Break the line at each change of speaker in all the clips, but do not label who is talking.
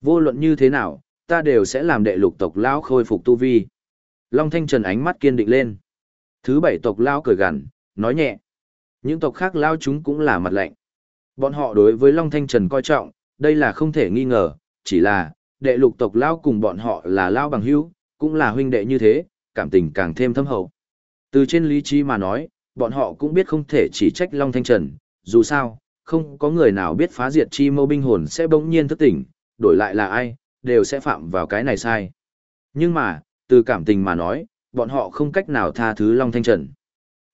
Vô luận như thế nào, ta đều sẽ làm đệ lục tộc lão khôi phục tu vi. Long Thanh Trần ánh mắt kiên định lên. Thứ bảy tộc lão cười gằn, nói nhẹ. Những tộc khác Lão chúng cũng là mặt lạnh. Bọn họ đối với Long Thanh Trần coi trọng, đây là không thể nghi ngờ, chỉ là, đệ lục tộc Lão cùng bọn họ là Lão bằng hữu, cũng là huynh đệ như thế, cảm tình càng thêm thâm hậu. Từ trên lý trí mà nói, bọn họ cũng biết không thể chỉ trách Long Thanh Trần, dù sao, không có người nào biết phá diệt chi mâu binh hồn sẽ bỗng nhiên thức tỉnh, đổi lại là ai, đều sẽ phạm vào cái này sai. Nhưng mà, từ cảm tình mà nói, bọn họ không cách nào tha thứ Long Thanh Trần.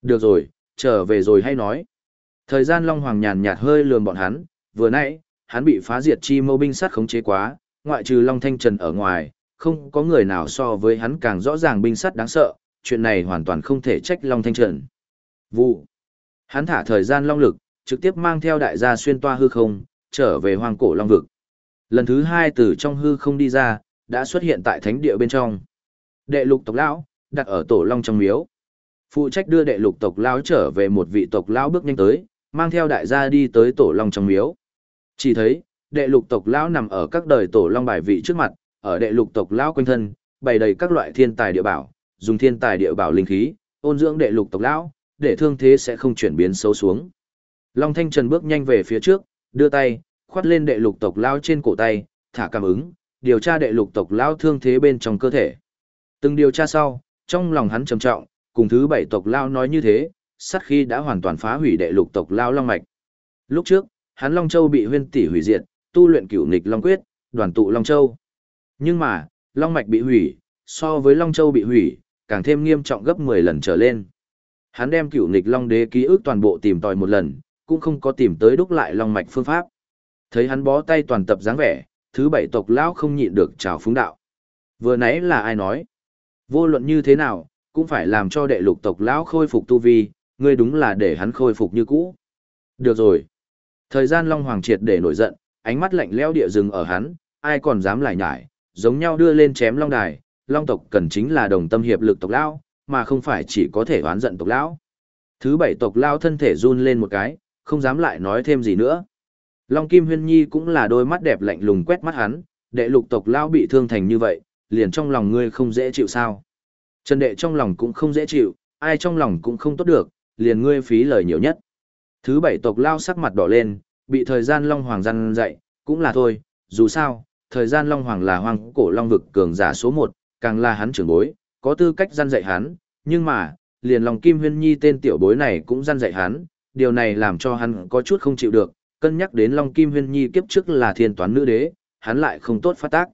Được rồi, trở về rồi hay nói. Thời gian Long Hoàng nhàn nhạt hơi lườm bọn hắn, vừa nãy, hắn bị phá diệt chi mâu binh sát khống chế quá, ngoại trừ Long Thanh Trần ở ngoài, không có người nào so với hắn càng rõ ràng binh sát đáng sợ, chuyện này hoàn toàn không thể trách Long Thanh Trần. Vụ. Hắn thả thời gian long lực, trực tiếp mang theo đại gia xuyên toa hư không, trở về Hoàng cổ long vực. Lần thứ hai từ trong hư không đi ra, đã xuất hiện tại thánh địa bên trong. Đệ lục tộc lão, đặt ở tổ long trong miếu. Phụ trách đưa đệ lục tộc lão trở về một vị tộc lão bước nhanh tới, mang theo đại gia đi tới tổ long trong miếu. Chỉ thấy, đệ lục tộc lão nằm ở các đời tổ long bài vị trước mặt, ở đệ lục tộc lão quanh thân, bày đầy các loại thiên tài địa bảo, dùng thiên tài địa bảo linh khí, ôn dưỡng đệ lục tộc lão, để thương thế sẽ không chuyển biến xấu xuống. Long Thanh Trần bước nhanh về phía trước, đưa tay, khoát lên đệ lục tộc lão trên cổ tay, thả cảm ứng, điều tra đệ lục tộc lão thương thế bên trong cơ thể. Từng điều tra sau, trong lòng hắn trầm trọng, cùng thứ bảy tộc lão nói như thế, sát khi đã hoàn toàn phá hủy đệ lục tộc lão long mạch. Lúc trước, hắn Long Châu bị huyên tỷ hủy diệt, tu luyện cửu nghịch Long Quyết, đoàn tụ Long Châu. Nhưng mà, Long mạch bị hủy, so với Long Châu bị hủy, càng thêm nghiêm trọng gấp 10 lần trở lên. Hắn đem cửu nghịch Long Đế ký ức toàn bộ tìm tòi một lần, cũng không có tìm tới đúc lại Long mạch phương pháp. Thấy hắn bó tay toàn tập dáng vẻ, thứ bảy tộc lão không nhịn được chào phúng đạo. Vừa nãy là ai nói? Vô luận như thế nào, cũng phải làm cho đệ lục tộc lão khôi phục tu vi, ngươi đúng là để hắn khôi phục như cũ. Được rồi. Thời gian Long Hoàng triệt để nổi giận, ánh mắt lạnh lẽo địa rừng ở hắn, ai còn dám lại nhải, giống nhau đưa lên chém Long Đài, Long tộc cần chính là đồng tâm hiệp lực tộc lão, mà không phải chỉ có thể oán giận tộc lão. Thứ bảy tộc lão thân thể run lên một cái, không dám lại nói thêm gì nữa. Long Kim Huyên Nhi cũng là đôi mắt đẹp lạnh lùng quét mắt hắn, đệ lục tộc lao bị thương thành như vậy, liền trong lòng ngươi không dễ chịu sao. Trần đệ trong lòng cũng không dễ chịu, ai trong lòng cũng không tốt được, liền ngươi phí lời nhiều nhất. Thứ bảy tộc lao sắc mặt đỏ lên, bị thời gian Long Hoàng răn dạy, cũng là thôi, dù sao, thời gian Long Hoàng là hoàng cổ Long vực cường giả số một, càng là hắn trưởng bối, có tư cách răn dạy hắn, nhưng mà, liền lòng Kim Huyên Nhi tên tiểu bối này cũng răn dạy hắn, điều này làm cho hắn có chút không chịu được, cân nhắc đến Long Kim Huyên Nhi kiếp trước là thiên toán nữ đế, hắn lại không tốt phát tác.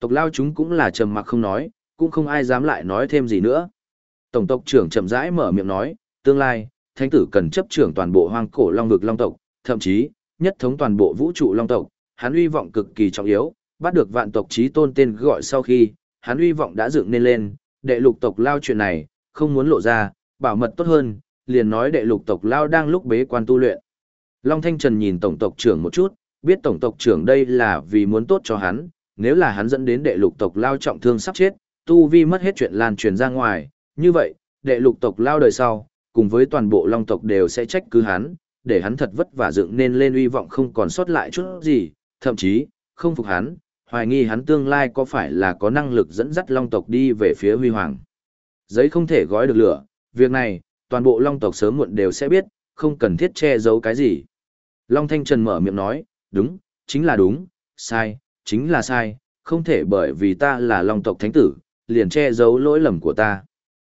Tộc lao chúng cũng là trầm mặc không nói, cũng không ai dám lại nói thêm gì nữa. Tổng tộc trưởng chậm rãi mở miệng nói, tương lai, thánh tử cần chấp trưởng toàn bộ hoang cổ long vực long tộc, thậm chí, nhất thống toàn bộ vũ trụ long tộc, hắn uy vọng cực kỳ trọng yếu, bắt được vạn tộc chí tôn tên gọi sau khi, hắn uy vọng đã dựng nên lên, đệ lục tộc lao chuyện này, không muốn lộ ra, bảo mật tốt hơn, liền nói đệ lục tộc lao đang lúc bế quan tu luyện. Long Thanh Trần nhìn tổng tộc trưởng một chút, biết tổng tộc trưởng đây là vì muốn tốt cho hắn, nếu là hắn dẫn đến đệ lục tộc lao trọng thương sắp chết, tu vi mất hết chuyện lan truyền ra ngoài, như vậy, đệ lục tộc lao đời sau, cùng với toàn bộ long tộc đều sẽ trách cứ hắn, để hắn thật vất vả dựng nên lên uy vọng không còn sót lại chút gì, thậm chí, không phục hắn, hoài nghi hắn tương lai có phải là có năng lực dẫn dắt long tộc đi về phía huy hoàng. Giấy không thể gói được lửa, việc này, toàn bộ long tộc sớm muộn đều sẽ biết, không cần thiết che giấu cái gì. Long Thanh Trần mở miệng nói, đúng, chính là đúng, sai, chính là sai, không thể bởi vì ta là long tộc thánh tử, liền che giấu lỗi lầm của ta.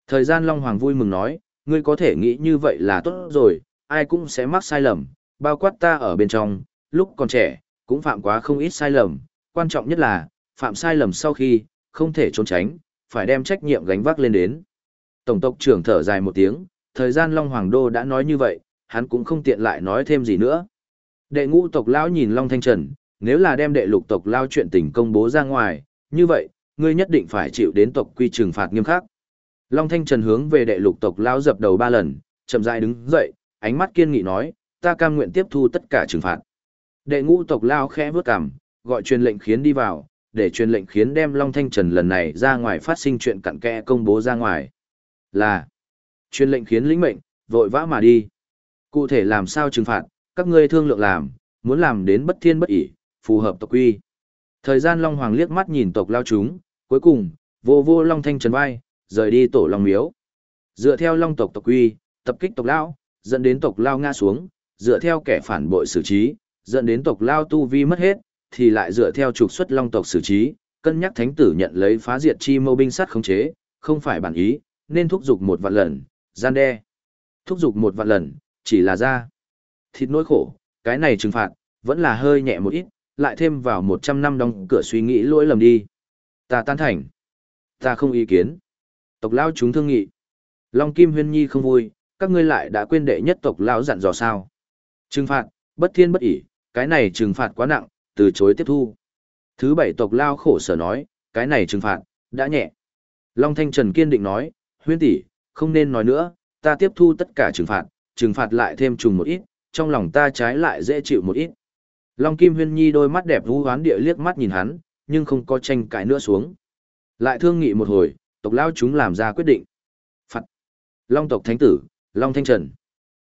Thời gian Long Hoàng vui mừng nói, ngươi có thể nghĩ như vậy là tốt rồi, ai cũng sẽ mắc sai lầm, bao quát ta ở bên trong, lúc còn trẻ, cũng phạm quá không ít sai lầm, quan trọng nhất là, phạm sai lầm sau khi, không thể trốn tránh, phải đem trách nhiệm gánh vác lên đến. Tổng tộc trưởng thở dài một tiếng, thời gian Long Hoàng Đô đã nói như vậy, hắn cũng không tiện lại nói thêm gì nữa. Đệ ngũ tộc lão nhìn Long Thanh Trần, nếu là đem đệ lục tộc lao chuyện tình công bố ra ngoài, như vậy, ngươi nhất định phải chịu đến tộc quy trừng phạt nghiêm khắc. Long Thanh Trần hướng về đệ lục tộc lao dập đầu ba lần, chậm rãi đứng dậy, ánh mắt kiên nghị nói, ta cam nguyện tiếp thu tất cả trừng phạt. Đệ ngũ tộc lao khẽ vướt cằm, gọi truyền lệnh khiến đi vào, để truyền lệnh khiến đem Long Thanh Trần lần này ra ngoài phát sinh chuyện cặn kẽ công bố ra ngoài. Là, truyền lệnh khiến lĩnh mệnh, vội vã mà đi. Cụ thể làm sao trừng phạt, các ngươi thương lượng làm, muốn làm đến bất thiên bất ỷ, phù hợp tộc quy. Thời gian Long Hoàng liếc mắt nhìn tộc lao chúng, cuối cùng, vô vô Long Thanh Trần vai, rời đi tổ Long Miếu. Dựa theo Long tộc tộc quy, tập kích tộc lao, dẫn đến tộc lao ngã xuống, dựa theo kẻ phản bội xử trí, dẫn đến tộc lao tu vi mất hết, thì lại dựa theo trục xuất Long tộc xử trí, cân nhắc thánh tử nhận lấy phá diệt chi mâu binh sát khống chế, không phải bản ý, nên thúc giục một vạn lần, gian đe. Thúc giục một vạn lần, chỉ là da, Thịt nỗi khổ, cái này trừng phạt, vẫn là hơi nhẹ một ít, lại thêm vào 100 năm đóng cửa suy nghĩ lỗi lầm đi. Ta tan thành. Ta không ý kiến. Tộc lao chúng thương nghị. Long Kim Huyên Nhi không vui, các ngươi lại đã quên đệ nhất tộc lao dặn dò sao. Trừng phạt, bất thiên bất ỷ, cái này trừng phạt quá nặng, từ chối tiếp thu. Thứ bảy tộc lao khổ sở nói, cái này trừng phạt, đã nhẹ. Long Thanh Trần kiên định nói, huyên tỷ, không nên nói nữa, ta tiếp thu tất cả trừng phạt, trừng phạt lại thêm trùng một ít, trong lòng ta trái lại dễ chịu một ít. Long Kim Huyên Nhi đôi mắt đẹp vũ hoán địa liếc mắt nhìn hắn, nhưng không có tranh cãi nữa xuống. Lại thương nghị một hồi, tộc lao chúng làm ra quyết định. Phạt. Long tộc thánh tử, Long Thanh Trần.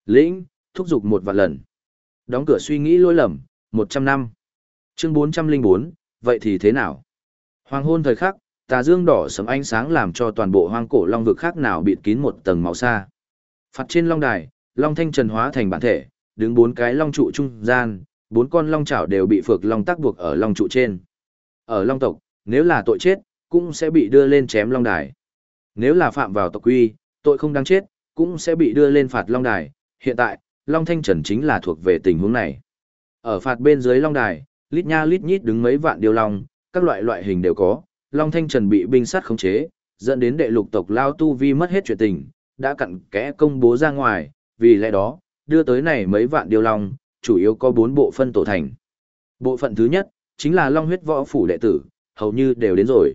Lĩnh, thúc giục một vạn lần. Đóng cửa suy nghĩ lỗi lầm, 100 năm. Chương 404, vậy thì thế nào? Hoàng hôn thời khắc, tà dương đỏ sấm ánh sáng làm cho toàn bộ hoang cổ long vực khác nào bịt kín một tầng màu xa. Phạt trên long đài, long thanh trần hóa thành bản thể, đứng bốn cái long trụ trung gian, bốn con long chảo đều bị phược long tác buộc ở long trụ trên. Ở long tộc, nếu là tội chết, cũng sẽ bị đưa lên chém long đài. Nếu là phạm vào tộc quy, tội không đáng chết, cũng sẽ bị đưa lên phạt long đài. Hiện tại, long thanh trần chính là thuộc về tình huống này. Ở phạt bên dưới long đài, lít nha lít nhít đứng mấy vạn điều long, các loại loại hình đều có, long thanh trần bị binh sát khống chế, dẫn đến đệ lục tộc lao tu vi mất hết chuyện tình, đã cặn kẽ công bố ra ngoài, vì lẽ đó, đưa tới này mấy vạn điều long, chủ yếu có bốn bộ phân tổ thành. Bộ phận thứ nhất, chính là long huyết võ phủ đệ tử, hầu như đều đến rồi.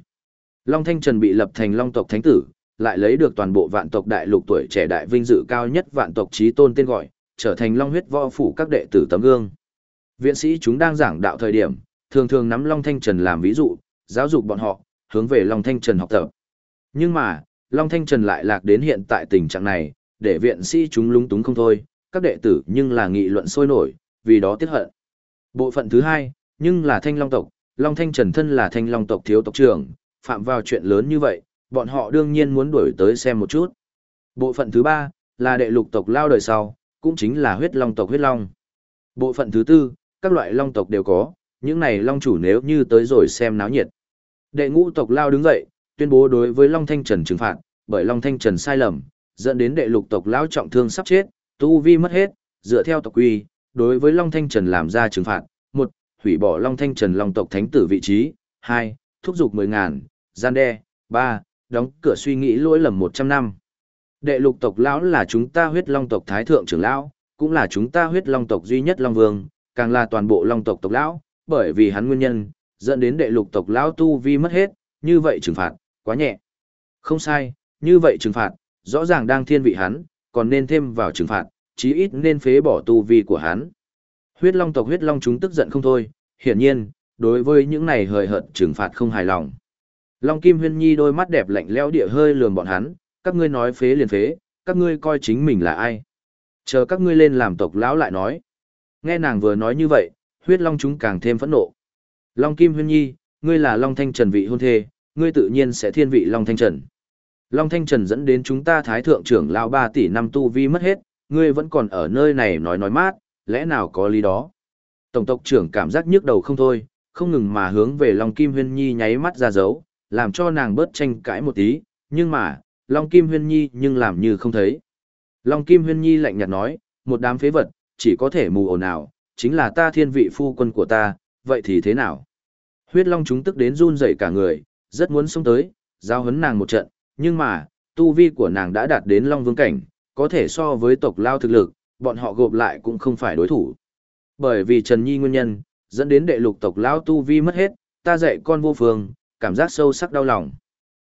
Long Thanh Trần bị lập thành long tộc thánh tử, lại lấy được toàn bộ vạn tộc đại lục tuổi trẻ đại vinh dự cao nhất vạn tộc trí tôn tên gọi, trở thành long huyết võ phủ các đệ tử tấm gương. Viện sĩ chúng đang giảng đạo thời điểm, thường thường nắm Long Thanh Trần làm ví dụ, giáo dục bọn họ, hướng về Long Thanh Trần học tập. Nhưng mà, Long Thanh Trần lại lạc đến hiện tại tình trạng này, để viện sĩ chúng lúng túng không thôi, các đệ tử nhưng là nghị luận sôi nổi, vì đó tiếc hận. Bộ phận thứ hai, nhưng là Thanh Long tộc, Long Thanh Trần thân là Thanh Long tộc thiếu tộc trưởng, phạm vào chuyện lớn như vậy, bọn họ đương nhiên muốn đuổi tới xem một chút. Bộ phận thứ ba, là đệ lục tộc lao đời sau, cũng chính là huyết long tộc huyết long. Bộ phận thứ tư, các loại long tộc đều có, những này long chủ nếu như tới rồi xem náo nhiệt. Đệ ngũ tộc lao đứng dậy, tuyên bố đối với Long Thanh Trần trừng phạt, bởi Long Thanh Trần sai lầm, dẫn đến đệ lục tộc lão trọng thương sắp chết, tu vi mất hết, dựa theo tộc quy, đối với Long Thanh Trần làm ra trừng phạt, một, hủy bỏ Long Thanh Trần Long tộc thánh tử vị trí, hai, thúc giục mười ngàn, gian đe, ba, đóng cửa suy nghĩ lỗi lầm một trăm năm. Đệ lục tộc lão là chúng ta huyết long tộc thái thượng trưởng lão, cũng là chúng ta huyết long tộc duy nhất long vương, càng là toàn bộ long tộc tộc lão, bởi vì hắn nguyên nhân, dẫn đến đệ lục tộc lão tu vi mất hết, như vậy trừng phạt, quá nhẹ. Không sai, như vậy trừng phạt, rõ ràng đang thiên vị hắn, còn nên thêm vào trừng phạt, chí ít nên phế bỏ tu vi của hắn. Huyết long tộc huyết long chúng tức giận không thôi, hiển nhiên, đối với những này hời hợt trừng phạt không hài lòng. Long Kim Huyên Nhi đôi mắt đẹp lạnh lẽo địa hơi lườm bọn hắn, các ngươi nói phế liền phế, các ngươi coi chính mình là ai. Chờ các ngươi lên làm tộc lão lại nói. Nghe nàng vừa nói như vậy, huyết long chúng càng thêm phẫn nộ. Long Kim Huyên Nhi, ngươi là Long Thanh Trần vị hôn thê, ngươi tự nhiên sẽ thiên vị Long Thanh Trần. Long Thanh Trần dẫn đến chúng ta Thái Thượng trưởng lão 3 tỷ năm tu vi mất hết, ngươi vẫn còn ở nơi này nói nói mát, lẽ nào có lý đó. Tổng tộc trưởng cảm giác nhức đầu không thôi, không ngừng mà hướng về Long Kim Huyên Nhi nháy mắt ra dấu, làm cho nàng bớt tranh cãi một tí, nhưng mà, Long Kim Huyên Nhi nhưng làm như không thấy. Long Kim Huyên Nhi lạnh nhạt nói, một đám phế vật, chỉ có thể mù ồn nào, chính là ta thiên vị phu quân của ta, vậy thì thế nào? Huyết Long chúng tức đến run rẩy cả người, rất muốn xông tới, giao hấn nàng một trận, nhưng mà, tu vi của nàng đã đạt đến Long Vương cảnh, có thể so với tộc lao thực lực, bọn họ gộp lại cũng không phải đối thủ. Bởi vì Trần Nhi nguyên nhân, dẫn đến đệ lục tộc lao tu vi mất hết, ta dạy con vô phương, cảm giác sâu sắc đau lòng.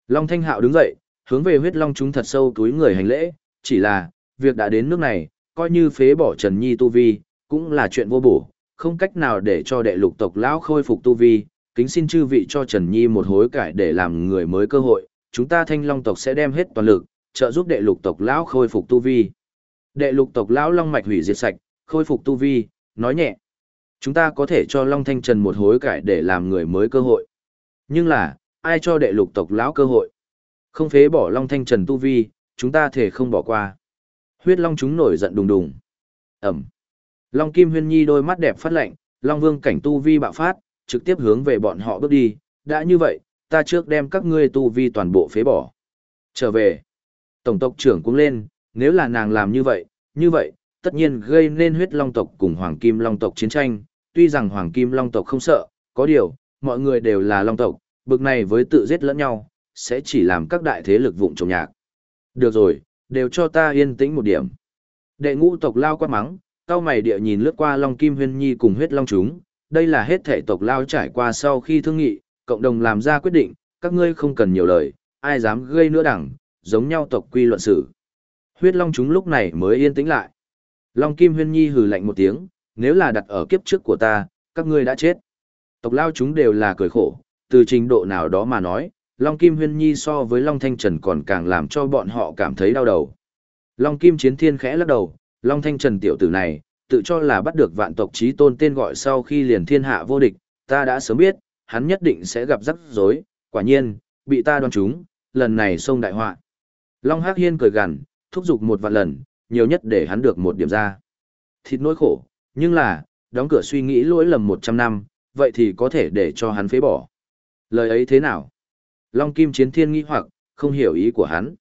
Long Thanh Hạo đứng dậy, hướng về huyết long chúng thật sâu túi người hành lễ, chỉ là, việc đã đến nước này, coi như phế bỏ Trần Nhi tu vi, cũng là chuyện vô bổ, không cách nào để cho đệ lục tộc lão khôi phục tu vi, kính xin chư vị cho Trần Nhi một hối cải để làm người mới cơ hội, chúng ta thanh long tộc sẽ đem hết toàn lực, trợ giúp đệ lục tộc lão khôi phục tu vi. Đệ lục tộc lão long mạch hủy diệt sạch, khôi phục tu vi, nói nhẹ. Chúng ta có thể cho Long Thanh Trần một hối cải để làm người mới cơ hội. Nhưng là, ai cho đệ lục tộc lão cơ hội? Không phế bỏ Long Thanh Trần tu vi, chúng ta thể không bỏ qua. Huyết Long chúng nổi giận đùng đùng. Ẩm. Long Kim Huyên Nhi đôi mắt đẹp phát lạnh, Long Vương cảnh tu vi bạo phát, trực tiếp hướng về bọn họ bước đi. Đã như vậy, ta trước đem các ngươi tu vi toàn bộ phế bỏ. Trở về. Tổng tộc trưởng cũng lên, nếu là nàng làm như vậy, như vậy, tất nhiên gây nên huyết long tộc cùng hoàng kim long tộc chiến tranh. Tuy rằng hoàng kim long tộc không sợ, có điều, mọi người đều là long tộc, bực này với tự giết lẫn nhau, sẽ chỉ làm các đại thế lực vụng trồng nhạc. Được rồi, đều cho ta yên tĩnh một điểm. Đệ ngũ tộc lao quát mắng, cao mày địa nhìn lướt qua Long Kim Huyên Nhi cùng huyết long chúng, đây là hết thể tộc lao trải qua sau khi thương nghị, cộng đồng làm ra quyết định, các ngươi không cần nhiều lời, ai dám gây nữa đẳng, giống nhau tộc quy luận xử. Huyết long chúng lúc này mới yên tĩnh lại. Long Kim Huyên Nhi hừ lạnh một tiếng, nếu là đặt ở kiếp trước của ta, các ngươi đã chết. Tộc lao chúng đều là cười khổ, từ trình độ nào đó mà nói, Long Kim Huyên Nhi so với Long Thanh Trần còn càng làm cho bọn họ cảm thấy đau đầu. Long Kim Chiến Thiên khẽ lắc đầu, Long Thanh Trần tiểu tử này, tự cho là bắt được vạn tộc trí tôn tên gọi sau khi liền thiên hạ vô địch, ta đã sớm biết, hắn nhất định sẽ gặp rắc rối, quả nhiên, bị ta đoán trúng, lần này xông đại họa. Long Hắc Hiên cười gằn, thúc giục một vạn lần, nhiều nhất để hắn được một điểm ra. Thịt nỗi khổ, nhưng là, đóng cửa suy nghĩ lỗi lầm 100 năm, vậy thì có thể để cho hắn phế bỏ. Lời ấy thế nào? Long Kim Chiến Thiên nghi hoặc, không hiểu ý của hắn.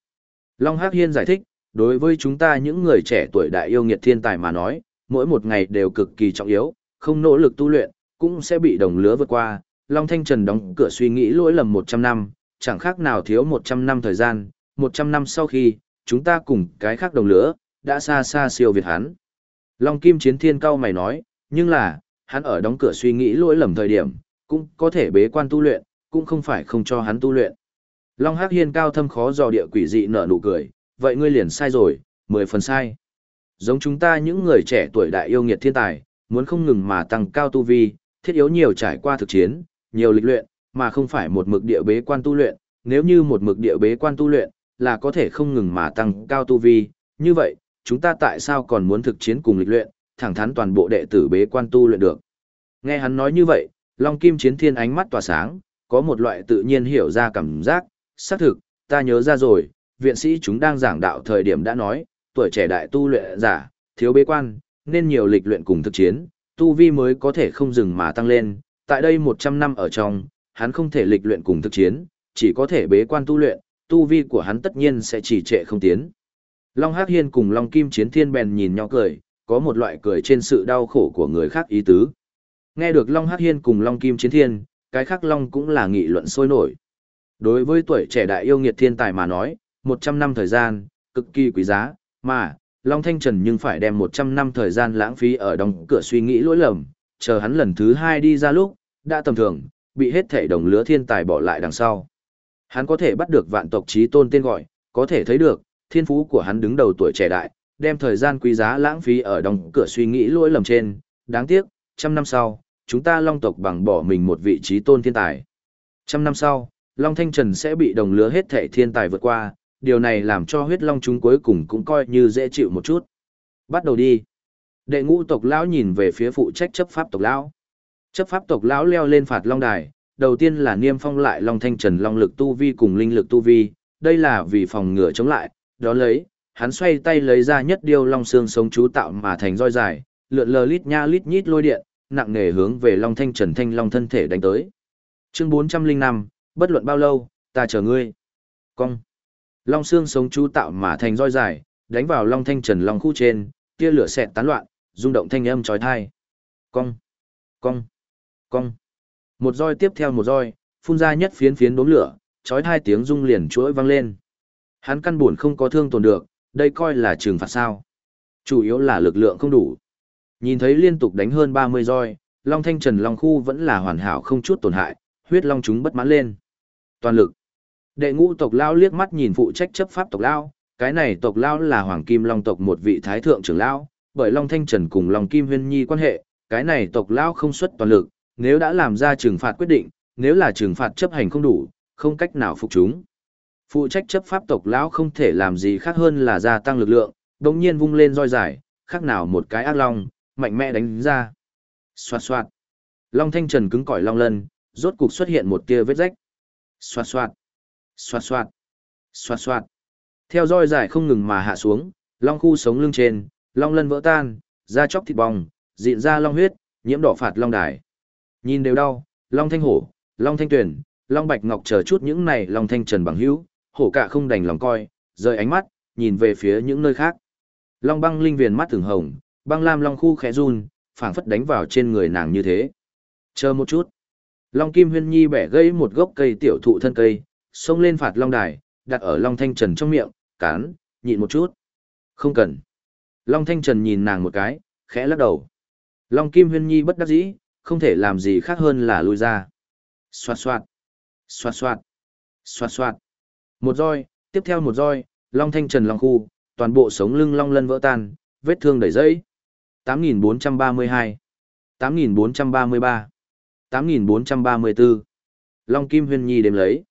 Long Hắc Hiên giải thích, đối với chúng ta những người trẻ tuổi đại yêu nghiệt thiên tài mà nói, mỗi một ngày đều cực kỳ trọng yếu, không nỗ lực tu luyện, cũng sẽ bị đồng lứa vượt qua. Long Thanh Trần đóng cửa suy nghĩ lỗi lầm 100 năm, chẳng khác nào thiếu 100 năm thời gian, 100 năm sau khi, chúng ta cùng cái khác đồng lửa đã xa xa siêu việt hắn. Long Kim Chiến Thiên cao mày nói, nhưng là, hắn ở đóng cửa suy nghĩ lỗi lầm thời điểm, cũng có thể bế quan tu luyện, cũng không phải không cho hắn tu luyện. Long Hắc Hiên cao thâm khó dò địa quỷ dị nở nụ cười, vậy ngươi liền sai rồi, mười phần sai. Giống chúng ta những người trẻ tuổi đại yêu nghiệt thiên tài, muốn không ngừng mà tăng cao tu vi, thiết yếu nhiều trải qua thực chiến, nhiều lịch luyện, mà không phải một mực địa bế quan tu luyện, nếu như một mực địa bế quan tu luyện, là có thể không ngừng mà tăng cao tu vi, như vậy, chúng ta tại sao còn muốn thực chiến cùng lịch luyện, thẳng thắn toàn bộ đệ tử bế quan tu luyện được. Nghe hắn nói như vậy, Long Kim Chiến Thiên ánh mắt tỏa sáng, có một loại tự nhiên hiểu ra cảm giác, xác thực, ta nhớ ra rồi, viện sĩ chúng đang giảng đạo thời điểm đã nói, tuổi trẻ đại tu luyện giả, thiếu bế quan, nên nhiều lịch luyện cùng thực chiến, tu vi mới có thể không dừng mà tăng lên, tại đây 100 năm ở trong, hắn không thể lịch luyện cùng thực chiến, chỉ có thể bế quan tu luyện, tu vi của hắn tất nhiên sẽ chỉ trệ không tiến. Long Hắc Hiên cùng Long Kim Chiến Thiên bèn nhìn nhau cười, có một loại cười trên sự đau khổ của người khác ý tứ. Nghe được Long Hắc Hiên cùng Long Kim Chiến Thiên, cái khác Long cũng là nghị luận sôi nổi. Đối với tuổi trẻ đại yêu nghiệt thiên tài mà nói, 100 năm thời gian, cực kỳ quý giá, mà, Long Thanh Trần nhưng phải đem 100 năm thời gian lãng phí ở đóng cửa suy nghĩ lỗi lầm, chờ hắn lần thứ hai đi ra lúc, đã tầm thường, bị hết thể đồng lứa thiên tài bỏ lại đằng sau. Hắn có thể bắt được vạn tộc trí tôn tên gọi, có thể thấy được, thiên phú của hắn đứng đầu tuổi trẻ đại, đem thời gian quý giá lãng phí ở đóng cửa suy nghĩ lỗi lầm trên, đáng tiếc, trăm năm sau, chúng ta long tộc bằng bỏ mình một vị trí tôn thiên tài. Trăm năm sau, Long Thanh Trần sẽ bị đồng lứa hết thể thiên tài vượt qua, điều này làm cho huyết long chúng cuối cùng cũng coi như dễ chịu một chút. Bắt đầu đi. Đệ ngũ tộc lão nhìn về phía phụ trách chấp pháp tộc lão. Chấp pháp tộc lão leo lên phạt long đài, đầu tiên là niêm phong lại Long Thanh Trần long lực tu vi cùng linh lực tu vi, đây là vì phòng ngừa chống lại, đó lấy, hắn xoay tay lấy ra nhất điêu long xương sống chú tạo mà thành roi dài, lượn lờ lít nha lít nhít lôi điện, nặng nề hướng về Long Thanh Trần Thanh Long thân thể đánh tới. Chương 405, bất luận bao lâu, ta chờ ngươi. Cong. Long xương sống chú tạo mà thành roi dài, đánh vào Long Thanh Trần Long khu trên, tia lửa xẹt tán loạn, rung động thanh âm chói tai. Cong. Cong. Cong. Một roi tiếp theo một roi, phun ra nhất phiến phiến đốm lửa, chói hai tiếng rung liền chuỗi vang lên. Hắn căn buồn không có thương tổn được, đây coi là trừng phạt sao. Chủ yếu là lực lượng không đủ. Nhìn thấy liên tục đánh hơn 30 roi, Long Thanh Trần Long Khu vẫn là hoàn hảo không chút tổn hại, huyết long chúng bất mãn lên. Toàn lực. Đệ ngũ tộc lao liếc mắt nhìn phụ trách chấp pháp tộc lao, cái này tộc lao là Hoàng Kim Long tộc một vị thái thượng trưởng lao, bởi Long Thanh Trần cùng Long Kim Huyên Nhi quan hệ, cái này tộc lao không xuất toàn lực, nếu đã làm ra trừng phạt quyết định, nếu là trừng phạt chấp hành không đủ, không cách nào phục chúng. Phụ trách chấp pháp tộc lão không thể làm gì khác hơn là gia tăng lực lượng, đồng nhiên vung lên roi dài, khác nào một cái ác long, mạnh mẽ đánh ra. Xoạt xoạt. Long Thanh Trần cứng cỏi long lân, rốt cục xuất hiện một tia vết rách. Xoạt xoạt. Xoạt xoạt. Xoạt xoạt. Theo roi dài không ngừng mà hạ xuống, long khu sống lưng trên, long lân vỡ tan, da chóc thịt bong, dịn ra long huyết, nhiễm đỏ phạt long đài. Nhìn đều đau, long thanh hổ, long thanh tuyển, long bạch ngọc chờ chút những này long thanh trần bằng hữu, hổ cả không đành lòng coi, rời ánh mắt, nhìn về phía những nơi khác. Long băng linh viền mắt thường hồng, băng lam long khu khẽ run, phảng phất đánh vào trên người nàng như thế. Chờ một chút. Long Kim Huyên Nhi bẻ gây một gốc cây tiểu thụ thân cây, xông lên phạt long đài, đặt ở Long Thanh Trần trong miệng, cán, nhịn một chút. Không cần. Long Thanh Trần nhìn nàng một cái, khẽ lắc đầu. Long Kim Huyên Nhi bất đắc dĩ, không thể làm gì khác hơn là lui ra. Xoạt xoạt. Xoạt xoạt. Xoạt xoạt. Một roi, tiếp theo một roi, Long Thanh Trần Long Khu, toàn bộ sống lưng Long Lân vỡ tan, vết thương đầy dẫy. 8432. 8433. 8434. Long Kim Huyên Nhi đếm lấy.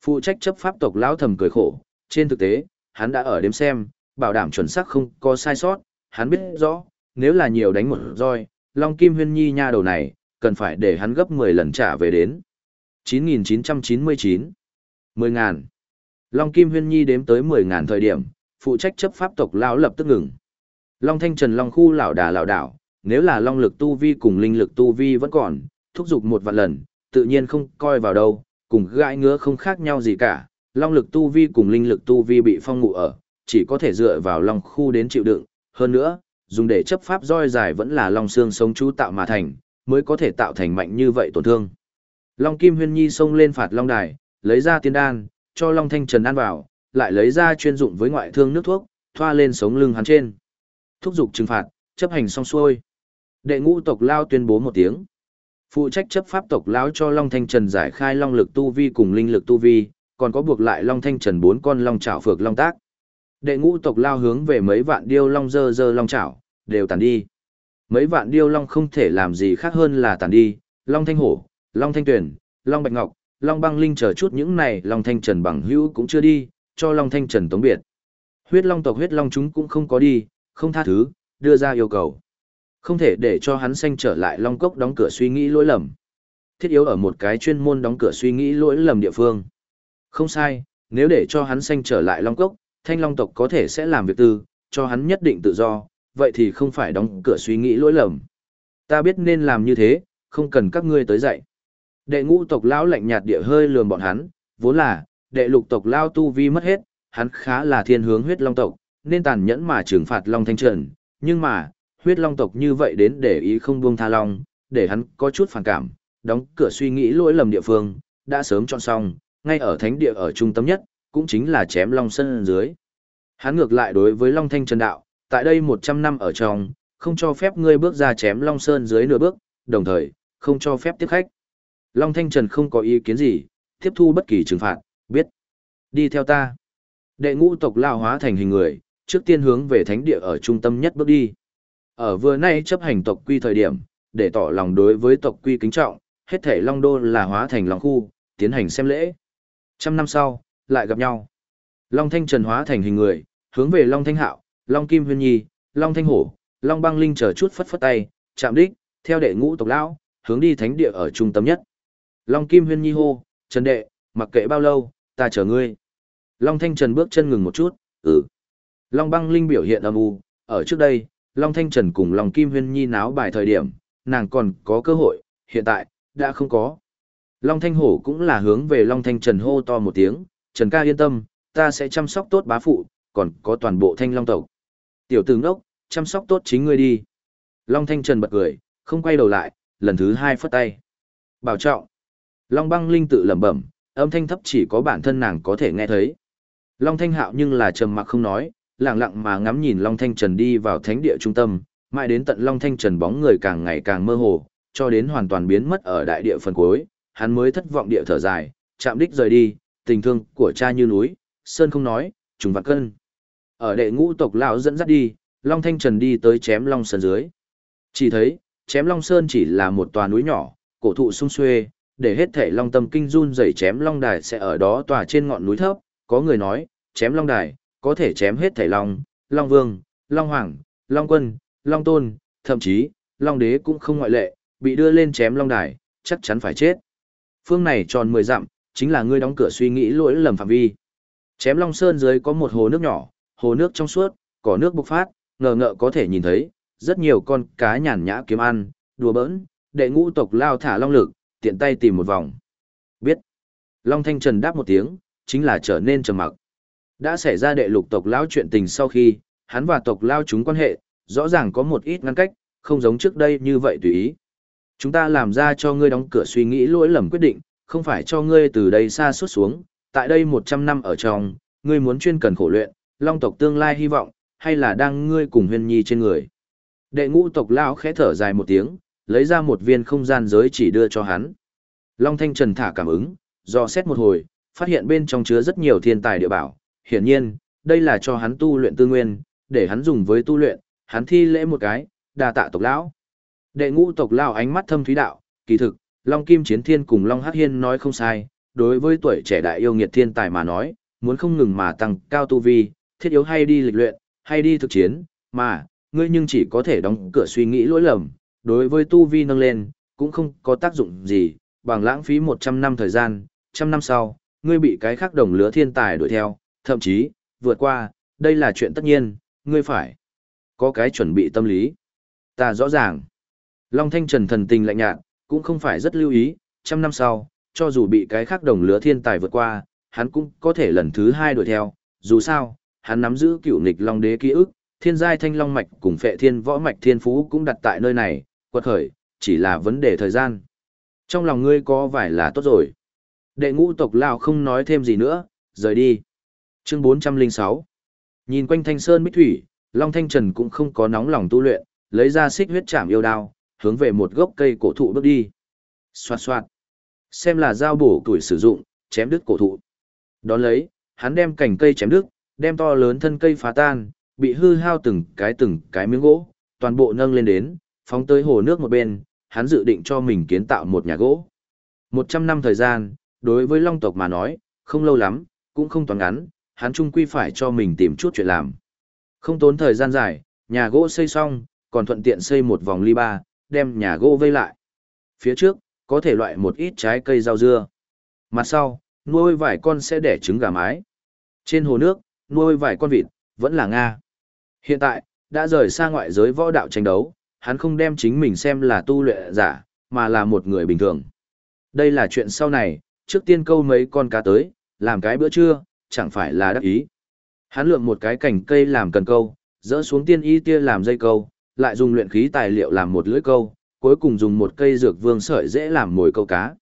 Phụ trách chấp pháp tộc lão thầm cười khổ, trên thực tế, hắn đã ở đếm xem, bảo đảm chuẩn xác không có sai sót, hắn biết rõ, nếu là nhiều đánh một roi, Long Kim Huyên Nhi nha đầu này, cần phải để hắn gấp 10 lần trả về đến. 9999. 10.000. Long Kim Huyên Nhi đếm tới 10.000 thời điểm, phụ trách chấp pháp tộc lão lập tức ngừng. Long Thanh Trần Long khu lão đà lão đảo, nếu là long lực tu vi cùng linh lực tu vi vẫn còn, thúc giục một vạn lần, tự nhiên không coi vào đâu, cùng gãi ngứa không khác nhau gì cả. Long lực tu vi cùng linh lực tu vi bị phong ngụ ở, chỉ có thể dựa vào long khu đến chịu đựng. Hơn nữa, dùng để chấp pháp roi dài vẫn là long xương sống chú tạo mà thành, mới có thể tạo thành mạnh như vậy tổn thương. Long Kim Huyên Nhi xông lên phạt long đài, lấy ra tiên đan, cho Long Thanh Trần ăn vào, lại lấy ra chuyên dụng với ngoại thương nước thuốc, thoa lên sống lưng hắn trên. Thúc dục trừng phạt, chấp hành xong xuôi. Đệ ngũ tộc lao tuyên bố một tiếng. Phụ trách chấp pháp tộc lão cho Long Thanh Trần giải khai long lực tu vi cùng linh lực tu vi, còn có buộc lại Long Thanh Trần bốn con long chảo phược long tác. Đệ ngũ tộc lao hướng về mấy vạn điêu long dơ dơ long chảo, đều tàn đi. Mấy vạn điêu long không thể làm gì khác hơn là tàn đi, long thanh hổ, long thanh tuyển, long bạch ngọc, long băng linh chờ chút những này long thanh trần bằng hữu cũng chưa đi, cho long thanh trần tống biệt. Huyết long tộc huyết long chúng cũng không có đi, không tha thứ, đưa ra yêu cầu. Không thể để cho hắn xanh trở lại long cốc đóng cửa suy nghĩ lỗi lầm. Thiết yếu ở một cái chuyên môn đóng cửa suy nghĩ lỗi lầm địa phương. Không sai, nếu để cho hắn xanh trở lại long cốc, thanh long tộc có thể sẽ làm việc tư, cho hắn nhất định tự do, vậy thì không phải đóng cửa suy nghĩ lỗi lầm. Ta biết nên làm như thế, không cần các ngươi tới dạy. Đệ ngũ tộc lão lạnh nhạt địa hơi lườm bọn hắn, vốn là, đệ lục tộc lao tu vi mất hết, hắn khá là thiên hướng huyết long tộc, nên tàn nhẫn mà trừng phạt long thanh trần, nhưng mà, huyết long tộc như vậy đến để ý không buông tha long, để hắn có chút phản cảm, đóng cửa suy nghĩ lỗi lầm địa phương, đã sớm chọn xong, ngay ở thánh địa ở trung tâm nhất, cũng chính là chém long sân dưới. Hắn ngược lại đối với long thanh trần đạo, tại đây 100 năm ở trong, không cho phép ngươi bước ra chém long sơn dưới nửa bước, đồng thời, không cho phép tiếp khách. Long thanh trần không có ý kiến gì, tiếp thu bất kỳ trừng phạt, biết. Đi theo ta. Đệ ngũ tộc lao hóa thành hình người, trước tiên hướng về thánh địa ở trung tâm nhất bước đi. Ở vừa nay chấp hành tộc quy thời điểm, để tỏ lòng đối với tộc quy kính trọng, hết thể Long Đô là hóa thành Long Khu, tiến hành xem lễ. Trăm năm sau, lại gặp nhau. Long Thanh Trần hóa thành hình người, hướng về Long Thanh Hạo, Long Kim Huyên Nhi, Long Thanh Hổ, Long Băng Linh chờ chút phất phất tay, chạm đích, theo đệ ngũ tộc lão, hướng đi thánh địa ở trung tâm nhất. Long Kim Huyên Nhi hô, Trần đệ, mặc kệ bao lâu, ta chờ ngươi. Long Thanh Trần bước chân ngừng một chút, ừ. Long Băng Linh biểu hiện âm u, ở trước đây, Long Thanh Trần cùng Long Kim Huyên Nhi náo bài thời điểm, nàng còn có cơ hội, hiện tại, đã không có. Long Thanh Hổ cũng là hướng về Long Thanh Trần hô to một tiếng, Trần ca yên tâm, ta sẽ chăm sóc tốt bá phụ, còn có toàn bộ thanh long tộc. Tiểu tử ngốc, chăm sóc tốt chính ngươi đi. Long Thanh Trần bật cười, không quay đầu lại, lần thứ hai phất tay. Bảo trọng. Long băng linh tự lẩm bẩm, âm thanh thấp chỉ có bản thân nàng có thể nghe thấy. Long Thanh Hạo nhưng là trầm mặc không nói, lặng lặng mà ngắm nhìn Long Thanh Trần đi vào thánh địa trung tâm, mãi đến tận Long Thanh Trần bóng người càng ngày càng mơ hồ, cho đến hoàn toàn biến mất ở đại địa phần cuối, hắn mới thất vọng địa thở dài, chạm đích rời đi, tình thương của cha như núi, sơn không nói, trùng vạn cân. Ở đệ ngũ tộc lão dẫn dắt đi, Long Thanh Trần đi tới chém Long Sơn dưới. Chỉ thấy, chém Long Sơn chỉ là một tòa núi nhỏ, cổ thụ sung xuê, để hết thể Long Tâm Kinh run dày chém Long Đài sẽ ở đó tòa trên ngọn núi thấp, có người nói, chém Long Đài, có thể chém hết thể Long, Long Vương, Long Hoàng, Long Quân, Long Tôn, thậm chí, Long Đế cũng không ngoại lệ, bị đưa lên chém long đài, chắc chắn phải chết. Phương này tròn 10 dặm, chính là ngươi đóng cửa suy nghĩ lỗi lầm phạm vi. Chém long sơn dưới có một hồ nước nhỏ, hồ nước trong suốt, cỏ nước bộc phát, ngờ ngợ có thể nhìn thấy, rất nhiều con cá nhàn nhã kiếm ăn, đùa bỡn, đệ ngũ tộc lao thả long lực, tiện tay tìm một vòng. Biết. Long Thanh Trần đáp một tiếng, chính là trở nên trầm mặc. Đã xảy ra đệ lục tộc lao chuyện tình sau khi, hắn và tộc lao chúng quan hệ, rõ ràng có một ít ngăn cách, không giống trước đây như vậy tùy ý. Chúng ta làm ra cho ngươi đóng cửa suy nghĩ lỗi lầm quyết định, không phải cho ngươi từ đây xa suốt xuống, tại đây 100 năm ở trong, ngươi muốn chuyên cần khổ luyện, long tộc tương lai hy vọng, hay là đang ngươi cùng huyên nhi trên người. Đệ ngũ tộc lao khẽ thở dài một tiếng, lấy ra một viên không gian giới chỉ đưa cho hắn. Long Thanh Trần thả cảm ứng, do xét một hồi, phát hiện bên trong chứa rất nhiều thiên tài địa bảo. Hiển nhiên, đây là cho hắn tu luyện tư nguyên, để hắn dùng với tu luyện, hắn thi lễ một cái, đa tạ tộc lão. Đệ ngũ tộc lão ánh mắt thâm thúy đạo, kỳ thực, Long Kim Chiến Thiên cùng Long Hắc Hiên nói không sai, đối với tuổi trẻ đại yêu nghiệt thiên tài mà nói, muốn không ngừng mà tăng cao tu vi, thiết yếu hay đi lịch luyện, hay đi thực chiến, mà, ngươi nhưng chỉ có thể đóng cửa suy nghĩ lỗi lầm, đối với tu vi nâng lên, cũng không có tác dụng gì, bằng lãng phí 100 năm thời gian, trăm năm sau, ngươi bị cái khác đồng lứa thiên tài đuổi theo, thậm chí, vượt qua, đây là chuyện tất nhiên, ngươi phải có cái chuẩn bị tâm lý. Ta rõ ràng. Long Thanh Trần thần tình lạnh nhạt, cũng không phải rất lưu ý, trăm năm sau, cho dù bị cái khác đồng lứa thiên tài vượt qua, hắn cũng có thể lần thứ hai đuổi theo, dù sao, hắn nắm giữ cựu nghịch Long Đế ký ức, thiên giai thanh long mạch cùng phệ thiên võ mạch thiên phú cũng đặt tại nơi này, quật khởi, chỉ là vấn đề thời gian. Trong lòng ngươi có vải là tốt rồi. Đệ ngũ tộc lao không nói thêm gì nữa, rời đi. Chương 406 Nhìn quanh thanh sơn bích thủy, Long Thanh Trần cũng không có nóng lòng tu luyện, lấy ra xích huyết chạm yêu đao, hướng về một gốc cây cổ thụ bước đi. Xoạt xoạt. Xem là dao bổ tuổi sử dụng, chém đứt cổ thụ. Đón lấy, hắn đem cành cây chém đứt, đem to lớn thân cây phá tan, bị hư hao từng cái từng cái miếng gỗ, toàn bộ nâng lên đến, phóng tới hồ nước một bên, hắn dự định cho mình kiến tạo một nhà gỗ. Một trăm năm thời gian, đối với long tộc mà nói, không lâu lắm, cũng không toàn ngắn, hắn chung quy phải cho mình tìm chút chuyện làm. Không tốn thời gian dài, nhà gỗ xây xong, còn thuận tiện xây một vòng ly ba, đem nhà gỗ vây lại. Phía trước, có thể loại một ít trái cây rau dưa. Mặt sau, nuôi vài con sẽ đẻ trứng gà mái. Trên hồ nước, nuôi vài con vịt, vẫn là Nga. Hiện tại, đã rời xa ngoại giới võ đạo tranh đấu, hắn không đem chính mình xem là tu luyện giả, mà là một người bình thường. Đây là chuyện sau này, trước tiên câu mấy con cá tới, làm cái bữa trưa, chẳng phải là đắc ý. Hắn lượm một cái cành cây làm cần câu, dỡ xuống tiên y tia làm dây câu, lại dùng luyện khí tài liệu làm một lưỡi câu, cuối cùng dùng một cây dược vương sợi dễ làm mồi câu cá.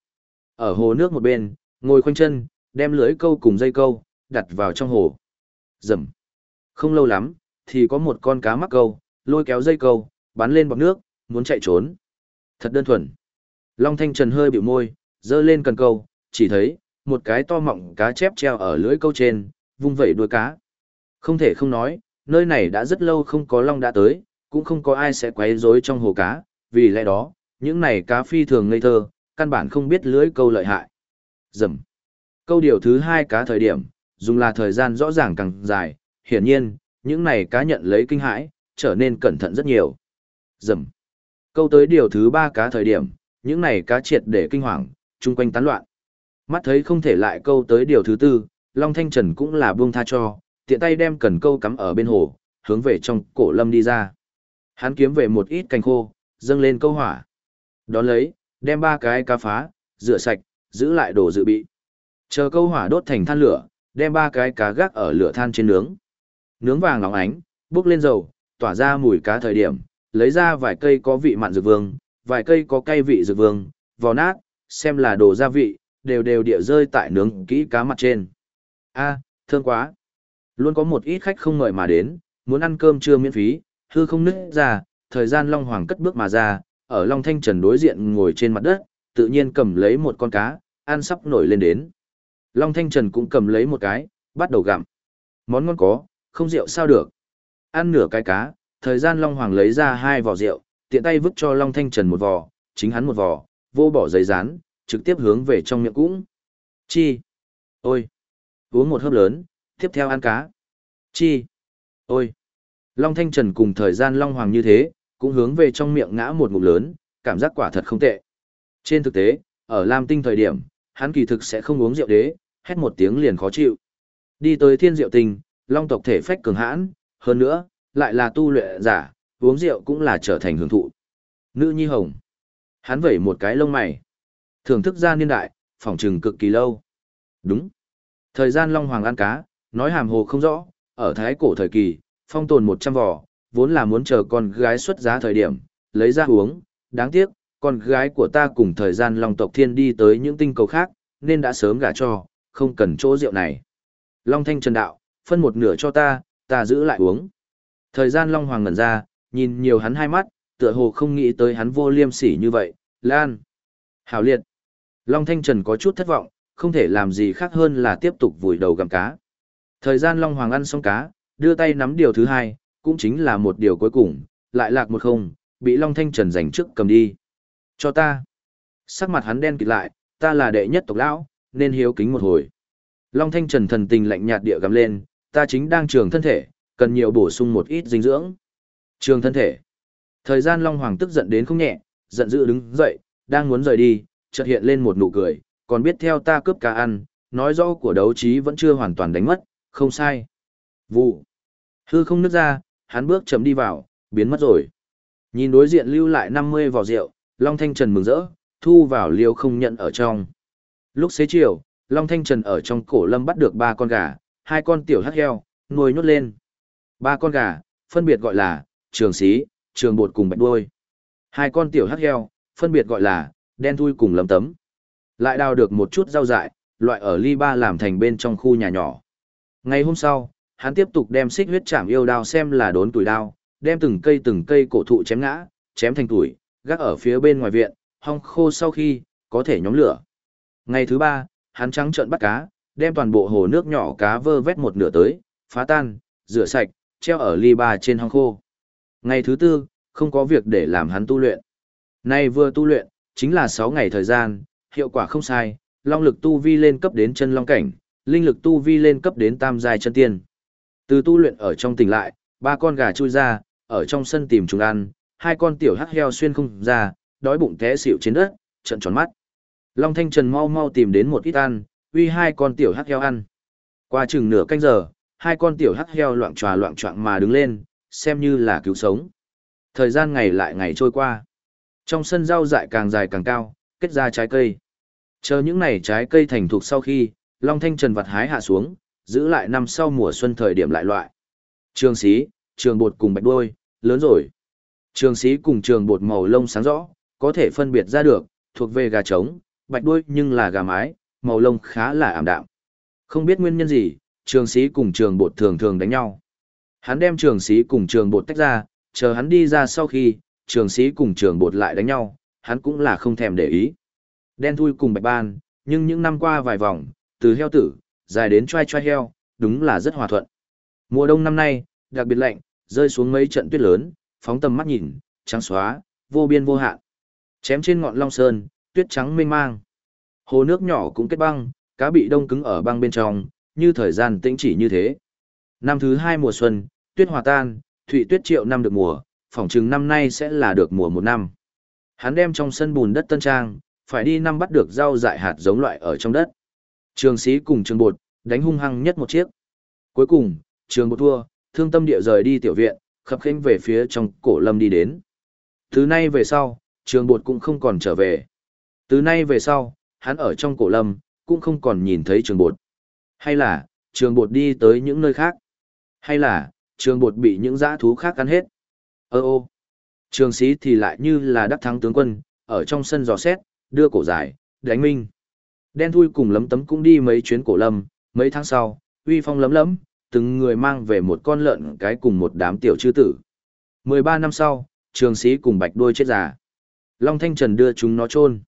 Ở hồ nước một bên, ngồi khoanh chân, đem lưỡi câu cùng dây câu, đặt vào trong hồ. Dầm. Không lâu lắm, thì có một con cá mắc câu, lôi kéo dây câu, bắn lên bọc nước, muốn chạy trốn. Thật đơn thuần. Long Thanh Trần hơi biểu môi, dơ lên cần câu, chỉ thấy, một cái to mọng cá chép treo ở lưỡi câu trên, vung vẩy đuôi cá. Không thể không nói, nơi này đã rất lâu không có long đã tới, cũng không có ai sẽ quấy rối trong hồ cá, vì lẽ đó, những này cá phi thường ngây thơ, căn bản không biết lưỡi câu lợi hại. Dầm. Câu điều thứ hai cá thời điểm, dùng là thời gian rõ ràng càng dài, hiển nhiên, những này cá nhận lấy kinh hãi, trở nên cẩn thận rất nhiều. Dầm. Câu tới điều thứ ba cá thời điểm, những này cá triệt để kinh hoàng, chung quanh tán loạn. Mắt thấy không thể lại câu tới điều thứ tư, Long Thanh Trần cũng là buông tha cho, tiện tay đem cần câu cắm ở bên hồ, hướng về trong cổ lâm đi ra. Hắn kiếm về một ít cành khô, dâng lên câu hỏa. Đón lấy, đem ba cái cá phá, rửa sạch, giữ lại đồ dự bị. Chờ câu hỏa đốt thành than lửa, đem ba cái cá gác ở lửa than trên nướng. Nướng vàng óng ánh, bốc lên dầu, tỏa ra mùi cá thời điểm, lấy ra vài cây có vị mặn dược vương, vài cây có cay vị dược vương, vò nát, xem là đồ gia vị, đều đều địa rơi tại nướng kỹ cá mặt trên. A, thơm quá. Luôn có một ít khách không ngợi mà đến, muốn ăn cơm trưa miễn phí, hư không nứt ra, thời gian Long Hoàng cất bước mà ra, ở Long Thanh Trần đối diện ngồi trên mặt đất, tự nhiên cầm lấy một con cá, ăn sắp nổi lên đến. Long Thanh Trần cũng cầm lấy một cái, bắt đầu gặm. Món ngon có, không rượu sao được. Ăn nửa cái cá, thời gian Long Hoàng lấy ra hai vỏ rượu, tiện tay vứt cho Long Thanh Trần một vỏ, chính hắn một vỏ, vô bỏ giấy rán, trực tiếp hướng về trong miệng cũng. Chi? Ôi! Uống một hớp lớn, tiếp theo ăn cá. Chi? Ôi! Long Thanh Trần cùng thời gian Long Hoàng như thế, cũng hướng về trong miệng ngã một ngụm lớn, cảm giác quả thật không tệ. Trên thực tế, ở Lam Tinh thời điểm, hắn kỳ thực sẽ không uống rượu đế, hét một tiếng liền khó chịu. Đi tới thiên diệu tình, long tộc thể phách cường hãn, hơn nữa, lại là tu luyện giả, uống rượu cũng là trở thành hưởng thụ. Nữ nhi hồng. Hắn vẩy một cái lông mày. Thưởng thức ra niên đại, phỏng trừng cực kỳ lâu. Đúng. Thời gian long hoàng ăn cá, nói hàm hồ không rõ, ở thái cổ thời kỳ, phong tồn 100 vỏ, vốn là muốn chờ con gái xuất giá thời điểm, lấy ra uống, đáng tiếc, con gái của ta cùng thời gian long tộc thiên đi tới những tinh cầu khác, nên đã sớm gả cho, không cần chỗ rượu này. Long thanh trần đạo, phân một nửa cho ta, ta giữ lại uống. Thời gian long hoàng ngẩn ra, nhìn nhiều hắn hai mắt, tựa hồ không nghĩ tới hắn vô liêm sỉ như vậy, lan. Hảo liệt. Long thanh trần có chút thất vọng, không thể làm gì khác hơn là tiếp tục vùi đầu gặm cá. Thời gian long hoàng ăn xong cá, đưa tay nắm điều thứ hai, cũng chính là một điều cuối cùng, lại lạc một không, bị long thanh trần giành trước cầm đi. Cho ta. Sắc mặt hắn đen kịt lại, ta là đệ nhất tộc lão, nên hiếu kính một hồi. Long Thanh Trần thần tình lạnh nhạt địa gầm lên, ta chính đang trường thân thể, cần nhiều bổ sung một ít dinh dưỡng. Trường thân thể. Thời gian Long Hoàng tức giận đến không nhẹ, giận dữ đứng dậy, đang muốn rời đi, chợt hiện lên một nụ cười, còn biết theo ta cướp cá ăn, nói rõ của đấu trí vẫn chưa hoàn toàn đánh mất, không sai. Vụ. Hư không nứt ra, hắn bước chấm đi vào, biến mất rồi. Nhìn đối diện lưu lại 50 vỏ rượu, Long Thanh Trần mừng rỡ, thu vào liêu không nhận ở trong. Lúc xế chiều, Long Thanh Trần ở trong cổ lâm bắt được ba con gà, hai con tiểu hắc heo, nuôi nhốt lên. Ba con gà, phân biệt gọi là trường xí, trường bột cùng bạch đuôi. Hai con tiểu hắc heo, phân biệt gọi là đen thui cùng lấm tấm. Lại đào được một chút rau dại, loại ở ly ba làm thành bên trong khu nhà nhỏ. Ngày hôm sau, hắn tiếp tục đem xích huyết chạm yêu đao xem là đốn tuổi đao, đem từng cây từng cây cổ thụ chém ngã, chém thành tuổi, gác ở phía bên ngoài viện, hong khô sau khi, có thể nhóm lửa. Ngày thứ ba, hắn trắng trợn bắt cá, đem toàn bộ hồ nước nhỏ cá vơ vét một nửa tới, phá tan, rửa sạch, treo ở ly ba trên hong khô. Ngày thứ tư, không có việc để làm hắn tu luyện. Nay vừa tu luyện, chính là 6 ngày thời gian, hiệu quả không sai, long lực tu vi lên cấp đến chân long cảnh, linh lực tu vi lên cấp đến tam giai chân tiên. Từ tu luyện ở trong tỉnh lại, ba con gà chui ra, ở trong sân tìm chúng ăn, hai con tiểu hắc heo xuyên không ra, đói bụng té xỉu trên đất, trận tròn mắt. Long Thanh Trần mau mau tìm đến một ít ăn, uy hai con tiểu hắc heo ăn. Qua chừng nửa canh giờ, hai con tiểu hắc heo loạn tròa loạn trọng mà đứng lên, xem như là cứu sống. Thời gian ngày lại ngày trôi qua. Trong sân rau dại càng dài càng cao, kết ra trái cây. Chờ những này trái cây thành thục sau khi, Long Thanh Trần vặt hái hạ xuống, giữ lại năm sau mùa xuân thời điểm lại loại. Trường xí, trường bột cùng bạch đuôi, lớn rồi. Trường sĩ cùng trường bột màu lông sáng rõ, có thể phân biệt ra được, thuộc về gà trống, bạch đuôi nhưng là gà mái, màu lông khá là ảm đạm. Không biết nguyên nhân gì, trường sĩ cùng trường bột thường thường đánh nhau. Hắn đem trường sĩ cùng trường bột tách ra, chờ hắn đi ra sau khi, trường sĩ cùng trường bột lại đánh nhau, hắn cũng là không thèm để ý. Đen thui cùng bạch ban, nhưng những năm qua vài vòng, từ heo tử, dài đến trai trai heo, đúng là rất hòa thuận. Mùa đông năm nay, đặc biệt lạnh, rơi xuống mấy trận tuyết lớn, phóng tầm mắt nhìn, trắng xóa, vô biên vô hạn. Chém trên ngọn long sơn, tuyết trắng mênh mang. Hồ nước nhỏ cũng kết băng, cá bị đông cứng ở băng bên trong, như thời gian tĩnh chỉ như thế. Năm thứ hai mùa xuân, tuyết hòa tan, thụy tuyết triệu năm được mùa, phỏng chừng năm nay sẽ là được mùa một năm. Hắn đem trong sân bùn đất tân trang, phải đi năm bắt được rau dại hạt giống loại ở trong đất. Trường sĩ cùng trường bột, đánh hung hăng nhất một chiếc. Cuối cùng, trường bột thua, thương tâm địa rời đi tiểu viện, khập khênh về phía trong cổ lâm đi đến. Thứ nay về sau, trường bột cũng không còn trở về. Từ nay về sau, hắn ở trong cổ lâm, cũng không còn nhìn thấy trường bột. Hay là, trường bột đi tới những nơi khác. Hay là, trường bột bị những dã thú khác ăn hết. Ơ ô, trường sĩ thì lại như là đắc thắng tướng quân, ở trong sân dò xét, đưa cổ dài, đánh minh. Đen thui cùng lấm tấm cũng đi mấy chuyến cổ lâm, mấy tháng sau, uy phong lấm lấm, từng người mang về một con lợn cái cùng một đám tiểu chư tử. 13 năm sau, trường sĩ cùng bạch đuôi chết già. Long Thanh Trần đưa chúng nó chôn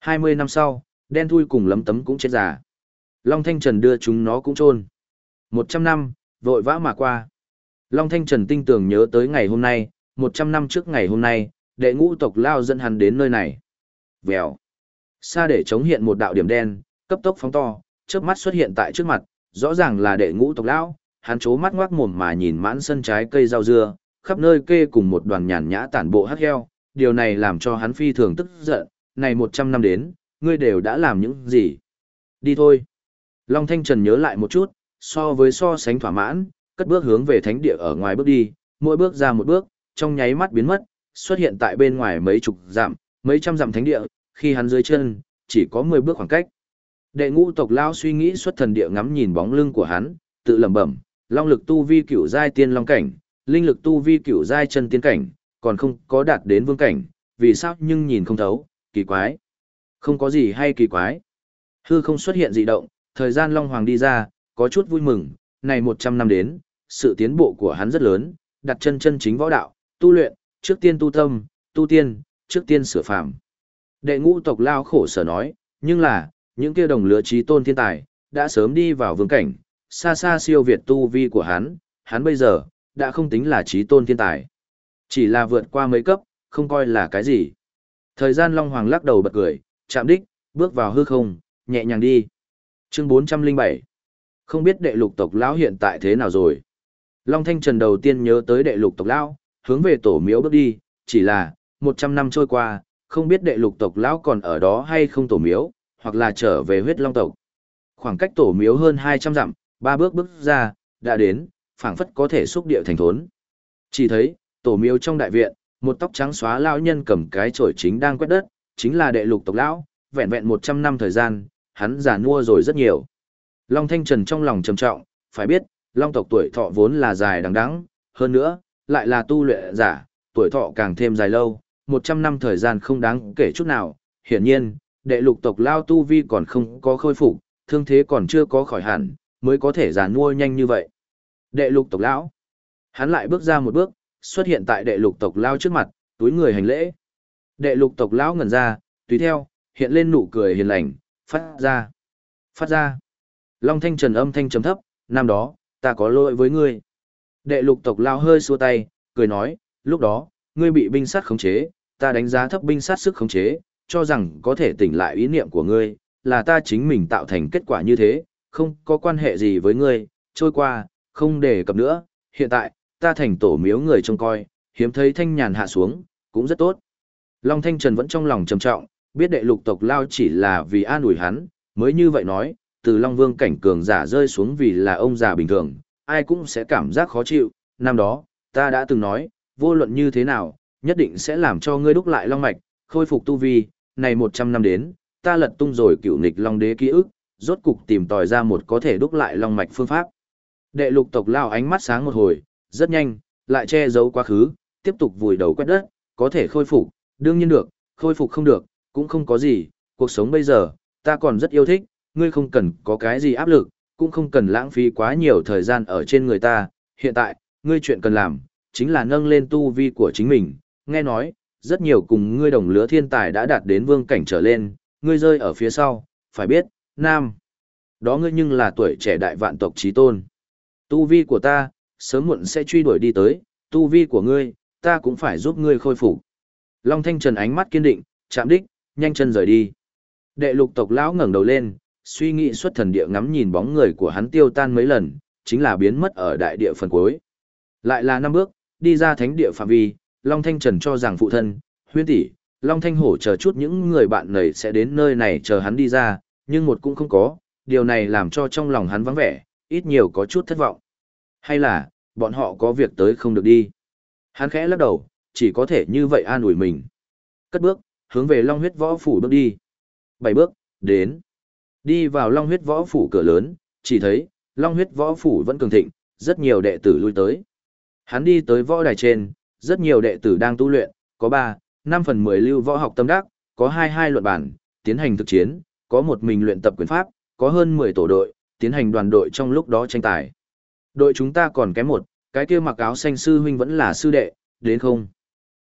20 năm sau, đen thui cùng lấm tấm cũng chết già. Long Thanh Trần đưa chúng nó cũng chôn 100 năm, vội vã mà qua. Long Thanh Trần tinh tường nhớ tới ngày hôm nay, 100 năm trước ngày hôm nay, đệ ngũ tộc lao dẫn hắn đến nơi này. Vèo. Xa để chống hiện một đạo điểm đen, cấp tốc phóng to, trước mắt xuất hiện tại trước mặt, rõ ràng là đệ ngũ tộc lão. hắn chố mắt ngoác mồm mà nhìn mãn sân trái cây rau dưa, khắp nơi kê cùng một đoàn nhàn nhã tản bộ hắc heo, điều này làm cho hắn phi thường tức giận, này 100 năm đến, ngươi đều đã làm những gì? Đi thôi. Long Thanh Trần nhớ lại một chút, so với so sánh thỏa mãn, cất bước hướng về thánh địa ở ngoài bước đi, mỗi bước ra một bước, trong nháy mắt biến mất, xuất hiện tại bên ngoài mấy chục dặm, mấy trăm dặm thánh địa, khi hắn dưới chân, chỉ có 10 bước khoảng cách. Đệ ngũ tộc lao suy nghĩ xuất thần địa ngắm nhìn bóng lưng của hắn, tự lẩm bẩm, long lực tu vi cửu giai tiên long cảnh, linh lực tu vi cửu giai chân tiên cảnh, còn không có đạt đến vương cảnh, vì sao nhưng nhìn không thấu, kỳ quái. Không có gì hay kỳ quái. Hư không xuất hiện dị động, thời gian long hoàng đi ra, có chút vui mừng, này 100 năm đến, sự tiến bộ của hắn rất lớn, đặt chân chân chính võ đạo, tu luyện, trước tiên tu tâm, tu tiên, trước tiên sửa phạm. Đệ ngũ tộc lao khổ sở nói, nhưng là, những kia đồng lứa trí tôn thiên tài, đã sớm đi vào vương cảnh, xa xa siêu việt tu vi của hắn, hắn bây giờ, đã không tính là trí tôn thiên tài. Chỉ là vượt qua mấy cấp, không coi là cái gì. Thời gian Long Hoàng lắc đầu bật cười, chạm đích, bước vào hư không, nhẹ nhàng đi. Chương 407 Không biết đệ lục tộc lão hiện tại thế nào rồi. Long Thanh Trần đầu tiên nhớ tới đệ lục tộc lão, hướng về tổ miếu bước đi, chỉ là, 100 năm trôi qua, không biết đệ lục tộc lão còn ở đó hay không tổ miếu, hoặc là trở về huyết long tộc. Khoảng cách tổ miếu hơn 200 dặm, ba bước bước ra, đã đến, phảng phất có thể xúc địa thành thốn. Chỉ thấy, tổ miếu trong đại viện, một tóc trắng xóa lão nhân cầm cái chổi chính đang quét đất, chính là đệ lục tộc lão, vẹn vẹn 100 năm thời gian, hắn già nua rồi rất nhiều. Long Thanh Trần trong lòng trầm trọng, phải biết, Long tộc tuổi thọ vốn là dài đằng đẵng, hơn nữa, lại là tu luyện giả, tuổi thọ càng thêm dài lâu, 100 năm thời gian không đáng kể chút nào. Hiển nhiên, đệ lục tộc lao tu vi còn không có khôi phục, thương thế còn chưa có khỏi hẳn, mới có thể già nua nhanh như vậy. Đệ lục tộc lão. Hắn lại bước ra một bước, xuất hiện tại đệ lục tộc lao trước mặt, túi người hành lễ. Đệ lục tộc lão ngẩn ra, tùy theo, hiện lên nụ cười hiền lành, phát ra. Phát ra. Long thanh trần âm thanh trầm thấp, năm đó, ta có lỗi với ngươi. Đệ lục tộc lao hơi xua tay, cười nói, lúc đó, ngươi bị binh sát khống chế, ta đánh giá thấp binh sát sức khống chế, cho rằng có thể tỉnh lại ý niệm của ngươi, là ta chính mình tạo thành kết quả như thế, không có quan hệ gì với ngươi, trôi qua, không để cập nữa, hiện tại, ta thành tổ miếu người trông coi, hiếm thấy thanh nhàn hạ xuống, cũng rất tốt. Long Thanh Trần vẫn trong lòng trầm trọng, biết đệ lục tộc lao chỉ là vì an ủi hắn, mới như vậy nói, từ Long Vương cảnh cường giả rơi xuống vì là ông già bình thường, ai cũng sẽ cảm giác khó chịu, năm đó, ta đã từng nói, vô luận như thế nào, nhất định sẽ làm cho ngươi đúc lại Long Mạch, khôi phục tu vi, này 100 năm đến, ta lật tung rồi cựu nịch Long Đế ký ức, rốt cục tìm tòi ra một có thể đúc lại Long Mạch phương pháp. Đệ lục tộc lao ánh mắt sáng một hồi, rất nhanh, lại che giấu quá khứ, tiếp tục vùi đầu quét đất, có thể khôi phục, đương nhiên được, khôi phục không được, cũng không có gì, cuộc sống bây giờ, ta còn rất yêu thích, ngươi không cần có cái gì áp lực, cũng không cần lãng phí quá nhiều thời gian ở trên người ta, hiện tại, ngươi chuyện cần làm, chính là nâng lên tu vi của chính mình, nghe nói, rất nhiều cùng ngươi đồng lứa thiên tài đã đạt đến vương cảnh trở lên, ngươi rơi ở phía sau, phải biết, nam. Đó ngươi nhưng là tuổi trẻ đại vạn tộc trí tôn. Tu vi của ta, sớm muộn sẽ truy đuổi đi tới, tu vi của ngươi, ta cũng phải giúp ngươi khôi phục. Long Thanh Trần ánh mắt kiên định, chạm đích, nhanh chân rời đi. Đệ lục tộc lão ngẩng đầu lên, suy nghĩ xuất thần địa ngắm nhìn bóng người của hắn tiêu tan mấy lần, chính là biến mất ở đại địa phần cuối. Lại là năm bước, đi ra thánh địa phạm vi, Long Thanh Trần cho rằng phụ thân, huyên tỷ, Long Thanh Hổ chờ chút những người bạn này sẽ đến nơi này chờ hắn đi ra, nhưng một cũng không có, điều này làm cho trong lòng hắn vắng vẻ, ít nhiều có chút thất vọng. Hay là, bọn họ có việc tới không được đi. Hắn khẽ lắc đầu, chỉ có thể như vậy an ủi mình. Cất bước, hướng về Long huyết võ phủ bước đi. Bảy bước, đến. Đi vào Long huyết võ phủ cửa lớn, chỉ thấy, Long huyết võ phủ vẫn cường thịnh, rất nhiều đệ tử lui tới. Hắn đi tới võ đài trên, rất nhiều đệ tử đang tu luyện, có 3, 5 phần 10 lưu võ học tâm đắc, có 22 luận bản, tiến hành thực chiến, có một mình luyện tập quyền pháp, có hơn 10 tổ đội, tiến hành đoàn đội trong lúc đó tranh tài. Đội chúng ta còn kém một, cái kia mặc áo xanh sư huynh vẫn là sư đệ, đến không?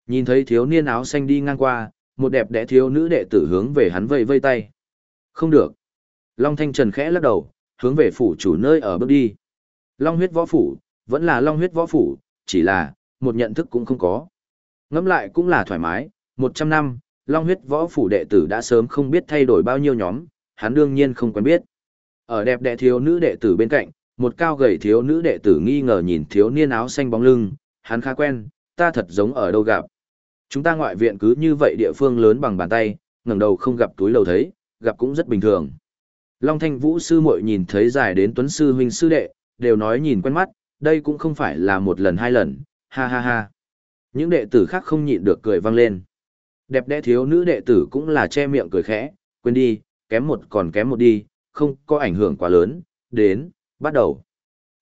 Nhìn thấy thiếu niên áo xanh đi ngang qua, một đẹp đẽ thiếu nữ đệ tử hướng về hắn vây vây tay. Không được. Long Thanh Trần khẽ lắc đầu, hướng về phủ chủ nơi ở bước đi. Long huyết võ phủ, vẫn là long huyết võ phủ, chỉ là, một nhận thức cũng không có. Ngẫm lại cũng là thoải mái, 100 năm, long huyết võ phủ đệ tử đã sớm không biết thay đổi bao nhiêu nhóm, hắn đương nhiên không quen biết. Ở đẹp đẽ thiếu nữ đệ tử bên cạnh, một cao gầy thiếu nữ đệ tử nghi ngờ nhìn thiếu niên áo xanh bóng lưng, hắn khá quen, ta thật giống ở đâu gặp. Chúng ta ngoại viện cứ như vậy địa phương lớn bằng bàn tay, ngẩng đầu không gặp túi lầu thấy, gặp cũng rất bình thường. Long Thanh Vũ sư muội nhìn thấy dài đến tuấn sư huynh sư đệ, đều nói nhìn quen mắt, đây cũng không phải là một lần hai lần, ha ha ha. Những đệ tử khác không nhịn được cười vang lên. Đẹp đẽ thiếu nữ đệ tử cũng là che miệng cười khẽ, quên đi, kém một còn kém một đi, không có ảnh hưởng quá lớn, đến, bắt đầu.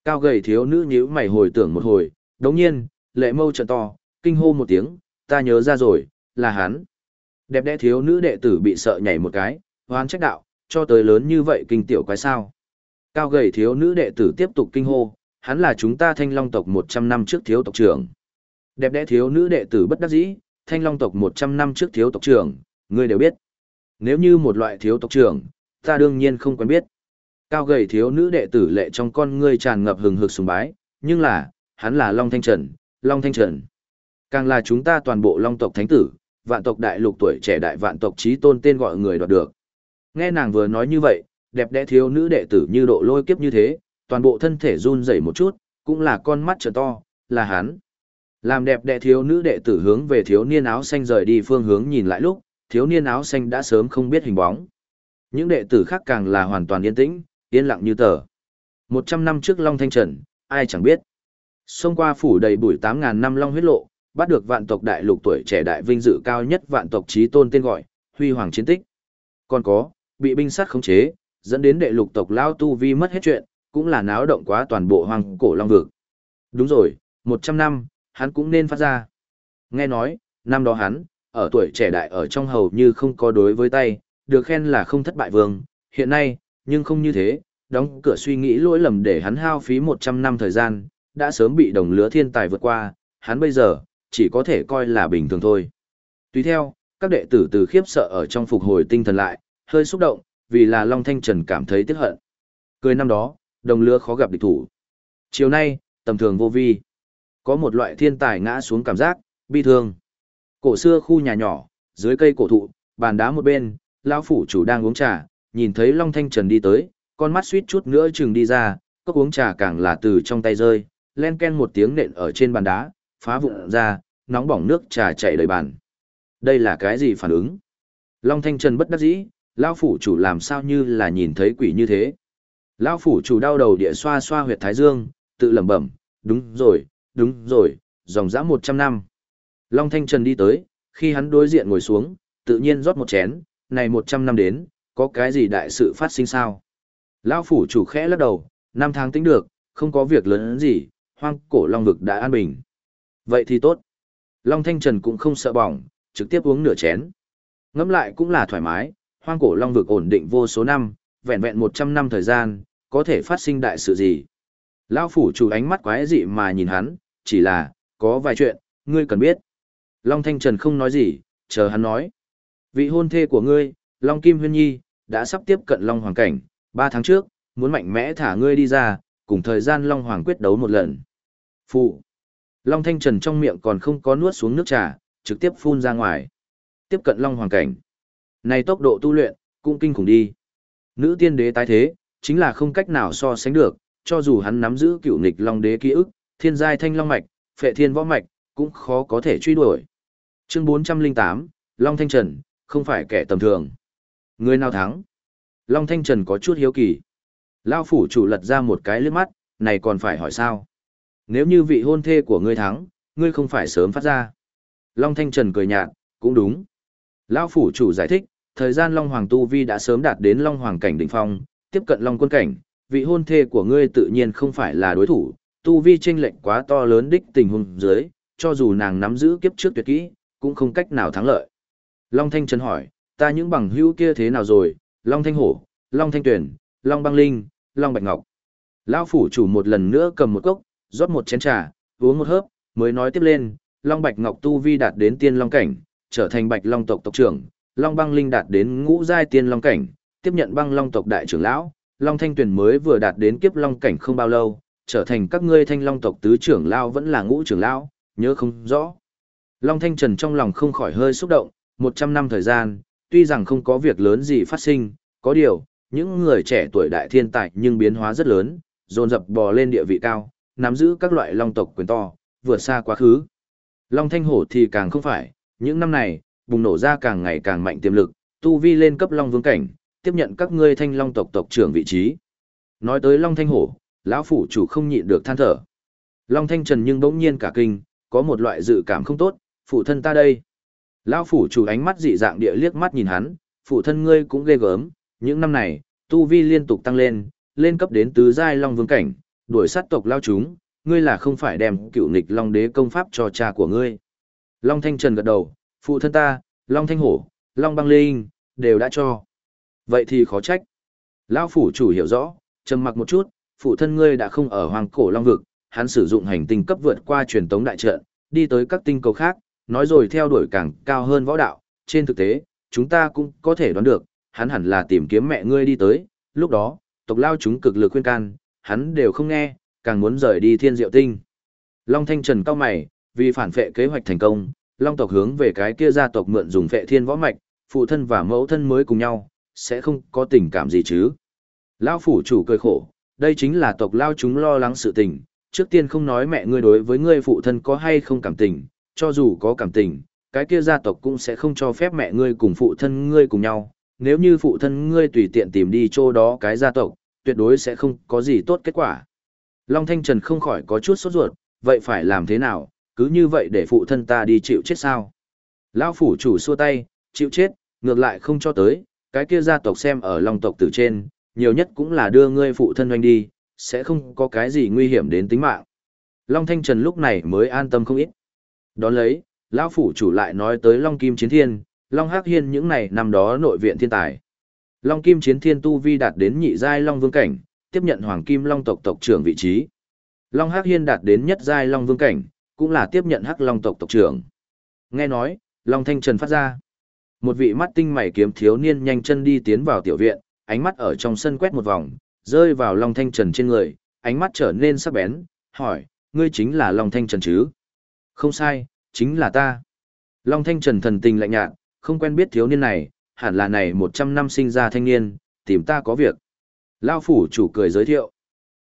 Cao gầy thiếu nữ nhíu mày hồi tưởng một hồi, đồng nhiên, lệ mâu trợ to, kinh hô một tiếng, ta nhớ ra rồi, là hắn. Đẹp đẽ thiếu nữ đệ tử bị sợ nhảy một cái, hoán trách đạo, cho tới lớn như vậy kinh tiểu quái sao. Cao gầy thiếu nữ đệ tử tiếp tục kinh hô, hắn là chúng ta thanh long tộc 100 năm trước thiếu tộc trưởng. Đẹp đẽ thiếu nữ đệ tử bất đắc dĩ, thanh long tộc 100 năm trước thiếu tộc trưởng, ngươi đều biết. Nếu như một loại thiếu tộc trưởng, ta đương nhiên không quen biết. Cao gầy thiếu nữ đệ tử lệ trong con ngươi tràn ngập hừng hực sùng bái, nhưng là, hắn là Long Thanh Trần, Long Thanh Trần. Càng là chúng ta toàn bộ Long tộc thánh tử, vạn tộc đại lục tuổi trẻ đại vạn tộc trí tôn tên gọi người đoạt được. Nghe nàng vừa nói như vậy, đẹp đẽ thiếu nữ đệ tử như độ lôi kiếp như thế, toàn bộ thân thể run rẩy một chút, cũng là con mắt trợ to, là hắn. Làm đẹp đệ thiếu nữ đệ tử hướng về thiếu niên áo xanh rời đi phương hướng nhìn lại lúc, thiếu niên áo xanh đã sớm không biết hình bóng. Những đệ tử khác càng là hoàn toàn yên tĩnh, yên lặng như tờ. Một trăm năm trước Long Thanh Trần, ai chẳng biết. Xông qua phủ đầy bụi tám ngàn năm Long huyết lộ, bắt được vạn tộc đại lục tuổi trẻ đại vinh dự cao nhất vạn tộc trí tôn tên gọi, huy hoàng chiến tích. Còn có, bị binh sát khống chế, dẫn đến đệ lục tộc lao tu vi mất hết chuyện, cũng là náo động quá toàn bộ hoàng cổ long vực. Đúng rồi, một trăm năm, hắn cũng nên phát ra. Nghe nói, năm đó hắn, ở tuổi trẻ đại ở trong hầu như không có đối với tay, được khen là không thất bại vương, hiện nay, nhưng không như thế, đóng cửa suy nghĩ lỗi lầm để hắn hao phí 100 năm thời gian, đã sớm bị đồng lứa thiên tài vượt qua, hắn bây giờ, chỉ có thể coi là bình thường thôi. Tuy theo, các đệ tử từ khiếp sợ ở trong phục hồi tinh thần lại, hơi xúc động, vì là Long Thanh Trần cảm thấy tiếc hận. Cười năm đó, đồng lứa khó gặp địch thủ. Chiều nay, tầm thường vô vi. Có một loại thiên tài ngã xuống cảm giác, bi thương. Cổ xưa khu nhà nhỏ, dưới cây cổ thụ, bàn đá một bên, lão phủ chủ đang uống trà, nhìn thấy Long Thanh Trần đi tới, con mắt suýt chút nữa chừng đi ra, cốc uống trà càng là từ trong tay rơi, len ken một tiếng nện ở trên bàn đá, phá vụn ra, nóng bỏng nước trà chảy đầy bàn. Đây là cái gì phản ứng? Long Thanh Trần bất đắc dĩ, lão phủ chủ làm sao như là nhìn thấy quỷ như thế. Lão phủ chủ đau đầu địa xoa xoa huyệt thái dương, tự lẩm bẩm, đúng rồi, đúng rồi, dòng dã 100 năm. Long Thanh Trần đi tới, khi hắn đối diện ngồi xuống, tự nhiên rót một chén, này 100 năm đến, có cái gì đại sự phát sinh sao? Lão phủ chủ khẽ lắc đầu, năm tháng tính được, không có việc lớn gì, hoang cổ long vực đã an bình. Vậy thì tốt. Long Thanh Trần cũng không sợ bỏng, trực tiếp uống nửa chén. Ngẫm lại cũng là thoải mái, hoang cổ long vực ổn định vô số năm, vẹn vẹn 100 năm thời gian, có thể phát sinh đại sự gì. Lão phủ chủ ánh mắt quái dị mà nhìn hắn, chỉ là, có vài chuyện, ngươi cần biết. Long Thanh Trần không nói gì, chờ hắn nói. Vị hôn thê của ngươi, Long Kim Huyên Nhi, đã sắp tiếp cận Long Hoàng Cảnh, ba tháng trước, muốn mạnh mẽ thả ngươi đi ra, cùng thời gian Long Hoàng quyết đấu một lần. Phụ. Long Thanh Trần trong miệng còn không có nuốt xuống nước trà, trực tiếp phun ra ngoài. Tiếp cận Long Hoàng Cảnh. Này tốc độ tu luyện, cũng kinh khủng đi. Nữ tiên đế tái thế, chính là không cách nào so sánh được, cho dù hắn nắm giữ cựu nghịch Long đế ký ức, thiên giai thanh long mạch, phệ thiên võ mạch, cũng khó có thể truy đuổi. Chương 408, Long Thanh Trần, không phải kẻ tầm thường. Người nào thắng? Long Thanh Trần có chút hiếu kỳ. Lao phủ chủ lật ra một cái lướt mắt, này còn phải hỏi sao? Nếu như vị hôn thê của ngươi thắng, ngươi không phải sớm phát ra. Long Thanh Trần cười nhạt, cũng đúng. Lao phủ chủ giải thích, thời gian Long Hoàng Tu Vi đã sớm đạt đến Long Hoàng cảnh đỉnh phong, tiếp cận Long quân cảnh, vị hôn thê của ngươi tự nhiên không phải là đối thủ, Tu Vi chênh lệch quá to lớn đích tình huống dưới, cho dù nàng nắm giữ kiếp trước tuyệt kỹ, cũng không cách nào thắng lợi. Long Thanh Trần hỏi, ta những bằng hữu kia thế nào rồi, Long Thanh Hổ, Long Thanh Tuyển, Long Băng Linh, Long Bạch Ngọc. Lão phủ chủ một lần nữa cầm một cốc, rót một chén trà, uống một hớp, mới nói tiếp lên, Long Bạch Ngọc tu vi đạt đến tiên long cảnh, trở thành Bạch Long tộc tộc trưởng, Long Băng Linh đạt đến ngũ giai tiên long cảnh, tiếp nhận băng long tộc đại trưởng lão, Long Thanh Tuyền mới vừa đạt đến kiếp long cảnh không bao lâu, trở thành các ngươi thanh long tộc tứ trưởng lão vẫn là ngũ trưởng lão, nhớ không rõ. Long Thanh Trần trong lòng không khỏi hơi xúc động, 100 năm thời gian, tuy rằng không có việc lớn gì phát sinh, có điều, những người trẻ tuổi đại thiên tài nhưng biến hóa rất lớn, dồn dập bò lên địa vị cao, nắm giữ các loại long tộc quyền to, vượt xa quá khứ. Long Thanh Hổ thì càng không phải, những năm này, bùng nổ ra càng ngày càng mạnh tiềm lực, tu vi lên cấp Long Vương cảnh, tiếp nhận các ngươi thanh long tộc tộc trưởng vị trí. Nói tới Long Thanh Hổ, lão phủ chủ không nhịn được than thở. Long Thanh Trần nhưng bỗng nhiên cả kinh, có một loại dự cảm không tốt, phụ thân ta đây. Lão phủ chủ ánh mắt dị dạng địa liếc mắt nhìn hắn, phụ thân ngươi cũng ghê gớm, những năm này, tu vi liên tục tăng lên, lên cấp đến tứ giai Long Vương cảnh, đuổi sát tộc lao chúng, ngươi là không phải đem cựu nghịch Long Đế công pháp cho cha của ngươi. Long Thanh Trần gật đầu, phụ thân ta, Long Thanh Hổ, Long Băng Linh, đều đã cho. Vậy thì khó trách. Lão phủ chủ hiểu rõ, trầm mặc một chút, phụ thân ngươi đã không ở hoàng cổ long vực, hắn sử dụng hành tinh cấp vượt qua truyền tống đại trận, đi tới các tinh cầu khác, nói rồi theo đuổi càng cao hơn võ đạo, trên thực tế, chúng ta cũng có thể đoán được, hắn hẳn là tìm kiếm mẹ ngươi đi tới, lúc đó, tộc lao chúng cực lực khuyên can, hắn đều không nghe, càng muốn rời đi thiên diệu tinh. Long Thanh Trần cao mày, vì phản phệ kế hoạch thành công, Long tộc hướng về cái kia gia tộc mượn dùng phệ thiên võ mạch, phụ thân và mẫu thân mới cùng nhau, sẽ không có tình cảm gì chứ. Lao phủ chủ cười khổ, đây chính là tộc lao chúng lo lắng sự tình, trước tiên không nói mẹ ngươi đối với ngươi phụ thân có hay không cảm tình, cho dù có cảm tình, cái kia gia tộc cũng sẽ không cho phép mẹ ngươi cùng phụ thân ngươi cùng nhau, nếu như phụ thân ngươi tùy tiện tìm đi chỗ đó cái gia tộc, tuyệt đối sẽ không có gì tốt kết quả. Long Thanh Trần không khỏi có chút sốt ruột, vậy phải làm thế nào, cứ như vậy để phụ thân ta đi chịu chết sao? Lão phủ chủ xua tay, chịu chết, ngược lại không cho tới, cái kia gia tộc xem ở Long tộc tử trên, nhiều nhất cũng là đưa ngươi phụ thân doanh đi, sẽ không có cái gì nguy hiểm đến tính mạng. Long Thanh Trần lúc này mới an tâm không ít. Đón lấy, lão phủ chủ lại nói tới Long Kim Chiến Thiên, Long Hắc Hiên những này năm đó nội viện thiên tài. Long Kim Chiến Thiên tu vi đạt đến nhị giai Long Vương cảnh, tiếp nhận Hoàng Kim Long tộc tộc trưởng vị trí. Long Hắc Hiên đạt đến nhất giai Long Vương cảnh, cũng là tiếp nhận Hắc Long tộc tộc trưởng. Nghe nói, Long Thanh Trần phát ra. Một vị mắt tinh mày kiếm thiếu niên nhanh chân đi tiến vào tiểu viện, ánh mắt ở trong sân quét một vòng, rơi vào Long Thanh Trần trên người, ánh mắt trở nên sắc bén, hỏi, ngươi chính là Long Thanh Trần chứ? Không sai, chính là ta. Long Thanh Trần thần tình lạnh nhạt, không quen biết thiếu niên này, hẳn là này 100 năm sinh ra thanh niên, tìm ta có việc. Lao phủ chủ cười giới thiệu.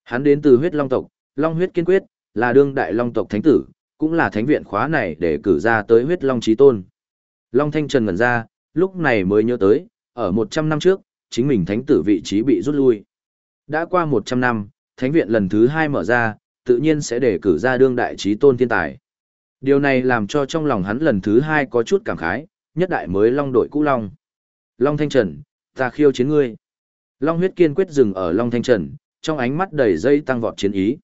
Hắn đến từ huyết long tộc, long huyết kiên quyết, là đương đại long tộc thánh tử, cũng là thánh viện khóa này để cử ra tới huyết long trí tôn. Long Thanh Trần ngẩn ra, lúc này mới nhớ tới, ở 100 năm trước, chính mình thánh tử vị trí bị rút lui. Đã qua 100 năm, thánh viện lần thứ hai mở ra, tự nhiên sẽ để cử ra đương đại trí tôn thiên tài. Điều này làm cho trong lòng hắn lần thứ hai có chút cảm khái, nhất đại mới long đội cũ long. Long Thanh Trần, ta khiêu chiến ngươi. Long huyết kiên quyết dừng ở Long Thanh Trần, trong ánh mắt đầy dây tăng vọt chiến ý.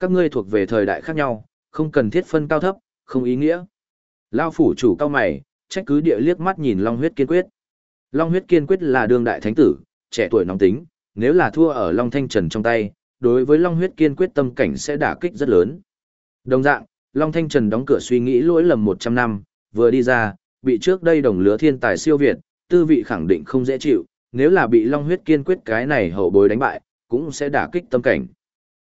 Các ngươi thuộc về thời đại khác nhau, không cần thiết phân cao thấp, không ý nghĩa. Lao phủ chủ cao mày, trách cứ địa liếc mắt nhìn Long huyết kiên quyết. Long huyết kiên quyết là đương đại thánh tử, trẻ tuổi nóng tính, nếu là thua ở Long Thanh Trần trong tay, đối với Long huyết kiên quyết tâm cảnh sẽ đả kích rất lớn. Đồng dạng, Long Thanh Trần đóng cửa suy nghĩ lỗi lầm 100 năm, vừa đi ra, bị trước đây đồng lứa thiên tài siêu việt, tư vị khẳng định không dễ chịu, nếu là bị Long huyết kiên quyết cái này hậu bối đánh bại, cũng sẽ đả kích tâm cảnh.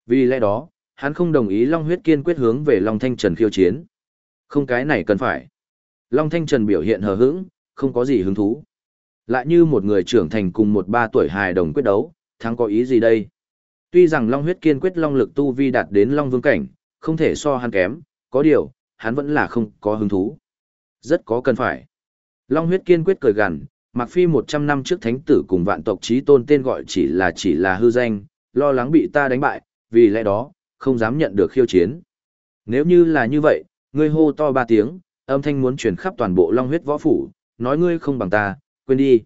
Vì lẽ đó, hắn không đồng ý Long huyết kiên quyết hướng về Long Thanh Trần khiêu chiến. Không cái này cần phải. Long Thanh Trần biểu hiện hờ hững, không có gì hứng thú. Lại như một người trưởng thành cùng một ba tuổi hài đồng quyết đấu, thắng có ý gì đây? Tuy rằng Long huyết kiên quyết Long lực tu vi đạt đến Long vương cảnh, không thể so hắn kém, có điều, hắn vẫn là không có hứng thú. Rất có cần phải. Long huyết kiên quyết cười gằn, Mạc Phi 100 năm trước thánh tử cùng vạn tộc trí tôn tên gọi chỉ là chỉ là hư danh, lo lắng bị ta đánh bại, vì lẽ đó, không dám nhận được khiêu chiến. Nếu như là như vậy, ngươi hô to ba tiếng, âm thanh muốn truyền khắp toàn bộ Long huyết võ phủ, nói ngươi không bằng ta, quên đi.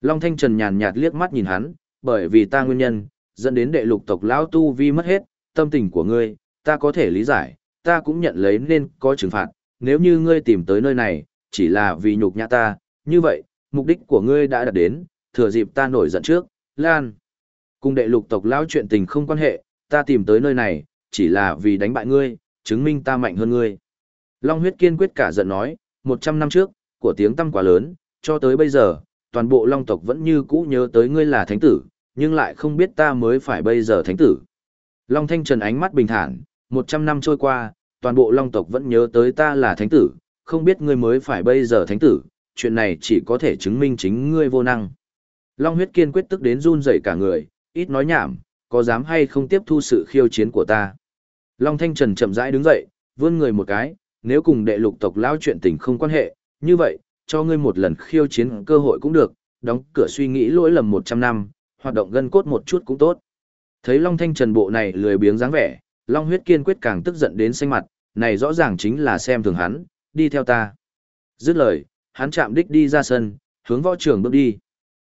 Long Thanh Trần nhàn nhạt liếc mắt nhìn hắn, bởi vì ta nguyên nhân, dẫn đến đệ lục tộc lão tu vi mất hết, tâm tình của ngươi, ta có thể lý giải, ta cũng nhận lấy nên có trừng phạt, nếu như ngươi tìm tới nơi này, chỉ là vì nhục nhã ta, như vậy, mục đích của ngươi đã đạt đến, thừa dịp ta nổi giận trước, Lan. Cùng đệ lục tộc lão chuyện tình không quan hệ, ta tìm tới nơi này, chỉ là vì đánh bại ngươi, chứng minh ta mạnh hơn ngươi. Long huyết kiên quyết cả giận nói, 100 năm trước, của tiếng tâm quá lớn, cho tới bây giờ, toàn bộ long tộc vẫn như cũ nhớ tới ngươi là thánh tử, nhưng lại không biết ta mới phải bây giờ thánh tử. Long thanh trần ánh mắt bình thản, 100 năm trôi qua, toàn bộ long tộc vẫn nhớ tới ta là thánh tử, không biết ngươi mới phải bây giờ thánh tử, chuyện này chỉ có thể chứng minh chính ngươi vô năng. Long huyết kiên quyết tức đến run rẩy cả người, ít nói nhảm, có dám hay không tiếp thu sự khiêu chiến của ta. Long thanh trần chậm rãi đứng dậy, vươn người một cái, nếu cùng đệ lục tộc lão chuyện tình không quan hệ, như vậy, cho ngươi một lần khiêu chiến cơ hội cũng được, đóng cửa suy nghĩ lỗi lầm 100 năm, hoạt động gân cốt một chút cũng tốt. Thấy Long Thanh Trần bộ này lười biếng dáng vẻ, Long huyết kiên quyết càng tức giận đến xanh mặt, này rõ ràng chính là xem thường hắn, đi theo ta. Dứt lời, hắn chạm đích đi ra sân, hướng võ trường bước đi.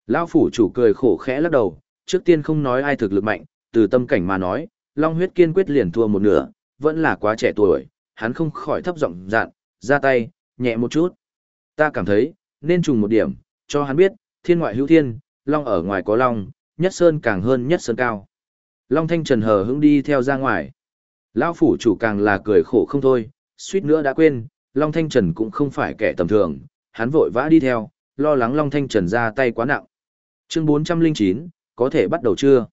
Lão phủ chủ cười khổ khẽ lắc đầu, trước tiên không nói ai thực lực mạnh, từ tâm cảnh mà nói, Long huyết kiên quyết liền thua một nửa, vẫn là quá trẻ tuổi, hắn không khỏi thấp giọng dạn, ra tay, nhẹ một chút. Ta cảm thấy, nên trùng một điểm, cho hắn biết, thiên ngoại hữu thiên, Long ở ngoài có Long, nhất sơn càng hơn nhất sơn cao. Long Thanh Trần hờ hững đi theo ra ngoài. Lão phủ chủ càng là cười khổ không thôi, suýt nữa đã quên, Long Thanh Trần cũng không phải kẻ tầm thường, hắn vội vã đi theo, lo lắng Long Thanh Trần ra tay quá nặng. Chương 409, có thể bắt đầu chưa?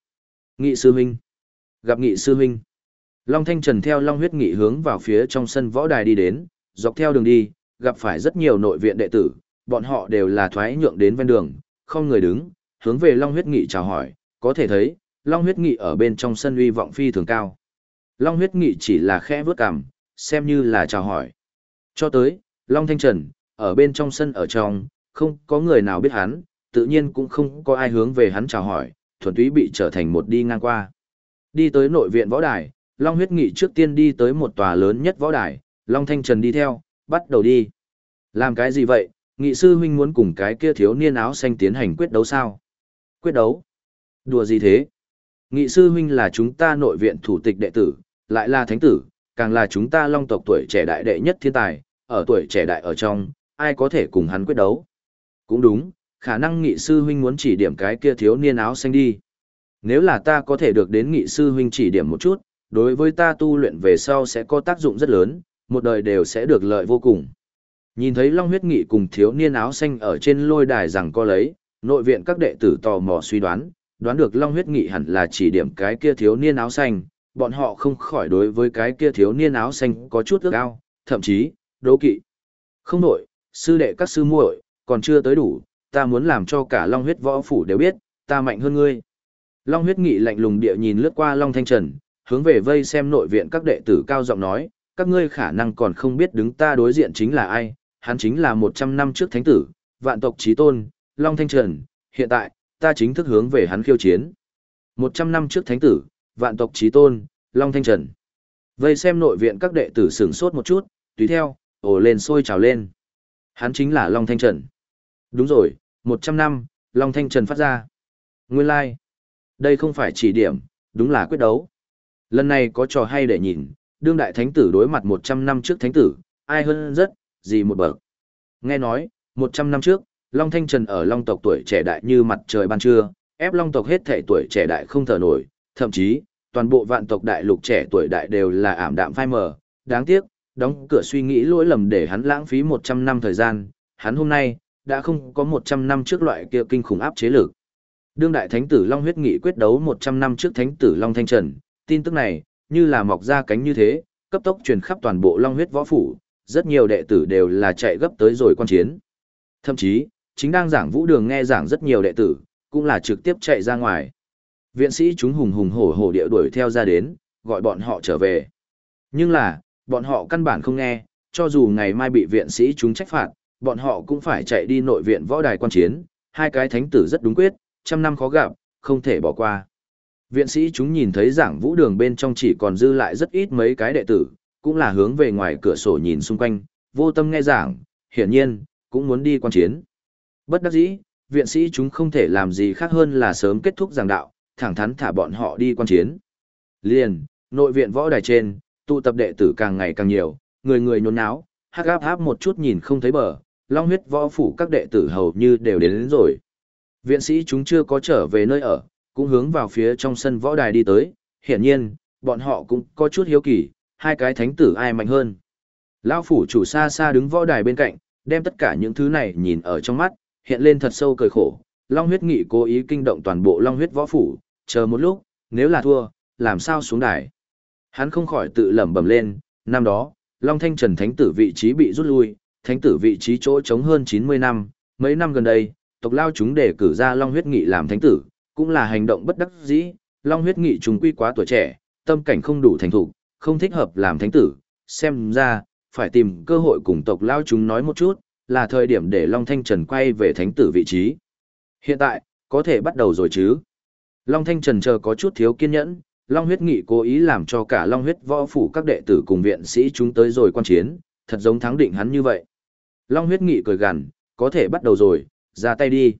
Nghị sư huynh. Gặp nghị sư huynh. Long Thanh Trần theo Long huyết nghị hướng vào phía trong sân võ đài đi đến, dọc theo đường đi, gặp phải rất nhiều nội viện đệ tử, bọn họ đều là thoái nhượng đến ven đường, không người đứng, hướng về Long huyết nghị chào hỏi, có thể thấy, Long huyết nghị ở bên trong sân uy vọng phi thường cao. Long huyết nghị chỉ là khẽ vướt cằm, xem như là chào hỏi. Cho tới, Long Thanh Trần, ở bên trong sân ở trong, không có người nào biết hắn, tự nhiên cũng không có ai hướng về hắn chào hỏi, thuần túy bị trở thành một đi ngang qua. Đi tới nội viện võ đài, Long huyết nghị trước tiên đi tới một tòa lớn nhất võ đài, Long Thanh Trần đi theo, bắt đầu đi. Làm cái gì vậy, nghị sư huynh muốn cùng cái kia thiếu niên áo xanh tiến hành quyết đấu sao? Quyết đấu? Đùa gì thế? Nghị sư huynh là chúng ta nội viện thủ tịch đệ tử, lại là thánh tử, càng là chúng ta long tộc tuổi trẻ đại đệ nhất thiên tài, ở tuổi trẻ đại ở trong, ai có thể cùng hắn quyết đấu. Cũng đúng, khả năng nghị sư huynh muốn chỉ điểm cái kia thiếu niên áo xanh đi. Nếu là ta có thể được đến nghị sư huynh chỉ điểm một chút, đối với ta tu luyện về sau sẽ có tác dụng rất lớn, một đời đều sẽ được lợi vô cùng. Nhìn thấy Long huyết nghị cùng thiếu niên áo xanh ở trên lôi đài rằng có lấy, nội viện các đệ tử tò mò suy đoán, đoán được Long huyết nghị hẳn là chỉ điểm cái kia thiếu niên áo xanh, bọn họ không khỏi đối với cái kia thiếu niên áo xanh có chút ước ao, thậm chí, đố kỵ. Không nổi, sư đệ các sư muội còn chưa tới đủ, ta muốn làm cho cả Long huyết võ phủ đều biết, ta mạnh hơn ngươi. Long huyết nghị lạnh lùng địa nhìn lướt qua Long Thanh Trần, hướng về vây xem nội viện các đệ tử cao giọng nói, các ngươi khả năng còn không biết đứng ta đối diện chính là ai, hắn chính là 100 năm trước thánh tử, vạn tộc trí tôn, Long Thanh Trần, hiện tại, ta chính thức hướng về hắn khiêu chiến. 100 năm trước thánh tử, vạn tộc trí tôn, Long Thanh Trần. Vây xem nội viện các đệ tử sửng sốt một chút, tùy theo, ồ lên sôi trào lên. Hắn chính là Long Thanh Trần. Đúng rồi, 100 năm, Long Thanh Trần phát ra. Nguyên lai, like. đây không phải chỉ điểm, đúng là quyết đấu. Lần này có trò hay để nhìn, đương đại thánh tử đối mặt 100 năm trước thánh tử, ai hơn rất, gì một bậc. Nghe nói, 100 năm trước, Long Thanh Trần ở Long tộc tuổi trẻ đại như mặt trời ban trưa, ép Long tộc hết thể tuổi trẻ đại không thở nổi, thậm chí, toàn bộ vạn tộc đại lục trẻ tuổi đại đều là ảm đạm phai mờ, đáng tiếc, đóng cửa suy nghĩ lỗi lầm để hắn lãng phí 100 năm thời gian, hắn hôm nay, đã không có 100 năm trước loại kia kinh khủng áp chế lực. Đương đại thánh tử Long huyết nghị quyết đấu 100 năm trước thánh tử Long Thanh Trần, tin tức này, như là mọc ra cánh như thế, cấp tốc truyền khắp toàn bộ Long huyết võ phủ, rất nhiều đệ tử đều là chạy gấp tới rồi quan chiến. Thậm chí, chính đang giảng vũ đường nghe giảng rất nhiều đệ tử, cũng là trực tiếp chạy ra ngoài. Viện sĩ chúng hùng hùng hổ hổ địa đuổi theo ra đến, gọi bọn họ trở về. Nhưng là, bọn họ căn bản không nghe, cho dù ngày mai bị viện sĩ chúng trách phạt, bọn họ cũng phải chạy đi nội viện võ đài quan chiến, hai cái thánh tử rất đúng quyết, trăm năm khó gặp, không thể bỏ qua. Viện sĩ chúng nhìn thấy giảng vũ đường bên trong chỉ còn dư lại rất ít mấy cái đệ tử, cũng là hướng về ngoài cửa sổ nhìn xung quanh, vô tâm nghe giảng, hiển nhiên, cũng muốn đi quan chiến. Bất đắc dĩ, viện sĩ chúng không thể làm gì khác hơn là sớm kết thúc giảng đạo, thẳng thắn thả bọn họ đi quan chiến. Liền, nội viện võ đài trên, tụ tập đệ tử càng ngày càng nhiều, người người nhốn náo, hắc áp áp một chút nhìn không thấy bờ, long huyết võ phủ các đệ tử hầu như đều đến, đến rồi. Viện sĩ chúng chưa có trở về nơi ở, cũng hướng vào phía trong sân võ đài đi tới, hiển nhiên, bọn họ cũng có chút hiếu kỳ, hai cái thánh tử ai mạnh hơn. Lão phủ chủ xa xa đứng võ đài bên cạnh, đem tất cả những thứ này nhìn ở trong mắt, hiện lên thật sâu cười khổ. Long huyết nghị cố ý kinh động toàn bộ long huyết võ phủ, chờ một lúc, nếu là thua, làm sao xuống đài. Hắn không khỏi tự lẩm bẩm lên, năm đó, Long Thanh Trần Thánh tử vị trí bị rút lui, Thánh tử vị trí chỗ trống hơn 90 năm, mấy năm gần đây, tộc lao chúng để cử ra Long huyết nghị làm Thánh tử, cũng là hành động bất đắc dĩ, Long huyết nghị trùng quy quá tuổi trẻ, tâm cảnh không đủ thành thục, không thích hợp làm Thánh tử, xem ra, phải tìm cơ hội cùng tộc lao chúng nói một chút, là thời điểm để Long Thanh Trần quay về thánh tử vị trí. Hiện tại, có thể bắt đầu rồi chứ. Long Thanh Trần chờ có chút thiếu kiên nhẫn, Long huyết nghị cố ý làm cho cả Long huyết võ phủ các đệ tử cùng viện sĩ chúng tới rồi quan chiến, thật giống thắng định hắn như vậy. Long huyết nghị cười gằn, có thể bắt đầu rồi, ra tay đi.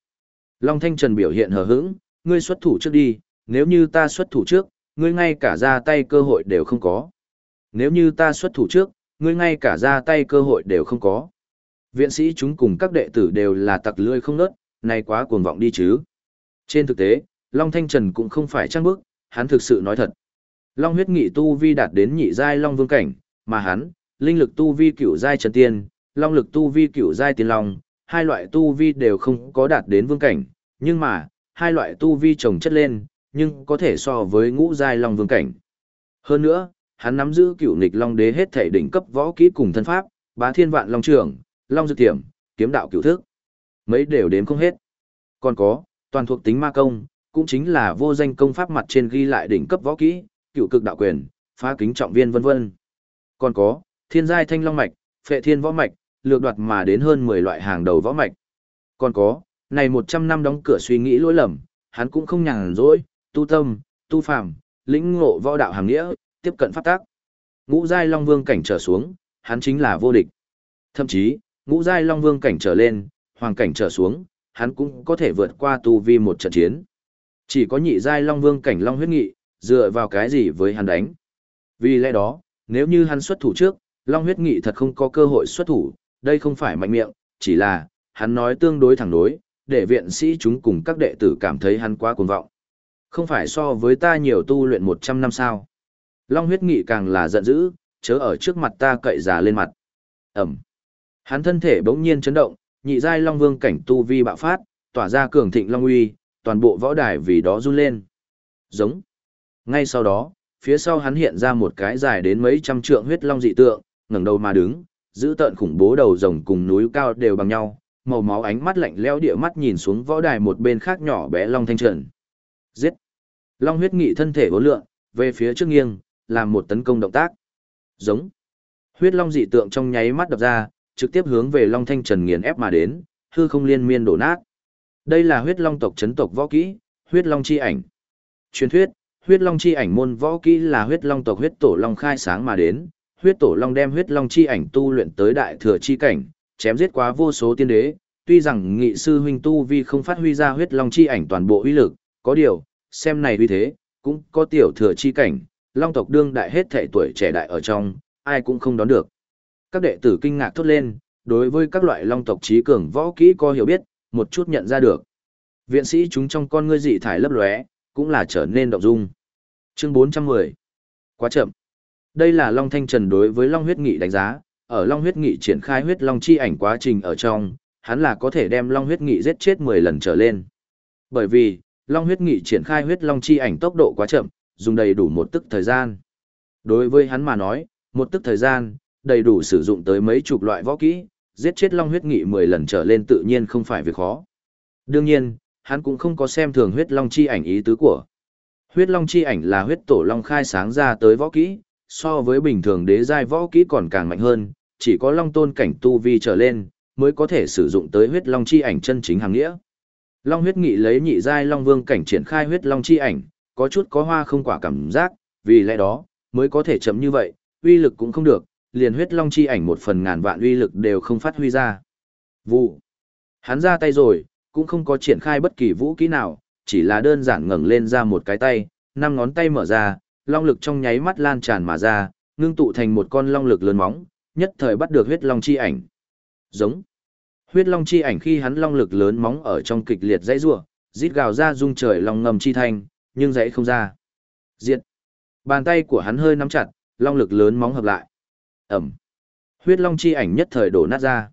Long Thanh Trần biểu hiện hờ hững, ngươi xuất thủ trước đi, nếu như ta xuất thủ trước, ngươi ngay cả ra tay cơ hội đều không có. Nếu như ta xuất thủ trước, ngươi ngay cả ra tay cơ hội đều không có. Viện sĩ chúng cùng các đệ tử đều là tặc lươi không nớt, này quá cuồng vọng đi chứ. Trên thực tế, Long Thanh Trần cũng không phải trang bức, hắn thực sự nói thật. Long huyết nghị tu vi đạt đến nhị giai Long vương cảnh, mà hắn, linh lực tu vi cửu giai trần tiên, long lực tu vi cựu giai tiên long, hai loại tu vi đều không có đạt đến vương cảnh, nhưng mà, hai loại tu vi chồng chất lên, nhưng có thể so với ngũ giai long vương cảnh. Hơn nữa, hắn nắm giữ cựu nghịch long đế hết thể đỉnh cấp võ kỹ cùng thân pháp, bá thiên vạn long trưởng, long dược tiểm, kiếm đạo cựu thức. Mấy đều đếm không hết. Còn có, toàn thuộc tính ma công, cũng chính là vô danh công pháp mặt trên ghi lại đỉnh cấp võ kỹ, cựu cực đạo quyền, phá kính trọng viên vân vân. Còn có, thiên giai thanh long mạch, phệ thiên võ mạch, lược đoạt mà đến hơn 10 loại hàng đầu võ mạch. Còn có, này 100 năm đóng cửa suy nghĩ lỗi lầm, hắn cũng không nhàn rỗi, tu tâm, tu phàm, lĩnh ngộ võ đạo hàng nghĩa, tiếp cận pháp tác. Ngũ giai long vương cảnh trở xuống, hắn chính là vô địch. Thậm chí, ngũ giai long vương cảnh trở lên, hoàng cảnh trở xuống, hắn cũng có thể vượt qua tu vi một trận chiến. Chỉ có nhị giai long vương cảnh long huyết nghị, dựa vào cái gì với hắn đánh. Vì lẽ đó, nếu như hắn xuất thủ trước, long huyết nghị thật không có cơ hội xuất thủ, đây không phải mạnh miệng, chỉ là, hắn nói tương đối thẳng đối, để viện sĩ chúng cùng các đệ tử cảm thấy hắn quá cuồng vọng. Không phải so với ta nhiều tu luyện 100 năm sao. Long huyết nghị càng là giận dữ, chớ ở trước mặt ta cậy già lên mặt. Ẩm. Hắn thân thể bỗng nhiên chấn động, nhị giai long vương cảnh tu vi bạo phát, tỏa ra cường thịnh long uy, toàn bộ võ đài vì đó run lên. Giống. Ngay sau đó, phía sau hắn hiện ra một cái dài đến mấy trăm trượng huyết long dị tượng, ngẩng đầu mà đứng, giữ tợn khủng bố đầu rồng cùng núi cao đều bằng nhau, màu máu ánh mắt lạnh lẽo địa mắt nhìn xuống võ đài một bên khác nhỏ bé long thanh trần. Giết. Long huyết nghị thân thể uốn lượn, về phía trước nghiêng, làm một tấn công động tác. Giống. Huyết long dị tượng trong nháy mắt đập ra, trực tiếp hướng về long thanh trần nghiền ép mà đến, hư không liên miên đổ nát. Đây là huyết long tộc chấn tộc võ kỹ, huyết long chi ảnh. Truyền thuyết, huyết long chi ảnh môn võ kỹ là huyết long tộc huyết tổ long khai sáng mà đến, huyết tổ long đem huyết long chi ảnh tu luyện tới đại thừa chi cảnh, chém giết quá vô số tiên đế, tuy rằng nghị sư huynh tu vi không phát huy ra huyết long chi ảnh toàn bộ uy lực, có điều, xem này uy thế, cũng có tiểu thừa chi cảnh, long tộc đương đại hết thể tuổi trẻ đại ở trong, ai cũng không đón được. Các đệ tử kinh ngạc thốt lên, đối với các loại long tộc trí cường võ kỹ có hiểu biết, một chút nhận ra được. Viện sĩ chúng trong con ngươi dị thải lấp lóe, cũng là trở nên động dung. Chương 410. Quá chậm. Đây là Long Thanh Trần đối với Long huyết nghị đánh giá, ở Long huyết nghị triển khai huyết long chi ảnh quá trình ở trong, hắn là có thể đem Long huyết nghị giết chết 10 lần trở lên. Bởi vì, Long huyết nghị triển khai huyết long chi ảnh tốc độ quá chậm, dùng đầy đủ một tức thời gian. Đối với hắn mà nói, một tức thời gian, đầy đủ sử dụng tới mấy chục loại võ kỹ, giết chết Long huyết nghị 10 lần trở lên tự nhiên không phải việc khó. Đương nhiên, hắn cũng không có xem thường huyết long chi ảnh ý tứ của. Huyết long chi ảnh là huyết tổ long khai sáng ra tới võ kỹ, so với bình thường đế giai võ kỹ còn càng mạnh hơn, chỉ có long tôn cảnh tu vi trở lên, mới có thể sử dụng tới huyết long chi ảnh chân chính hàng nghĩa. Long huyết nghị lấy nhị giai long vương cảnh triển khai huyết long chi ảnh, có chút có hoa không quả cảm giác, vì lẽ đó, mới có thể chậm như vậy, uy lực cũng không được, liền huyết long chi ảnh một phần ngàn vạn uy lực đều không phát huy ra. Vụ. Hắn ra tay rồi, cũng không có triển khai bất kỳ vũ kỹ nào, chỉ là đơn giản ngẩng lên ra một cái tay, năm ngón tay mở ra, long lực trong nháy mắt lan tràn mà ra, ngưng tụ thành một con long lực lớn móng, nhất thời bắt được huyết long chi ảnh. Giống. Huyết long chi ảnh khi hắn long lực lớn móng ở trong kịch liệt dãy rủa, rít gào ra rung trời long ngầm chi thanh, nhưng dãy không ra. Diệt. Bàn tay của hắn hơi nắm chặt, long lực lớn móng hợp lại. Ẩm. Huyết long chi ảnh nhất thời đổ nát ra.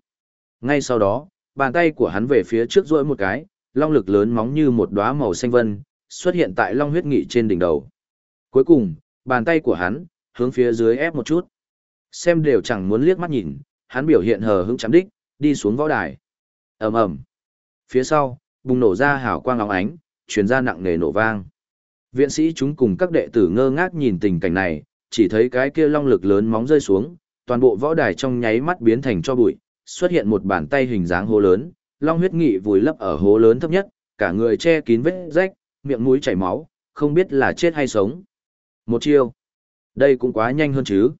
Ngay sau đó, bàn tay của hắn về phía trước duỗi một cái, long lực lớn móng như một đóa màu xanh vân, xuất hiện tại long huyết nghị trên đỉnh đầu. Cuối cùng, bàn tay của hắn, hướng phía dưới ép một chút. Xem đều chẳng muốn liếc mắt nhìn, hắn biểu hiện hờ hững chấm đích, đi xuống võ đài. ầm ầm Phía sau, bùng nổ ra hào quang óng ánh, truyền ra nặng nề nổ vang. Viện sĩ chúng cùng các đệ tử ngơ ngác nhìn tình cảnh này, chỉ thấy cái kia long lực lớn móng rơi xuống, toàn bộ võ đài trong nháy mắt biến thành cho bụi, xuất hiện một bàn tay hình dáng hố lớn, Long huyết nghị vùi lấp ở hố lớn thấp nhất, cả người che kín vết rách, miệng mũi chảy máu, không biết là chết hay sống. Một chiêu. Đây cũng quá nhanh hơn chứ.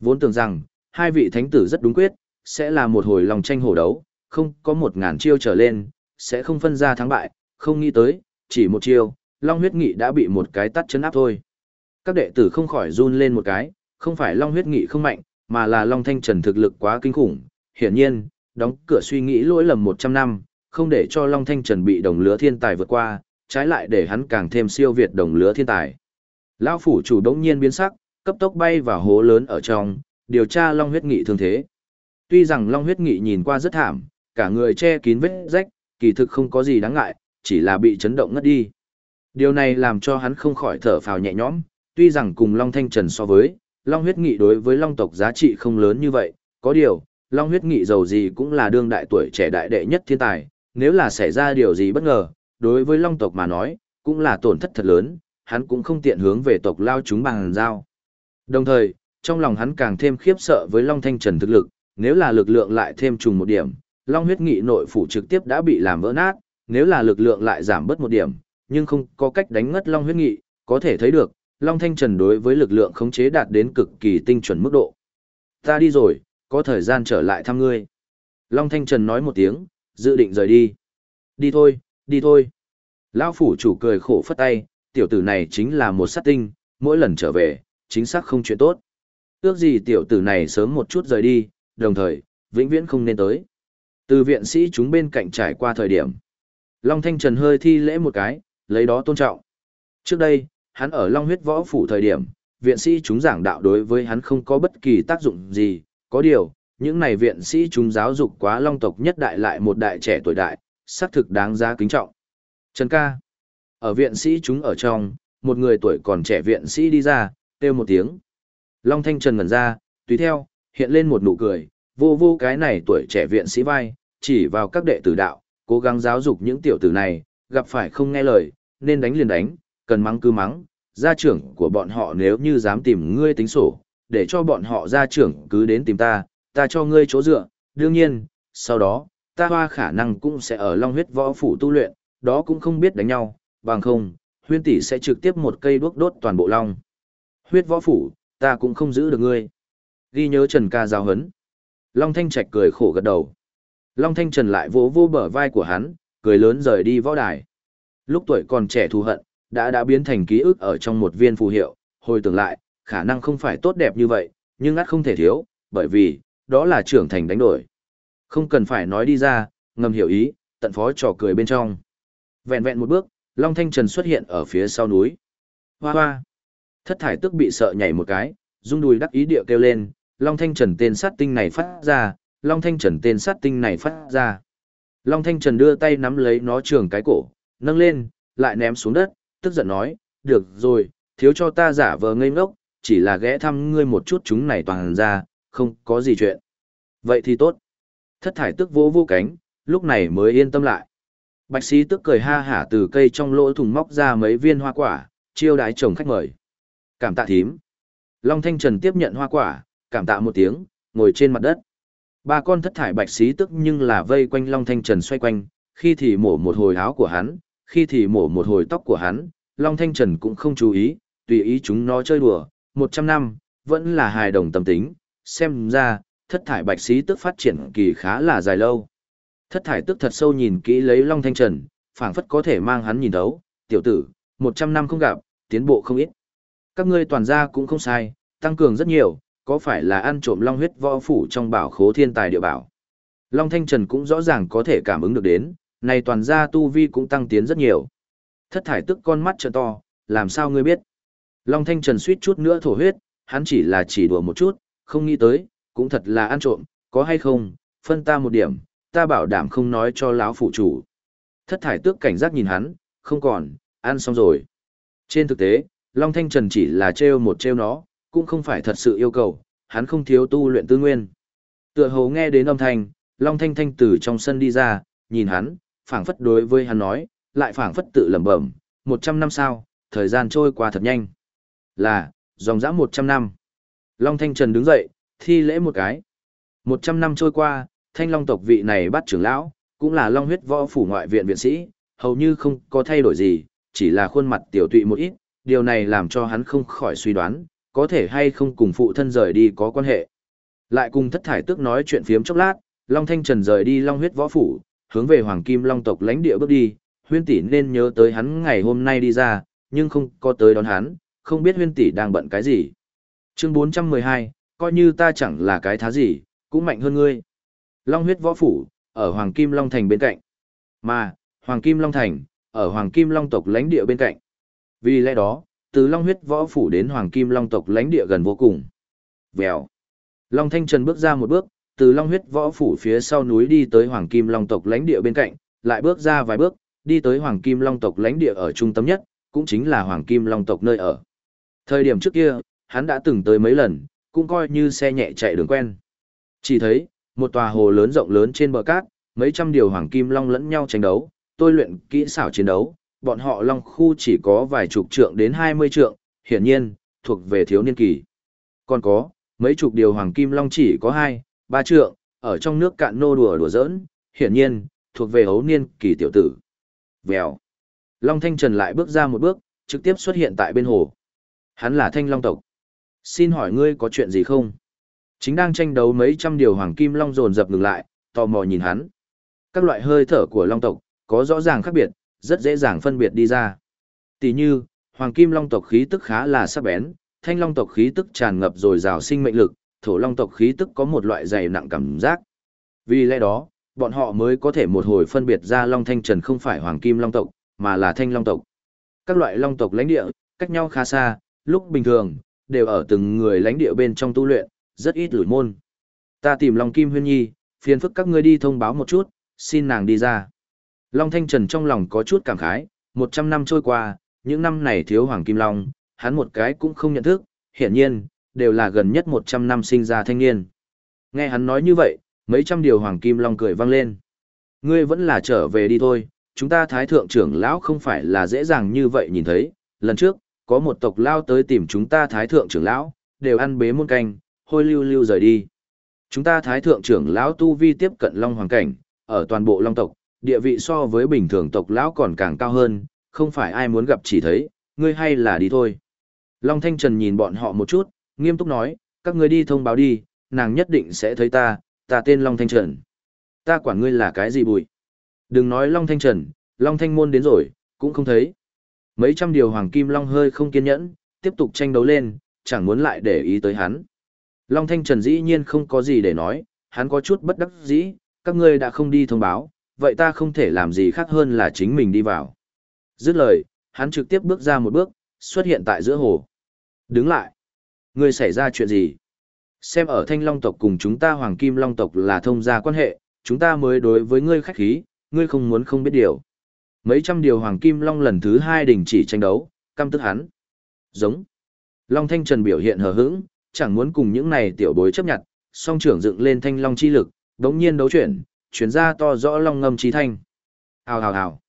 Vốn tưởng rằng, hai vị thánh tử rất đúng quyết, sẽ là một hồi lòng tranh hổ đấu, không có một ngàn chiêu trở lên, sẽ không phân ra thắng bại, không nghĩ tới, chỉ một chiêu, Long huyết nghị đã bị một cái tắt chấn áp thôi. Các đệ tử không khỏi run lên một cái, không phải Long huyết nghị không mạnh, mà là Long Thanh Trần thực lực quá kinh khủng. Hiển nhiên, đóng cửa suy nghĩ lỗi lầm 100 năm, không để cho Long Thanh Trần bị đồng lứa thiên tài vượt qua, trái lại để hắn càng thêm siêu việt đồng lứa thiên tài. Lão phủ chủ đống nhiên biến sắc, cấp tốc bay vào hố lớn ở trong, điều tra Long huyết nghị thương thế. Tuy rằng Long huyết nghị nhìn qua rất thảm, cả người che kín vết rách, kỳ thực không có gì đáng ngại, chỉ là bị chấn động ngất đi. Điều này làm cho hắn không khỏi thở phào nhẹ nhõm, tuy rằng cùng Long Thanh Trần so với, Long huyết nghị đối với Long tộc giá trị không lớn như vậy, có điều, Long huyết nghị giàu gì cũng là đương đại tuổi trẻ đại đệ nhất thiên tài, nếu là xảy ra điều gì bất ngờ, đối với Long tộc mà nói, cũng là tổn thất thật lớn, hắn cũng không tiện hướng về tộc lao chúng bằng giao. Đồng thời, trong lòng hắn càng thêm khiếp sợ với Long Thanh Trần thực lực, nếu là lực lượng lại thêm trùng một điểm, Long huyết nghị nội phủ trực tiếp đã bị làm vỡ nát, nếu là lực lượng lại giảm bớt một điểm, nhưng không có cách đánh ngất Long huyết nghị, có thể thấy được, Long Thanh Trần đối với lực lượng khống chế đạt đến cực kỳ tinh chuẩn mức độ. Ta đi rồi, có thời gian trở lại thăm ngươi. Long Thanh Trần nói một tiếng, dự định rời đi. Đi thôi, đi thôi. Lão phủ chủ cười khổ phất tay, tiểu tử này chính là một sát tinh, mỗi lần trở về, chính xác không chuyện tốt. Ước gì tiểu tử này sớm một chút rời đi, đồng thời, vĩnh viễn không nên tới. Từ viện sĩ chúng bên cạnh trải qua thời điểm. Long Thanh Trần hơi thi lễ một cái, lấy đó tôn trọng. Trước đây, hắn ở Long huyết võ phủ thời điểm, viện sĩ chúng giảng đạo đối với hắn không có bất kỳ tác dụng gì, có điều, những này viện sĩ chúng giáo dục quá Long tộc nhất đại lại một đại trẻ tuổi đại, xác thực đáng giá kính trọng. Trần ca. Ở viện sĩ chúng ở trong, một người tuổi còn trẻ viện sĩ đi ra, kêu một tiếng. Long Thanh Trần ngẩn ra, tùy theo, hiện lên một nụ cười, vô vô cái này tuổi trẻ viện sĩ vai, chỉ vào các đệ tử đạo, cố gắng giáo dục những tiểu tử này, gặp phải không nghe lời, nên đánh liền đánh, cần mắng cứ mắng, gia trưởng của bọn họ nếu như dám tìm ngươi tính sổ, để cho bọn họ gia trưởng cứ đến tìm ta, ta cho ngươi chỗ dựa, đương nhiên, sau đó, ta hoa khả năng cũng sẽ ở Long huyết võ phủ tu luyện, đó cũng không biết đánh nhau, bằng không, huyên tỷ sẽ trực tiếp một cây đuốc đốt toàn bộ Long. Huyết võ phủ, ta cũng không giữ được ngươi. Ghi nhớ Trần ca giáo hấn. Long Thanh Trạch cười khổ gật đầu. Long Thanh Trần lại vỗ vô bờ vai của hắn, cười lớn rời đi võ đài. Lúc tuổi còn trẻ thù hận, đã đã biến thành ký ức ở trong một viên phù hiệu, hồi tưởng lại, khả năng không phải tốt đẹp như vậy, nhưng ắt không thể thiếu, bởi vì, đó là trưởng thành đánh đổi. Không cần phải nói đi ra, ngầm hiểu ý, tận phó trò cười bên trong. Vẹn vẹn một bước, Long Thanh Trần xuất hiện ở phía sau núi. Hoa hoa! Thất thải tức bị sợ nhảy một cái, rung đùi đắc ý địa kêu lên, Long Thanh Trần tên sát tinh này phát ra, Long Thanh Trần tên sát tinh này phát ra. Long Thanh Trần đưa tay nắm lấy nó trường cái cổ, nâng lên, lại ném xuống đất, tức giận nói, được rồi, thiếu cho ta giả vờ ngây ngốc, chỉ là ghé thăm ngươi một chút chúng này toàn ra, không có gì chuyện. Vậy thì tốt. Thất thải tức vỗ vô cánh, lúc này mới yên tâm lại. Bạch sĩ tức cười ha hả từ cây trong lỗ thùng móc ra mấy viên hoa quả, chiêu đái chồng khách mời. Cảm tạ thím. Long Thanh Trần tiếp nhận hoa quả, cảm tạ một tiếng, ngồi trên mặt đất. Ba con thất thải bạch sĩ tức nhưng là vây quanh Long Thanh Trần xoay quanh, khi thì mổ một hồi áo của hắn, khi thì mổ một hồi tóc của hắn, Long Thanh Trần cũng không chú ý, tùy ý chúng nó chơi đùa, một trăm năm, vẫn là hài đồng tâm tính, xem ra, thất thải bạch sĩ tức phát triển kỳ khá là dài lâu. Thất thải tức thật sâu nhìn kỹ lấy Long Thanh Trần, phảng phất có thể mang hắn nhìn thấu, tiểu tử, một trăm năm không gặp, tiến bộ không ít. Các ngươi toàn gia cũng không sai, tăng cường rất nhiều, có phải là ăn trộm long huyết võ phủ trong bảo khố thiên tài địa bảo. Long Thanh Trần cũng rõ ràng có thể cảm ứng được đến, này toàn gia tu vi cũng tăng tiến rất nhiều. Thất thải tức con mắt trợ to, làm sao ngươi biết? Long Thanh Trần suýt chút nữa thổ huyết, hắn chỉ là chỉ đùa một chút, không nghĩ tới, cũng thật là ăn trộm, có hay không, phân ta một điểm, ta bảo đảm không nói cho lão phụ chủ. Thất thải tước cảnh giác nhìn hắn, không còn, ăn xong rồi. Trên thực tế, Long Thanh Trần chỉ là treo một treo nó, cũng không phải thật sự yêu cầu, hắn không thiếu tu luyện tư nguyên. Tựa hồ nghe đến âm thanh, Long Thanh Thanh từ trong sân đi ra, nhìn hắn, phảng phất đối với hắn nói, lại phảng phất tự lẩm bẩm, 100 năm sau, thời gian trôi qua thật nhanh. Là, dòng dã 100 năm. Long Thanh Trần đứng dậy, thi lễ một cái. 100 năm trôi qua, thanh long tộc vị này bắt trưởng lão, cũng là long huyết võ phủ ngoại viện viện sĩ, hầu như không có thay đổi gì, chỉ là khuôn mặt tiểu tụy một ít, điều này làm cho hắn không khỏi suy đoán, có thể hay không cùng phụ thân rời đi có quan hệ. Lại cùng thất thải tước nói chuyện phiếm chốc lát, Long Thanh Trần rời đi Long huyết võ phủ, hướng về Hoàng Kim Long tộc lãnh địa bước đi, huyên tỷ nên nhớ tới hắn ngày hôm nay đi ra, nhưng không có tới đón hắn, không biết huyên tỷ đang bận cái gì. Chương 412, coi như ta chẳng là cái thá gì, cũng mạnh hơn ngươi. Long huyết võ phủ, ở Hoàng Kim Long Thành bên cạnh. Mà, Hoàng Kim Long Thành, ở Hoàng Kim Long tộc lãnh địa bên cạnh. Vì lẽ đó, từ Long huyết võ phủ đến Hoàng Kim Long tộc lãnh địa gần vô cùng. Vèo. Long Thanh Trần bước ra một bước, từ Long huyết võ phủ phía sau núi đi tới Hoàng Kim Long tộc lãnh địa bên cạnh, lại bước ra vài bước, đi tới Hoàng Kim Long tộc lãnh địa ở trung tâm nhất, cũng chính là Hoàng Kim Long tộc nơi ở. Thời điểm trước kia, hắn đã từng tới mấy lần, cũng coi như xe nhẹ chạy đường quen. Chỉ thấy, một tòa hồ lớn rộng lớn trên bờ cát, mấy trăm điều Hoàng Kim Long lẫn nhau tranh đấu, tôi luyện kỹ xảo chiến đấu, bọn họ Long khu chỉ có vài chục trượng đến 20 trượng, hiển nhiên, thuộc về thiếu niên kỳ. Còn có, mấy chục điều Hoàng Kim Long chỉ có 2, 3 trượng, ở trong nước cạn nô đùa đùa giỡn, hiển nhiên, thuộc về hấu niên kỳ tiểu tử. Vèo. Long Thanh Trần lại bước ra một bước, trực tiếp xuất hiện tại bên hồ. Hắn là Thanh Long tộc. Xin hỏi ngươi có chuyện gì không? Chính đang tranh đấu mấy trăm điều hoàng kim long dồn dập ngừng lại, tò mò nhìn hắn. Các loại hơi thở của long tộc có rõ ràng khác biệt, rất dễ dàng phân biệt đi ra. Tỷ như, hoàng kim long tộc khí tức khá là sắc bén, thanh long tộc khí tức tràn ngập rồi rào sinh mệnh lực, thổ long tộc khí tức có một loại dày nặng cảm giác. Vì lẽ đó, bọn họ mới có thể một hồi phân biệt ra long thanh trần không phải hoàng kim long tộc, mà là thanh long tộc. Các loại long tộc lãnh địa, cách nhau khá xa, lúc bình thường, đều ở từng người lãnh địa bên trong tu luyện, rất ít lủi môn. Ta tìm Long Kim Huyên Nhi, phiền phức các ngươi đi thông báo một chút, xin nàng đi ra. Long Thanh Trần trong lòng có chút cảm khái, 100 năm trôi qua, những năm này thiếu Hoàng Kim Long, hắn một cái cũng không nhận thức, hiển nhiên, đều là gần nhất 100 năm sinh ra thanh niên. Nghe hắn nói như vậy, mấy trăm điều Hoàng Kim Long cười vang lên. Ngươi vẫn là trở về đi thôi, chúng ta Thái Thượng trưởng lão không phải là dễ dàng như vậy nhìn thấy, lần trước, có một tộc lao tới tìm chúng ta Thái Thượng trưởng lão, đều ăn bế muôn canh, hôi lưu lưu rời đi. Chúng ta thái thượng trưởng lão tu vi tiếp cận long hoàng cảnh, ở toàn bộ long tộc, địa vị so với bình thường tộc lão còn càng cao hơn, không phải ai muốn gặp chỉ thấy, ngươi hay là đi thôi. Long Thanh Trần nhìn bọn họ một chút, nghiêm túc nói, các ngươi đi thông báo đi, nàng nhất định sẽ thấy ta, ta tên Long Thanh Trần. Ta quản ngươi là cái gì bụi. Đừng nói Long Thanh Trần, Long Thanh Môn đến rồi, cũng không thấy. Mấy trăm điều Hoàng Kim Long hơi không kiên nhẫn, tiếp tục tranh đấu lên, chẳng muốn lại để ý tới hắn. Long Thanh Trần dĩ nhiên không có gì để nói, hắn có chút bất đắc dĩ, các ngươi đã không đi thông báo, vậy ta không thể làm gì khác hơn là chính mình đi vào. Dứt lời, hắn trực tiếp bước ra một bước, xuất hiện tại giữa hồ. Đứng lại. Ngươi xảy ra chuyện gì? Xem ở Thanh Long tộc cùng chúng ta Hoàng Kim Long tộc là thông gia quan hệ, chúng ta mới đối với ngươi khách khí, ngươi không muốn không biết điều. Mấy trăm điều Hoàng Kim Long lần thứ hai đình chỉ tranh đấu, căm tức hắn. Giống. Long Thanh Trần biểu hiện hờ hững, chẳng muốn cùng những này tiểu bối chấp nhận, song trưởng dựng lên thanh long chi lực, đống nhiên đấu chuyển, chuyển ra to rõ long ngâm chi thanh. Hào hào hào.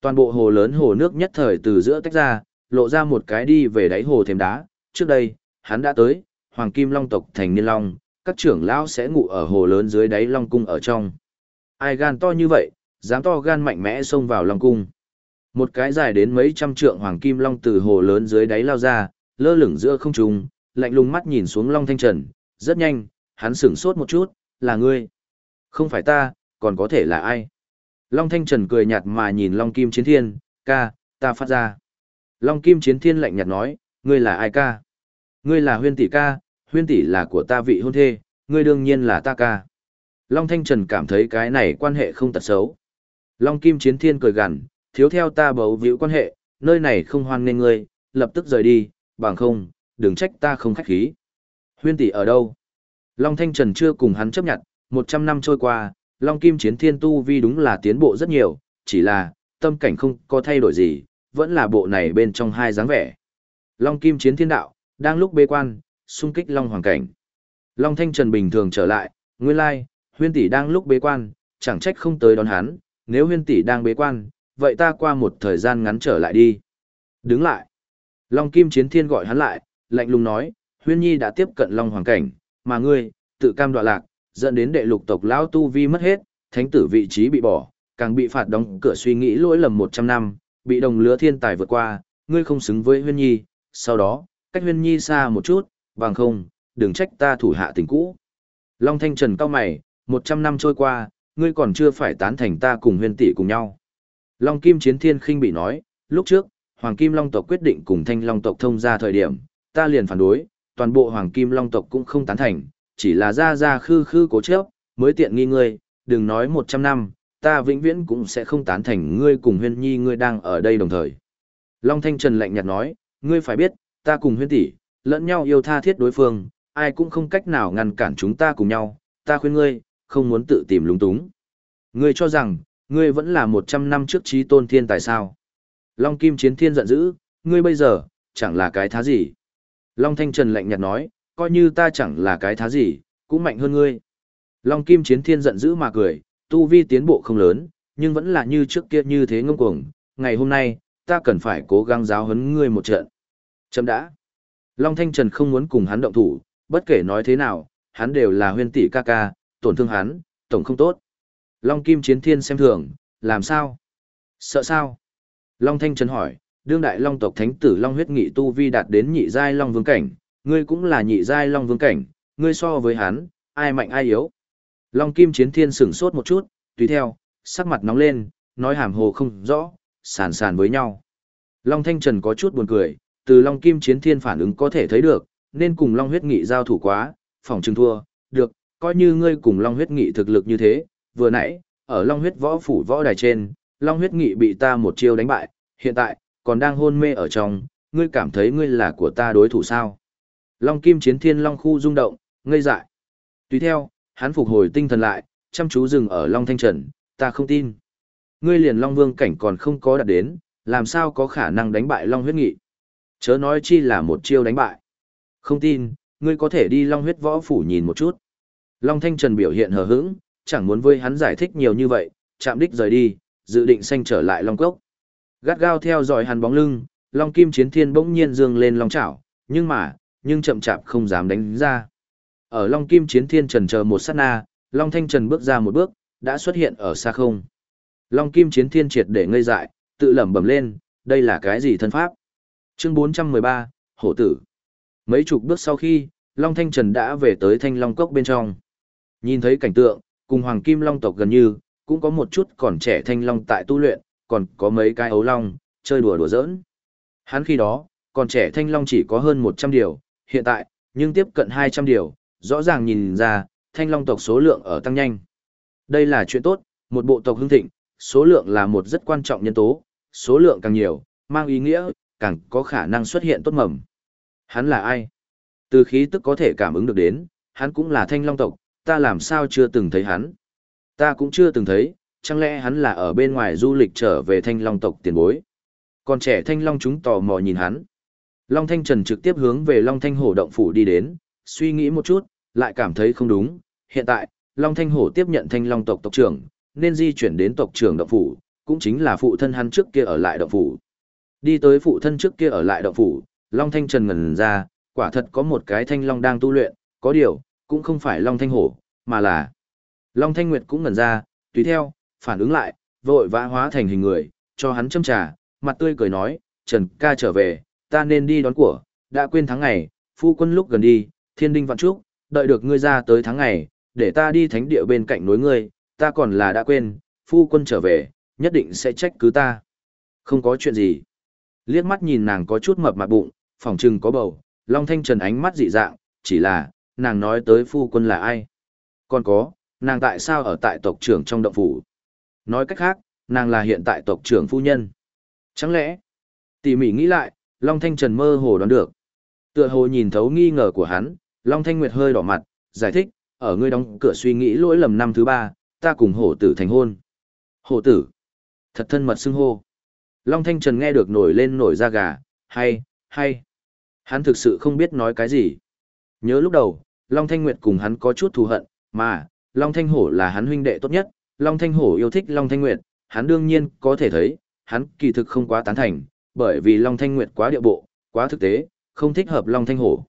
Toàn bộ hồ lớn hồ nước nhất thời từ giữa tách ra, lộ ra một cái đi về đáy hồ thêm đá. Trước đây, hắn đã tới, hoàng kim long tộc thành niên long, các trưởng lão sẽ ngủ ở hồ lớn dưới đáy long cung ở trong. Ai gan to như vậy, dám to gan mạnh mẽ xông vào long cung. Một cái dài đến mấy trăm trượng hoàng kim long từ hồ lớn dưới đáy lao ra, lơ lửng giữa không trung, lạnh lùng mắt nhìn xuống Long Thanh Trần, rất nhanh, hắn sửng sốt một chút, là ngươi. Không phải ta, còn có thể là ai? Long Thanh Trần cười nhạt mà nhìn Long Kim Chiến Thiên, ca, ta phát ra. Long Kim Chiến Thiên lạnh nhạt nói, ngươi là ai ca? Ngươi là huyên tỷ ca, huyên tỷ là của ta vị hôn thê, ngươi đương nhiên là ta ca. Long Thanh Trần cảm thấy cái này quan hệ không tật xấu. Long Kim Chiến Thiên cười gằn, thiếu theo ta bấu víu quan hệ, nơi này không hoan nên ngươi, lập tức rời đi, bằng không, đừng trách ta không khách khí. Huyên tỷ ở đâu? Long Thanh Trần chưa cùng hắn chấp nhận, 100 năm trôi qua, Long Kim Chiến Thiên Tu Vi đúng là tiến bộ rất nhiều, chỉ là, tâm cảnh không có thay đổi gì, vẫn là bộ này bên trong hai dáng vẻ. Long Kim Chiến Thiên Đạo, đang lúc bế quan, xung kích Long Hoàng Cảnh. Long Thanh Trần bình thường trở lại, nguyên lai, huyên tỷ đang lúc bế quan, chẳng trách không tới đón hắn, nếu huyên tỷ đang bế quan, vậy ta qua một thời gian ngắn trở lại đi. Đứng lại. Long Kim Chiến Thiên gọi hắn lại, lạnh lùng nói, Huyên Nhi đã tiếp cận Long Hoàng Cảnh, mà ngươi, tự cam đoạ lạc, dẫn đến đệ lục tộc lão tu vi mất hết, thánh tử vị trí bị bỏ, càng bị phạt đóng cửa suy nghĩ lỗi lầm 100 năm, bị đồng lứa thiên tài vượt qua, ngươi không xứng với Huyên Nhi, sau đó, cách Huyên Nhi xa một chút, bằng không, đừng trách ta thủ hạ tình cũ. Long Thanh Trần cao mày, 100 năm trôi qua, ngươi còn chưa phải tán thành ta cùng Huyên tỷ cùng nhau. Long Kim Chiến Thiên khinh bị nói, lúc trước, Hoàng Kim Long tộc quyết định cùng Thanh Long tộc thông ra thời điểm, ta liền phản đối, toàn bộ Hoàng Kim Long tộc cũng không tán thành, chỉ là ra ra khư khư cố chấp, mới tiện nghi ngươi, đừng nói 100 năm, ta vĩnh viễn cũng sẽ không tán thành ngươi cùng huyên nhi ngươi đang ở đây đồng thời. Long Thanh Trần lạnh nhạt nói, ngươi phải biết, ta cùng huyên tỷ, lẫn nhau yêu tha thiết đối phương, ai cũng không cách nào ngăn cản chúng ta cùng nhau, ta khuyên ngươi, không muốn tự tìm lúng túng. Ngươi cho rằng, ngươi vẫn là 100 năm trước trí tôn thiên tại sao? Long Kim Chiến Thiên giận dữ, ngươi bây giờ, chẳng là cái thá gì? Long Thanh Trần lạnh nhạt nói, coi như ta chẳng là cái thá gì, cũng mạnh hơn ngươi. Long Kim Chiến Thiên giận dữ mà cười, tu vi tiến bộ không lớn, nhưng vẫn là như trước kia như thế ngông cuồng. Ngày hôm nay, ta cần phải cố gắng giáo huấn ngươi một trận. Chấm đã. Long Thanh Trần không muốn cùng hắn động thủ, bất kể nói thế nào, hắn đều là huyên tỷ ca ca, tổn thương hắn, tổng không tốt. Long Kim Chiến Thiên xem thường, làm sao? Sợ sao? Long Thanh Trần hỏi, đương đại Long tộc thánh tử Long huyết nghị tu vi đạt đến nhị giai Long vương cảnh, ngươi cũng là nhị giai Long vương cảnh, ngươi so với hắn, ai mạnh ai yếu? Long Kim Chiến Thiên sửng sốt một chút, tùy theo, sắc mặt nóng lên, nói hàm hồ không rõ, sàn sàn với nhau. Long Thanh Trần có chút buồn cười, từ Long Kim Chiến Thiên phản ứng có thể thấy được, nên cùng Long huyết nghị giao thủ quá, phòng trừng thua, được, coi như ngươi cùng Long huyết nghị thực lực như thế, vừa nãy, ở Long huyết võ phủ võ đài trên, Long huyết nghị bị ta một chiêu đánh bại, hiện tại, còn đang hôn mê ở trong, ngươi cảm thấy ngươi là của ta đối thủ sao? Long Kim Chiến Thiên Long khu rung động, ngây dại. Tùy theo, hắn phục hồi tinh thần lại, chăm chú dừng ở Long Thanh Trần, ta không tin. Ngươi liền Long Vương cảnh còn không có đạt đến, làm sao có khả năng đánh bại Long huyết nghị. Chớ nói chi là một chiêu đánh bại. Không tin, ngươi có thể đi Long huyết võ phủ nhìn một chút. Long Thanh Trần biểu hiện hờ hững, chẳng muốn với hắn giải thích nhiều như vậy, chạm đích rời đi, dự định xanh trở lại Long Cốc. Gắt gao theo dõi hắn bóng lưng, Long Kim Chiến Thiên bỗng nhiên dương lên Long Chảo, nhưng mà, nhưng chậm chạp không dám đánh ra. Ở Long Kim Chiến Thiên trần chờ một sát na, Long Thanh Trần bước ra một bước, đã xuất hiện ở xa không. Long Kim Chiến Thiên triệt để ngây dại, tự lẩm bẩm lên, đây là cái gì thân pháp? Chương 413, Hổ tử. Mấy chục bước sau khi, Long Thanh Trần đã về tới Thanh Long Cốc bên trong. Nhìn thấy cảnh tượng, cùng Hoàng Kim Long tộc gần như, cũng có một chút còn trẻ Thanh Long tại tu luyện, còn có mấy cái ấu long, chơi đùa đùa giỡn. Hắn khi đó, còn trẻ Thanh Long chỉ có hơn 100 điều, hiện tại, nhưng tiếp cận 200 điều, rõ ràng nhìn ra, thanh long tộc số lượng ở tăng nhanh. Đây là chuyện tốt, một bộ tộc hưng thịnh, số lượng là một rất quan trọng nhân tố, số lượng càng nhiều, mang ý nghĩa, càng có khả năng xuất hiện tốt mầm. Hắn là ai? Từ khí tức có thể cảm ứng được đến, hắn cũng là thanh long tộc, ta làm sao chưa từng thấy hắn? Ta cũng chưa từng thấy, chẳng lẽ hắn là ở bên ngoài du lịch trở về thanh long tộc tiền bối? Còn trẻ thanh long chúng tò mò nhìn hắn. Long Thanh Trần trực tiếp hướng về Long Thanh Hổ động phủ đi đến, suy nghĩ một chút, lại cảm thấy không đúng. Hiện tại, Long Thanh Hổ tiếp nhận thanh long tộc tộc trưởng, nên di chuyển đến tộc trưởng động phủ, cũng chính là phụ thân hắn trước kia ở lại động phủ. Đi tới phụ thân trước kia ở lại động phủ, Long Thanh Trần ngần ra, quả thật có một cái thanh long đang tu luyện, có điều, cũng không phải Long Thanh Hổ, mà là Long Thanh Nguyệt cũng ngần ra, tùy theo, phản ứng lại, vội vã hóa thành hình người, cho hắn châm trà, mặt tươi cười nói, Trần ca trở về, ta nên đi đón của, đã quên tháng ngày, phu quân lúc gần đi, thiên đinh vạn trúc, đợi được ngươi ra tới tháng ngày, để ta đi thánh địa bên cạnh nối ngươi, ta còn là đã quên, phu quân trở về, nhất định sẽ trách cứ ta. Không có chuyện gì. Liếc mắt nhìn nàng có chút mập mạp bụng, phòng trừng có bầu, Long Thanh Trần ánh mắt dị dạng, chỉ là, nàng nói tới phu quân là ai. Còn có, nàng tại sao ở tại tộc trưởng trong động phủ. Nói cách khác, nàng là hiện tại tộc trưởng phu nhân. Chẳng lẽ, tỉ mỉ nghĩ lại, Long Thanh Trần mơ hồ đoán được. Tựa hồ nhìn thấu nghi ngờ của hắn, Long Thanh Nguyệt hơi đỏ mặt, giải thích, ở ngươi đóng cửa suy nghĩ lỗi lầm năm thứ ba, ta cùng hổ tử thành hôn. Hổ tử. Thật thân mật xưng hô. Long Thanh Trần nghe được nổi lên nổi da gà, hay, hay. Hắn thực sự không biết nói cái gì. Nhớ lúc đầu, Long Thanh Nguyệt cùng hắn có chút thù hận, mà, Long Thanh Hổ là hắn huynh đệ tốt nhất, Long Thanh Hổ yêu thích Long Thanh Nguyệt, hắn đương nhiên có thể thấy, hắn kỳ thực không quá tán thành, bởi vì Long Thanh Nguyệt quá địa bộ, quá thực tế, không thích hợp Long Thanh Hổ.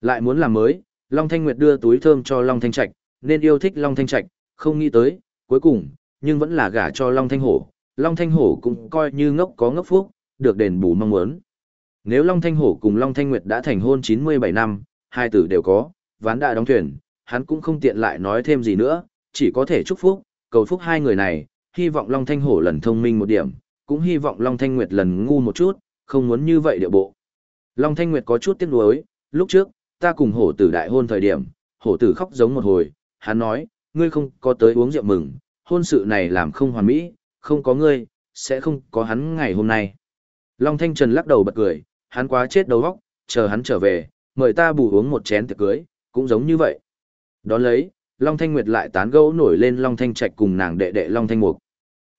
Lại muốn làm mới, Long Thanh Nguyệt đưa túi thơm cho Long Thanh Trạch, nên yêu thích Long Thanh Trạch, không nghĩ tới, cuối cùng, nhưng vẫn là gả cho Long Thanh Hổ. Long Thanh Hổ cũng coi như ngốc có ngốc phúc, được đền bù mong muốn. Nếu Long Thanh Hổ cùng Long Thanh Nguyệt đã thành hôn 97 năm, hai tử đều có, ván đã đóng thuyền, hắn cũng không tiện lại nói thêm gì nữa, chỉ có thể chúc phúc, cầu phúc hai người này, hy vọng Long Thanh Hổ lần thông minh một điểm, cũng hy vọng Long Thanh Nguyệt lần ngu một chút, không muốn như vậy địa bộ. Long Thanh Nguyệt có chút tiếc nuối, lúc trước, ta cùng hổ tử đại hôn thời điểm, hổ tử khóc giống một hồi, hắn nói, ngươi không có tới uống rượu mừng, hôn sự này làm không hoàn mỹ, không có ngươi, sẽ không có hắn ngày hôm nay. Long Thanh Trần lắc đầu bật cười, hắn quá chết đầu óc, chờ hắn trở về, mời ta bù uống một chén tiệc cưới, cũng giống như vậy. Đón lấy, Long Thanh Nguyệt lại tán gẫu nổi lên Long Thanh Trạch cùng nàng đệ đệ Long Thanh Mục.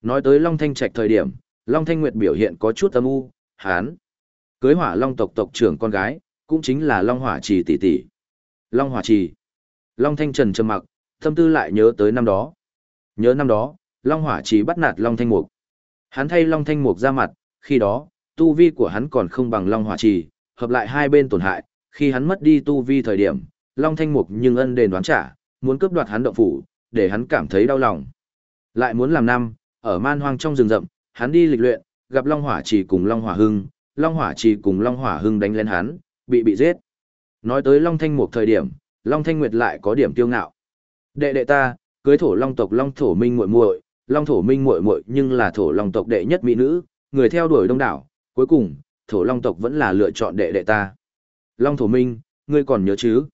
Nói tới Long Thanh Trạch thời điểm, Long Thanh Nguyệt biểu hiện có chút âm u, hán. Cưới hỏa Long tộc tộc trưởng con gái, cũng chính là Long Hỏa Trì tỷ tỷ. Long Hỏa Trì. Long Thanh Trần trầm mặc, tâm tư lại nhớ tới năm đó. Nhớ năm đó, Long Hỏa Trì bắt nạt Long Thanh Mục. Hắn thay Long Thanh Mục ra mặt, khi đó, tu vi của hắn còn không bằng Long Hỏa Trì, hợp lại hai bên tổn hại, khi hắn mất đi tu vi thời điểm, Long Thanh Mục nhưng ân đền đoán trả, muốn cướp đoạt hắn động phủ, để hắn cảm thấy đau lòng. Lại muốn làm năm, ở man hoang trong rừng rậm, hắn đi lịch luyện, gặp Long Hỏa Trì cùng Long Hỏa Hưng, Long Hỏa Trì cùng Long Hỏa Hưng đánh lên hắn, bị bị giết. Nói tới Long Thanh Mục thời điểm, Long Thanh Nguyệt lại có điểm tiêu ngạo. Đệ đệ ta, cưới thổ Long tộc Long Thổ Minh muội muội, Long Thổ Minh muội muội nhưng là thổ Long tộc đệ nhất mỹ nữ, người theo đuổi đông đảo, cuối cùng, thổ Long tộc vẫn là lựa chọn đệ đệ ta. Long Thổ Minh, ngươi còn nhớ chứ?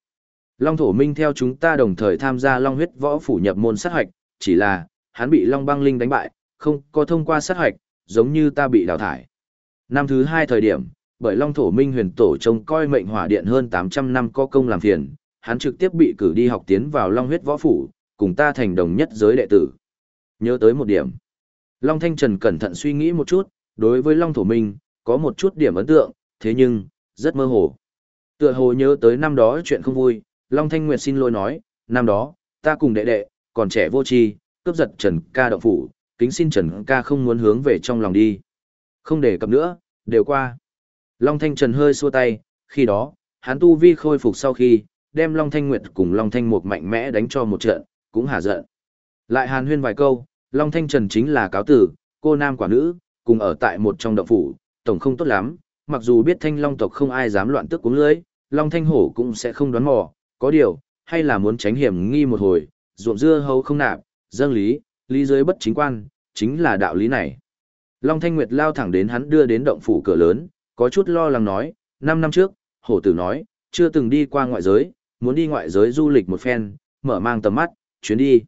Long Thổ Minh theo chúng ta đồng thời tham gia Long huyết võ phủ nhập môn sát hoạch, chỉ là, hắn bị Long băng linh đánh bại, không có thông qua sát hoạch, giống như ta bị đào thải. Năm thứ hai thời điểm, bởi Long Thổ Minh huyền tổ trông coi mệnh hỏa điện hơn 800 năm có công làm phiền, hắn trực tiếp bị cử đi học tiến vào Long huyết võ phủ, cùng ta thành đồng nhất giới đệ tử. Nhớ tới một điểm. Long Thanh Trần cẩn thận suy nghĩ một chút, đối với Long Thổ Minh, có một chút điểm ấn tượng, thế nhưng, rất mơ hồ. Tựa hồ nhớ tới năm đó chuyện không vui, Long Thanh Nguyệt xin lỗi nói, năm đó, ta cùng đệ đệ, còn trẻ vô tri, cướp giật Trần ca động phủ, kính xin Trần ca không muốn hướng về trong lòng đi. Không để cập nữa, đều qua. Long Thanh Trần hơi xua tay, khi đó, hắn tu vi khôi phục sau khi, đem Long Thanh Nguyệt cùng Long Thanh Mục mạnh mẽ đánh cho một trận, cũng hả giận. Lại hàn huyên vài câu, Long Thanh Trần chính là cáo tử, cô nam quả nữ, cùng ở tại một trong động phủ, tổng không tốt lắm, mặc dù biết Thanh Long tộc không ai dám loạn tức cuống lưới, Long Thanh Hổ cũng sẽ không đoán mò, có điều, hay là muốn tránh hiểm nghi một hồi, ruộng dưa hấu không nạp, dâng lý, lý giới bất chính quan, chính là đạo lý này. Long Thanh Nguyệt lao thẳng đến hắn đưa đến động phủ cửa lớn, có chút lo lắng nói, 5 năm trước, hổ tử nói, chưa từng đi qua ngoại giới, muốn đi ngoại giới du lịch một phen, mở mang tầm mắt, chuyến đi.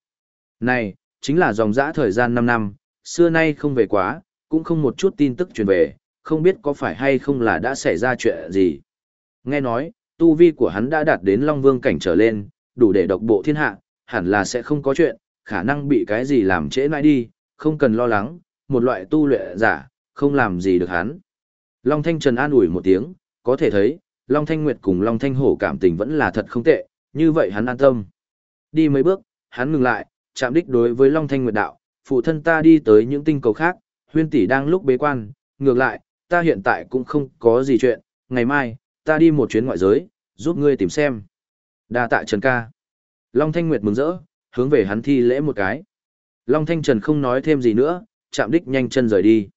Này, chính là dòng dã thời gian 5 năm, xưa nay không về quá, cũng không một chút tin tức truyền về, không biết có phải hay không là đã xảy ra chuyện gì. Nghe nói, tu vi của hắn đã đạt đến Long Vương cảnh trở lên, đủ để độc bộ thiên hạ, hẳn là sẽ không có chuyện, khả năng bị cái gì làm trễ nãi đi, không cần lo lắng, một loại tu luyện giả, không làm gì được hắn. Long Thanh Trần an ủi một tiếng, có thể thấy, Long Thanh Nguyệt cùng Long Thanh Hổ cảm tình vẫn là thật không tệ, như vậy hắn an tâm. Đi mấy bước, hắn ngừng lại, chạm đích đối với Long Thanh Nguyệt đạo, phụ thân ta đi tới những tinh cầu khác, huyên tỷ đang lúc bế quan, ngược lại, ta hiện tại cũng không có gì chuyện, ngày mai, ta đi một chuyến ngoại giới, giúp ngươi tìm xem. Đa tạ Trần ca. Long Thanh Nguyệt mừng rỡ, hướng về hắn thi lễ một cái. Long Thanh Trần không nói thêm gì nữa, chạm đích nhanh chân rời đi.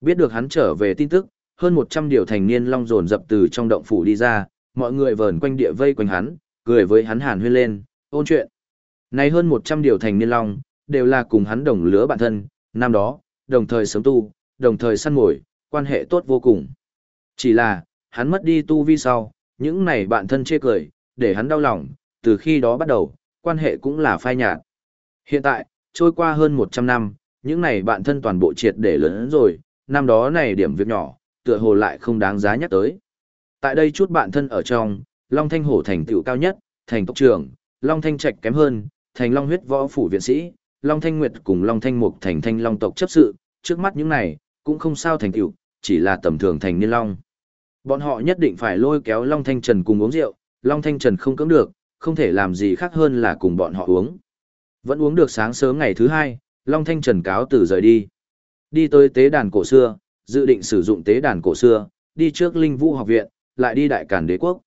Biết được hắn trở về tin tức, hơn 100 điều thành niên long dồn dập từ trong động phủ đi ra, mọi người vờn quanh địa vây quanh hắn, cười với hắn hàn huyên lên, ôn chuyện. Này hơn 100 điều thành niên long, đều là cùng hắn đồng lứa bạn thân, năm đó, đồng thời sống tu, đồng thời săn mồi, quan hệ tốt vô cùng. Chỉ là, hắn mất đi tu vi sau, những này bạn thân chê cười, để hắn đau lòng, từ khi đó bắt đầu, quan hệ cũng là phai nhạt. Hiện tại, trôi qua hơn 100 năm, những này bạn thân toàn bộ triệt để lớn rồi, năm đó này điểm việc nhỏ, tựa hồ lại không đáng giá nhắc tới. Tại đây chút bạn thân ở trong, Long Thanh Hổ thành tựu cao nhất, thành tộc trưởng, Long Thanh Trạch kém hơn, thành Long huyết võ phủ viện sĩ, Long Thanh Nguyệt cùng Long Thanh Mục thành thanh Long tộc chấp sự, trước mắt những này, cũng không sao thành tựu, chỉ là tầm thường thành niên Long. Bọn họ nhất định phải lôi kéo Long Thanh Trần cùng uống rượu, Long Thanh Trần không cưỡng được, không thể làm gì khác hơn là cùng bọn họ uống. Vẫn uống được sáng sớm ngày thứ hai, Long Thanh Trần cáo từ rời đi. Đi tới tế đàn cổ xưa, dự định sử dụng tế đàn cổ xưa, đi trước Linh Vũ học viện, lại đi Đại Càn Đế quốc.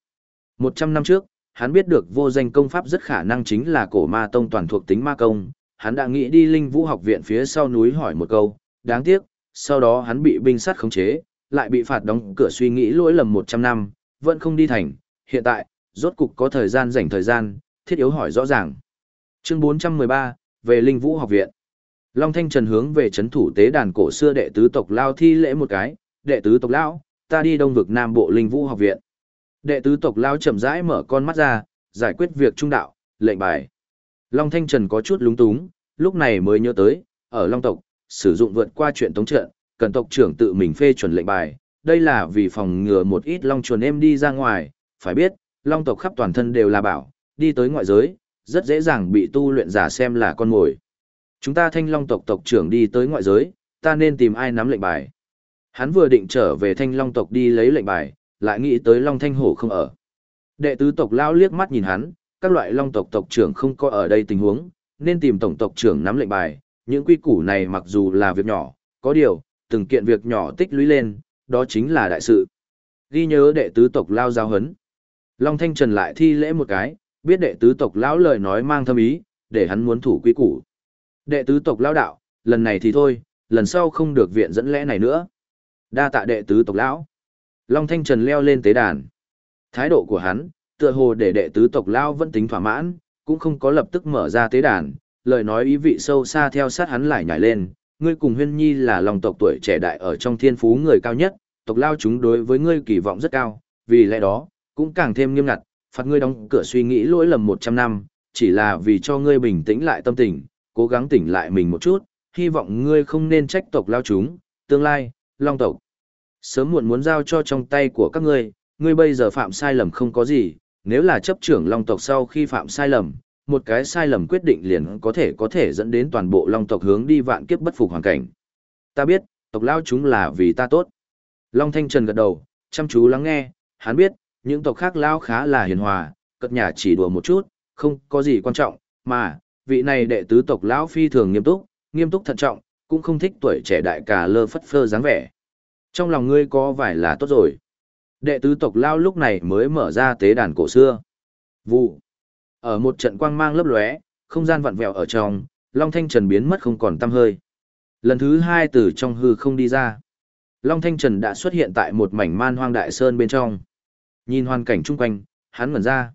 100 năm trước, hắn biết được vô danh công pháp rất khả năng chính là cổ ma tông toàn thuộc tính ma công, hắn đã nghĩ đi linh vũ học viện phía sau núi hỏi một câu, đáng tiếc, sau đó hắn bị binh sát khống chế, lại bị phạt đóng cửa suy nghĩ lỗi lầm 100 năm, vẫn không đi thành, hiện tại, rốt cục có thời gian dành thời gian, thiết yếu hỏi rõ ràng. Chương 413, về Linh Vũ học viện. Long Thanh Trần hướng về chấn thủ tế đàn cổ xưa đệ tứ tộc Lao thi lễ một cái, đệ tứ tộc lao ta đi đông vực Nam Bộ Linh Vũ học viện. Đệ tứ tộc Lao chậm rãi mở con mắt ra, giải quyết việc trung đạo, lệnh bài. Long Thanh Trần có chút lúng túng, lúc này mới nhớ tới, ở Long tộc, sử dụng vượt qua chuyện tống trận, cần tộc trưởng tự mình phê chuẩn lệnh bài. Đây là vì phòng ngừa một ít Long chuồn em đi ra ngoài, phải biết, Long tộc khắp toàn thân đều là bảo, đi tới ngoại giới, rất dễ dàng bị tu luyện giả xem là con mồi. Chúng ta thanh long tộc tộc trưởng đi tới ngoại giới, ta nên tìm ai nắm lệnh bài. Hắn vừa định trở về thanh long tộc đi lấy lệnh bài, lại nghĩ tới long thanh hổ không ở. Đệ tứ tộc lao liếc mắt nhìn hắn, các loại long tộc tộc trưởng không có ở đây tình huống, nên tìm tổng tộc trưởng nắm lệnh bài. Những quy củ này mặc dù là việc nhỏ, có điều, từng kiện việc nhỏ tích lũy lên, đó chính là đại sự. Ghi nhớ đệ tứ tộc lao giao hấn. Long Thanh Trần lại thi lễ một cái, biết đệ tứ tộc lão lời nói mang thâm ý, để hắn muốn thủ quý củ. Đệ tứ tộc lão đạo, lần này thì thôi, lần sau không được viện dẫn lẽ này nữa. Đa tạ đệ tứ tộc lão. Long Thanh Trần leo lên tế đàn. Thái độ của hắn, tựa hồ để đệ tứ tộc lão vẫn tính thỏa mãn, cũng không có lập tức mở ra tế đàn, lời nói ý vị sâu xa theo sát hắn lại nhảy lên. Ngươi cùng huyên nhi là lòng tộc tuổi trẻ đại ở trong thiên phú người cao nhất, tộc lao chúng đối với ngươi kỳ vọng rất cao, vì lẽ đó, cũng càng thêm nghiêm ngặt, phạt ngươi đóng cửa suy nghĩ lỗi lầm 100 năm, chỉ là vì cho ngươi bình tĩnh lại tâm tình, cố gắng tỉnh lại mình một chút, hy vọng ngươi không nên trách tộc lao chúng, tương lai, long tộc. Sớm muộn muốn giao cho trong tay của các ngươi, ngươi bây giờ phạm sai lầm không có gì, nếu là chấp trưởng long tộc sau khi phạm sai lầm, một cái sai lầm quyết định liền có thể có thể dẫn đến toàn bộ long tộc hướng đi vạn kiếp bất phục hoàn cảnh. Ta biết, tộc lao chúng là vì ta tốt. Long Thanh Trần gật đầu, chăm chú lắng nghe, hắn biết, những tộc khác lao khá là hiền hòa, cất nhà chỉ đùa một chút, không có gì quan trọng, mà, vị này đệ tứ tộc lão phi thường nghiêm túc, nghiêm túc thận trọng, cũng không thích tuổi trẻ đại cả lơ phất phơ dáng vẻ. Trong lòng ngươi có vải là tốt rồi. Đệ tứ tộc lao lúc này mới mở ra tế đàn cổ xưa. Vụ. Ở một trận quang mang lấp lóe, không gian vặn vẹo ở trong, Long Thanh Trần biến mất không còn tăm hơi. Lần thứ hai từ trong hư không đi ra. Long Thanh Trần đã xuất hiện tại một mảnh man hoang đại sơn bên trong. Nhìn hoàn cảnh chung quanh, hắn ngẩn ra.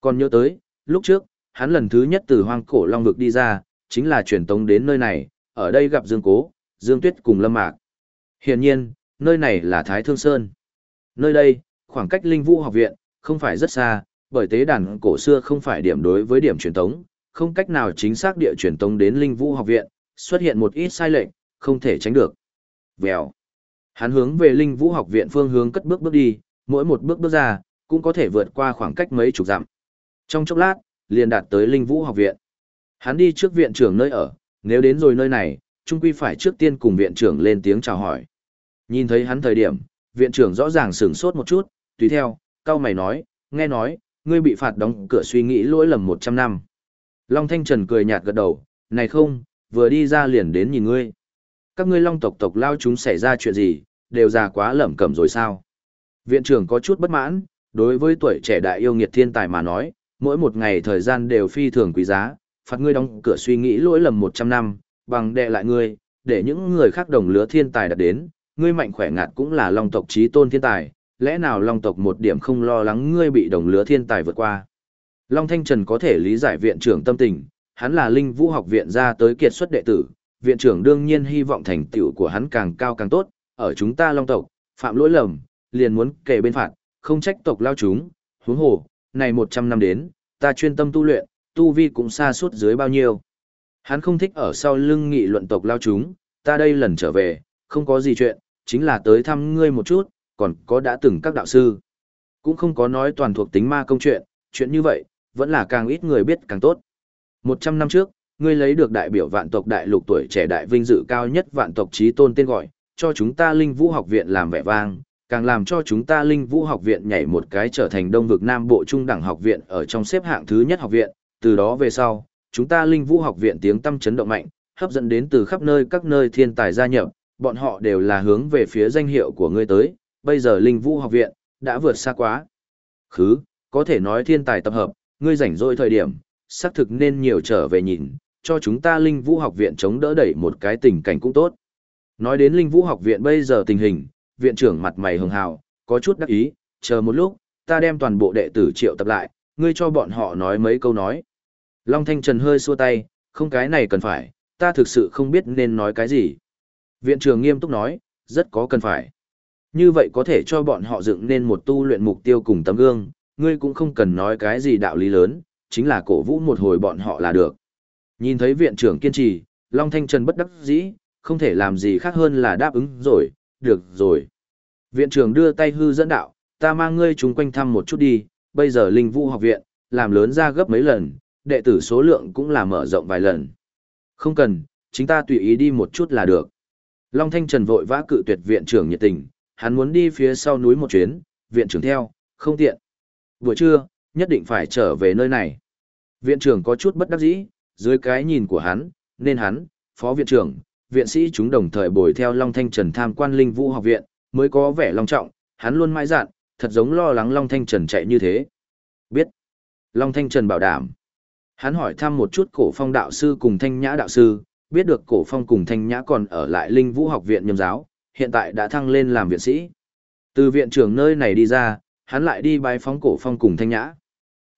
Còn nhớ tới, lúc trước, hắn lần thứ nhất từ hoang cổ long vực đi ra, chính là truyền tống đến nơi này, ở đây gặp Dương Cố, Dương Tuyết cùng Lâm Mạc. Hiển nhiên, nơi này là Thái Thương Sơn. Nơi đây, khoảng cách Linh Vũ học viện, không phải rất xa, bởi tế đàn cổ xưa không phải điểm đối với điểm truyền tống, không cách nào chính xác địa truyền tống đến Linh Vũ học viện, xuất hiện một ít sai lệch, không thể tránh được. Vèo. Hắn hướng về Linh Vũ học viện phương hướng cất bước bước đi, mỗi một bước bước ra, cũng có thể vượt qua khoảng cách mấy chục dặm. Trong chốc lát, liền đạt tới Linh Vũ học viện. Hắn đi trước viện trưởng nơi ở, nếu đến rồi nơi này, trung quy phải trước tiên cùng viện trưởng lên tiếng chào hỏi. Nhìn thấy hắn thời điểm, viện trưởng rõ ràng sửng sốt một chút, tùy theo, cao mày nói, nghe nói, ngươi bị phạt đóng cửa suy nghĩ lỗi lầm 100 năm. Long Thanh Trần cười nhạt gật đầu, này không, vừa đi ra liền đến nhìn ngươi. Các ngươi long tộc tộc lao chúng xảy ra chuyện gì, đều già quá lẩm cẩm rồi sao? Viện trưởng có chút bất mãn, đối với tuổi trẻ đại yêu nghiệt thiên tài mà nói, mỗi một ngày thời gian đều phi thường quý giá, phạt ngươi đóng cửa suy nghĩ lỗi lầm 100 năm, bằng đệ lại ngươi, để những người khác đồng lứa thiên tài đạt đến, ngươi mạnh khỏe ngạt cũng là long tộc trí tôn thiên tài, lẽ nào long tộc một điểm không lo lắng ngươi bị đồng lứa thiên tài vượt qua. Long Thanh Trần có thể lý giải viện trưởng tâm tình, hắn là linh vũ học viện ra tới kiệt xuất đệ tử, viện trưởng đương nhiên hy vọng thành tựu của hắn càng cao càng tốt, ở chúng ta long tộc, phạm lỗi lầm, liền muốn kể bên phạt, không trách tộc lao chúng, huống hồ, này 100 năm đến, ta chuyên tâm tu luyện, tu vi cũng xa suốt dưới bao nhiêu. Hắn không thích ở sau lưng nghị luận tộc lao chúng, ta đây lần trở về, không có gì chuyện, chính là tới thăm ngươi một chút, còn có đã từng các đạo sư. Cũng không có nói toàn thuộc tính ma công chuyện, chuyện như vậy, vẫn là càng ít người biết càng tốt. 100 năm trước, ngươi lấy được đại biểu vạn tộc đại lục tuổi trẻ đại vinh dự cao nhất vạn tộc trí tôn tên gọi, cho chúng ta linh vũ học viện làm vẻ vang, càng làm cho chúng ta linh vũ học viện nhảy một cái trở thành đông vực nam bộ trung đẳng học viện ở trong xếp hạng thứ nhất học viện, từ đó về sau, chúng ta linh vũ học viện tiếng tâm chấn động mạnh, hấp dẫn đến từ khắp nơi các nơi thiên tài gia nhập, bọn họ đều là hướng về phía danh hiệu của ngươi tới, bây giờ linh vũ học viện, đã vượt xa quá. Khứ, có thể nói thiên tài tập hợp, ngươi rảnh rỗi thời điểm, xác thực nên nhiều trở về nhìn, cho chúng ta Linh Vũ học viện chống đỡ đẩy một cái tình cảnh cũng tốt. Nói đến Linh Vũ học viện bây giờ tình hình, viện trưởng mặt mày hường hào, có chút đắc ý, chờ một lúc, ta đem toàn bộ đệ tử triệu tập lại, ngươi cho bọn họ nói mấy câu nói. Long Thanh Trần hơi xua tay, không cái này cần phải, ta thực sự không biết nên nói cái gì. Viện trưởng nghiêm túc nói, rất có cần phải. Như vậy có thể cho bọn họ dựng nên một tu luyện mục tiêu cùng tấm gương, ngươi cũng không cần nói cái gì đạo lý lớn, chính là cổ vũ một hồi bọn họ là được. Nhìn thấy viện trưởng kiên trì, Long Thanh Trần bất đắc dĩ, không thể làm gì khác hơn là đáp ứng rồi, được rồi. Viện trưởng đưa tay hư dẫn đạo, ta mang ngươi chúng quanh thăm một chút đi, bây giờ linh vũ học viện, làm lớn ra gấp mấy lần, đệ tử số lượng cũng là mở rộng vài lần. Không cần, chính ta tùy ý đi một chút là được. Long Thanh Trần vội vã cự tuyệt viện trưởng nhiệt tình, hắn muốn đi phía sau núi một chuyến, viện trưởng theo, không tiện. Buổi trưa, nhất định phải trở về nơi này. Viện trưởng có chút bất đắc dĩ, dưới cái nhìn của hắn, nên hắn, phó viện trưởng, viện sĩ chúng đồng thời bồi theo Long Thanh Trần tham quan linh vũ học viện, mới có vẻ long trọng, hắn luôn mãi dạn, thật giống lo lắng Long Thanh Trần chạy như thế. Biết. Long Thanh Trần bảo đảm. Hắn hỏi thăm một chút cổ phong đạo sư cùng thanh nhã đạo sư, biết được cổ phong cùng thanh nhã còn ở lại linh vũ học viện nhâm giáo, hiện tại đã thăng lên làm viện sĩ. Từ viện trưởng nơi này đi ra, hắn lại đi bái phóng cổ phong cùng thanh nhã.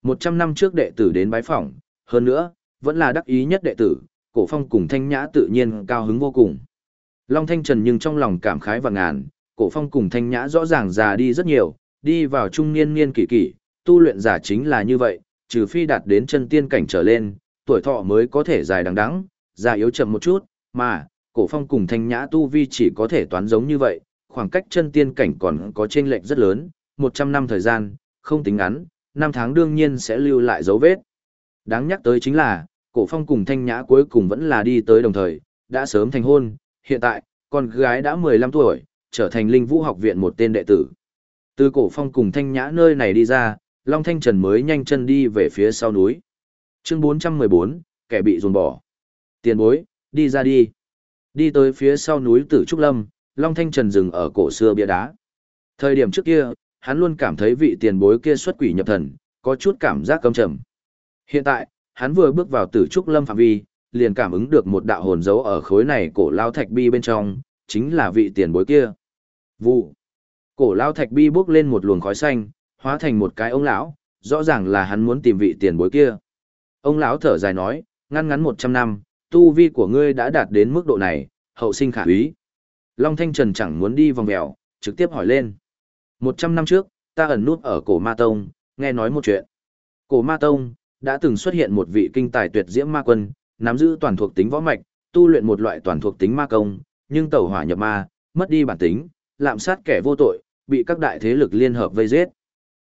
Một trăm năm trước đệ tử đến bái phỏng, hơn nữa, vẫn là đắc ý nhất đệ tử, cổ phong cùng thanh nhã tự nhiên cao hứng vô cùng. Long Thanh Trần nhưng trong lòng cảm khái và ngàn, cổ phong cùng thanh nhã rõ ràng già đi rất nhiều, đi vào trung niên niên kỷ kỷ, tu luyện giả chính là như vậy, trừ phi đạt đến chân tiên cảnh trở lên, tuổi thọ mới có thể dài đằng đẵng, già yếu chậm một chút, mà, cổ phong cùng thanh nhã tu vi chỉ có thể toán giống như vậy, khoảng cách chân tiên cảnh còn có chênh lệch rất lớn, 100 năm thời gian, không tính ngắn, năm tháng đương nhiên sẽ lưu lại dấu vết. Đáng nhắc tới chính là, cổ phong cùng thanh nhã cuối cùng vẫn là đi tới đồng thời, đã sớm thành hôn, hiện tại, con gái đã 15 tuổi, trở thành linh vũ học viện một tên đệ tử. Từ cổ phong cùng thanh nhã nơi này đi ra, Long Thanh Trần mới nhanh chân đi về phía sau núi. Chương 414, kẻ bị dồn bỏ. Tiền bối, đi ra đi. Đi tới phía sau núi Tử Trúc Lâm, Long Thanh Trần dừng ở cổ xưa bia đá. Thời điểm trước kia, hắn luôn cảm thấy vị tiền bối kia xuất quỷ nhập thần, có chút cảm giác cấm trầm. Hiện tại, hắn vừa bước vào Tử Trúc Lâm phạm vi, liền cảm ứng được một đạo hồn dấu ở khối này cổ lao thạch bi bên trong, chính là vị tiền bối kia. Vụ. Cổ lao thạch bi bước lên một luồng khói xanh, hóa thành một cái ông lão, rõ ràng là hắn muốn tìm vị tiền bối kia. Ông lão thở dài nói, ngăn ngắn 100 năm, tu vi của ngươi đã đạt đến mức độ này, hậu sinh khả úy. Long Thanh Trần chẳng muốn đi vòng mèo, trực tiếp hỏi lên. 100 năm trước, ta ẩn nút ở cổ ma tông, nghe nói một chuyện. Cổ ma tông, đã từng xuất hiện một vị kinh tài tuyệt diễm ma quân, nắm giữ toàn thuộc tính võ mạch, tu luyện một loại toàn thuộc tính ma công, nhưng tẩu hỏa nhập ma, mất đi bản tính, lạm sát kẻ vô tội, bị các đại thế lực liên hợp vây giết.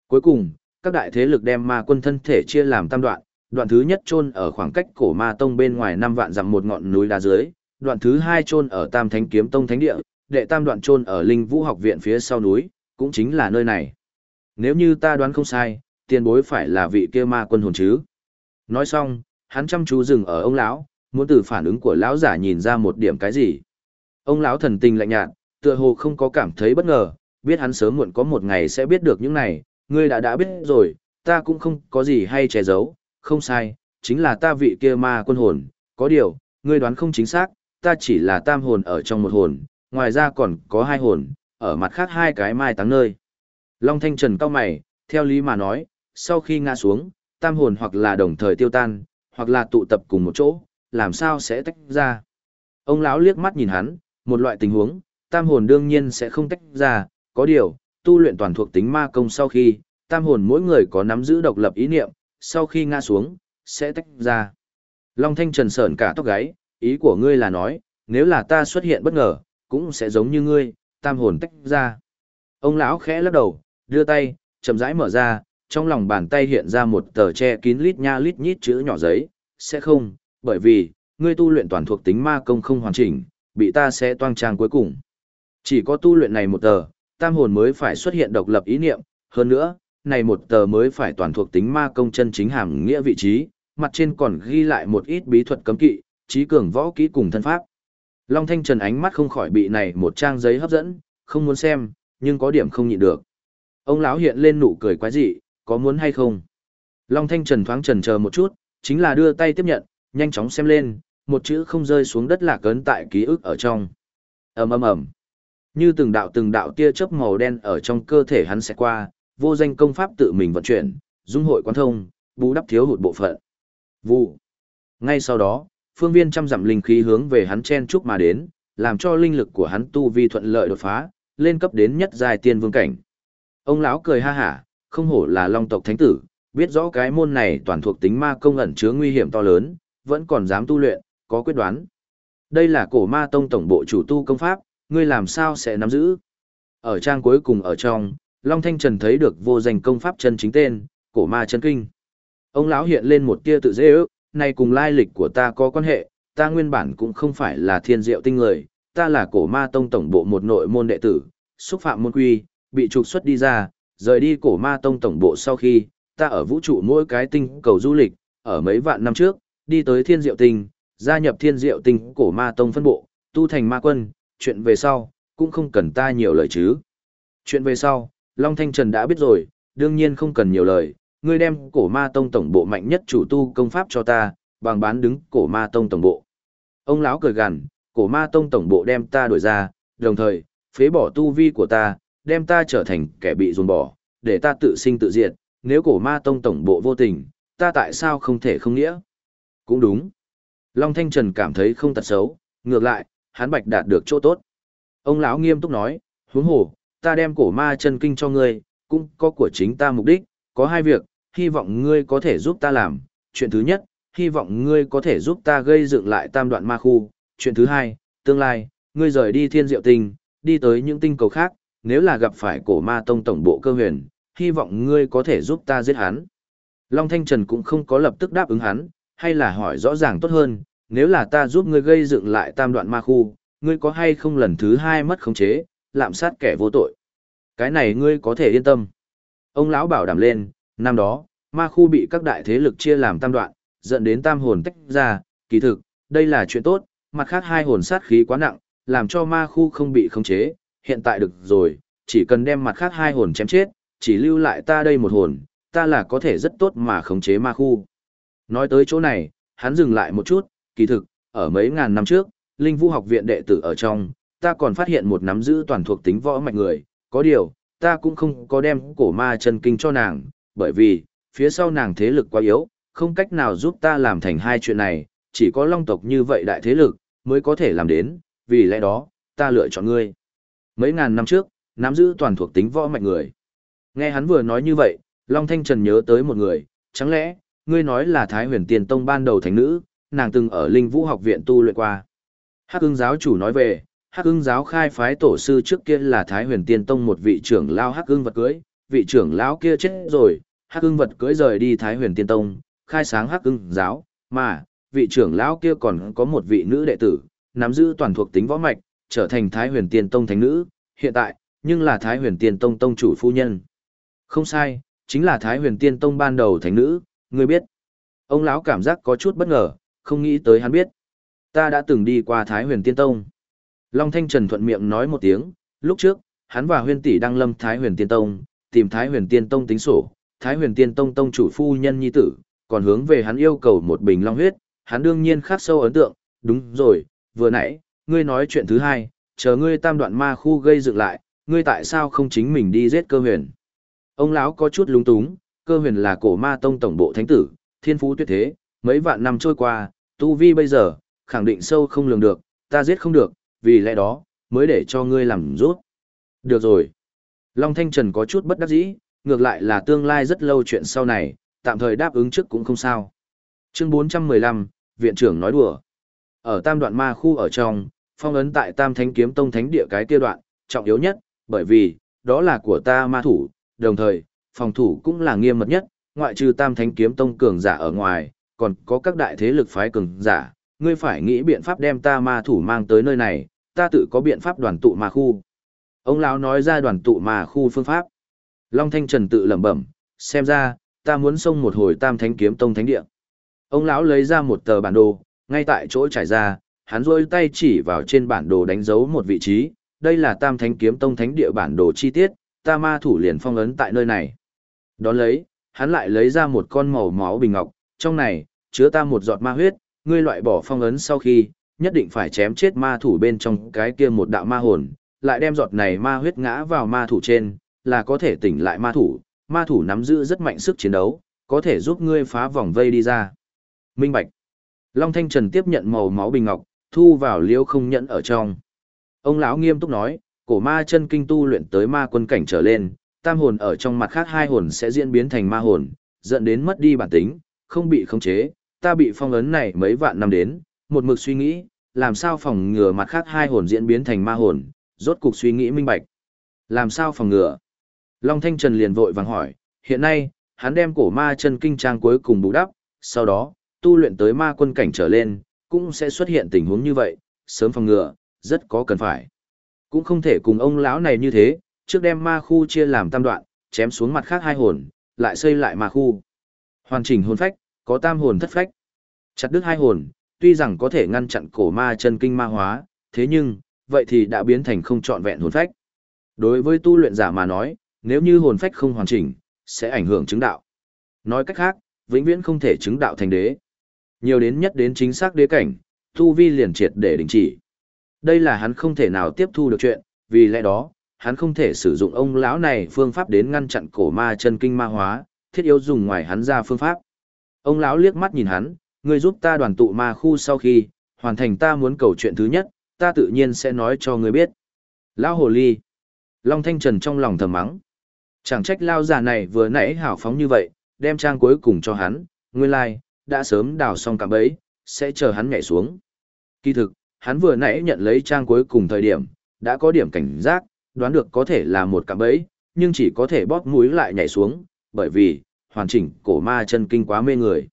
Cuối cùng, các đại thế lực đem ma quân thân thể chia làm tam đoạn, đoạn thứ nhất chôn ở khoảng cách cổ ma tông bên ngoài năm vạn dặm một ngọn núi đá dưới, đoạn thứ hai chôn ở Tam Thánh Kiếm Tông thánh địa, đệ tam đoạn chôn ở Linh Vũ học viện phía sau núi, cũng chính là nơi này. Nếu như ta đoán không sai, tiền bối phải là vị kia ma quân hồn chứ. Nói xong, hắn chăm chú dừng ở ông lão, muốn từ phản ứng của lão giả nhìn ra một điểm cái gì. Ông lão thần tình lạnh nhạt, tựa hồ không có cảm thấy bất ngờ, biết hắn sớm muộn có một ngày sẽ biết được những này, ngươi đã đã biết rồi, ta cũng không có gì hay che giấu, không sai, chính là ta vị kia ma quân hồn, có điều, ngươi đoán không chính xác, ta chỉ là tam hồn ở trong một hồn, ngoài ra còn có hai hồn, ở mặt khác hai cái mai táng nơi. Long Thanh Trần cao mày, theo lý mà nói, sau khi ngã xuống, tam hồn hoặc là đồng thời tiêu tan, hoặc là tụ tập cùng một chỗ, làm sao sẽ tách ra. Ông lão liếc mắt nhìn hắn, một loại tình huống, tam hồn đương nhiên sẽ không tách ra, có điều, tu luyện toàn thuộc tính ma công sau khi, tam hồn mỗi người có nắm giữ độc lập ý niệm, sau khi ngã xuống, sẽ tách ra. Long Thanh Trần sởn cả tóc gáy, ý của ngươi là nói, nếu là ta xuất hiện bất ngờ, cũng sẽ giống như ngươi, tam hồn tách ra. Ông lão khẽ lắc đầu, đưa tay, chậm rãi mở ra, trong lòng bàn tay hiện ra một tờ che kín lít nha lít nhít chữ nhỏ giấy, sẽ không, bởi vì, ngươi tu luyện toàn thuộc tính ma công không hoàn chỉnh, bị ta sẽ toang trang cuối cùng. Chỉ có tu luyện này một tờ, tam hồn mới phải xuất hiện độc lập ý niệm, hơn nữa, này một tờ mới phải toàn thuộc tính ma công chân chính hàm nghĩa vị trí, mặt trên còn ghi lại một ít bí thuật cấm kỵ, trí cường võ kỹ cùng thân pháp. Long Thanh Trần ánh mắt không khỏi bị này một trang giấy hấp dẫn, không muốn xem, nhưng có điểm không nhịn được. Ông lão hiện lên nụ cười quái dị, có muốn hay không? Long Thanh Trần thoáng trần chờ một chút, chính là đưa tay tiếp nhận, nhanh chóng xem lên, một chữ không rơi xuống đất lạc cấn tại ký ức ở trong. ầm ầm ầm, như từng đạo từng đạo tia chớp màu đen ở trong cơ thể hắn sẽ qua, vô danh công pháp tự mình vận chuyển, dung hội quan thông, bù đắp thiếu hụt bộ phận. Vụ. Ngay sau đó, phương viên trăm dặm linh khí hướng về hắn chen chúc mà đến, làm cho linh lực của hắn tu vi thuận lợi đột phá, lên cấp đến nhất giai tiên vương cảnh. Ông lão cười ha hả, không hổ là long tộc thánh tử, biết rõ cái môn này toàn thuộc tính ma công ẩn chứa nguy hiểm to lớn, vẫn còn dám tu luyện, có quyết đoán. Đây là cổ ma tông tổng bộ chủ tu công pháp, ngươi làm sao sẽ nắm giữ? Ở trang cuối cùng ở trong, Long Thanh Trần thấy được vô danh công pháp chân chính tên, cổ ma chân kinh. Ông lão hiện lên một tia tự dễ ước, này cùng lai lịch của ta có quan hệ, ta nguyên bản cũng không phải là thiên diệu tinh người, ta là cổ ma tông tổng bộ một nội môn đệ tử, xúc phạm môn quy, bị trục xuất đi ra, rời đi cổ ma tông tổng bộ sau khi, ta ở vũ trụ mỗi cái tinh cầu du lịch, ở mấy vạn năm trước, đi tới thiên diệu tinh, gia nhập thiên diệu tinh cổ ma tông phân bộ, tu thành ma quân, chuyện về sau, cũng không cần ta nhiều lời chứ. Chuyện về sau, Long Thanh Trần đã biết rồi, đương nhiên không cần nhiều lời, ngươi đem cổ ma tông tổng bộ mạnh nhất chủ tu công pháp cho ta, bằng bán đứng cổ ma tông tổng bộ. Ông lão cười gằn, cổ ma tông tổng bộ đem ta đuổi ra, đồng thời, phế bỏ tu vi của ta, đem ta trở thành kẻ bị dồn bỏ, để ta tự sinh tự diệt, nếu cổ ma tông tổng bộ vô tình, ta tại sao không thể không nghĩa? Cũng đúng. Long Thanh Trần cảm thấy không tật xấu, ngược lại, hắn bạch đạt được chỗ tốt. Ông lão nghiêm túc nói, huống hồ, ta đem cổ ma chân kinh cho ngươi, cũng có của chính ta mục đích, có hai việc, hy vọng ngươi có thể giúp ta làm. Chuyện thứ nhất, hy vọng ngươi có thể giúp ta gây dựng lại tam đoạn ma khu. Chuyện thứ hai, tương lai, ngươi rời đi thiên diệu tinh, đi tới những tinh cầu khác, nếu là gặp phải cổ ma tông tổng bộ cơ huyền, hy vọng ngươi có thể giúp ta giết hắn. Long Thanh Trần cũng không có lập tức đáp ứng hắn, hay là hỏi rõ ràng tốt hơn, nếu là ta giúp ngươi gây dựng lại tam đoạn ma khu, ngươi có hay không lần thứ hai mất khống chế, lạm sát kẻ vô tội. Cái này ngươi có thể yên tâm. Ông lão bảo đảm lên, năm đó, ma khu bị các đại thế lực chia làm tam đoạn, dẫn đến tam hồn tách ra, kỳ thực, đây là chuyện tốt, mặt khác hai hồn sát khí quá nặng, làm cho ma khu không bị khống chế, hiện tại được rồi, chỉ cần đem mặt khác hai hồn chém chết, chỉ lưu lại ta đây một hồn, ta là có thể rất tốt mà khống chế ma khu. Nói tới chỗ này, hắn dừng lại một chút, kỳ thực, ở mấy ngàn năm trước, Linh Vũ học viện đệ tử ở trong, ta còn phát hiện một nắm giữ toàn thuộc tính võ mạnh người, có điều, ta cũng không có đem cổ ma chân kinh cho nàng, bởi vì, phía sau nàng thế lực quá yếu, không cách nào giúp ta làm thành hai chuyện này, chỉ có long tộc như vậy đại thế lực, mới có thể làm đến, vì lẽ đó, ta lựa chọn ngươi. Mấy ngàn năm trước, nắm giữ toàn thuộc tính võ mạnh người. Nghe hắn vừa nói như vậy, Long Thanh Trần nhớ tới một người, chẳng lẽ, ngươi nói là Thái huyền tiền tông ban đầu thánh nữ, nàng từng ở Linh Vũ học viện tu luyện qua. Hắc ưng giáo chủ nói về, Hắc ưng giáo khai phái tổ sư trước kia là Thái huyền tiên tông một vị trưởng lao Hắc ưng vật cưới, vị trưởng lão kia chết rồi, Hắc ưng vật cưới rời đi Thái huyền tiên tông, khai sáng Hắc ưng giáo, mà, vị trưởng lão kia còn có một vị nữ đệ tử, nắm giữ toàn thuộc tính võ mạch, trở thành Thái huyền tiên tông thánh nữ, hiện tại, nhưng là Thái huyền tiên tông tông chủ phu nhân. Không sai, chính là Thái huyền tiên tông ban đầu thánh nữ, ngươi biết. Ông lão cảm giác có chút bất ngờ, không nghĩ tới hắn biết. Ta đã từng đi qua Thái huyền tiên tông. Long Thanh Trần thuận miệng nói một tiếng, lúc trước, hắn và huyên tỷ đang lâm Thái huyền tiên tông, tìm Thái huyền tiên tông tính sổ, Thái huyền tiên tông tông chủ phu nhân nhi tử, còn hướng về hắn yêu cầu một bình long huyết, hắn đương nhiên khắc sâu ấn tượng, đúng rồi, vừa nãy, ngươi nói chuyện thứ hai, chờ ngươi tam đoạn ma khu gây dựng lại, ngươi tại sao không chính mình đi giết cơ huyền. Ông lão có chút lúng túng, cơ huyền là cổ ma tông tổng bộ thánh tử, thiên phú tuyệt thế, mấy vạn năm trôi qua, tu vi bây giờ, khẳng định sâu không lường được, ta giết không được, vì lẽ đó, mới để cho ngươi làm rút. Được rồi. Long Thanh Trần có chút bất đắc dĩ, ngược lại là tương lai rất lâu chuyện sau này, tạm thời đáp ứng trước cũng không sao. Chương 415, Viện trưởng nói đùa. Ở tam đoạn ma khu ở trong, phong ấn tại tam thánh kiếm tông thánh địa cái kia đoạn, trọng yếu nhất, bởi vì, đó là của ta ma thủ, đồng thời, phòng thủ cũng là nghiêm mật nhất, ngoại trừ tam thánh kiếm tông cường giả ở ngoài, còn có các đại thế lực phái cường giả, ngươi phải nghĩ biện pháp đem ta ma thủ mang tới nơi này, ta tự có biện pháp đoàn tụ ma khu. Ông lão nói ra đoàn tụ ma khu phương pháp. Long Thanh Trần tự lẩm bẩm, xem ra, ta muốn xông một hồi tam thánh kiếm tông thánh địa. Ông lão lấy ra một tờ bản đồ, ngay tại chỗ trải ra, hắn rôi tay chỉ vào trên bản đồ đánh dấu một vị trí, đây là tam thánh kiếm tông thánh địa bản đồ chi tiết, ta ma thủ liền phong ấn tại nơi này. Đón lấy, hắn lại lấy ra một con màu máu bình ngọc, trong này, chứa ta một giọt ma huyết, ngươi loại bỏ phong ấn sau khi, nhất định phải chém chết ma thủ bên trong cái kia một đạo ma hồn, lại đem giọt này ma huyết ngã vào ma thủ trên, là có thể tỉnh lại ma thủ, ma thủ nắm giữ rất mạnh sức chiến đấu, có thể giúp ngươi phá vòng vây đi ra. Minh Bạch. Long Thanh Trần tiếp nhận màu máu bình ngọc, thu vào liêu không nhẫn ở trong. Ông lão nghiêm túc nói, cổ ma chân kinh tu luyện tới ma quân cảnh trở lên, tam hồn ở trong mặt khác hai hồn sẽ diễn biến thành ma hồn, dẫn đến mất đi bản tính, không bị khống chế, ta bị phong ấn này mấy vạn năm đến, một mực suy nghĩ, làm sao phòng ngừa mặt khác hai hồn diễn biến thành ma hồn, rốt cục suy nghĩ minh bạch. Làm sao phòng ngừa? Long Thanh Trần liền vội vàng hỏi, hiện nay, hắn đem cổ ma chân kinh trang cuối cùng bù đắp, sau đó, tu luyện tới ma quân cảnh trở lên, cũng sẽ xuất hiện tình huống như vậy, sớm phòng ngừa, rất có cần phải. Cũng không thể cùng ông lão này như thế, trước đem ma khu chia làm tam đoạn, chém xuống mặt khác hai hồn, lại xây lại ma khu. Hoàn chỉnh hồn phách, có tam hồn thất phách. Chặt đứt hai hồn, tuy rằng có thể ngăn chặn cổ ma chân kinh ma hóa, thế nhưng, vậy thì đã biến thành không trọn vẹn hồn phách. Đối với tu luyện giả mà nói, nếu như hồn phách không hoàn chỉnh, sẽ ảnh hưởng chứng đạo. Nói cách khác, vĩnh viễn không thể chứng đạo thành đế. Nhiều đến nhất đến chính xác đế cảnh, tu vi liền triệt để đình chỉ. Đây là hắn không thể nào tiếp thu được chuyện, vì lẽ đó, hắn không thể sử dụng ông lão này phương pháp đến ngăn chặn cổ ma chân kinh ma hóa, thiết yếu dùng ngoài hắn ra phương pháp. Ông lão liếc mắt nhìn hắn, ngươi giúp ta đoàn tụ ma khu sau khi, hoàn thành ta muốn cầu chuyện thứ nhất, ta tự nhiên sẽ nói cho ngươi biết. Lão hồ ly. Long Thanh Trần trong lòng thầm mắng. Chẳng trách lao già này vừa nãy hào phóng như vậy, đem trang cuối cùng cho hắn, nguyên lai, like, đã sớm đào xong cạm bẫy, sẽ chờ hắn nhảy xuống. Kỳ thực, hắn vừa nãy nhận lấy trang cuối cùng thời điểm, đã có điểm cảnh giác, đoán được có thể là một cạm bẫy, nhưng chỉ có thể bóp mũi lại nhảy xuống, bởi vì, hoàn chỉnh cổ ma chân kinh quá mê người.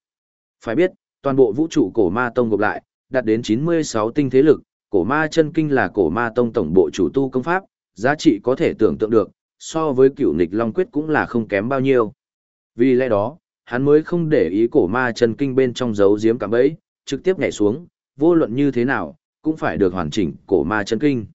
Phải biết, toàn bộ vũ trụ cổ ma tông gộp lại, đạt đến 96 tinh thế lực, cổ ma chân kinh là cổ ma tông tổng bộ chủ tu công pháp, giá trị có thể tưởng tượng được, so với cựu nịch long quyết cũng là không kém bao nhiêu. Vì lẽ đó, hắn mới không để ý cổ ma chân kinh bên trong dấu diếm cảm ấy, trực tiếp nhảy xuống, vô luận như thế nào, cũng phải được hoàn chỉnh cổ ma chân kinh.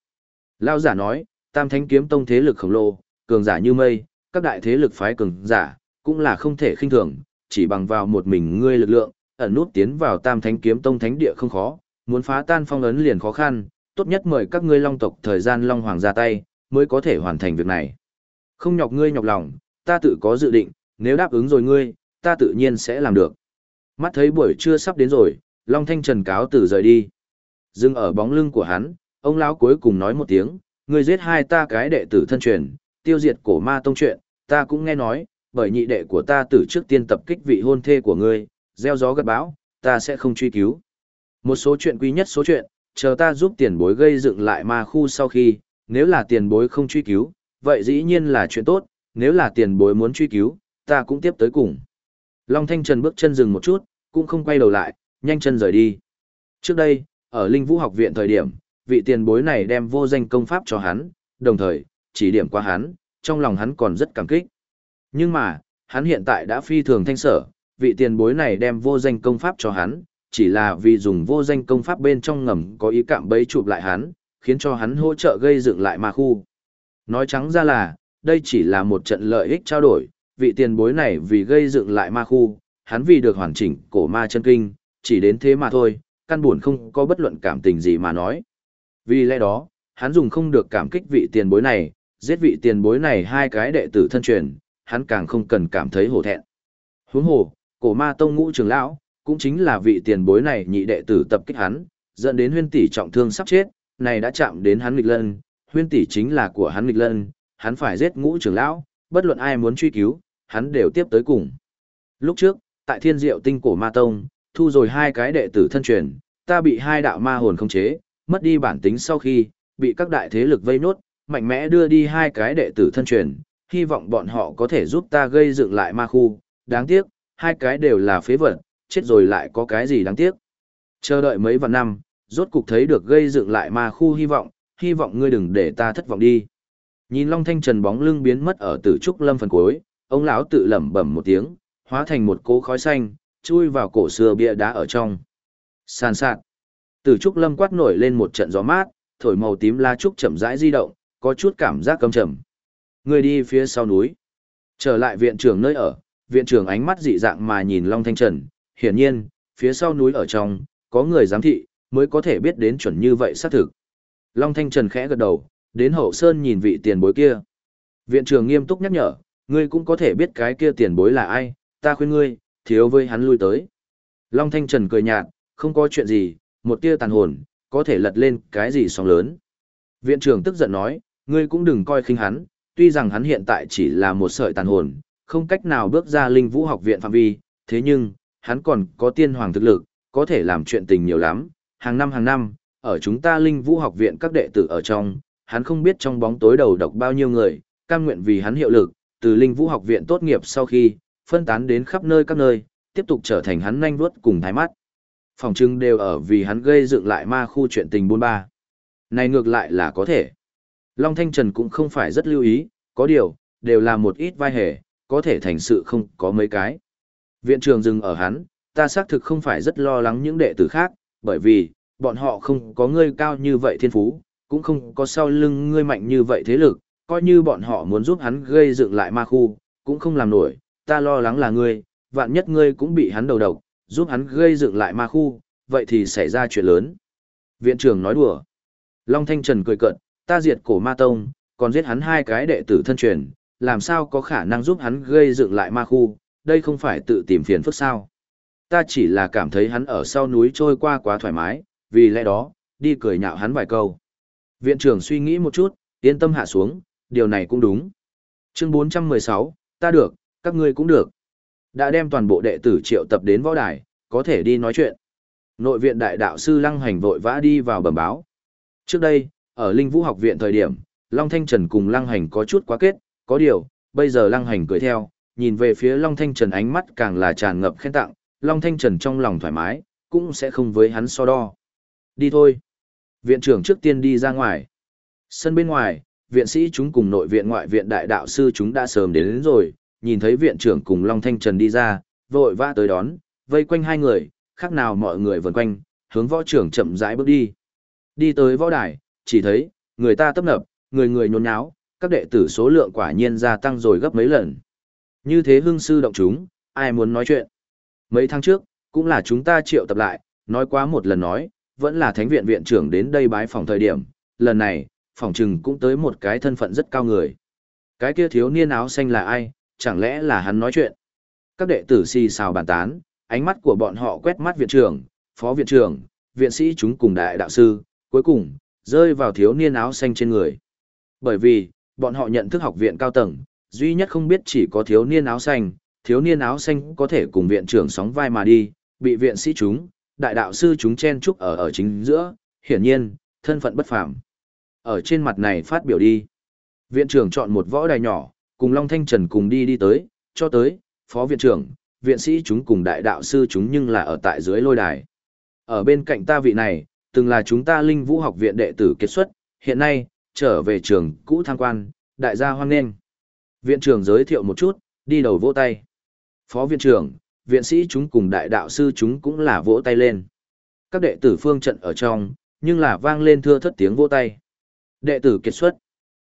Lao giả nói, tam thánh kiếm tông thế lực khổng lồ, cường giả như mây, các đại thế lực phái cường giả, cũng là không thể khinh thường, chỉ bằng vào một mình ngươi lực lượng, ẩn nút tiến vào tam thánh kiếm tông thánh địa không khó, muốn phá tan phong ấn liền khó khăn, tốt nhất mời các ngươi long tộc thời gian long hoàng ra tay, mới có thể hoàn thành việc này. Không nhọc ngươi nhọc lòng, ta tự có dự định, nếu đáp ứng rồi ngươi, ta tự nhiên sẽ làm được. Mắt thấy buổi trưa sắp đến rồi, Long Thanh Trần cáo từ rời đi. Dừng ở bóng lưng của hắn, ông lão cuối cùng nói một tiếng, ngươi giết hai ta cái đệ tử thân truyền, tiêu diệt cổ ma tông chuyện, ta cũng nghe nói, bởi nhị đệ của ta từ trước tiên tập kích vị hôn thê của ngươi, gieo gió gặt bão, ta sẽ không truy cứu. Một số chuyện quý nhất số chuyện, chờ ta giúp tiền bối gây dựng lại ma khu sau khi, nếu là tiền bối không truy cứu, vậy dĩ nhiên là chuyện tốt, nếu là tiền bối muốn truy cứu, ta cũng tiếp tới cùng. Long Thanh Trần bước chân dừng một chút, cũng không quay đầu lại, nhanh chân rời đi. Trước đây, ở Linh Vũ học viện thời điểm, vị tiền bối này đem vô danh công pháp cho hắn, đồng thời, chỉ điểm qua hắn, trong lòng hắn còn rất cảm kích. Nhưng mà, hắn hiện tại đã phi thường thanh sở, vị tiền bối này đem vô danh công pháp cho hắn, chỉ là vì dùng vô danh công pháp bên trong ngầm có ý cạm bấy chụp lại hắn, khiến cho hắn hỗ trợ gây dựng lại ma khu. Nói trắng ra là, đây chỉ là một trận lợi ích trao đổi, vị tiền bối này vì gây dựng lại ma khu, hắn vì được hoàn chỉnh cổ ma chân kinh, chỉ đến thế mà thôi, căn buồn không có bất luận cảm tình gì mà nói. Vì lẽ đó, hắn dùng không được cảm kích vị tiền bối này, giết vị tiền bối này hai cái đệ tử thân truyền, hắn càng không cần cảm thấy hổ thẹn. Huống hồ, cổ ma tông ngũ trưởng lão, cũng chính là vị tiền bối này nhị đệ tử tập kích hắn, dẫn đến huyên tỷ trọng thương sắp chết, này đã chạm đến hắn nghịch lân, huyên tỷ chính là của hắn nghịch lân, hắn phải giết ngũ trưởng lão, bất luận ai muốn truy cứu, hắn đều tiếp tới cùng. Lúc trước, tại thiên diệu tinh cổ ma tông, thu rồi hai cái đệ tử thân truyền, ta bị hai đạo ma hồn khống chế, mất đi bản tính sau khi, bị các đại thế lực vây nốt, mạnh mẽ đưa đi hai cái đệ tử thân truyền, hy vọng bọn họ có thể giúp ta gây dựng lại ma khu, đáng tiếc, hai cái đều là phế vật, chết rồi lại có cái gì đáng tiếc. Chờ đợi mấy vạn năm, rốt cục thấy được gây dựng lại ma khu hy vọng, hy vọng ngươi đừng để ta thất vọng đi. Nhìn Long Thanh Trần bóng lưng biến mất ở tử trúc lâm phần cuối, ông lão tự lẩm bẩm một tiếng, hóa thành một cỗ khói xanh, chui vào cổ xưa bia đá ở trong. Sàn sạt. Tử trúc lâm quát nổi lên một trận gió mát, thổi màu tím la trúc chậm rãi di động, có chút cảm giác căm trầm. Người đi phía sau núi. Trở lại viện trưởng nơi ở, viện trưởng ánh mắt dị dạng mà nhìn Long Thanh Trần, hiển nhiên, phía sau núi ở trong, có người giám thị, mới có thể biết đến chuẩn như vậy xác thực. Long Thanh Trần khẽ gật đầu, đến hậu sơn nhìn vị tiền bối kia. Viện trưởng nghiêm túc nhắc nhở, ngươi cũng có thể biết cái kia tiền bối là ai, ta khuyên ngươi, thiếu với hắn lui tới. Long Thanh Trần cười nhạt, không có chuyện gì, một tia tàn hồn, có thể lật lên cái gì sóng lớn. Viện trưởng tức giận nói, ngươi cũng đừng coi khinh hắn, tuy rằng hắn hiện tại chỉ là một sợi tàn hồn, không cách nào bước ra linh vũ học viện phạm vi, thế nhưng, hắn còn có tiên hoàng thực lực, có thể làm chuyện tình nhiều lắm, hàng năm hàng năm, ở chúng ta linh vũ học viện các đệ tử ở trong, hắn không biết trong bóng tối đầu độc bao nhiêu người, cam nguyện vì hắn hiệu lực, từ linh vũ học viện tốt nghiệp sau khi, phân tán đến khắp nơi các nơi, tiếp tục trở thành hắn nhanh vuốt cùng thái mắt. Phòng trưng đều ở vì hắn gây dựng lại ma khu chuyện tình buôn ba. Này ngược lại là có thể. Long Thanh Trần cũng không phải rất lưu ý, có điều, đều là một ít vai hề, có thể thành sự không có mấy cái. Viện trường dừng ở hắn, ta xác thực không phải rất lo lắng những đệ tử khác, bởi vì, bọn họ không có ngươi cao như vậy thiên phú, cũng không có sau lưng ngươi mạnh như vậy thế lực, coi như bọn họ muốn giúp hắn gây dựng lại ma khu, cũng không làm nổi, ta lo lắng là ngươi, vạn nhất ngươi cũng bị hắn đầu độc, giúp hắn gây dựng lại ma khu, vậy thì xảy ra chuyện lớn. Viện trưởng nói đùa. Long Thanh Trần cười cận, ta diệt cổ ma tông, còn giết hắn hai cái đệ tử thân truyền, làm sao có khả năng giúp hắn gây dựng lại ma khu, đây không phải tự tìm phiền phức sao. Ta chỉ là cảm thấy hắn ở sau núi trôi qua quá thoải mái, vì lẽ đó, đi cười nhạo hắn vài câu. Viện trưởng suy nghĩ một chút, yên tâm hạ xuống, điều này cũng đúng. Chương 416, ta được, các ngươi cũng được. Đã đem toàn bộ đệ tử triệu tập đến võ đài, có thể đi nói chuyện. Nội viện đại đạo sư Lăng Hành vội vã đi vào bẩm báo. Trước đây, ở Linh Vũ học viện thời điểm, Long Thanh Trần cùng Lăng Hành có chút quá kết, có điều, bây giờ Lăng Hành cười theo, nhìn về phía Long Thanh Trần ánh mắt càng là tràn ngập khen tặng, Long Thanh Trần trong lòng thoải mái, cũng sẽ không với hắn so đo. Đi thôi. Viện trưởng trước tiên đi ra ngoài. Sân bên ngoài, viện sĩ chúng cùng nội viện ngoại viện đại đạo sư chúng đã sớm đến, đến rồi, nhìn thấy viện trưởng cùng Long Thanh Trần đi ra, vội vã tới đón, vây quanh hai người, khác nào mọi người vần quanh, hướng võ trưởng chậm rãi bước đi. Đi tới võ đài, chỉ thấy, người ta tấp nập, người người nhốn nháo, các đệ tử số lượng quả nhiên gia tăng rồi gấp mấy lần. Như thế hưng sư động chúng, ai muốn nói chuyện. Mấy tháng trước, cũng là chúng ta triệu tập lại, nói quá một lần nói, vẫn là thánh viện viện trưởng đến đây bái phòng thời điểm, lần này, phòng trừng cũng tới một cái thân phận rất cao người. Cái kia thiếu niên áo xanh là ai, chẳng lẽ là hắn nói chuyện. Các đệ tử xì xào bàn tán, ánh mắt của bọn họ quét mắt viện trưởng, phó viện trưởng, viện sĩ chúng cùng đại đạo sư, cuối cùng, rơi vào thiếu niên áo xanh trên người. Bởi vì, bọn họ nhận thức học viện cao tầng, duy nhất không biết chỉ có thiếu niên áo xanh, thiếu niên áo xanh có thể cùng viện trưởng sóng vai mà đi, bị viện sĩ chúng, đại đạo sư chúng chen chúc ở ở chính giữa, hiển nhiên, thân phận bất phàm. Ở trên mặt này phát biểu đi. Viện trưởng chọn một võ đài nhỏ, cùng Long Thanh Trần cùng đi đi tới, cho tới, phó viện trưởng, viện sĩ chúng cùng đại đạo sư chúng nhưng là ở tại dưới lôi đài. Ở bên cạnh ta vị này, từng là chúng ta linh vũ học viện đệ tử kết xuất, hiện nay, trở về trường cũ tham quan, đại gia hoan nghênh. Viện trưởng giới thiệu một chút, đi đầu vỗ tay. Phó viện trưởng, viện sĩ chúng cùng đại đạo sư chúng cũng là vỗ tay lên. Các đệ tử phương trận ở trong, nhưng là vang lên thưa thất tiếng vỗ tay. Đệ tử kết xuất.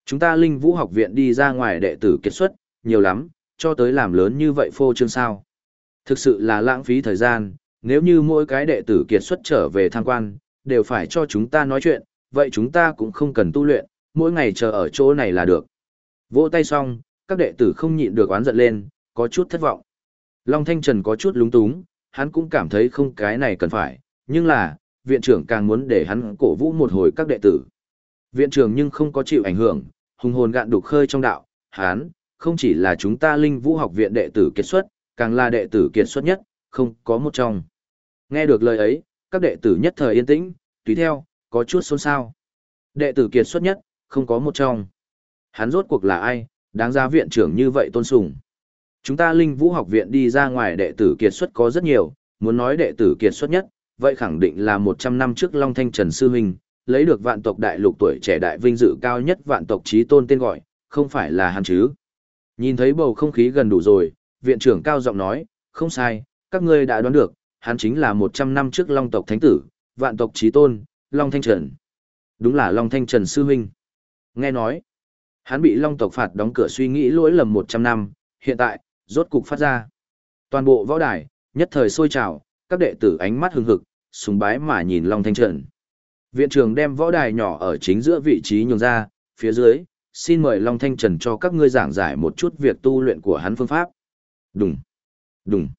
Chúng ta linh vũ học viện đi ra ngoài đệ tử kết xuất, nhiều lắm, cho tới làm lớn như vậy phô trương sao. Thực sự là lãng phí thời gian, nếu như mỗi cái đệ tử kiệt xuất trở về tham quan, đều phải cho chúng ta nói chuyện, vậy chúng ta cũng không cần tu luyện, mỗi ngày chờ ở chỗ này là được. Vỗ tay xong, các đệ tử không nhịn được oán giận lên, có chút thất vọng. Long Thanh Trần có chút lúng túng, hắn cũng cảm thấy không cái này cần phải, nhưng là, viện trưởng càng muốn để hắn cổ vũ một hồi các đệ tử. Viện trưởng nhưng không có chịu ảnh hưởng, hùng hồn gạn đục khơi trong đạo, hắn, không chỉ là chúng ta linh vũ học viện đệ tử kiệt xuất, càng là đệ tử kiệt xuất nhất, không có một trong. Nghe được lời ấy, các đệ tử nhất thời yên tĩnh, tùy theo, có chút xôn xao. Đệ tử kiệt xuất nhất, không có một trong. Hắn rốt cuộc là ai, đáng ra viện trưởng như vậy tôn sùng. Chúng ta linh vũ học viện đi ra ngoài đệ tử kiệt xuất có rất nhiều, muốn nói đệ tử kiệt xuất nhất, vậy khẳng định là 100 năm trước Long Thanh Trần Sư Huynh, lấy được vạn tộc đại lục tuổi trẻ đại vinh dự cao nhất vạn tộc trí tôn tên gọi, không phải là hắn chứ. Nhìn thấy bầu không khí gần đủ rồi, viện trưởng cao giọng nói, không sai, các ngươi đã đoán được, hắn chính là 100 năm trước Long tộc thánh tử, vạn tộc trí tôn, Long Thanh Trần. Đúng là Long Thanh Trần Sư Huynh. Nghe nói, hắn bị Long tộc phạt đóng cửa suy nghĩ lỗi lầm 100 năm, hiện tại, rốt cục phát ra. Toàn bộ võ đài, nhất thời sôi trào, các đệ tử ánh mắt hưng hực, sùng bái mà nhìn Long Thanh Trần. Viện trưởng đem võ đài nhỏ ở chính giữa vị trí nhường ra, phía dưới, xin mời Long Thanh Trần cho các ngươi giảng giải một chút việc tu luyện của hắn phương pháp. Đúng, đúng,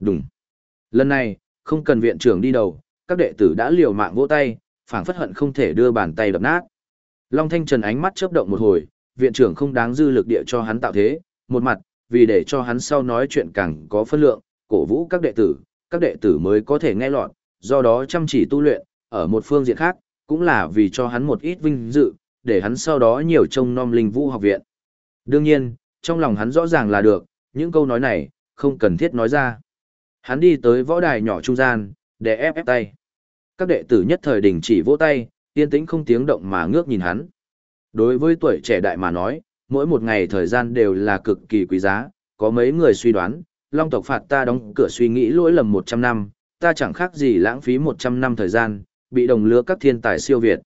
đúng. Lần này, không cần viện trưởng đi đầu, các đệ tử đã liều mạng vỗ tay, phảng phất hận không thể đưa bàn tay đập nát. Long Thanh Trần ánh mắt chớp động một hồi, viện trưởng không đáng dư lực địa cho hắn tạo thế, một mặt, vì để cho hắn sau nói chuyện càng có phân lượng, cổ vũ các đệ tử, các đệ tử mới có thể nghe lọt, do đó chăm chỉ tu luyện, ở một phương diện khác, cũng là vì cho hắn một ít vinh dự, để hắn sau đó nhiều trông nom linh vũ học viện. Đương nhiên, trong lòng hắn rõ ràng là được, những câu nói này, không cần thiết nói ra. Hắn đi tới võ đài nhỏ trung gian, để ép ép tay. Các đệ tử nhất thời đình chỉ vỗ tay, yên tĩnh không tiếng động mà ngước nhìn hắn. Đối với tuổi trẻ đại mà nói, mỗi một ngày thời gian đều là cực kỳ quý giá, có mấy người suy đoán, Long tộc phạt ta đóng cửa suy nghĩ lỗi lầm 100 năm, ta chẳng khác gì lãng phí 100 năm thời gian, bị đồng lứa các thiên tài siêu việt.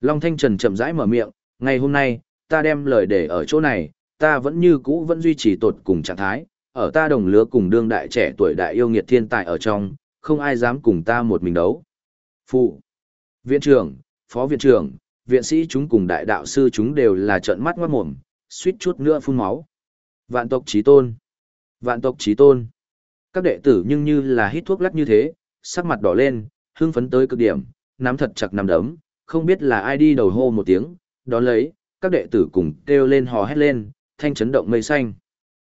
Long Thanh Trần chậm rãi mở miệng, ngày hôm nay, ta đem lời để ở chỗ này, ta vẫn như cũ vẫn duy trì tột cùng trạng thái, ở ta đồng lứa cùng đương đại trẻ tuổi đại yêu nghiệt thiên tài ở trong, không ai dám cùng ta một mình đấu. Phụ, viện trưởng, phó viện trưởng, viện sĩ chúng cùng đại đạo sư chúng đều là trợn mắt ngoát mồm, suýt chút nữa phun máu. Vạn tộc trí tôn, vạn tộc trí tôn. Các đệ tử nhưng như là hít thuốc lắc như thế, sắc mặt đỏ lên, hưng phấn tới cực điểm, nắm thật chặt nắm đấm, không biết là ai đi đầu hô một tiếng, đón lấy, các đệ tử cùng kêu lên hò hét lên, thanh chấn động mây xanh.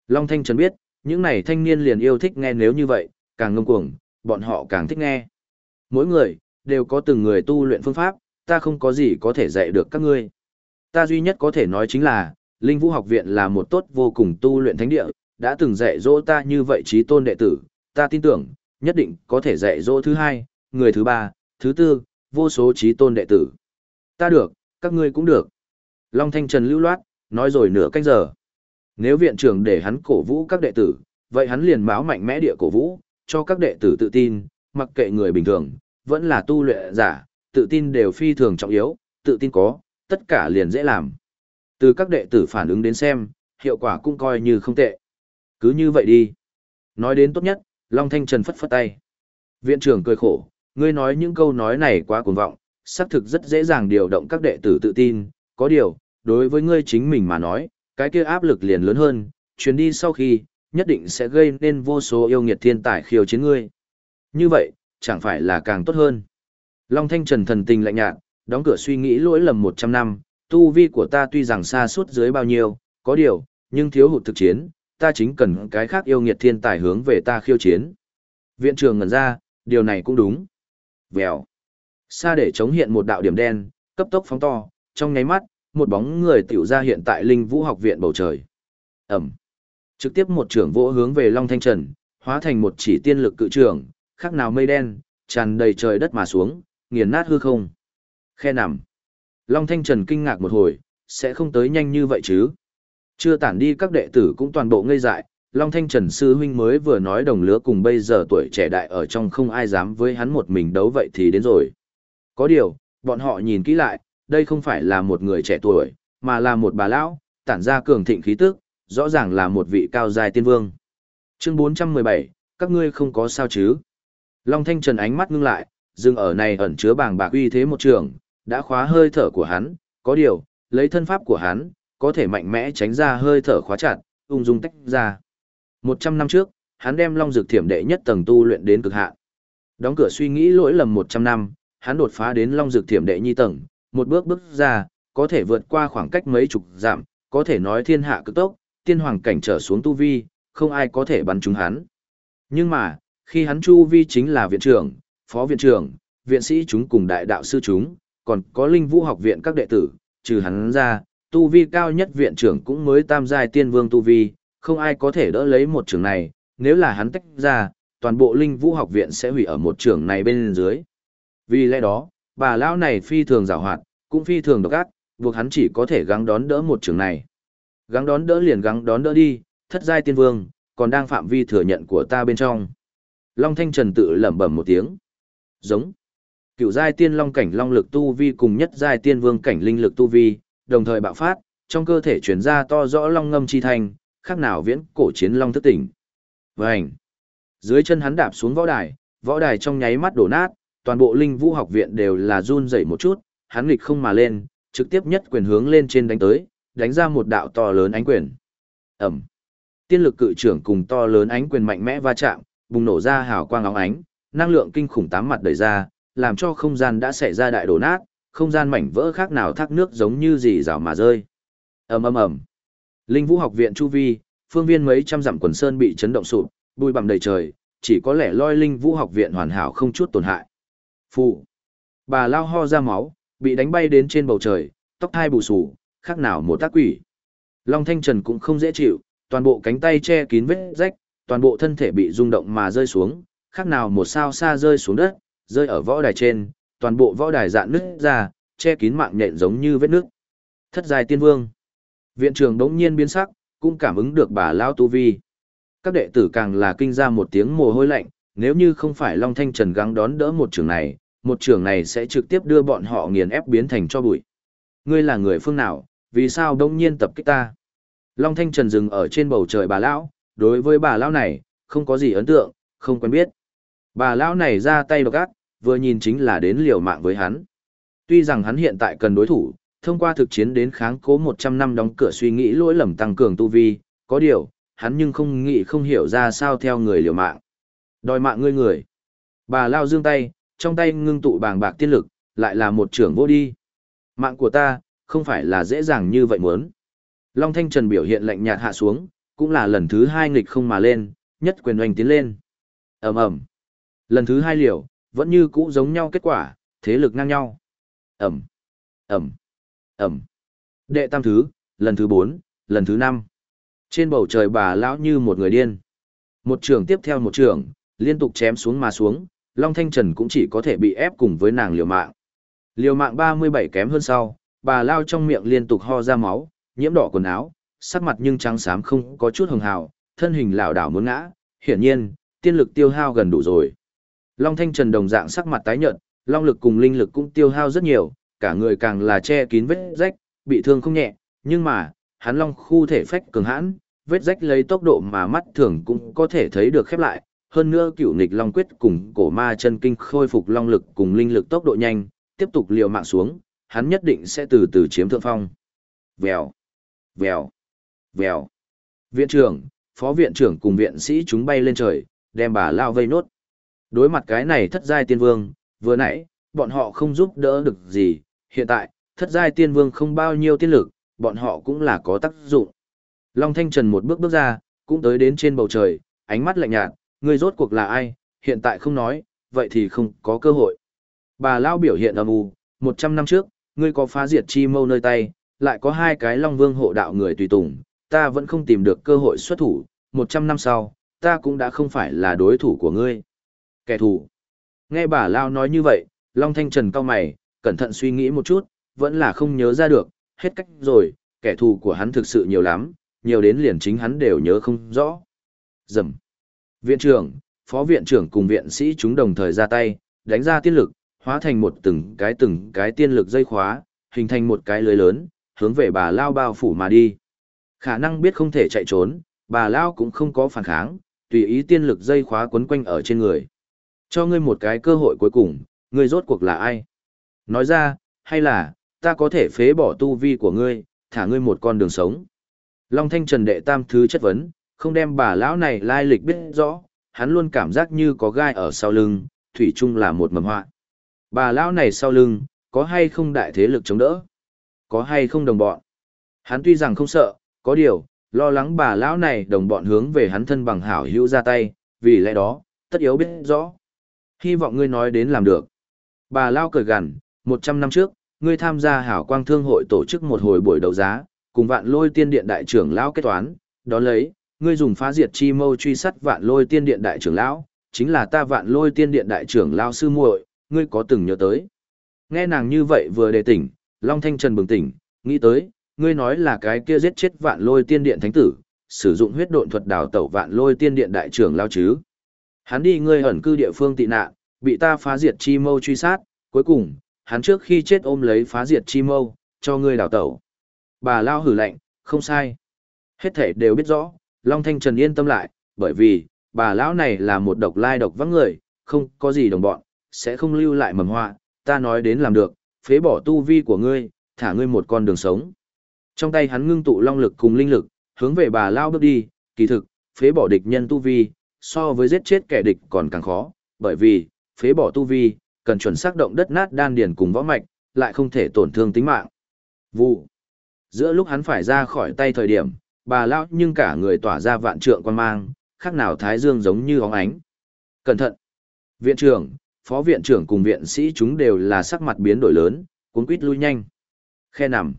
Long Thanh Trấn biết, những này thanh niên liền yêu thích nghe nếu như vậy, càng ngông cuồng, bọn họ càng thích nghe. Mỗi người, đều có từng người tu luyện phương pháp, ta không có gì có thể dạy được các ngươi. Ta duy nhất có thể nói chính là, Linh Vũ học viện là một tốt vô cùng tu luyện thánh địa, đã từng dạy dỗ ta như vậy trí tôn đệ tử, ta tin tưởng, nhất định có thể dạy dỗ thứ hai, người thứ ba, thứ tư, vô số trí tôn đệ tử. Ta được, các ngươi cũng được. Long Thanh Trần lưu loát, nói rồi nửa canh giờ. Nếu viện trưởng để hắn cổ vũ các đệ tử, vậy hắn liền báo mạnh mẽ địa cổ vũ, cho các đệ tử tự tin, mặc kệ người bình thường, vẫn là tu luyện giả, tự tin đều phi thường trọng yếu, tự tin có, tất cả liền dễ làm. Từ các đệ tử phản ứng đến xem, hiệu quả cũng coi như không tệ. Cứ như vậy đi. Nói đến tốt nhất, Long Thanh Trần phất phất tay. Viện trưởng cười khổ, ngươi nói những câu nói này quá cuồng vọng, xác thực rất dễ dàng điều động các đệ tử tự tin, có điều, đối với ngươi chính mình mà nói, cái kia áp lực liền lớn hơn, chuyến đi sau khi, nhất định sẽ gây nên vô số yêu nghiệt thiên tài khiêu chiến ngươi. Như vậy, chẳng phải là càng tốt hơn. Long Thanh Trần thần tình lạnh nhạt, đóng cửa suy nghĩ lỗi lầm 100 năm, tu vi của ta tuy rằng xa suốt dưới bao nhiêu, có điều, nhưng thiếu hụt thực chiến, ta chính cần cái khác yêu nghiệt thiên tài hướng về ta khiêu chiến. Viện trưởng ngẩn ra, điều này cũng đúng. Vèo. Xa để chống hiện một đạo điểm đen, cấp tốc phóng to, trong nháy mắt, một bóng người tiểu ra hiện tại Linh Vũ học viện bầu trời. Ẩm. Trực tiếp một trưởng vỗ hướng về Long Thanh Trần, hóa thành một chỉ tiên lực cự trưởng, khác nào mây đen, tràn đầy trời đất mà xuống, nghiền nát hư không. Khe nằm. Long Thanh Trần kinh ngạc một hồi, sẽ không tới nhanh như vậy chứ. Chưa tản đi các đệ tử cũng toàn bộ ngây dại, Long Thanh Trần Sư Huynh mới vừa nói đồng lứa cùng bây giờ tuổi trẻ đại ở trong không ai dám với hắn một mình đấu vậy thì đến rồi. Có điều, bọn họ nhìn kỹ lại, đây không phải là một người trẻ tuổi, mà là một bà lão, tản ra cường thịnh khí tức, rõ ràng là một vị cao dài tiên vương. Chương 417, các ngươi không có sao chứ? Long Thanh Trần ánh mắt ngưng lại, dừng ở này ẩn chứa bàng bạc uy thế một trường, đã khóa hơi thở của hắn, có điều, lấy thân pháp của hắn, có thể mạnh mẽ tránh ra hơi thở khóa chặt, ung dung tách ra. Một trăm năm trước, hắn đem Long Dược Thiểm đệ nhất tầng tu luyện đến cực hạn. Đóng cửa suy nghĩ lỗi lầm một trăm năm, hắn đột phá đến Long Dược Thiểm đệ nhi tầng, một bước bước ra, có thể vượt qua khoảng cách mấy chục giảm, có thể nói thiên hạ cực tốc, tiên hoàng cảnh trở xuống tu vi, không ai có thể bắn trúng hắn. Nhưng mà, khi hắn chu vi chính là viện trưởng, phó viện trưởng, viện sĩ chúng cùng đại đạo sư chúng, còn có linh vũ học viện các đệ tử, trừ hắn ra, tu vi cao nhất viện trưởng cũng mới tam giai tiên vương tu vi, không ai có thể đỡ lấy một trường này, nếu là hắn tách ra, toàn bộ linh vũ học viện sẽ hủy ở một trường này bên dưới. Vì lẽ đó, bà lão này phi thường giảo hoạt, cũng phi thường độc ác, buộc hắn chỉ có thể gắng đón đỡ một trường này. Gắng đón đỡ liền gắng đón đỡ đi, thất giai tiên vương, còn đang phạm vi thừa nhận của ta bên trong. Long Thanh Trần tự lẩm bẩm một tiếng. Giống. Cựu giai tiên long cảnh long lực tu vi cùng nhất giai tiên vương cảnh linh lực tu vi, đồng thời bạo phát, trong cơ thể chuyển ra to rõ long ngâm chi thành, khác nào viễn cổ chiến long thức tỉnh. Vành. Dưới chân hắn đạp xuống võ đài, võ đài trong nháy mắt đổ nát, toàn bộ linh vũ học viện đều là run rẩy một chút, hắn nghịch không mà lên, trực tiếp nhất quyền hướng lên trên đánh tới, đánh ra một đạo to lớn ánh quyền. Ẩm. Tiên lực cự trưởng cùng to lớn ánh quyền mạnh mẽ va chạm, bùng nổ ra hào quang óng ánh, năng lượng kinh khủng tám mặt đẩy ra, làm cho không gian đã xảy ra đại đổ nát, không gian mảnh vỡ khác nào thác nước giống như gì rào mà rơi. ầm ầm ầm. Linh Vũ học viện chu vi, phương viên mấy trăm dặm quần sơn bị chấn động sụp, bụi bặm đầy trời, chỉ có lẽ loi Linh Vũ học viện hoàn hảo không chút tổn hại. Phụ. Bà lao ho ra máu, bị đánh bay đến trên bầu trời, tóc hai bù sù, khác nào một tác quỷ. Long Thanh Trần cũng không dễ chịu, toàn bộ cánh tay che kín vết rách, toàn bộ thân thể bị rung động mà rơi xuống, khác nào một sao xa rơi xuống đất, rơi ở võ đài trên, toàn bộ võ đài dạn nứt ra, che kín mạng nhện giống như vết nước. Thất giai tiên vương. Viện trưởng đống nhiên biến sắc, cũng cảm ứng được bà Lao Tu Vi. Các đệ tử càng là kinh ra một tiếng mồ hôi lạnh, nếu như không phải Long Thanh Trần gắng đón đỡ một trường này, một trường này sẽ trực tiếp đưa bọn họ nghiền ép biến thành cho bụi. Ngươi là người phương nào, vì sao đông nhiên tập kích ta? Long Thanh Trần dừng ở trên bầu trời bà lão, đối với bà lão này, không có gì ấn tượng, không quen biết. Bà lão này ra tay độc ác, vừa nhìn chính là đến liều mạng với hắn. Tuy rằng hắn hiện tại cần đối thủ, thông qua thực chiến đến kháng cố 100 năm đóng cửa suy nghĩ lỗi lầm tăng cường tu vi, có điều, hắn nhưng không nghĩ không hiểu ra sao theo người liều mạng. Đòi mạng ngươi người. Bà lao dương tay, trong tay ngưng tụ bàng bạc tiên lực, lại là một trưởng vô đi. Mạng của ta, không phải là dễ dàng như vậy muốn. Long Thanh Trần biểu hiện lạnh nhạt hạ xuống, cũng là lần thứ hai nghịch không mà lên, nhất quyền oanh tiến lên. ầm ầm Lần thứ hai liều, vẫn như cũ giống nhau kết quả, thế lực ngang nhau. ầm ầm ầm Đệ tam thứ, lần thứ bốn, lần thứ năm. Trên bầu trời bà lão như một người điên. Một trường tiếp theo một trường, liên tục chém xuống mà xuống, Long Thanh Trần cũng chỉ có thể bị ép cùng với nàng liều mạng. Liều mạng 37 kém hơn sau, bà lao trong miệng liên tục ho ra máu, nhiễm đỏ quần áo, sắc mặt nhưng trắng xám không có chút hồng hào, thân hình lảo đảo muốn ngã, hiển nhiên, tiên lực tiêu hao gần đủ rồi. Long Thanh Trần đồng dạng sắc mặt tái nhợt, long lực cùng linh lực cũng tiêu hao rất nhiều, cả người càng là che kín vết rách, bị thương không nhẹ, nhưng mà, hắn long khu thể phách cường hãn, vết rách lấy tốc độ mà mắt thường cũng có thể thấy được khép lại, hơn nữa cựu nghịch long quyết cùng cổ ma chân kinh khôi phục long lực cùng linh lực tốc độ nhanh, tiếp tục liều mạng xuống, hắn nhất định sẽ từ từ chiếm thượng phong. Vèo, vèo, vèo. Viện trưởng, phó viện trưởng cùng viện sĩ chúng bay lên trời, đem bà lao vây nốt. Đối mặt cái này thất giai tiên vương, vừa nãy, bọn họ không giúp đỡ được gì, hiện tại, thất giai tiên vương không bao nhiêu tiên lực, bọn họ cũng là có tác dụng. Long Thanh Trần một bước bước ra, cũng tới đến trên bầu trời, ánh mắt lạnh nhạt, ngươi rốt cuộc là ai, hiện tại không nói, vậy thì không có cơ hội. Bà Lao biểu hiện âm u, 100 năm trước, ngươi có phá diệt chi mâu nơi tay, lại có hai cái Long Vương hộ đạo người tùy tùng, ta vẫn không tìm được cơ hội xuất thủ, 100 năm sau, ta cũng đã không phải là đối thủ của ngươi. Kẻ thù. Nghe bà Lao nói như vậy, Long Thanh Trần cao mày, cẩn thận suy nghĩ một chút, vẫn là không nhớ ra được, hết cách rồi, kẻ thù của hắn thực sự nhiều lắm, nhiều đến liền chính hắn đều nhớ không rõ. Dầm. Viện trưởng, phó viện trưởng cùng viện sĩ chúng đồng thời ra tay, đánh ra tiên lực, hóa thành một từng cái từng cái tiên lực dây khóa, hình thành một cái lưới lớn, hướng về bà Lao bao phủ mà đi. Khả năng biết không thể chạy trốn, bà Lao cũng không có phản kháng, tùy ý tiên lực dây khóa quấn quanh ở trên người. Cho ngươi một cái cơ hội cuối cùng, ngươi rốt cuộc là ai? Nói ra, hay là, ta có thể phế bỏ tu vi của ngươi, thả ngươi một con đường sống. Long Thanh Trần đệ tam thứ chất vấn, không đem bà lão này lai lịch biết rõ, hắn luôn cảm giác như có gai ở sau lưng, thủy chung là một mầm họa. Bà lão này sau lưng, có hay không đại thế lực chống đỡ? Có hay không đồng bọn? Hắn tuy rằng không sợ, có điều, lo lắng bà lão này đồng bọn hướng về hắn thân bằng hảo hữu ra tay, vì lẽ đó, tất yếu biết rõ. Hy vọng ngươi nói đến làm được. Bà Lao cười gằn, 100 năm trước, ngươi tham gia hảo quang thương hội tổ chức một hồi buổi đấu giá, cùng vạn lôi tiên điện đại trưởng lão kết toán, đó lấy, ngươi dùng phá diệt chi mâu truy sát vạn lôi tiên điện đại trưởng lão, chính là ta vạn lôi tiên điện đại trưởng lão sư muội, ngươi có từng nhớ tới. Nghe nàng như vậy vừa đề tỉnh, Long Thanh Trần bừng tỉnh, nghĩ tới, ngươi nói là cái kia giết chết vạn lôi tiên điện thánh tử, sử dụng huyết độn thuật đào tẩu vạn lôi tiên điện đại trưởng lao chứ. Hắn đi ngươi ẩn cư địa phương tị nạn, bị ta phá diệt chi mâu truy sát, cuối cùng, hắn trước khi chết ôm lấy phá diệt chi mâu, cho ngươi đào tẩu. Bà lao hử lạnh, không sai. Hết thể đều biết rõ, Long Thanh Trần yên tâm lại, bởi vì, bà lão này là một độc lai độc vắng người, không có gì đồng bọn, sẽ không lưu lại mầm họa, ta nói đến làm được, phế bỏ tu vi của ngươi, thả ngươi một con đường sống. Trong tay hắn ngưng tụ long lực cùng linh lực, hướng về bà lao bước đi, kỳ thực, phế bỏ địch nhân tu vi, so với giết chết kẻ địch còn càng khó, bởi vì, phế bỏ tu vi, cần chuẩn xác động đất nát đan điền cùng võ mạch, lại không thể tổn thương tính mạng. Vụ. Giữa lúc hắn phải ra khỏi tay thời điểm, bà lão nhưng cả người tỏa ra vạn trượng quan mang, khác nào thái dương giống như óng ánh. Cẩn thận. Viện trưởng, phó viện trưởng cùng viện sĩ chúng đều là sắc mặt biến đổi lớn, cuốn quýt lui nhanh. Khe nằm.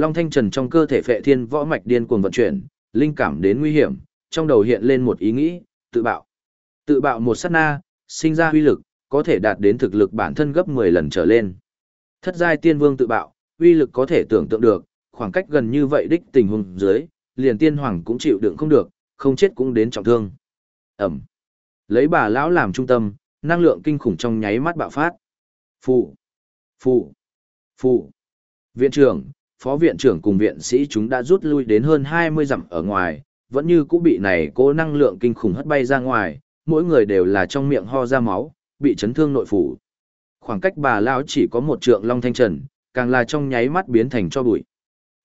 Long Thanh Trần trong cơ thể phệ thiên võ mạch điên cuồng vận chuyển, linh cảm đến nguy hiểm, trong đầu hiện lên một ý nghĩ, tự bạo. Tự bạo một sát na, sinh ra huy lực, có thể đạt đến thực lực bản thân gấp 10 lần trở lên. Thất giai tiên vương tự bạo, uy lực có thể tưởng tượng được, khoảng cách gần như vậy đích tình huống dưới, liền tiên hoàng cũng chịu đựng không được, không chết cũng đến trọng thương. Ẩm. Lấy bà lão làm trung tâm, năng lượng kinh khủng trong nháy mắt bạo phát. Phụ. Phụ. Phụ. Viện trưởng, phó viện trưởng cùng viện sĩ chúng đã rút lui đến hơn 20 dặm ở ngoài, vẫn như cũ bị này cố năng lượng kinh khủng hất bay ra ngoài, mỗi người đều là trong miệng ho ra máu, bị chấn thương nội phủ. Khoảng cách bà lão chỉ có một trượng long thanh trần, càng là trong nháy mắt biến thành cho bụi.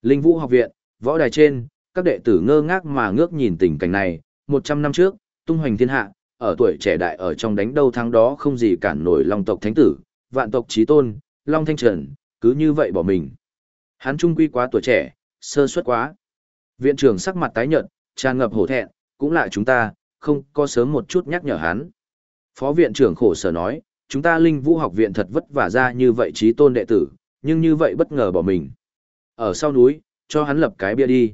Linh Vũ học viện, võ đài trên, các đệ tử ngơ ngác mà ngước nhìn tình cảnh này, 100 năm trước, tung hoành thiên hạ, ở tuổi trẻ đại ở trong đánh đâu thắng đó không gì cản nổi long tộc thánh tử, vạn tộc chí tôn, long thanh trần, cứ như vậy bỏ mình. Hắn trung quy quá tuổi trẻ, sơ suất quá. Viện trưởng sắc mặt tái nhợt, tràn ngập hổ thẹn, cũng lại chúng ta, không có sớm một chút nhắc nhở hắn. Phó viện trưởng khổ sở nói, chúng ta linh vũ học viện thật vất vả ra như vậy trí tôn đệ tử, nhưng như vậy bất ngờ bỏ mình. Ở sau núi, cho hắn lập cái bia đi.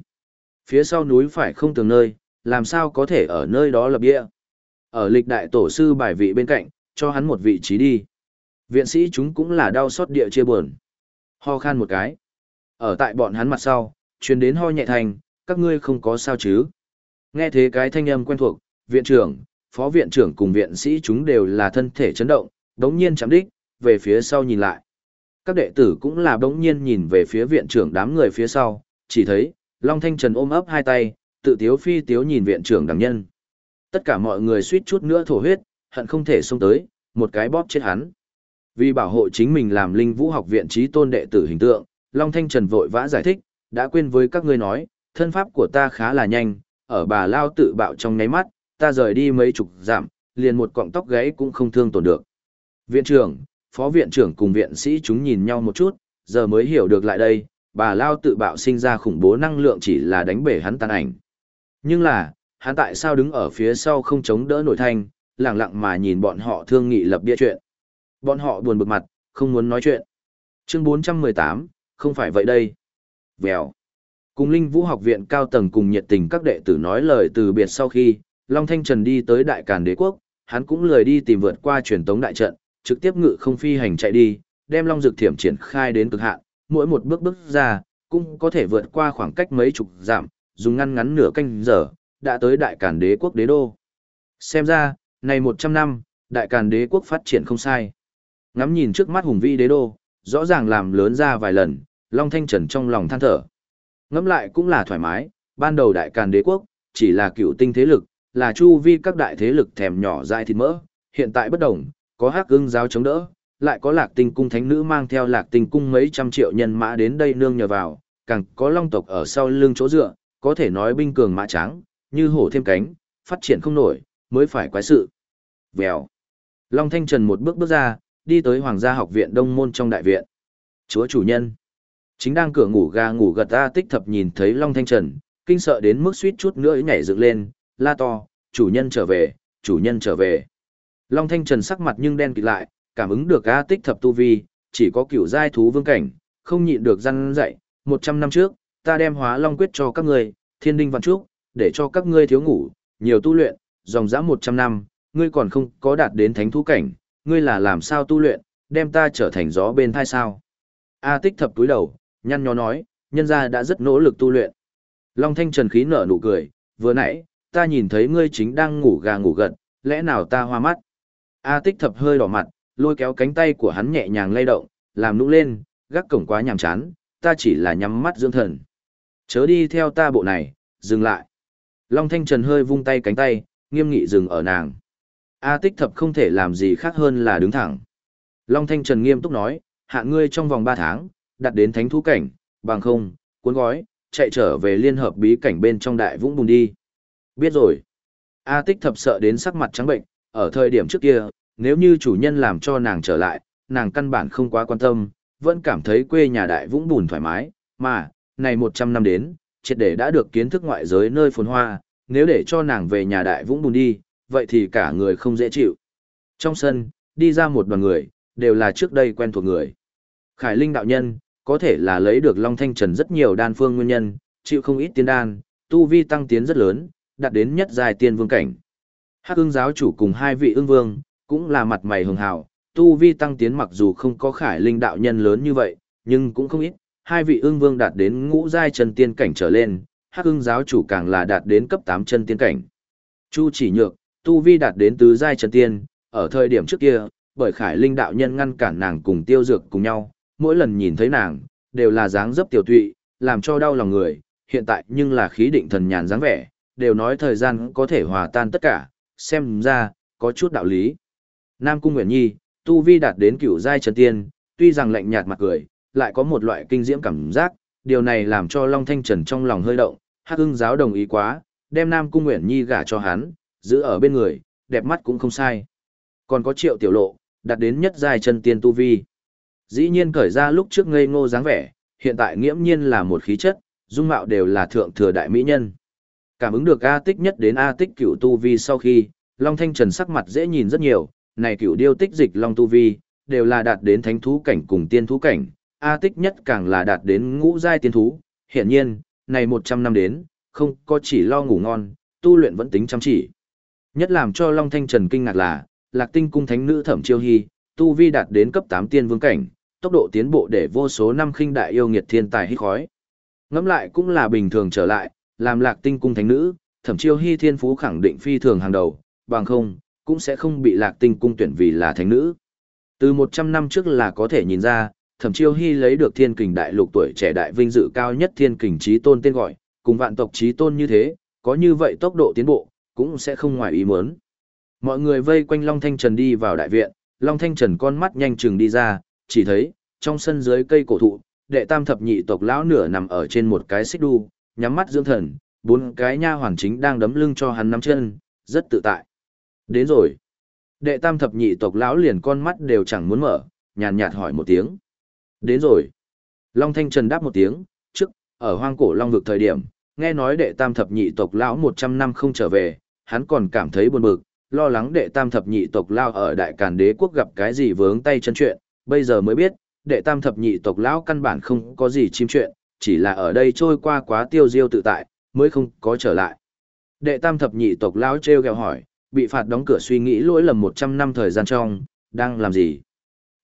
Phía sau núi phải không tường nơi, làm sao có thể ở nơi đó lập bia. Ở lịch đại tổ sư bài vị bên cạnh, cho hắn một vị trí đi. Viện sĩ chúng cũng là đau xót địa chia buồn. Ho khan một cái. Ở tại bọn hắn mặt sau, truyền đến ho nhẹ thành, các ngươi không có sao chứ. Nghe thế cái thanh âm quen thuộc, viện trưởng, phó viện trưởng cùng viện sĩ chúng đều là thân thể chấn động, đống nhiên chạm đích, về phía sau nhìn lại. Các đệ tử cũng là đống nhiên nhìn về phía viện trưởng đám người phía sau, chỉ thấy, Long Thanh Trần ôm ấp hai tay, tự tiếu phi tiếu nhìn viện trưởng đằng nhân. Tất cả mọi người suýt chút nữa thổ huyết, hận không thể xông tới, một cái bóp chết hắn. Vì bảo hộ chính mình làm linh vũ học viện trí tôn đệ tử hình tượng, Long Thanh Trần vội vã giải thích, đã quên với các ngươi nói, thân pháp của ta khá là nhanh, ở bà Lao tự bạo trong nháy mắt, ta rời đi mấy chục giảm, liền một cọng tóc gãy cũng không thương tổn được. Viện trưởng, phó viện trưởng cùng viện sĩ chúng nhìn nhau một chút, giờ mới hiểu được lại đây, bà Lao tự bạo sinh ra khủng bố năng lượng chỉ là đánh bể hắn tàn ảnh. Nhưng là, hắn tại sao đứng ở phía sau không chống đỡ nổi thanh, lặng lặng mà nhìn bọn họ thương nghị lập bia chuyện. Bọn họ buồn bực mặt, không muốn nói chuyện. Chương 418, không phải vậy đây. Vèo. Cùng Linh Vũ học viện cao tầng cùng nhiệt tình các đệ tử nói lời từ biệt sau khi, Long Thanh Trần đi tới Đại Càn Đế Quốc, hắn cũng lười đi tìm vượt qua truyền tống đại trận, trực tiếp ngự không phi hành chạy đi, đem Long Dược Thiểm triển khai đến cực hạn, mỗi một bước bước ra, cũng có thể vượt qua khoảng cách mấy chục giảm, dùng ngăn ngắn nửa canh giờ, đã tới Đại Càn Đế Quốc đế đô. Xem ra, này 100 năm, Đại Càn Đế Quốc phát triển không sai. Ngắm nhìn trước mắt hùng vĩ đế đô, rõ ràng làm lớn ra vài lần, Long Thanh Trần trong lòng than thở. ngẫm lại cũng là thoải mái, ban đầu Đại Càn Đế Quốc, chỉ là cựu tinh thế lực, là chu vi các đại thế lực thèm nhỏ dại thịt mỡ, hiện tại bất đồng, có hắc ưng giáo chống đỡ, lại có lạc tinh cung thánh nữ mang theo lạc tinh cung mấy trăm triệu nhân mã đến đây nương nhờ vào, càng có long tộc ở sau lưng chỗ dựa, có thể nói binh cường mã trắng, như hổ thêm cánh, phát triển không nổi, mới phải quái sự. Vèo. Long Thanh Trần một bước bước ra, đi tới Hoàng gia học viện Đông Môn trong đại viện. Chúa chủ nhân. Chính đang cửa ngủ ga ngủ gật ta tích thập nhìn thấy Long Thanh Trần, kinh sợ đến mức suýt chút nữa nhảy dựng lên, la to, chủ nhân trở về, chủ nhân trở về. Long Thanh Trần sắc mặt nhưng đen kịt lại, cảm ứng được A tích thập tu vi, chỉ có kiểu giai thú vương cảnh, không nhịn được răn dạy, 100 năm trước, ta đem hóa long quyết cho các ngươi, thiên đinh văn trúc, để cho các ngươi thiếu ngủ, nhiều tu luyện, dòng dã 100 năm, ngươi còn không có đạt đến thánh thú cảnh, ngươi là làm sao tu luyện, đem ta trở thành gió bên thai sao. A tích thập túi đầu, nhăn nhó nói, nhân gia đã rất nỗ lực tu luyện. Long Thanh Trần khí nở nụ cười, vừa nãy, ta nhìn thấy ngươi chính đang ngủ gà ngủ gật, lẽ nào ta hoa mắt. A tích thập hơi đỏ mặt, lôi kéo cánh tay của hắn nhẹ nhàng lay động, làm nũng lên, gác cổng quá nhàm chán, ta chỉ là nhắm mắt dưỡng thần. Chớ đi theo ta bộ này, dừng lại. Long Thanh Trần hơi vung tay cánh tay, nghiêm nghị dừng ở nàng. A tích thập không thể làm gì khác hơn là đứng thẳng. Long Thanh Trần nghiêm túc nói, hạ ngươi trong vòng 3 tháng, đặt đến thánh thú cảnh, bằng không, cuốn gói, chạy trở về liên hợp bí cảnh bên trong đại vũng bùng đi. Biết rồi. A tích thập sợ đến sắc mặt trắng bệnh, ở thời điểm trước kia, nếu như chủ nhân làm cho nàng trở lại, nàng căn bản không quá quan tâm, vẫn cảm thấy quê nhà đại vũng bùn thoải mái, mà, này 100 năm đến, triệt để đã được kiến thức ngoại giới nơi phồn hoa, nếu để cho nàng về nhà đại vũng bùn đi, vậy thì cả người không dễ chịu. Trong sân, đi ra một đoàn người, đều là trước đây quen thuộc người. Khải Linh đạo nhân, có thể là lấy được Long Thanh Trần rất nhiều đan phương nguyên nhân, chịu không ít tiên đan, tu vi tăng tiến rất lớn, đạt đến nhất giai tiên vương cảnh. Hắc ưng giáo chủ cùng hai vị ưng vương, cũng là mặt mày hường hào, tu vi tăng tiến mặc dù không có khải linh đạo nhân lớn như vậy, nhưng cũng không ít, hai vị ưng vương đạt đến ngũ giai chân tiên cảnh trở lên, hắc ưng giáo chủ càng là đạt đến cấp 8 chân tiên cảnh. Chu chỉ nhược, tu vi đạt đến tứ giai chân tiên, ở thời điểm trước kia, bởi khải linh đạo nhân ngăn cản nàng cùng tiêu dược cùng nhau, mỗi lần nhìn thấy nàng, đều là dáng dấp tiểu tụy, làm cho đau lòng người, hiện tại nhưng là khí định thần nhàn dáng vẻ, đều nói thời gian có thể hòa tan tất cả, xem ra, có chút đạo lý. Nam Cung Nguyễn Nhi, tu vi đạt đến cửu giai chân tiên, tuy rằng lạnh nhạt mặt cười, lại có một loại kinh diễm cảm giác, điều này làm cho Long Thanh Trần trong lòng hơi động, Hắc Ưng giáo đồng ý quá, đem Nam Cung Nguyễn Nhi gả cho hắn, giữ ở bên người, đẹp mắt cũng không sai. Còn có Triệu Tiểu Lộ, đạt đến nhất giai chân tiên tu vi. Dĩ nhiên cởi ra lúc trước ngây ngô dáng vẻ, hiện tại nghiễm nhiên là một khí chất, dung mạo đều là thượng thừa đại mỹ nhân. Cảm ứng được A tích nhất đến A tích cửu tu vi sau khi, Long Thanh Trần sắc mặt dễ nhìn rất nhiều, này cửu điêu tích dịch Long tu vi, đều là đạt đến thánh thú cảnh cùng tiên thú cảnh, A tích nhất càng là đạt đến ngũ giai tiên thú, hiện nhiên, này 100 năm đến, không có chỉ lo ngủ ngon, tu luyện vẫn tính chăm chỉ. Nhất làm cho Long Thanh Trần kinh ngạc là, Lạc Tinh cung thánh nữ Thẩm Chiêu Hy, tu vi đạt đến cấp 8 tiên vương cảnh, tốc độ tiến bộ để vô số năm khinh đại yêu nghiệt thiên tài hít khói. Ngẫm lại cũng là bình thường trở lại, làm Lạc Tinh cung thánh nữ, Thẩm Chiêu Hy thiên phú khẳng định phi thường hàng đầu, bằng không, cũng sẽ không bị Lạc Tinh cung tuyển vì là thánh nữ. Từ 100 năm trước là có thể nhìn ra, Thẩm Chiêu Hy lấy được Thiên Kình Đại Lục tuổi trẻ đại vinh dự cao nhất Thiên Kình Chí Tôn tên gọi, cùng vạn tộc Chí Tôn như thế, có như vậy tốc độ tiến bộ, cũng sẽ không ngoài ý muốn. Mọi người vây quanh Long Thanh Trần đi vào đại viện, Long Thanh Trần con mắt nhanh chừng đi ra, chỉ thấy, trong sân dưới cây cổ thụ, đệ tam thập nhị tộc lão nửa nằm ở trên một cái xích đu, nhắm mắt dưỡng thần, bốn cái nha hoàn chính đang đấm lưng cho hắn nắm chân, rất tự tại. Đến rồi. Đệ tam thập nhị tộc lão liền con mắt đều chẳng muốn mở, nhàn nhạt hỏi một tiếng. Đến rồi. Long Thanh Trần đáp một tiếng, trước, ở hoang cổ Long vực thời điểm, nghe nói đệ tam thập nhị tộc lão 100 năm không trở về, hắn còn cảm thấy buồn bực, lo lắng đệ tam thập nhị tộc lão ở đại càn đế quốc gặp cái gì vướng tay chân chuyện, bây giờ mới biết, đệ tam thập nhị tộc lão căn bản không có gì chim chuyện, chỉ là ở đây trôi qua quá tiêu diêu tự tại, mới không có trở lại. Đệ tam thập nhị tộc lão treo gẹo hỏi, bị phạt đóng cửa suy nghĩ lỗi lầm 100 năm thời gian trong, đang làm gì?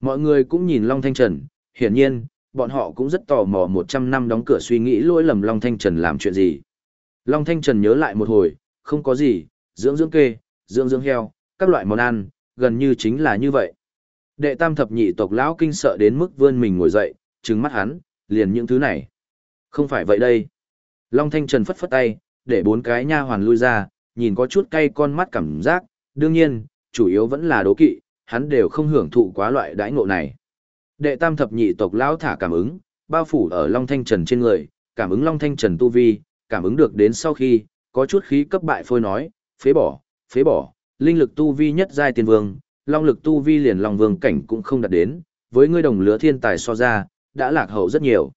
Mọi người cũng nhìn Long Thanh Trần, hiển nhiên, bọn họ cũng rất tò mò 100 năm đóng cửa suy nghĩ lỗi lầm Long Thanh Trần làm chuyện gì. Long Thanh Trần nhớ lại một hồi, không có gì, dưỡng dưỡng kê, dưỡng dưỡng heo, các loại món ăn, gần như chính là như vậy. Đệ tam thập nhị tộc lão kinh sợ đến mức vươn mình ngồi dậy, trừng mắt hắn, liền những thứ này. Không phải vậy đây. Long Thanh Trần phất phất tay, để bốn cái nha hoàn lui ra, nhìn có chút cay con mắt cảm giác, đương nhiên, chủ yếu vẫn là đố kỵ, hắn đều không hưởng thụ quá loại đãi ngộ này. Đệ tam thập nhị tộc lão thả cảm ứng, bao phủ ở Long Thanh Trần trên người, cảm ứng Long Thanh Trần tu vi, cảm ứng được đến sau khi, có chút khí cấp bại phôi nói, phế bỏ, phế bỏ, linh lực tu vi nhất giai tiên vương, long lực tu vi liền long vương cảnh cũng không đạt đến, với ngươi đồng lứa thiên tài so ra, đã lạc hậu rất nhiều.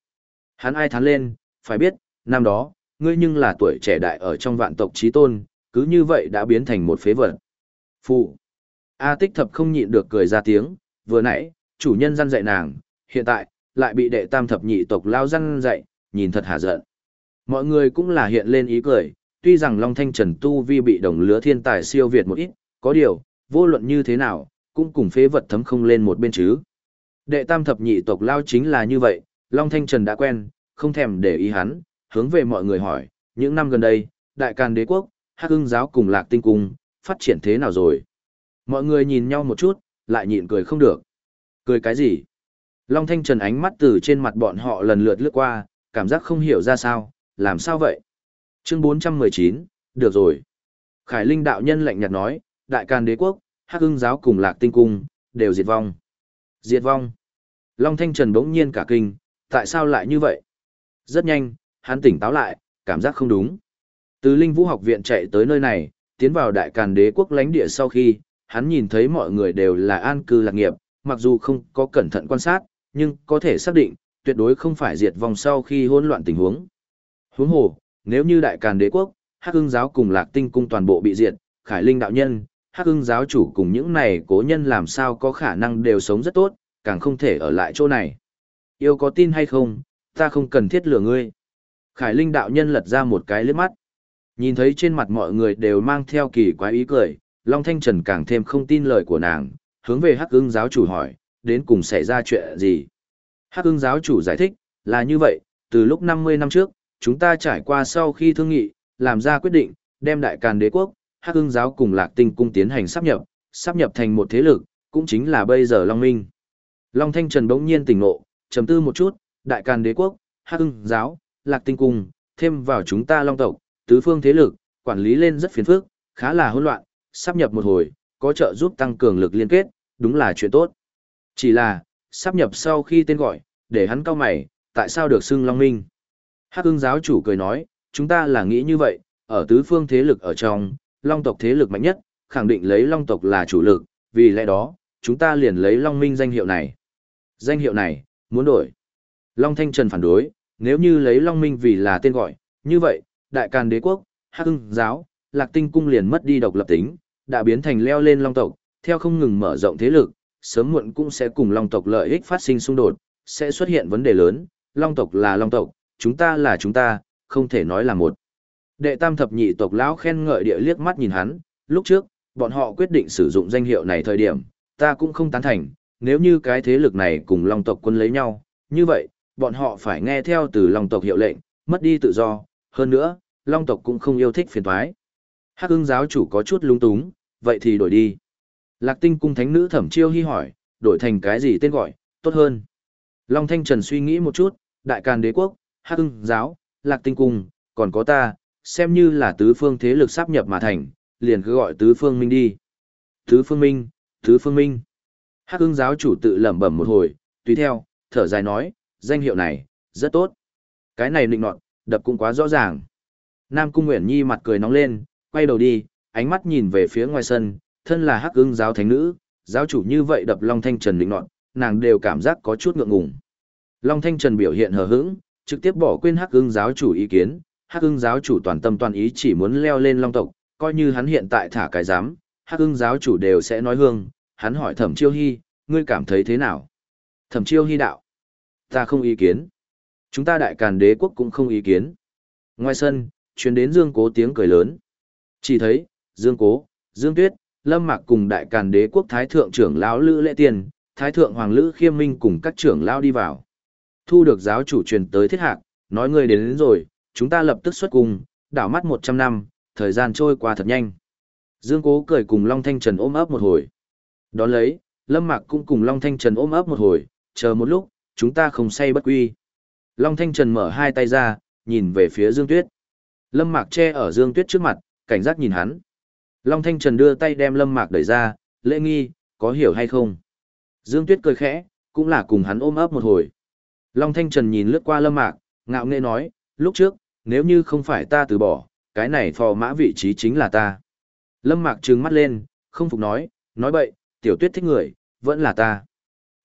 Hắn ai thán lên, phải biết, năm đó, ngươi nhưng là tuổi trẻ đại ở trong vạn tộc trí tôn, cứ như vậy đã biến thành một phế vật. Phụ. A tích thập không nhịn được cười ra tiếng, vừa nãy, chủ nhân răn dạy nàng, hiện tại, lại bị đệ tam thập nhị tộc lao răn dạy, nhìn thật hả giận. Mọi người cũng là hiện lên ý cười, tuy rằng Long Thanh Trần Tu Vi bị đồng lứa thiên tài siêu việt một ít, có điều, vô luận như thế nào, cũng cùng phế vật thấm không lên một bên chứ. Đệ tam thập nhị tộc lao chính là như vậy, Long Thanh Trần đã quen, không thèm để ý hắn, hướng về mọi người hỏi, những năm gần đây, đại càn đế quốc, hắc ưng giáo cùng lạc tinh cung, phát triển thế nào rồi? Mọi người nhìn nhau một chút, lại nhịn cười không được. Cười cái gì? Long Thanh Trần ánh mắt từ trên mặt bọn họ lần lượt lướt qua, cảm giác không hiểu ra sao, làm sao vậy? Chương 419, được rồi. Khải Linh đạo nhân lạnh nhạt nói, đại càn đế quốc, hắc ưng giáo cùng lạc tinh cung, đều diệt vong. Diệt vong. Long Thanh Trần bỗng nhiên cả kinh, tại sao lại như vậy? Rất nhanh, hắn tỉnh táo lại, cảm giác không đúng. Từ Linh Vũ học viện chạy tới nơi này, tiến vào đại càn đế quốc lãnh địa sau khi, hắn nhìn thấy mọi người đều là an cư lạc nghiệp, mặc dù không có cẩn thận quan sát, nhưng có thể xác định, tuyệt đối không phải diệt vong sau khi hỗn loạn tình huống. Huống hồ, nếu như đại càn đế quốc, Hắc Ưng giáo cùng Lạc Tinh cung toàn bộ bị diệt, Khải Linh đạo nhân, Hắc Ưng giáo chủ cùng những này cố nhân làm sao có khả năng đều sống rất tốt, càng không thể ở lại chỗ này. Yêu có tin hay không, ta không cần thiết lừa ngươi. Khải Linh đạo nhân lật ra một cái liếc mắt. Nhìn thấy trên mặt mọi người đều mang theo kỳ quái ý cười, Long Thanh Trần càng thêm không tin lời của nàng, hướng về Hắc Ưng giáo chủ hỏi, đến cùng xảy ra chuyện gì. Hắc Ưng giáo chủ giải thích, là như vậy, từ lúc 50 năm trước, chúng ta trải qua sau khi thương nghị, làm ra quyết định, đem đại càn đế quốc, Hắc Ưng giáo cùng Lạc Tinh cung tiến hành sắp nhập, sắp nhập thành một thế lực, cũng chính là bây giờ Long Minh. Long Thanh Trần bỗng nhiên tỉnh ngộ, trầm tư một chút, đại càn đế quốc, Hắc Ưng giáo, Lạc Tinh cung, thêm vào chúng ta Long tộc, tứ phương thế lực, quản lý lên rất phiền phức, khá là hỗn loạn, sắp nhập một hồi, có trợ giúp tăng cường lực liên kết, đúng là chuyện tốt. Chỉ là, sắp nhập sau khi tên gọi, để hắn cao mày, tại sao được xưng Long Minh? Hắc ưng giáo chủ cười nói, chúng ta là nghĩ như vậy, ở tứ phương thế lực ở trong, Long tộc thế lực mạnh nhất, khẳng định lấy Long tộc là chủ lực, vì lẽ đó, chúng ta liền lấy Long Minh danh hiệu này. Danh hiệu này, muốn đổi. Long Thanh Trần phản đối, nếu như lấy Long Minh vì là tên gọi, như vậy, Đại Càn Đế Quốc, Hắc ưng giáo, Lạc Tinh Cung liền mất đi độc lập tính, đã biến thành leo lên Long tộc, theo không ngừng mở rộng thế lực, sớm muộn cũng sẽ cùng Long tộc lợi ích phát sinh xung đột, sẽ xuất hiện vấn đề lớn, Long tộc là Long tộc, chúng ta là chúng ta, không thể nói là một. Đệ tam thập nhị tộc lão khen ngợi địa liếc mắt nhìn hắn, lúc trước, bọn họ quyết định sử dụng danh hiệu này thời điểm, ta cũng không tán thành, nếu như cái thế lực này cùng Long tộc quân lấy nhau, như vậy, bọn họ phải nghe theo từ Long tộc hiệu lệnh, mất đi tự do, hơn nữa, Long tộc cũng không yêu thích phiền toái. Hắc ưng giáo chủ có chút lung túng, vậy thì đổi đi. Lạc tinh cung thánh nữ thẩm chiêu hy hỏi, đổi thành cái gì tên gọi, tốt hơn. Long Thanh Trần suy nghĩ một chút, đại càn đế quốc, hắc ưng giáo, lạc tinh cung, còn có ta, xem như là tứ phương thế lực sắp nhập mà thành, liền cứ gọi tứ phương minh đi. Tứ phương minh, tứ phương minh. Hắc ưng giáo chủ tự lẩm bẩm một hồi, tùy theo, thở dài nói, danh hiệu này, rất tốt. Cái này nịnh nọt, đập cũng quá rõ ràng. Nam Cung Nguyễn Nhi mặt cười nóng lên, quay đầu đi, ánh mắt nhìn về phía ngoài sân, thân là hắc ưng giáo thánh nữ, giáo chủ như vậy đập Long Thanh Trần định nọt, nàng đều cảm giác có chút ngượng ngùng. Long Thanh Trần biểu hiện hờ hững, trực tiếp bỏ quên hắc ưng giáo chủ ý kiến, hắc ưng giáo chủ toàn tâm toàn ý chỉ muốn leo lên Long tộc, coi như hắn hiện tại thả cái giám, hắc ưng giáo chủ đều sẽ nói hương, hắn hỏi thẩm chiêu hy, ngươi cảm thấy thế nào? Thẩm chiêu hy đạo, ta không ý kiến. Chúng ta đại càn đế quốc cũng không ý kiến. Ngoài sân, truyền đến Dương Cố tiếng cười lớn. Chỉ thấy, Dương Cố, Dương Tuyết, Lâm Mạc cùng đại càn đế quốc thái thượng trưởng lão Lữ Lệ Tiền, thái thượng hoàng Lữ Khiêm Minh cùng các trưởng lão đi vào. Thu được giáo chủ truyền tới thiết hạc, nói người đến, đến rồi, chúng ta lập tức xuất cùng, đảo mắt 100 năm, thời gian trôi qua thật nhanh. Dương Cố cười cùng Long Thanh Trần ôm ấp một hồi. Đón lấy, Lâm Mạc cũng cùng Long Thanh Trần ôm ấp một hồi, chờ một lúc, chúng ta không say bất quy. Long Thanh Trần mở hai tay ra, nhìn về phía Dương Tuyết. Lâm Mạc che ở Dương Tuyết trước mặt, cảnh giác nhìn hắn. Long Thanh Trần đưa tay đem Lâm Mạc đẩy ra, lễ nghi, có hiểu hay không? Dương Tuyết cười khẽ, cũng là cùng hắn ôm ấp một hồi. Long Thanh Trần nhìn lướt qua Lâm Mạc, ngạo nghễ nói, lúc trước, nếu như không phải ta từ bỏ, cái này phò mã vị trí chính là ta. Lâm Mạc trừng mắt lên, không phục nói, nói bậy, tiểu tuyết thích người, vẫn là ta.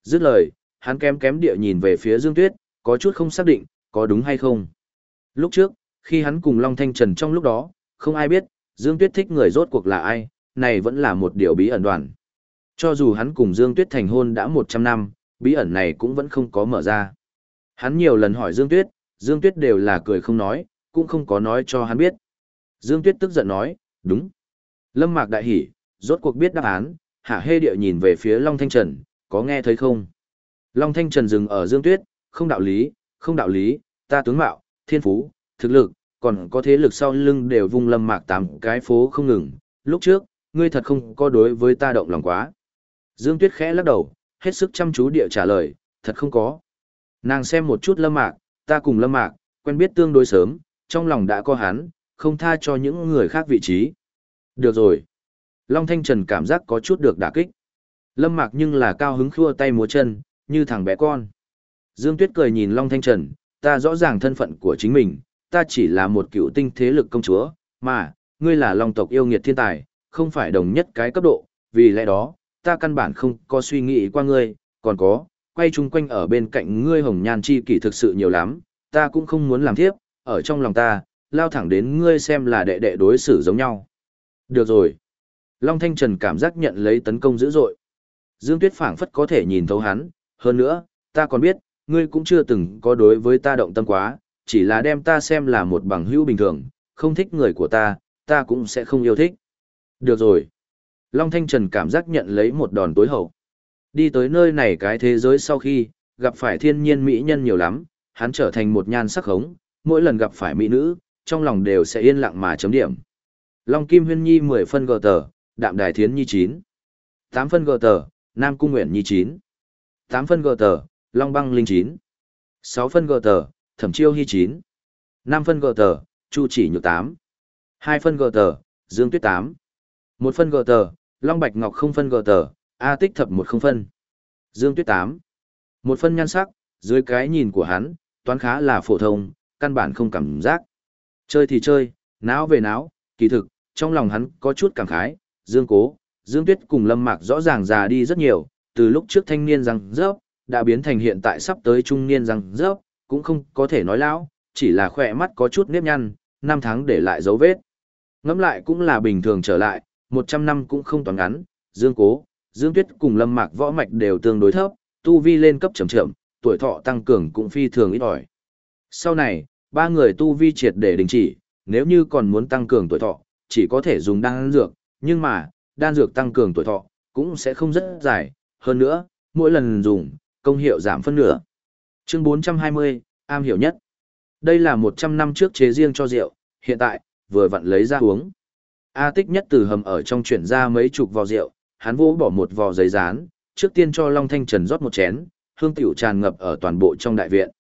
Dứt lời, hắn kém kém địa nhìn về phía Dương Tuyết, có chút không xác định, có đúng hay không. Lúc trước, khi hắn cùng Long Thanh Trần trong lúc đó, không ai biết, Dương Tuyết thích người rốt cuộc là ai, này vẫn là một điều bí ẩn đoàn. Cho dù hắn cùng Dương Tuyết thành hôn đã 100 năm, bí ẩn này cũng vẫn không có mở ra. Hắn nhiều lần hỏi Dương Tuyết, Dương Tuyết đều là cười không nói, cũng không có nói cho hắn biết. Dương Tuyết tức giận nói, đúng. Lâm Mạc đại hỉ, rốt cuộc biết đáp án, hạ hê địa nhìn về phía Long Thanh Trần, có nghe thấy không? Long Thanh Trần dừng ở Dương Tuyết, không đạo lý, không đạo lý, ta tướng mạo, thiên phú, thực lực, còn có thế lực sau lưng đều vung lâm mạc tám cái phố không ngừng. Lúc trước, ngươi thật không có đối với ta động lòng quá. Dương Tuyết khẽ lắc đầu, hết sức chăm chú địa trả lời, thật không có. Nàng xem một chút lâm mạc, ta cùng lâm mạc, quen biết tương đối sớm, trong lòng đã có hắn, không tha cho những người khác vị trí. Được rồi. Long Thanh Trần cảm giác có chút được đả kích. Lâm Mạc nhưng là cao hứng khua tay múa chân, như thằng bé con. Dương Tuyết cười nhìn Long Thanh Trần, ta rõ ràng thân phận của chính mình, ta chỉ là một cựu tinh thế lực công chúa, mà, ngươi là Long tộc yêu nghiệt thiên tài, không phải đồng nhất cái cấp độ, vì lẽ đó, ta căn bản không có suy nghĩ qua ngươi, còn có, quay chung quanh ở bên cạnh ngươi hồng nhan chi kỷ thực sự nhiều lắm, ta cũng không muốn làm thiếp, ở trong lòng ta, lao thẳng đến ngươi xem là đệ đệ đối xử giống nhau. Được rồi. Long Thanh Trần cảm giác nhận lấy tấn công dữ dội. Dương Tuyết phảng phất có thể nhìn thấu hắn, hơn nữa, ta còn biết, ngươi cũng chưa từng có đối với ta động tâm quá, chỉ là đem ta xem là một bằng hữu bình thường, không thích người của ta, ta cũng sẽ không yêu thích. Được rồi. Long Thanh Trần cảm giác nhận lấy một đòn tối hậu. Đi tới nơi này cái thế giới sau khi, gặp phải thiên nhiên mỹ nhân nhiều lắm, hắn trở thành một nhan sắc hống, mỗi lần gặp phải mỹ nữ, trong lòng đều sẽ yên lặng mà chấm điểm. Long Kim Huyên Nhi 10 phân gờ tờ, Đạm Đài Thiến Nhi 9. 8 phân gờ tờ, Nam Cung Nguyện Nhi 9. 8 phân gờ tờ, Long Băng Linh 9. 6 phân gờ tờ, Thẩm Chiêu Hy 9. 5 phân gờ tờ, Chu Chỉ Nhược 8. 2 phân gờ tờ, Dương Tuyết 8. 1 phân gờ tờ, Long Bạch Ngọc không phân gờ tờ, A Tích Thập một không phân. Dương Tuyết tám Một phân nhan sắc, dưới cái nhìn của hắn, toán khá là phổ thông, căn bản không cảm giác. Chơi thì chơi, náo về náo, kỳ thực, trong lòng hắn có chút cảm khái, Dương Cố, Dương Tuyết cùng Lâm Mạc rõ ràng già đi rất nhiều, từ lúc trước thanh niên răng rớp, đã biến thành hiện tại sắp tới trung niên răng rớp, cũng không có thể nói lão, chỉ là khỏe mắt có chút nếp nhăn, năm tháng để lại dấu vết. Ngẫm lại cũng là bình thường trở lại, 100 năm cũng không toàn ngắn, Dương Cố, Dương Tuyết cùng Lâm Mạc võ mạch đều tương đối thấp, tu vi lên cấp chậm chậm, tuổi thọ tăng cường cũng phi thường ít ỏi. Sau này, ba người tu vi triệt để đình chỉ, nếu như còn muốn tăng cường tuổi thọ, chỉ có thể dùng đan dược, nhưng mà, đan dược tăng cường tuổi thọ, cũng sẽ không rất dài, hơn nữa, mỗi lần dùng, công hiệu giảm phân nửa. Chương 420, am hiểu nhất. Đây là 100 năm trước chế riêng cho rượu, hiện tại, vừa vặn lấy ra uống. A tích nhất từ hầm ở trong chuyển ra mấy chục vò rượu, hắn vỗ bỏ một vò giấy rán, trước tiên cho Long Thanh Trần rót một chén, hương tiểu tràn ngập ở toàn bộ trong đại viện.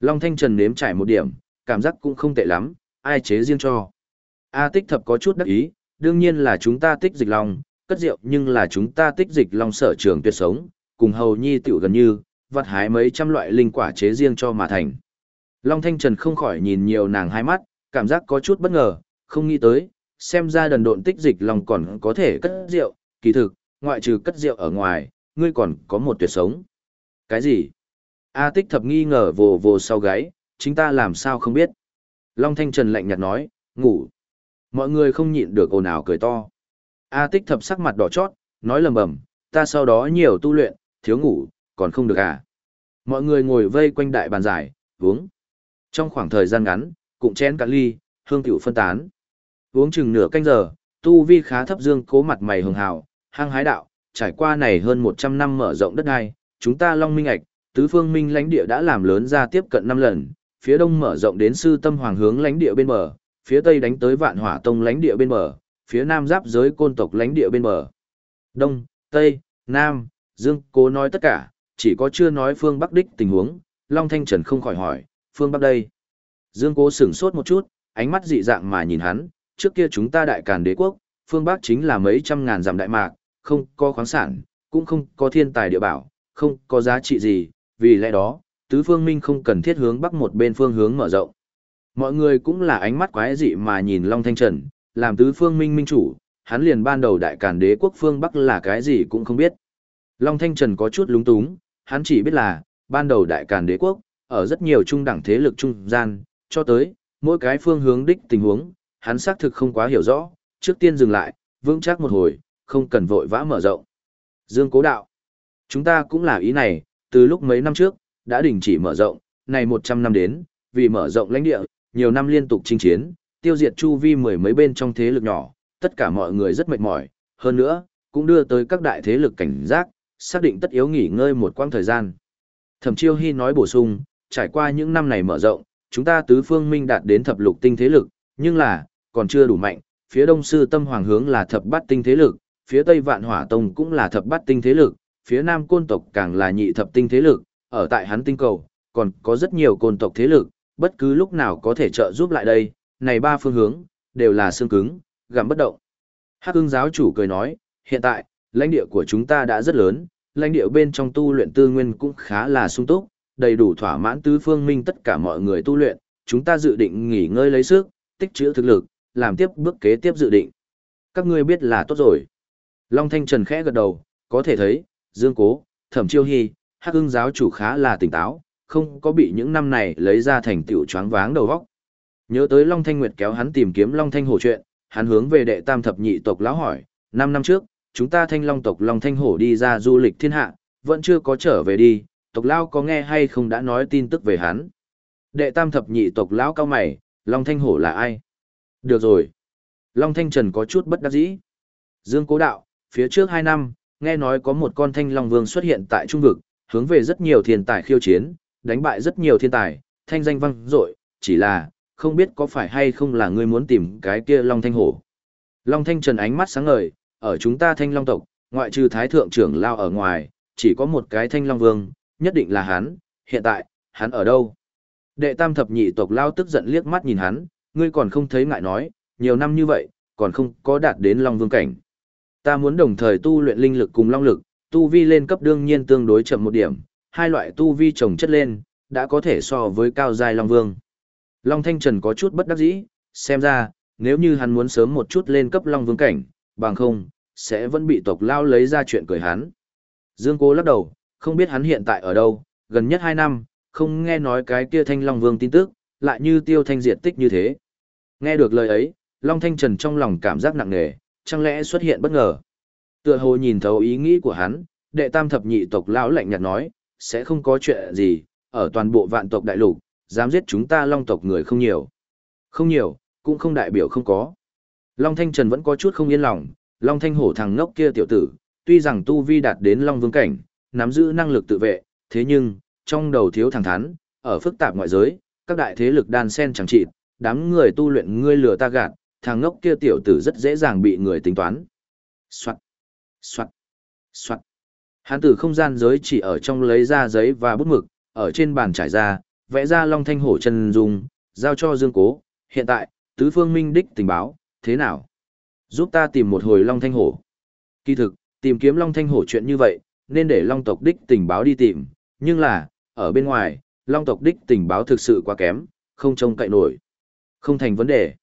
Long Thanh Trần nếm trải một điểm, cảm giác cũng không tệ lắm, ai chế riêng cho. A tích thập có chút đắc ý, đương nhiên là chúng ta tích dịch long, cất rượu nhưng là chúng ta tích dịch long sở trường tuyệt sống, cùng hầu nhi tiểu gần như, vặt hái mấy trăm loại linh quả chế riêng cho mà thành. Long Thanh Trần không khỏi nhìn nhiều nàng hai mắt, cảm giác có chút bất ngờ, không nghĩ tới, xem ra đần độn tích dịch long còn có thể cất rượu, kỳ thực, ngoại trừ cất rượu ở ngoài, ngươi còn có một tuyệt sống. Cái gì? A tích thập nghi ngờ vồ vồ sau gáy, chính ta làm sao không biết. Long Thanh Trần lạnh nhạt nói, ngủ. Mọi người không nhịn được ồn ào cười to. A tích thập sắc mặt đỏ chót, nói lầm bầm, ta sau đó nhiều tu luyện, thiếu ngủ, còn không được à. Mọi người ngồi vây quanh đại bàn giải, uống. Trong khoảng thời gian ngắn, cụm chén cả ly, hương tiểu phân tán. Uống chừng nửa canh giờ, tu vi khá thấp dương cố mặt mày hường hào, hăng hái đạo, trải qua này hơn 100 năm mở rộng đất đai, chúng ta Long Minh Ảch, tứ phương minh lãnh địa đã làm lớn ra tiếp cận 5 lần, phía đông mở rộng đến sư tâm hoàng hướng lãnh địa bên bờ, phía tây đánh tới vạn hỏa tông lãnh địa bên bờ, phía nam giáp giới côn tộc lãnh địa bên bờ. Đông, Tây, Nam, Dương, cố nói tất cả, chỉ có chưa nói phương Bắc đích tình huống, Long Thanh Trần không khỏi hỏi, phương Bắc đây. Dương cố sửng sốt một chút, ánh mắt dị dạng mà nhìn hắn, trước kia chúng ta đại càn đế quốc, phương Bắc chính là mấy trăm ngàn dặm đại mạc, không có khoáng sản, cũng không có thiên tài địa bảo, không có giá trị gì, vì lẽ đó, tứ phương minh không cần thiết hướng bắc một bên phương hướng mở rộng. Mọi người cũng là ánh mắt quái dị mà nhìn Long Thanh Trần, làm tứ phương minh minh chủ, hắn liền ban đầu đại càn đế quốc phương bắc là cái gì cũng không biết. Long Thanh Trần có chút lúng túng, hắn chỉ biết là, ban đầu đại càn đế quốc, ở rất nhiều trung đẳng thế lực trung gian, cho tới, mỗi cái phương hướng đích tình huống, hắn xác thực không quá hiểu rõ, trước tiên dừng lại, vững chắc một hồi, không cần vội vã mở rộng. Dương Cố Đạo, chúng ta cũng là ý này, từ lúc mấy năm trước, đã đình chỉ mở rộng, này 100 năm đến, vì mở rộng lãnh địa, nhiều năm liên tục chinh chiến, tiêu diệt chu vi mười mấy bên trong thế lực nhỏ, tất cả mọi người rất mệt mỏi, hơn nữa, cũng đưa tới các đại thế lực cảnh giác, xác định tất yếu nghỉ ngơi một quãng thời gian. Thẩm Chiêu Hy nói bổ sung, trải qua những năm này mở rộng, chúng ta tứ phương minh đạt đến thập lục tinh thế lực, nhưng là, còn chưa đủ mạnh, phía đông sư tâm hoàng hướng là thập bát tinh thế lực, phía tây vạn hỏa tông cũng là thập bát tinh thế lực, phía nam côn tộc càng là nhị thập tinh thế lực, ở tại hắn tinh cầu, còn có rất nhiều côn tộc thế lực, bất cứ lúc nào có thể trợ giúp lại đây, này ba phương hướng, đều là xương cứng, gặm bất động. Hắc ưng giáo chủ cười nói, hiện tại, lãnh địa của chúng ta đã rất lớn, lãnh địa bên trong tu luyện tư nguyên cũng khá là sung túc, đầy đủ thỏa mãn tứ phương minh tất cả mọi người tu luyện, chúng ta dự định nghỉ ngơi lấy sức, tích trữ thực lực, làm tiếp bước kế tiếp dự định. Các ngươi biết là tốt rồi. Long Thanh Trần khẽ gật đầu, có thể thấy, Dương Cố, Thẩm Chiêu Hy, Hắc ưng giáo chủ khá là tỉnh táo, không có bị những năm này lấy ra thành tiểu choáng váng đầu óc. Nhớ tới Long Thanh Nguyệt kéo hắn tìm kiếm Long Thanh Hổ chuyện, hắn hướng về đệ tam thập nhị tộc lão hỏi, năm năm trước, chúng ta thanh long tộc Long Thanh Hổ đi ra du lịch thiên hạ, vẫn chưa có trở về đi, tộc lão có nghe hay không đã nói tin tức về hắn. Đệ tam thập nhị tộc lão cao mày, Long Thanh Hổ là ai? Được rồi. Long Thanh Trần có chút bất đắc dĩ. Dương Cố Đạo, phía trước hai năm, nghe nói có một con thanh long vương xuất hiện tại trung vực, hướng về rất nhiều thiên tài khiêu chiến, đánh bại rất nhiều thiên tài, thanh danh vang dội, chỉ là, không biết có phải hay không là ngươi muốn tìm cái kia Long Thanh Hổ. Long Thanh Trần ánh mắt sáng ngời, ở chúng ta thanh long tộc, ngoại trừ thái thượng trưởng lao ở ngoài, chỉ có một cái thanh long vương, nhất định là hắn, hiện tại, hắn ở đâu? Đệ tam thập nhị tộc lao tức giận liếc mắt nhìn hắn, ngươi còn không thấy ngại nói, nhiều năm như vậy, còn không có đạt đến long vương cảnh. Ta muốn đồng thời tu luyện linh lực cùng long lực, tu vi lên cấp đương nhiên tương đối chậm một điểm, hai loại tu vi chồng chất lên, đã có thể so với cao giai long vương. Long Thanh Trần có chút bất đắc dĩ, xem ra, nếu như hắn muốn sớm một chút lên cấp long vương cảnh, bằng không, sẽ vẫn bị tộc lao lấy ra chuyện cười hắn. Dương Cố lắc đầu, không biết hắn hiện tại ở đâu, gần nhất 2 năm, không nghe nói cái kia thanh long vương tin tức, lại như tiêu thanh diệt tích như thế. Nghe được lời ấy, Long Thanh Trần trong lòng cảm giác nặng nề, chẳng lẽ xuất hiện bất ngờ. Tựa hồ nhìn thấu ý nghĩ của hắn, đệ tam thập nhị tộc lão lạnh nhạt nói, sẽ không có chuyện gì, ở toàn bộ vạn tộc đại lục, dám giết chúng ta long tộc người không nhiều. Không nhiều, cũng không đại biểu không có. Long Thanh Trần vẫn có chút không yên lòng, Long Thanh Hổ thằng ngốc kia tiểu tử, tuy rằng tu vi đạt đến Long Vương cảnh, nắm giữ năng lực tự vệ, thế nhưng, trong đầu thiếu thẳng thắn, ở phức tạp ngoại giới, các đại thế lực đan sen chẳng trị, đám người tu luyện ngươi lừa ta gạt, thằng ngốc kia tiểu tử rất dễ dàng bị người tính toán. Soạn, soạn, soạn. Hán từ không gian giới chỉ ở trong lấy ra giấy và bút mực, ở trên bàn trải ra, vẽ ra Long Thanh Hổ chân dung, giao cho Dương Cố. Hiện tại, tứ phương minh đích tình báo, thế nào? Giúp ta tìm một hồi Long Thanh Hổ. Kỳ thực, tìm kiếm Long Thanh Hổ chuyện như vậy, nên để Long tộc đích tình báo đi tìm, nhưng là, ở bên ngoài, Long tộc đích tình báo thực sự quá kém, không trông cậy nổi. Không thành vấn đề.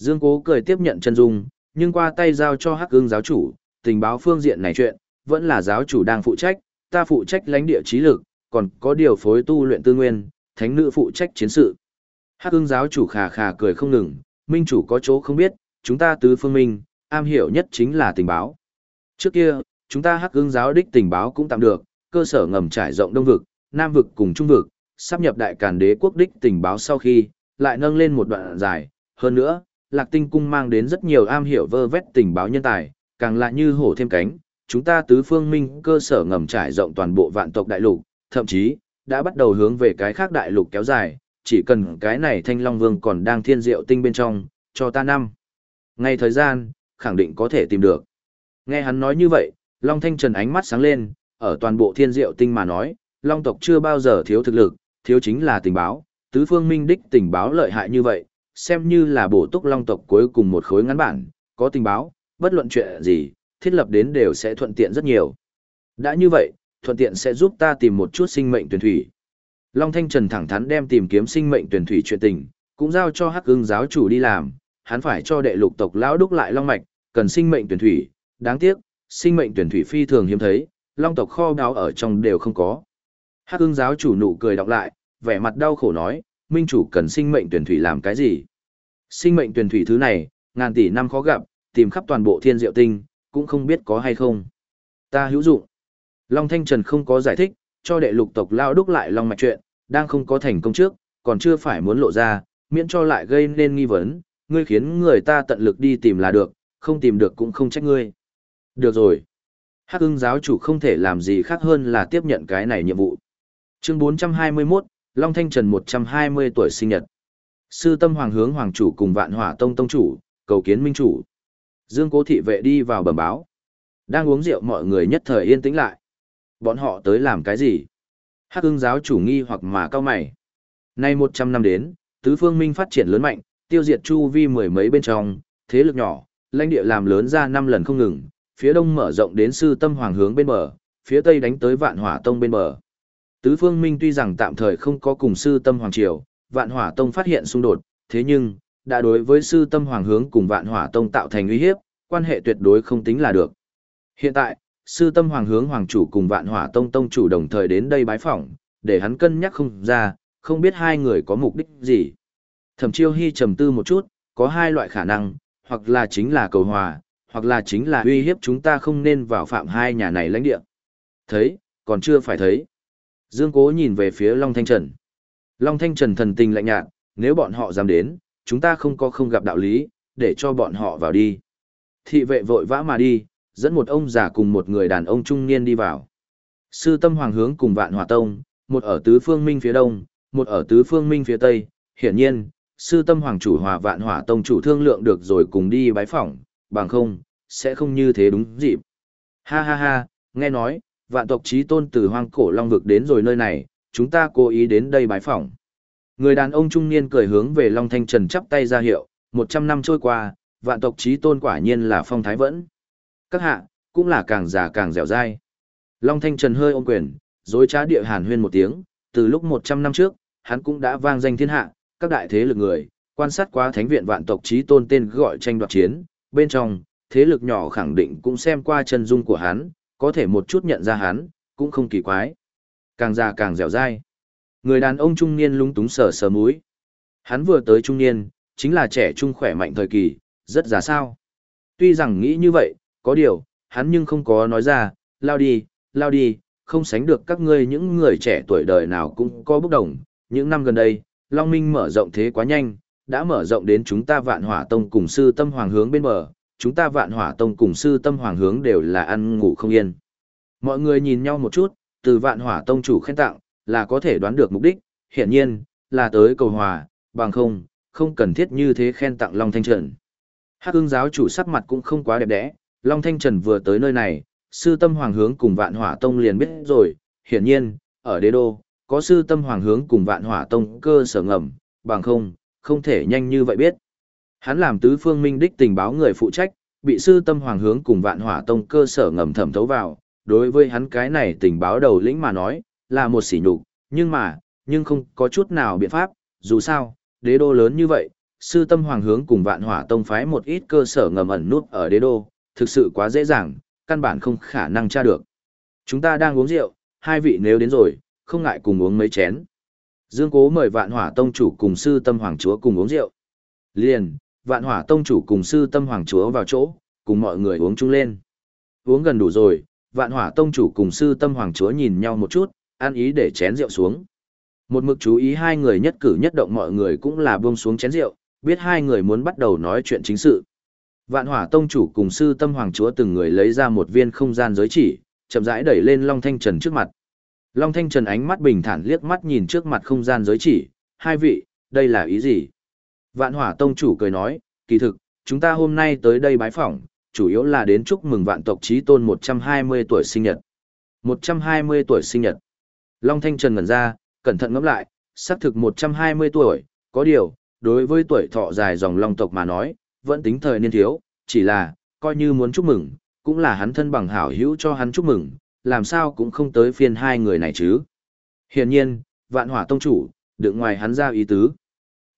Dương Cố cười tiếp nhận chân dung, nhưng qua tay giao cho Hắc Ưng giáo chủ, tình báo phương diện này chuyện, vẫn là giáo chủ đang phụ trách, ta phụ trách lãnh địa trí lực, còn có điều phối tu luyện tư nguyên, thánh nữ phụ trách chiến sự. Hắc ưng giáo chủ khà khà cười không ngừng, minh chủ có chỗ không biết, chúng ta tứ phương minh, am hiểu nhất chính là tình báo. Trước kia, chúng ta hắc ưng giáo đích tình báo cũng tạm được, cơ sở ngầm trải rộng đông vực, nam vực cùng trung vực, sắp nhập đại càn đế quốc đích tình báo sau khi, lại nâng lên một đoạn dài, hơn nữa, lạc tinh cung mang đến rất nhiều am hiểu vơ vét tình báo nhân tài, càng lại như hổ thêm cánh, chúng ta tứ phương minh cơ sở ngầm trải rộng toàn bộ vạn tộc đại lục, thậm chí, đã bắt đầu hướng về cái khác đại lục kéo dài, chỉ cần cái này thanh long vương còn đang thiên diệu tinh bên trong, cho ta năm. Ngay thời gian, khẳng định có thể tìm được. Nghe hắn nói như vậy, Long Thanh Trần ánh mắt sáng lên, ở toàn bộ thiên diệu tinh mà nói, Long tộc chưa bao giờ thiếu thực lực, thiếu chính là tình báo, tứ phương minh đích tình báo lợi hại như vậy, xem như là bổ túc Long tộc cuối cùng một khối ngắn bản, có tình báo, bất luận chuyện gì, thiết lập đến đều sẽ thuận tiện rất nhiều. Đã như vậy, thuận tiện sẽ giúp ta tìm một chút sinh mệnh tuyển thủy. Long Thanh Trần thẳng thắn đem tìm kiếm sinh mệnh tuyển thủy chuyện tình, cũng giao cho Hắc Ưng giáo chủ đi làm, hắn phải cho đệ lục tộc lão đúc lại long mạch, cần sinh mệnh tuyển thủy, đáng tiếc, sinh mệnh tuyển thủy phi thường hiếm thấy, long tộc kho đáo ở trong đều không có. Hắc Ưng giáo chủ nụ cười đọc lại, vẻ mặt đau khổ nói, minh chủ cần sinh mệnh tuyển thủy làm cái gì? Sinh mệnh tuyển thủy thứ này, ngàn tỷ năm khó gặp, tìm khắp toàn bộ thiên diệu tinh, cũng không biết có hay không. Ta hữu dụng. Long Thanh Trần không có giải thích, cho đệ lục tộc lao đúc lại long mạch chuyện, đang không có thành công trước, còn chưa phải muốn lộ ra, miễn cho lại gây nên nghi vấn, ngươi khiến người ta tận lực đi tìm là được, không tìm được cũng không trách ngươi. Được rồi. Hắc ưng giáo chủ không thể làm gì khác hơn là tiếp nhận cái này nhiệm vụ. Chương 421, Long Thanh Trần 120 tuổi sinh nhật. Sư tâm hoàng hướng hoàng chủ cùng vạn hỏa tông tông chủ, cầu kiến minh chủ. Dương cố thị vệ đi vào bẩm báo. Đang uống rượu mọi người nhất thời yên tĩnh lại. Bọn họ tới làm cái gì? Hắc ưng giáo chủ nghi hoặc mà cao mày. Nay 100 năm đến, tứ phương minh phát triển lớn mạnh, Tiêu diệt chu vi mười mấy bên trong, thế lực nhỏ, lãnh địa làm lớn ra năm lần không ngừng, phía đông mở rộng đến sư tâm hoàng hướng bên bờ, phía tây đánh tới vạn hỏa tông bên bờ. Tứ phương minh tuy rằng tạm thời không có cùng sư tâm hoàng triều, vạn hỏa tông phát hiện xung đột, thế nhưng, đã đối với sư tâm hoàng hướng cùng vạn hỏa tông tạo thành uy hiếp, quan hệ tuyệt đối không tính là được. Hiện tại, sư tâm hoàng hướng hoàng chủ cùng vạn hỏa tông tông chủ đồng thời đến đây bái phỏng, để hắn cân nhắc không ra, không biết hai người có mục đích gì. Thẩm chiêu hy trầm tư một chút, có hai loại khả năng, hoặc là chính là cầu hòa, hoặc là chính là uy hiếp chúng ta không nên vào phạm hai nhà này lãnh địa. Thấy, còn chưa phải thấy. Dương Cố nhìn về phía Long Thanh Trần. Long Thanh Trần thần tình lạnh nhạt, nếu bọn họ dám đến, chúng ta không có không gặp đạo lý, để cho bọn họ vào đi. Thị vệ vội vã mà đi, dẫn một ông già cùng một người đàn ông trung niên đi vào. Sư tâm hoàng hướng cùng vạn hòa tông, một ở tứ phương minh phía đông, một ở tứ phương minh phía tây, hiển nhiên, sư tâm hoàng chủ hòa vạn hỏa tông chủ thương lượng được rồi cùng đi bái phỏng, bằng không, sẽ không như thế đúng dịp. Ha ha ha, nghe nói, vạn tộc trí tôn từ hoang cổ long vực đến rồi nơi này, chúng ta cố ý đến đây bái phỏng. Người đàn ông trung niên cười hướng về Long Thanh Trần chắp tay ra hiệu, 100 năm trôi qua, vạn tộc trí tôn quả nhiên là phong thái vẫn. Các hạ, cũng là càng già càng dẻo dai. Long Thanh Trần hơi ôm quyền, dối trá địa hàn huyên một tiếng, từ lúc 100 năm trước, hắn cũng đã vang danh thiên hạ, các đại thế lực người, quan sát qua thánh viện vạn tộc trí tôn tên gọi tranh đoạt chiến, bên trong, thế lực nhỏ khẳng định cũng xem qua chân dung của hắn, có thể một chút nhận ra hắn, cũng không kỳ quái. Càng già càng dẻo dai. Người đàn ông trung niên lung túng sờ sờ mũi. Hắn vừa tới trung niên, chính là trẻ trung khỏe mạnh thời kỳ, rất già sao. Tuy rằng nghĩ như vậy, có điều, hắn nhưng không có nói ra, lao đi, lao đi, không sánh được các ngươi những người trẻ tuổi đời nào cũng có bốc đồng. Những năm gần đây, Long Minh mở rộng thế quá nhanh, đã mở rộng đến chúng ta vạn hỏa tông cùng sư tâm hoàng hướng bên bờ, chúng ta vạn hỏa tông cùng sư tâm hoàng hướng đều là ăn ngủ không yên. Mọi người nhìn nhau một chút, từ vạn hỏa tông chủ khen tặng, là có thể đoán được mục đích, hiển nhiên, là tới cầu hòa, bằng không, không cần thiết như thế khen tặng Long Thanh Trần. Hắc ương giáo chủ sắc mặt cũng không quá đẹp đẽ, Long Thanh Trần vừa tới nơi này, sư tâm hoàng hướng cùng vạn hỏa tông liền biết rồi, hiển nhiên, ở đế đô, có sư tâm hoàng hướng cùng vạn hỏa tông cơ sở ngầm, bằng không, không thể nhanh như vậy biết. Hắn làm tứ phương minh đích tình báo người phụ trách, bị sư tâm hoàng hướng cùng vạn hỏa tông cơ sở ngầm thẩm thấu vào, đối với hắn cái này tình báo đầu lĩnh mà nói, là một sỉ nhục, nhưng mà, nhưng không có chút nào biện pháp, dù sao, đế đô lớn như vậy, sư tâm hoàng hướng cùng vạn hỏa tông phái một ít cơ sở ngầm ẩn nút ở đế đô, thực sự quá dễ dàng, căn bản không khả năng tra được. Chúng ta đang uống rượu, hai vị nếu đến rồi, không ngại cùng uống mấy chén. Dương Cố mời Vạn Hỏa Tông chủ cùng sư Tâm Hoàng Chúa cùng uống rượu. Liền, Vạn Hỏa Tông chủ cùng sư Tâm Hoàng Chúa vào chỗ, cùng mọi người uống chung lên. Uống gần đủ rồi, Vạn Hỏa Tông chủ cùng sư Tâm Hoàng Chúa nhìn nhau một chút, ăn ý để chén rượu xuống. Một mực chú ý hai người nhất cử nhất động mọi người cũng là buông xuống chén rượu, biết hai người muốn bắt đầu nói chuyện chính sự. Vạn Hỏa Tông chủ cùng sư Tâm Hoàng Chúa từng người lấy ra một viên không gian giới chỉ, chậm rãi đẩy lên Long Thanh Trần trước mặt. Long Thanh Trần ánh mắt bình thản liếc mắt nhìn trước mặt không gian giới chỉ, hai vị, đây là ý gì? Vạn hỏa tông chủ cười nói, kỳ thực, chúng ta hôm nay tới đây bái phỏng, chủ yếu là đến chúc mừng vạn tộc trí tôn 120 tuổi sinh nhật. 120 tuổi sinh nhật. Long Thanh Trần ngẩn ra, cẩn thận ngẫm lại, xác thực 120 tuổi, có điều, đối với tuổi thọ dài dòng long tộc mà nói, vẫn tính thời niên thiếu, chỉ là, coi như muốn chúc mừng, cũng là hắn thân bằng hảo hữu cho hắn chúc mừng, làm sao cũng không tới phiên hai người này chứ. Hiển nhiên, vạn hỏa tông chủ, đựng ngoài hắn ra ý tứ.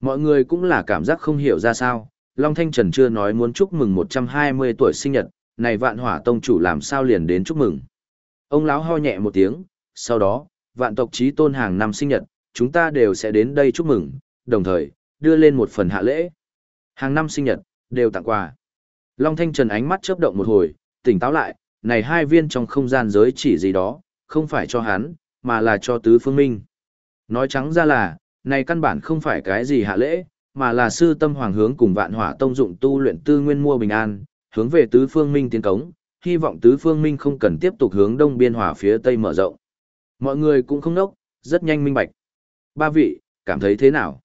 Mọi người cũng là cảm giác không hiểu ra sao, Long Thanh Trần chưa nói muốn chúc mừng 120 tuổi sinh nhật, này vạn hỏa tông chủ làm sao liền đến chúc mừng. Ông lão ho nhẹ một tiếng, sau đó, vạn tộc trí tôn hàng năm sinh nhật, chúng ta đều sẽ đến đây chúc mừng, đồng thời, đưa lên một phần hạ lễ. Hàng năm sinh nhật, đều tặng quà. Long Thanh Trần ánh mắt chớp động một hồi, tỉnh táo lại, này hai viên trong không gian giới chỉ gì đó, không phải cho hắn, mà là cho tứ phương minh. Nói trắng ra là, này căn bản không phải cái gì hạ lễ, mà là sư tâm hoàng hướng cùng vạn hỏa tông dụng tu luyện tư nguyên mua bình an, hướng về tứ phương minh tiến cống, hy vọng tứ phương minh không cần tiếp tục hướng đông biên hỏa phía tây mở rộng. Mọi người cũng không nốc, rất nhanh minh bạch. Ba vị, cảm thấy thế nào?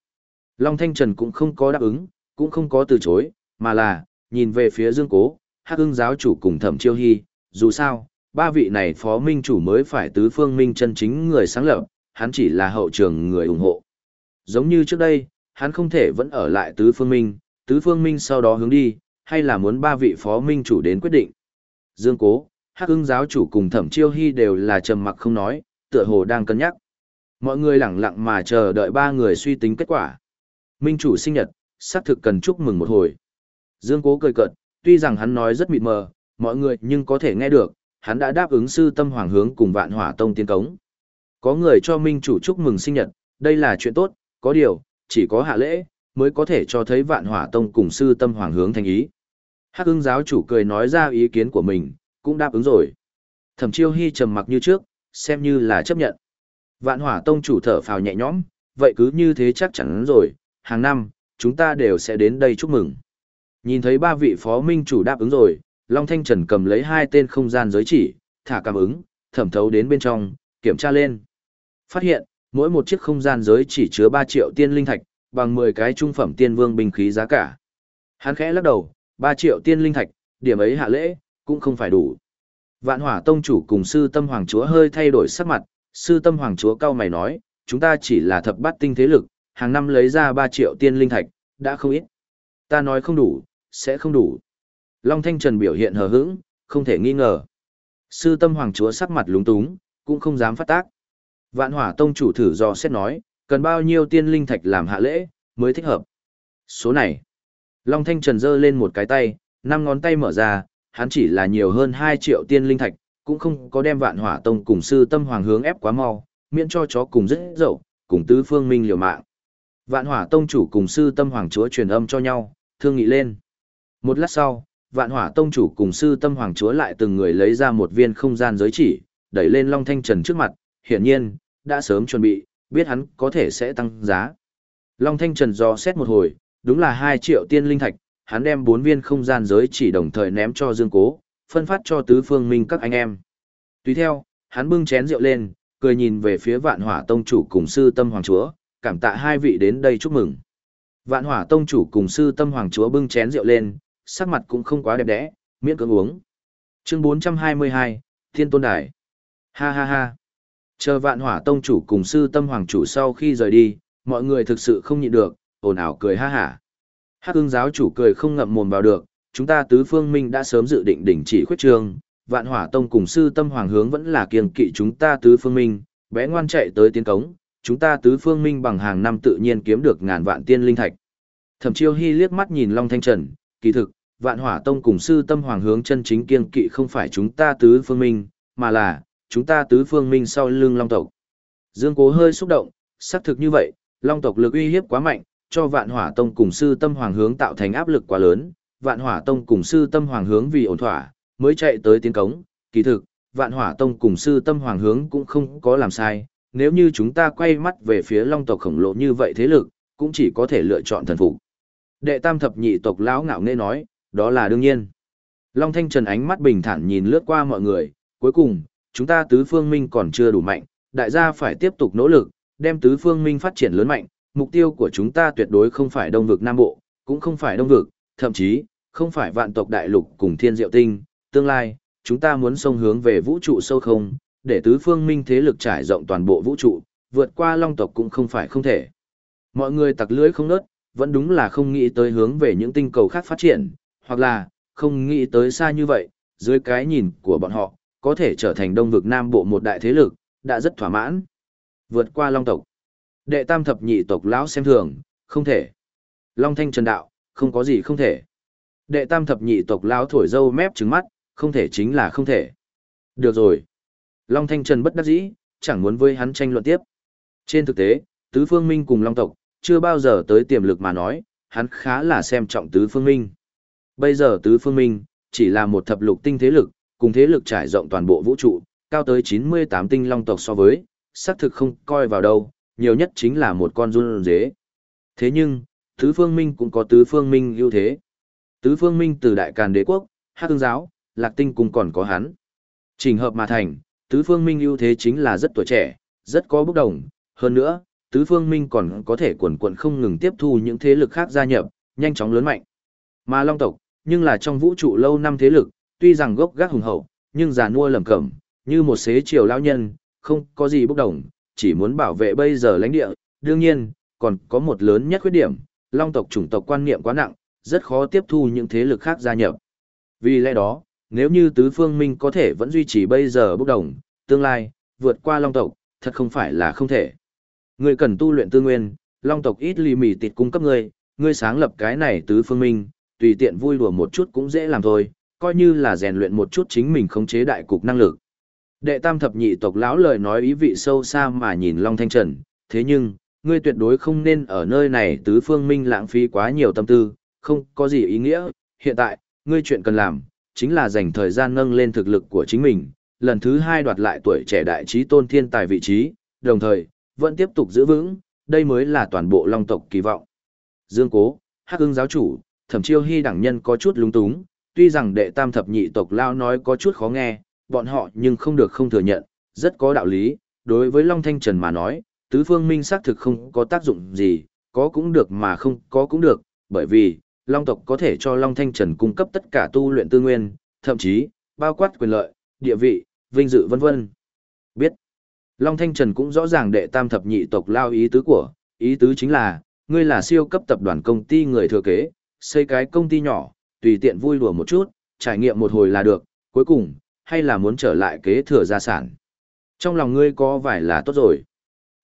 Long Thanh Trần cũng không có đáp ứng, cũng không có từ chối, mà là, nhìn về phía Dương Cố, Hắc ưng giáo chủ cùng Thẩm Chiêu Hy, dù sao, ba vị này phó minh chủ mới phải tứ phương minh chân chính người sáng lập, hắn chỉ là hậu trường người ủng hộ. Giống như trước đây, hắn không thể vẫn ở lại tứ phương minh, tứ phương minh sau đó hướng đi, hay là muốn ba vị phó minh chủ đến quyết định. Dương Cố, Hắc ưng giáo chủ cùng Thẩm Chiêu Hy đều là trầm mặc không nói, tựa hồ đang cân nhắc. Mọi người lặng lặng mà chờ đợi ba người suy tính kết quả. Minh chủ sinh nhật, xác thực cần chúc mừng một hồi. Dương Cố cười cợt, tuy rằng hắn nói rất mịt mờ, mọi người nhưng có thể nghe được, hắn đã đáp ứng sư tâm hoàng hướng cùng vạn hỏa tông tiến cống. Có người cho Minh chủ chúc mừng sinh nhật, đây là chuyện tốt, có điều, chỉ có hạ lễ, mới có thể cho thấy vạn hỏa tông cùng sư tâm hoàng hướng thành ý. Hắc ưng giáo chủ cười nói ra ý kiến của mình, cũng đáp ứng rồi. Thẩm chiêu hy trầm mặc như trước, xem như là chấp nhận. Vạn hỏa tông chủ thở phào nhẹ nhõm, vậy cứ như thế chắc chắn rồi, hàng năm, chúng ta đều sẽ đến đây chúc mừng. Nhìn thấy ba vị phó minh chủ đáp ứng rồi, Long Thanh Trần cầm lấy hai tên không gian giới chỉ, thả cảm ứng, thẩm thấu đến bên trong, kiểm tra lên. Phát hiện, mỗi một chiếc không gian giới chỉ chứa 3 triệu tiên linh thạch, bằng 10 cái trung phẩm tiên vương binh khí giá cả. Hắn khẽ lắc đầu, 3 triệu tiên linh thạch, điểm ấy hạ lễ, cũng không phải đủ. Vạn hỏa tông chủ cùng sư tâm hoàng chúa hơi thay đổi sắc mặt, sư tâm hoàng chúa cao mày nói, chúng ta chỉ là thập bát tinh thế lực, hàng năm lấy ra 3 triệu tiên linh thạch, đã không ít. Ta nói không đủ, sẽ không đủ. Long Thanh Trần biểu hiện hờ hững, không thể nghi ngờ. Sư tâm hoàng chúa sắc mặt lúng túng, cũng không dám phát tác. Vạn hỏa tông chủ thử do xét nói, cần bao nhiêu tiên linh thạch làm hạ lễ, mới thích hợp. Số này. Long Thanh Trần giơ lên một cái tay, năm ngón tay mở ra, hắn chỉ là nhiều hơn 2 triệu tiên linh thạch, cũng không có đem vạn hỏa tông cùng sư tâm hoàng hướng ép quá mau, miễn cho chó cùng rất dậu, cùng tứ phương minh liều mạng. Vạn hỏa tông chủ cùng sư tâm hoàng chúa truyền âm cho nhau, thương nghị lên. Một lát sau, vạn hỏa tông chủ cùng sư tâm hoàng chúa lại từng người lấy ra một viên không gian giới chỉ, đẩy lên Long Thanh Trần trước mặt, hiển nhiên, đã sớm chuẩn bị, biết hắn có thể sẽ tăng giá. Long Thanh Trần do xét một hồi, đúng là 2 triệu tiên linh thạch, hắn đem 4 viên không gian giới chỉ đồng thời ném cho Dương Cố, phân phát cho tứ phương minh các anh em. Tùy theo, hắn bưng chén rượu lên, cười nhìn về phía vạn hỏa tông chủ cùng sư tâm hoàng chúa, cảm tạ hai vị đến đây chúc mừng. Vạn hỏa tông chủ cùng sư tâm hoàng chúa bưng chén rượu lên, sắc mặt cũng không quá đẹp đẽ, miễn cưỡng uống. Chương 422, Thiên Tôn Đài. Ha ha ha. Chờ vạn hỏa tông chủ cùng sư tâm hoàng chủ sau khi rời đi, mọi người thực sự không nhịn được, ồn ào cười ha hả. Hắc ưng giáo chủ cười không ngậm mồm vào được, chúng ta tứ phương minh đã sớm dự định đỉnh chỉ khuyết trường, vạn hỏa tông cùng sư tâm hoàng hướng vẫn là kiêng kỵ chúng ta tứ phương minh, bé ngoan chạy tới tiến cống, chúng ta tứ phương minh bằng hàng năm tự nhiên kiếm được ngàn vạn tiên linh thạch. Thẩm chiêu hy liếc mắt nhìn Long Thanh Trần, kỳ thực, vạn hỏa tông cùng sư tâm hoàng hướng chân chính kiêng kỵ không phải chúng ta tứ phương minh, mà là, chúng ta tứ phương minh sau lưng long tộc. Dương Cố hơi xúc động, xác thực như vậy, long tộc lực uy hiếp quá mạnh, cho vạn hỏa tông cùng sư tâm hoàng hướng tạo thành áp lực quá lớn, vạn hỏa tông cùng sư tâm hoàng hướng vì ổn thỏa, mới chạy tới tiến cống, kỳ thực, vạn hỏa tông cùng sư tâm hoàng hướng cũng không có làm sai, nếu như chúng ta quay mắt về phía long tộc khổng lồ như vậy thế lực, cũng chỉ có thể lựa chọn thần phục. Đệ tam thập nhị tộc lão ngạo nghễ nói, đó là đương nhiên. Long Thanh Trần ánh mắt bình thản nhìn lướt qua mọi người, cuối cùng, chúng ta tứ phương minh còn chưa đủ mạnh, đại gia phải tiếp tục nỗ lực, đem tứ phương minh phát triển lớn mạnh, mục tiêu của chúng ta tuyệt đối không phải đông vực Nam Bộ, cũng không phải đông vực, thậm chí, không phải vạn tộc đại lục cùng thiên diệu tinh, tương lai, chúng ta muốn sông hướng về vũ trụ sâu không, để tứ phương minh thế lực trải rộng toàn bộ vũ trụ, vượt qua long tộc cũng không phải không thể. Mọi người tặc lưỡi không nớt, vẫn đúng là không nghĩ tới hướng về những tinh cầu khác phát triển, hoặc là, không nghĩ tới xa như vậy, dưới cái nhìn của bọn họ, có thể trở thành đông vực Nam Bộ một đại thế lực, đã rất thỏa mãn. Vượt qua Long tộc. Đệ tam thập nhị tộc lão xem thường, không thể. Long thanh trần đạo, không có gì không thể. Đệ tam thập nhị tộc lão thổi dâu mép trứng mắt, không thể chính là không thể. Được rồi. Long thanh trần bất đắc dĩ, chẳng muốn với hắn tranh luận tiếp. Trên thực tế, tứ phương minh cùng Long tộc, chưa bao giờ tới tiềm lực mà nói, hắn khá là xem trọng tứ phương minh. Bây giờ tứ phương minh, chỉ là một thập lục tinh thế lực, cùng thế lực trải rộng toàn bộ vũ trụ, cao tới 98 tinh long tộc so với, xác thực không coi vào đâu, nhiều nhất chính là một con run dế. Thế nhưng, tứ phương minh cũng có tứ phương minh ưu thế. Tứ phương minh từ đại càn đế quốc, hát tương giáo, lạc tinh cũng còn có hắn. Trình hợp mà thành, tứ phương minh ưu thế chính là rất tuổi trẻ, rất có bốc đồng, hơn nữa, tứ phương minh còn có thể quần quần không ngừng tiếp thu những thế lực khác gia nhập, nhanh chóng lớn mạnh. Mà long tộc, nhưng là trong vũ trụ lâu năm thế lực, tuy rằng gốc gác hùng hậu, nhưng già nua lầm cẩm, như một xế chiều lão nhân, không có gì bốc đồng, chỉ muốn bảo vệ bây giờ lãnh địa. Đương nhiên, còn có một lớn nhất khuyết điểm, long tộc chủng tộc quan niệm quá nặng, rất khó tiếp thu những thế lực khác gia nhập. Vì lẽ đó, nếu như tứ phương minh có thể vẫn duy trì bây giờ bốc đồng, tương lai, vượt qua long tộc, thật không phải là không thể. Ngươi cần tu luyện tư nguyên, long tộc ít lì mì tịt cung cấp ngươi, ngươi sáng lập cái này tứ phương minh, tùy tiện vui đùa một chút cũng dễ làm thôi, coi như là rèn luyện một chút chính mình khống chế đại cục năng lực. Đệ tam thập nhị tộc lão lời nói ý vị sâu xa mà nhìn Long Thanh Trần, thế nhưng, ngươi tuyệt đối không nên ở nơi này tứ phương minh lãng phí quá nhiều tâm tư, không có gì ý nghĩa, hiện tại, ngươi chuyện cần làm, chính là dành thời gian nâng lên thực lực của chính mình, lần thứ hai đoạt lại tuổi trẻ đại trí tôn thiên tài vị trí, đồng thời, vẫn tiếp tục giữ vững, đây mới là toàn bộ long tộc kỳ vọng. Dương Cố, Hắc ưng giáo chủ, thẩm chiêu hy đẳng nhân có chút lung túng, tuy rằng đệ tam thập nhị tộc lao nói có chút khó nghe, bọn họ nhưng không được không thừa nhận, rất có đạo lý, đối với Long Thanh Trần mà nói, tứ phương minh xác thực không có tác dụng gì, có cũng được mà không có cũng được, bởi vì, Long tộc có thể cho Long Thanh Trần cung cấp tất cả tu luyện tư nguyên, thậm chí, bao quát quyền lợi, địa vị, vinh dự vân vân. Biết. Long Thanh Trần cũng rõ ràng đệ tam thập nhị tộc lao ý tứ của, ý tứ chính là, ngươi là siêu cấp tập đoàn công ty người thừa kế, xây cái công ty nhỏ, tùy tiện vui đùa một chút, trải nghiệm một hồi là được, cuối cùng, hay là muốn trở lại kế thừa gia sản. Trong lòng ngươi có vài là tốt rồi.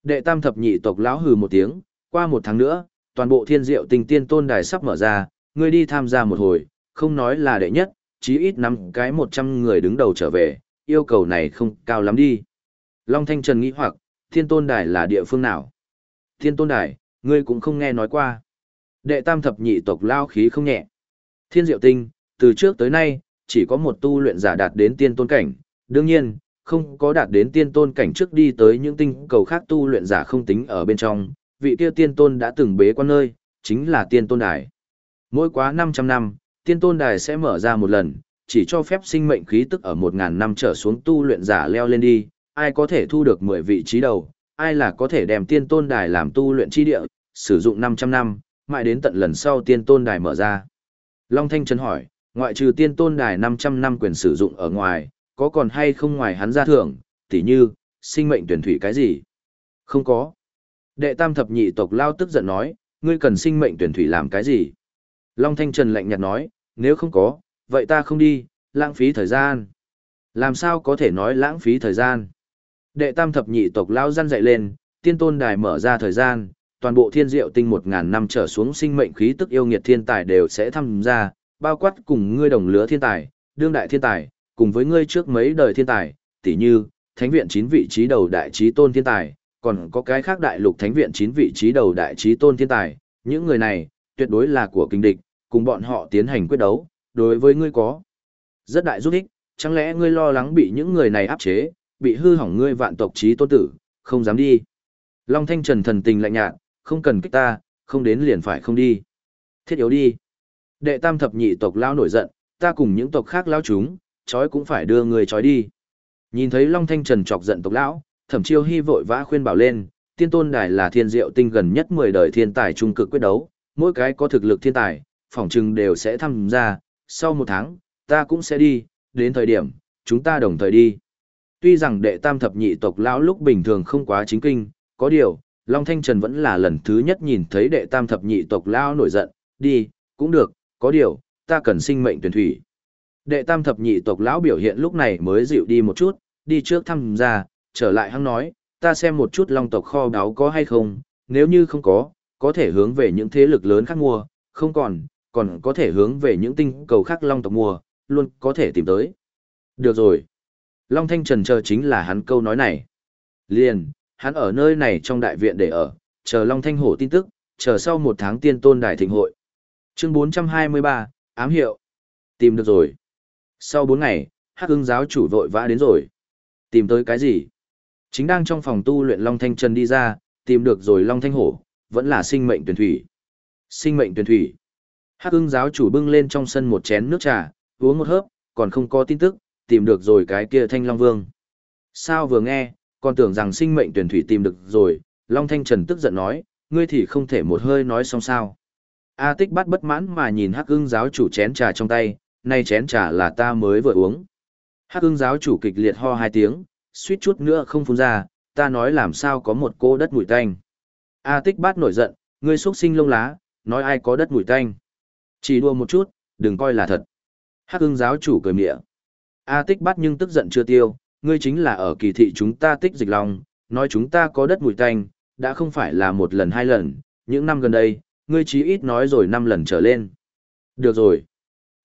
Đệ tam thập nhị tộc lão hừ một tiếng, qua một tháng nữa, toàn bộ thiên diệu tình tiên tôn đài sắp mở ra, ngươi đi tham gia một hồi, không nói là đệ nhất, chí ít năm cái 100 người đứng đầu trở về, yêu cầu này không cao lắm đi. Long Thanh Trần nghĩ hoặc, thiên tôn đài là địa phương nào? Thiên tôn đài, ngươi cũng không nghe nói qua. Đệ tam thập nhị tộc lao khí không nhẹ. Thiên diệu tinh, từ trước tới nay, chỉ có một tu luyện giả đạt đến tiên tôn cảnh. Đương nhiên, không có đạt đến tiên tôn cảnh trước đi tới những tinh cầu khác tu luyện giả không tính ở bên trong. Vị kia tiên tôn đã từng bế quan nơi, chính là tiên tôn đài. Mỗi quá 500 năm, tiên tôn đài sẽ mở ra một lần, chỉ cho phép sinh mệnh khí tức ở 1.000 năm trở xuống tu luyện giả leo lên đi, ai có thể thu được 10 vị trí đầu, ai là có thể đem tiên tôn đài làm tu luyện chi địa, sử dụng 500 năm, mãi đến tận lần sau tiên tôn đài mở ra. Long Thanh Trần hỏi, ngoại trừ tiên tôn đài 500 năm quyền sử dụng ở ngoài, có còn hay không ngoài hắn ra thưởng, tỉ như, sinh mệnh tuyển thủy cái gì? Không có. Đệ tam thập nhị tộc lao tức giận nói, ngươi cần sinh mệnh tuyển thủy làm cái gì? Long Thanh Trần lạnh nhạt nói, nếu không có, vậy ta không đi, lãng phí thời gian. Làm sao có thể nói lãng phí thời gian? Đệ tam thập nhị tộc lao răn dậy lên, tiên tôn đài mở ra thời gian, toàn bộ thiên diệu tinh một ngàn năm trở xuống sinh mệnh khí tức yêu nghiệt thiên tài đều sẽ tham gia, bao quát cùng ngươi đồng lứa thiên tài, đương đại thiên tài, cùng với ngươi trước mấy đời thiên tài, tỉ như, thánh viện chín vị trí đầu đại trí tôn thiên tài, còn có cái khác đại lục thánh viện chín vị trí đầu đại trí tôn thiên tài, những người này, tuyệt đối là của kinh địch, cùng bọn họ tiến hành quyết đấu, đối với ngươi có rất đại giúp ích, chẳng lẽ ngươi lo lắng bị những người này áp chế, bị hư hỏng ngươi vạn tộc trí tôn tử, không dám đi. Long Thanh Trần thần tình lạnh nhạt, không cần kích ta, không đến liền phải không đi. Thiết yếu đi. Đệ tam thập nhị tộc lao nổi giận, ta cùng những tộc khác lao chúng, chói cũng phải đưa người chói đi. Nhìn thấy Long Thanh Trần chọc giận tộc lão, thẩm chiêu hy vội vã khuyên bảo lên, tiên tôn đài là thiên diệu tinh gần nhất 10 đời thiên tài trung cực quyết đấu, mỗi cái có thực lực thiên tài, phỏng chừng đều sẽ tham gia, sau một tháng, ta cũng sẽ đi, đến thời điểm, chúng ta đồng thời đi. Tuy rằng đệ tam thập nhị tộc lão lúc bình thường không quá chính kinh, có điều, Long Thanh Trần vẫn là lần thứ nhất nhìn thấy đệ tam thập nhị tộc lão nổi giận, đi, cũng được, có điều, ta cần sinh mệnh tuyển thủy. Đệ tam thập nhị tộc lão biểu hiện lúc này mới dịu đi một chút, đi trước thăm ra, trở lại hăng nói, ta xem một chút long tộc kho báu có hay không, nếu như không có, có thể hướng về những thế lực lớn khác mua, không còn, còn có thể hướng về những tinh cầu khác long tộc mua, luôn có thể tìm tới. Được rồi. Long Thanh Trần chờ chính là hắn câu nói này. Liền, hắn ở nơi này trong đại viện để ở, chờ Long Thanh Hổ tin tức, chờ sau một tháng tiên tôn đài thịnh hội. Chương 423, ám hiệu. Tìm được rồi. Sau 4 ngày, Hắc ưng giáo chủ vội vã đến rồi. Tìm tới cái gì? Chính đang trong phòng tu luyện Long Thanh Trần đi ra, tìm được rồi Long Thanh Hổ, vẫn là sinh mệnh tuyển thủy. Sinh mệnh tuyển thủy. Hắc ưng giáo chủ bưng lên trong sân một chén nước trà, uống một hớp, còn không có tin tức, tìm được rồi cái kia Thanh Long Vương. Sao vừa nghe, còn tưởng rằng sinh mệnh tuyển thủy tìm được rồi, Long Thanh Trần tức giận nói, ngươi thì không thể một hơi nói xong sao. A tích bắt bất mãn mà nhìn hắc ưng giáo chủ chén trà trong tay, nay chén trà là ta mới vừa uống. Hắc ưng giáo chủ kịch liệt ho hai tiếng, suýt chút nữa không phun ra, ta nói làm sao có một cô đất mùi tanh. A tích bát nổi giận, ngươi xuất sinh lông lá, nói ai có đất mùi tanh. Chỉ đua một chút, đừng coi là thật. Hắc ưng giáo chủ cười mịa. A tích bát nhưng tức giận chưa tiêu, ngươi chính là ở kỳ thị chúng ta tích dịch lòng, nói chúng ta có đất mùi tanh, đã không phải là một lần hai lần, những năm gần đây, ngươi chí ít nói rồi năm lần trở lên. Được rồi.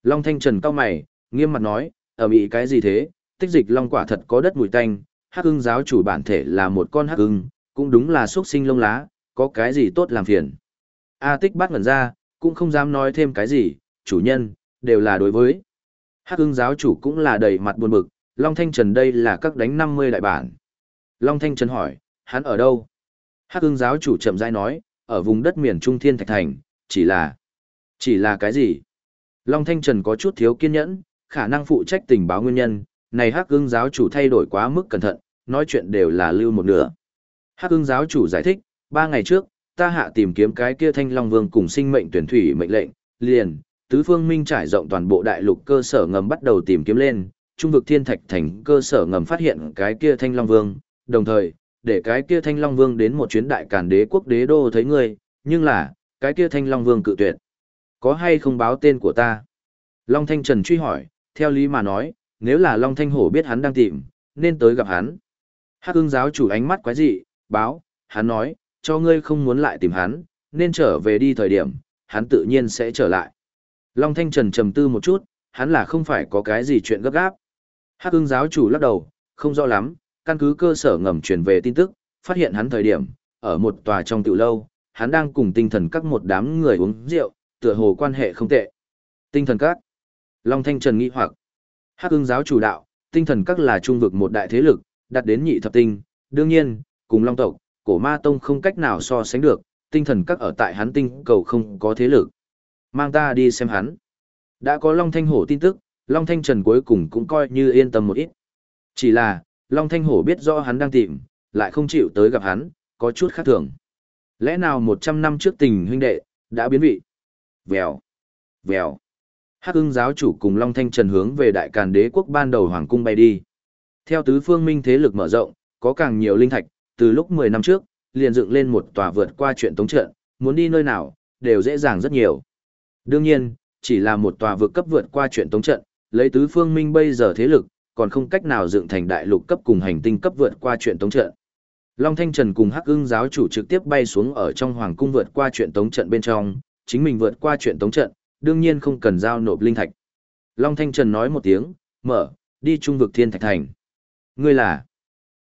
Long Thanh Trần cao mày, nghiêm mặt nói, ở bị cái gì thế, tích dịch long quả thật có đất mùi tanh, hắc ưng giáo chủ bản thể là một con hắc ưng, cũng đúng là xuất sinh lông lá, có cái gì tốt làm phiền. A tích bắt ngẩn ra, cũng không dám nói thêm cái gì, chủ nhân, đều là đối với. Hắc ưng giáo chủ cũng là đầy mặt buồn bực, Long Thanh Trần đây là các đánh 50 đại bản. Long Thanh Trần hỏi, hắn ở đâu? Hắc ưng giáo chủ chậm rãi nói, ở vùng đất miền Trung Thiên Thạch Thành, chỉ là... Chỉ là cái gì? Long Thanh Trần có chút thiếu kiên nhẫn, khả năng phụ trách tình báo nguyên nhân, này Hắc ưng giáo chủ thay đổi quá mức cẩn thận, nói chuyện đều là lưu một nửa. Hắc ưng giáo chủ giải thích, ba ngày trước, ta hạ tìm kiếm cái kia thanh long vương cùng sinh mệnh tuyển thủy mệnh lệnh, liền, tứ phương minh trải rộng toàn bộ đại lục cơ sở ngầm bắt đầu tìm kiếm lên, trung vực thiên thạch thành cơ sở ngầm phát hiện cái kia thanh long vương, đồng thời, để cái kia thanh long vương đến một chuyến đại càn đế quốc đế đô thấy ngươi, nhưng là, cái kia thanh long vương cự tuyệt. Có hay không báo tên của ta? Long Thanh Trần truy hỏi, theo lý mà nói, nếu là Long Thanh Hổ biết hắn đang tìm, nên tới gặp hắn. Hắc ưng giáo chủ ánh mắt quái dị, báo, hắn nói, cho ngươi không muốn lại tìm hắn, nên trở về đi thời điểm, hắn tự nhiên sẽ trở lại. Long Thanh Trần trầm tư một chút, hắn là không phải có cái gì chuyện gấp gáp. Hắc ưng giáo chủ lắc đầu, không rõ lắm, căn cứ cơ sở ngầm truyền về tin tức, phát hiện hắn thời điểm, ở một tòa trong tiểu lâu, hắn đang cùng tinh thần các một đám người uống rượu, tựa hồ quan hệ không tệ. Tinh thần các. Long Thanh Trần nghi hoặc. Hắc ưng giáo chủ đạo, tinh thần các là trung vực một đại thế lực, đặt đến nhị thập tinh, đương nhiên, cùng Long tộc, cổ ma tông không cách nào so sánh được, tinh thần các ở tại hắn tinh cầu không có thế lực. Mang ta đi xem hắn. Đã có Long Thanh Hổ tin tức, Long Thanh Trần cuối cùng cũng coi như yên tâm một ít. Chỉ là, Long Thanh Hổ biết rõ hắn đang tìm, lại không chịu tới gặp hắn, có chút khác thường. Lẽ nào 100 năm trước tình huynh đệ, đã biến vị? Vèo, vèo. Hắc ưng giáo chủ cùng Long Thanh Trần hướng về đại càn đế quốc ban đầu hoàng cung bay đi. Theo tứ phương minh thế lực mở rộng, có càng nhiều linh thạch, từ lúc 10 năm trước, liền dựng lên một tòa vượt qua chuyện tống trận, muốn đi nơi nào, đều dễ dàng rất nhiều. Đương nhiên, chỉ là một tòa vượt cấp vượt qua chuyện tống trận, lấy tứ phương minh bây giờ thế lực, còn không cách nào dựng thành đại lục cấp cùng hành tinh cấp vượt qua chuyện tống trận. Long Thanh Trần cùng Hắc Ưng giáo chủ trực tiếp bay xuống ở trong hoàng cung vượt qua chuyện tống trận bên trong, chính mình vượt qua chuyện tống trận, đương nhiên không cần giao nộp linh thạch. Long Thanh Trần nói một tiếng, mở, đi trung vực thiên thạch thành. Ngươi là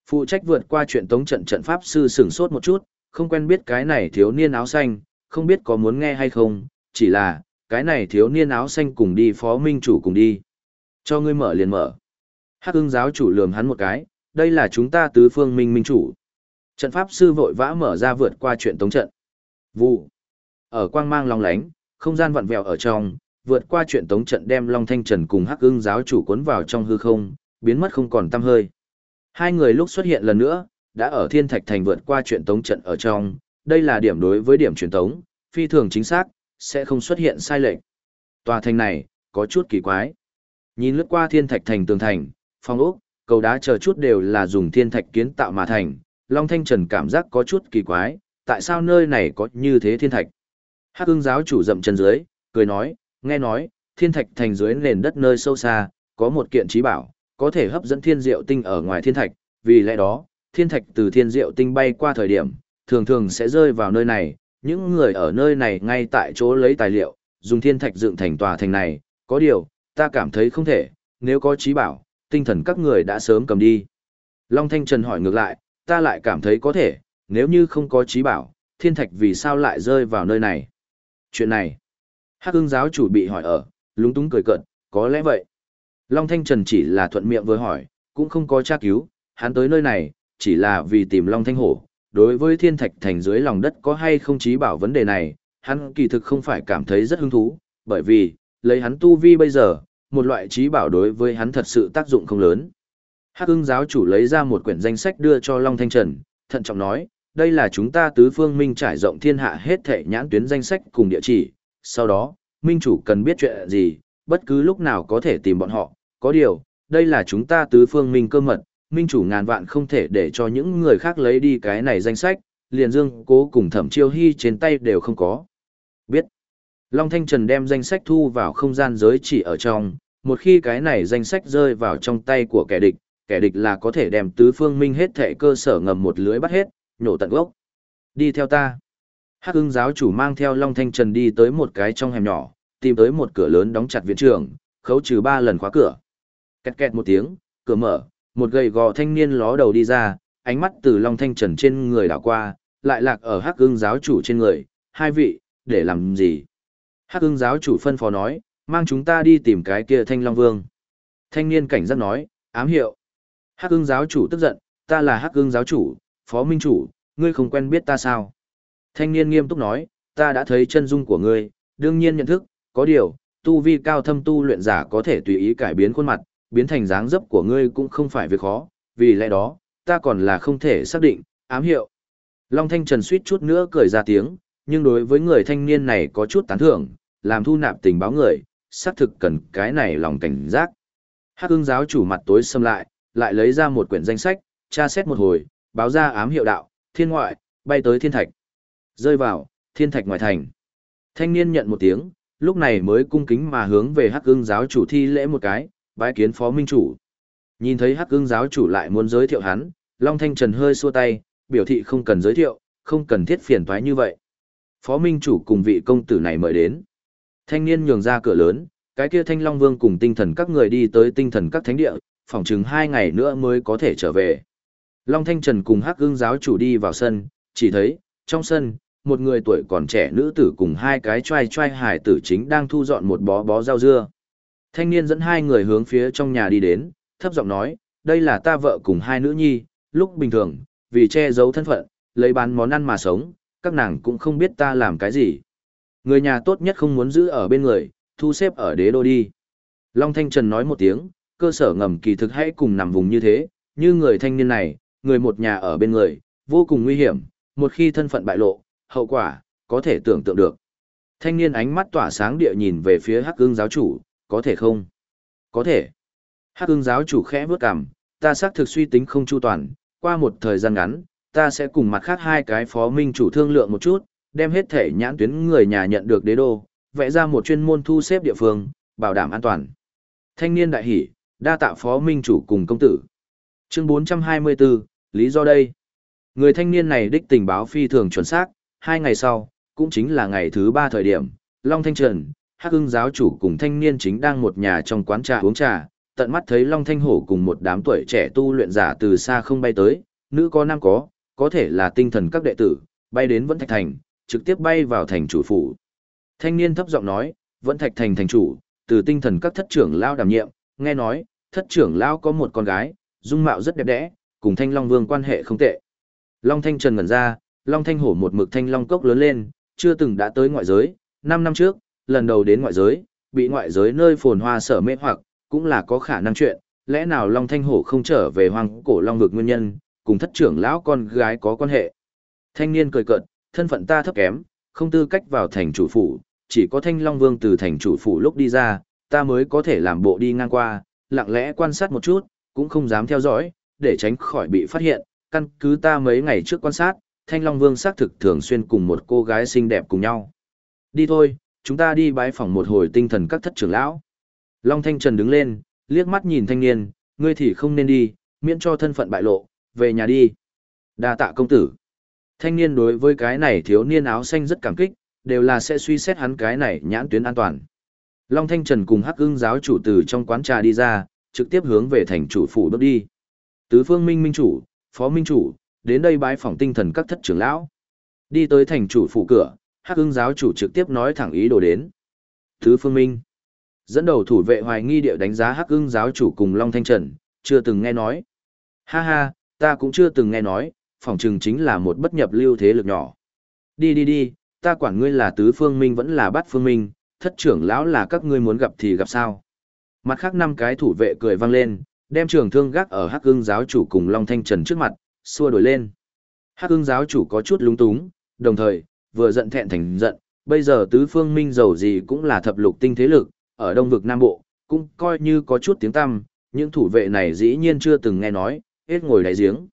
phụ trách vượt qua chuyện tống trận trận pháp sư sửng sốt một chút, không quen biết cái này thiếu niên áo xanh, không biết có muốn nghe hay không, chỉ là, cái này thiếu niên áo xanh cùng đi phó minh chủ cùng đi. Cho ngươi mở liền mở. Hắc ưng giáo chủ lườm hắn một cái, đây là chúng ta tứ phương minh minh chủ. Trận pháp sư vội vã mở ra vượt qua chuyện tống trận. Vụ. Ở quang mang long lánh, không gian vặn vẹo ở trong, vượt qua chuyện tống trận đem Long Thanh Trần cùng Hắc ưng giáo chủ cuốn vào trong hư không, biến mất không còn tăm hơi. Hai người lúc xuất hiện lần nữa, đã ở Thiên Thạch Thành vượt qua chuyện tống trận ở trong, đây là điểm đối với điểm truyền tống, phi thường chính xác, sẽ không xuất hiện sai lệch. Tòa thành này, có chút kỳ quái. Nhìn lướt qua Thiên Thạch Thành tường thành, phong ốc, cầu đá chờ chút đều là dùng thiên thạch kiến tạo mà thành, Long Thanh Trần cảm giác có chút kỳ quái, tại sao nơi này có như thế thiên thạch? Hắc ương giáo chủ dậm chân dưới, cười nói, nghe nói, thiên thạch thành dưới nền đất nơi sâu xa, có một kiện trí bảo, có thể hấp dẫn thiên diệu tinh ở ngoài thiên thạch, vì lẽ đó, thiên thạch từ thiên diệu tinh bay qua thời điểm, thường thường sẽ rơi vào nơi này, những người ở nơi này ngay tại chỗ lấy tài liệu, dùng thiên thạch dựng thành tòa thành này, có điều, ta cảm thấy không thể, nếu có trí bảo, tinh thần các người đã sớm cầm đi. Long Thanh Trần hỏi ngược lại, ta lại cảm thấy có thể, nếu như không có trí bảo, thiên thạch vì sao lại rơi vào nơi này? Chuyện này, Hắc ưng giáo chủ bị hỏi ở, lúng túng cười cợt, có lẽ vậy. Long Thanh Trần chỉ là thuận miệng vừa hỏi, cũng không có tra cứu, hắn tới nơi này, chỉ là vì tìm Long Thanh Hổ. Đối với thiên thạch thành dưới lòng đất có hay không trí bảo vấn đề này, hắn kỳ thực không phải cảm thấy rất hứng thú, bởi vì, lấy hắn tu vi bây giờ, một loại trí bảo đối với hắn thật sự tác dụng không lớn. Hắc ưng giáo chủ lấy ra một quyển danh sách đưa cho Long Thanh Trần, thận trọng nói, đây là chúng ta tứ phương minh trải rộng thiên hạ hết thể nhãn tuyến danh sách cùng địa chỉ, sau đó, minh chủ cần biết chuyện gì, bất cứ lúc nào có thể tìm bọn họ, có điều, đây là chúng ta tứ phương minh cơ mật, minh chủ ngàn vạn không thể để cho những người khác lấy đi cái này danh sách, liền dương cố cùng thẩm chiêu hy trên tay đều không có. Biết. Long Thanh Trần đem danh sách thu vào không gian giới chỉ ở trong, một khi cái này danh sách rơi vào trong tay của kẻ địch, kẻ địch là có thể đem tứ phương minh hết thệ cơ sở ngầm một lưới bắt hết, nhổ tận gốc. Đi theo ta. Hắc ưng giáo chủ mang theo Long Thanh Trần đi tới một cái trong hẻm nhỏ, tìm tới một cửa lớn đóng chặt viện trường, khấu trừ ba lần khóa cửa. kẹt kẹt một tiếng, cửa mở, một gầy gò thanh niên ló đầu đi ra, ánh mắt từ Long Thanh Trần trên người đảo qua, lại lạc ở Hắc ưng giáo chủ trên người. Hai vị, để làm gì? Hắc ưng giáo chủ phân phó nói, mang chúng ta đi tìm cái kia thanh long vương. Thanh niên cảnh giác nói, ám hiệu. Hắc ưng giáo chủ tức giận, ta là Hắc ưng giáo chủ, phó minh chủ, ngươi không quen biết ta sao? Thanh niên nghiêm túc nói, ta đã thấy chân dung của ngươi, đương nhiên nhận thức, có điều, tu vi cao thâm tu luyện giả có thể tùy ý cải biến khuôn mặt, biến thành dáng dấp của ngươi cũng không phải việc khó, vì lẽ đó, ta còn là không thể xác định, ám hiệu. Long Thanh Trần suýt chút nữa cười ra tiếng, nhưng đối với người thanh niên này có chút tán thưởng, làm thu nạp tình báo người, xác thực cần cái này lòng cảnh giác. Hắc ương giáo chủ mặt tối xâm lại, lại lấy ra một quyển danh sách, tra xét một hồi, báo ra ám hiệu đạo, thiên ngoại, bay tới thiên thạch. Rơi vào, thiên thạch ngoài thành. Thanh niên nhận một tiếng, lúc này mới cung kính mà hướng về hắc ương giáo chủ thi lễ một cái, bái kiến phó minh chủ. Nhìn thấy hắc ương giáo chủ lại muốn giới thiệu hắn, Long Thanh Trần hơi xua tay, biểu thị không cần giới thiệu, không cần thiết phiền toái như vậy. Phó minh chủ cùng vị công tử này mời đến. Thanh niên nhường ra cửa lớn, cái kia thanh long vương cùng tinh thần các người đi tới tinh thần các thánh địa, phỏng chừng hai ngày nữa mới có thể trở về. Long Thanh Trần cùng hắc ưng giáo chủ đi vào sân, chỉ thấy, trong sân, một người tuổi còn trẻ nữ tử cùng hai cái trai trai hải tử chính đang thu dọn một bó bó rau dưa. Thanh niên dẫn hai người hướng phía trong nhà đi đến, thấp giọng nói, đây là ta vợ cùng hai nữ nhi, lúc bình thường, vì che giấu thân phận, lấy bán món ăn mà sống, các nàng cũng không biết ta làm cái gì. Người nhà tốt nhất không muốn giữ ở bên người, thu xếp ở đế đô đi. Long Thanh Trần nói một tiếng, cơ sở ngầm kỳ thực hãy cùng nằm vùng như thế, như người thanh niên này, người một nhà ở bên người, vô cùng nguy hiểm, một khi thân phận bại lộ, hậu quả, có thể tưởng tượng được. Thanh niên ánh mắt tỏa sáng địa nhìn về phía hắc ương giáo chủ, có thể không? Có thể. Hắc ương giáo chủ khẽ bước cằm, ta xác thực suy tính không chu toàn, qua một thời gian ngắn, ta sẽ cùng mặt khác hai cái phó minh chủ thương lượng một chút, đem hết thể nhãn tuyến người nhà nhận được đế đô, vẽ ra một chuyên môn thu xếp địa phương, bảo đảm an toàn. Thanh niên đại hỷ, đa tạ phó minh chủ cùng công tử. Chương 424, lý do đây. Người thanh niên này đích tình báo phi thường chuẩn xác, hai ngày sau, cũng chính là ngày thứ ba thời điểm, Long Thanh Trần, Hắc Hưng giáo chủ cùng thanh niên chính đang một nhà trong quán trà uống trà, tận mắt thấy Long Thanh Hổ cùng một đám tuổi trẻ tu luyện giả từ xa không bay tới, nữ có nam có, có thể là tinh thần các đệ tử, bay đến Vẫn Thạch Thành, trực tiếp bay vào thành chủ phủ. Thanh niên thấp giọng nói, Vẫn Thạch Thành thành chủ, từ tinh thần các thất trưởng lao đảm nhiệm, nghe nói, thất trưởng lao có một con gái, dung mạo rất đẹp đẽ, cùng Thanh Long Vương quan hệ không tệ. Long Thanh Trần ngẩn ra, Long Thanh Hổ một mực thanh long cốc lớn lên, chưa từng đã tới ngoại giới, 5 năm trước, lần đầu đến ngoại giới, bị ngoại giới nơi phồn hoa sở mê hoặc, cũng là có khả năng chuyện, lẽ nào Long Thanh Hổ không trở về hoang cổ Long vực nguyên nhân, cùng thất trưởng lão con gái có quan hệ. Thanh niên cười cợt, thân phận ta thấp kém, không tư cách vào thành chủ phủ, chỉ có Thanh Long Vương từ thành chủ phủ lúc đi ra, ta mới có thể làm bộ đi ngang qua, lặng lẽ quan sát một chút, cũng không dám theo dõi, để tránh khỏi bị phát hiện, căn cứ ta mấy ngày trước quan sát, Thanh Long Vương xác thực thường xuyên cùng một cô gái xinh đẹp cùng nhau. Đi thôi, chúng ta đi bái phỏng một hồi tinh thần các thất trưởng lão. Long Thanh Trần đứng lên, liếc mắt nhìn thanh niên, ngươi thì không nên đi, miễn cho thân phận bại lộ, về nhà đi. Đa tạ công tử. Thanh niên đối với cái này thiếu niên áo xanh rất cảm kích, đều là sẽ suy xét hắn cái này nhãn tuyến an toàn. Long Thanh Trần cùng Hắc Ưng giáo chủ từ trong quán trà đi ra, trực tiếp hướng về thành chủ phủ bước đi. Tứ Phương Minh Minh chủ, Phó Minh chủ, đến đây bái phỏng tinh thần các thất trưởng lão. Đi tới thành chủ phủ cửa, Hắc Ưng giáo chủ trực tiếp nói thẳng ý đồ đến. tứ Phương Minh dẫn đầu thủ vệ hoài nghi điệu đánh giá Hắc Ưng giáo chủ cùng Long Thanh Trần, chưa từng nghe nói. Ha ha, ta cũng chưa từng nghe nói, phỏng chừng chính là một bất nhập lưu thế lực nhỏ. Đi đi đi, ta quản ngươi là tứ phương minh vẫn là bát phương minh, thất trưởng lão là các ngươi muốn gặp thì gặp sao. Mặt khác năm cái thủ vệ cười vang lên, đem trường thương gác ở hắc ưng giáo chủ cùng Long Thanh Trần trước mặt, xua đổi lên. Hắc ưng giáo chủ có chút lúng túng, đồng thời, vừa giận thẹn thành giận, bây giờ tứ phương minh giàu gì cũng là thập lục tinh thế lực, ở đông vực Nam Bộ, cũng coi như có chút tiếng tăm, những thủ vệ này dĩ nhiên chưa từng nghe nói, hết ngồi đáy giếng.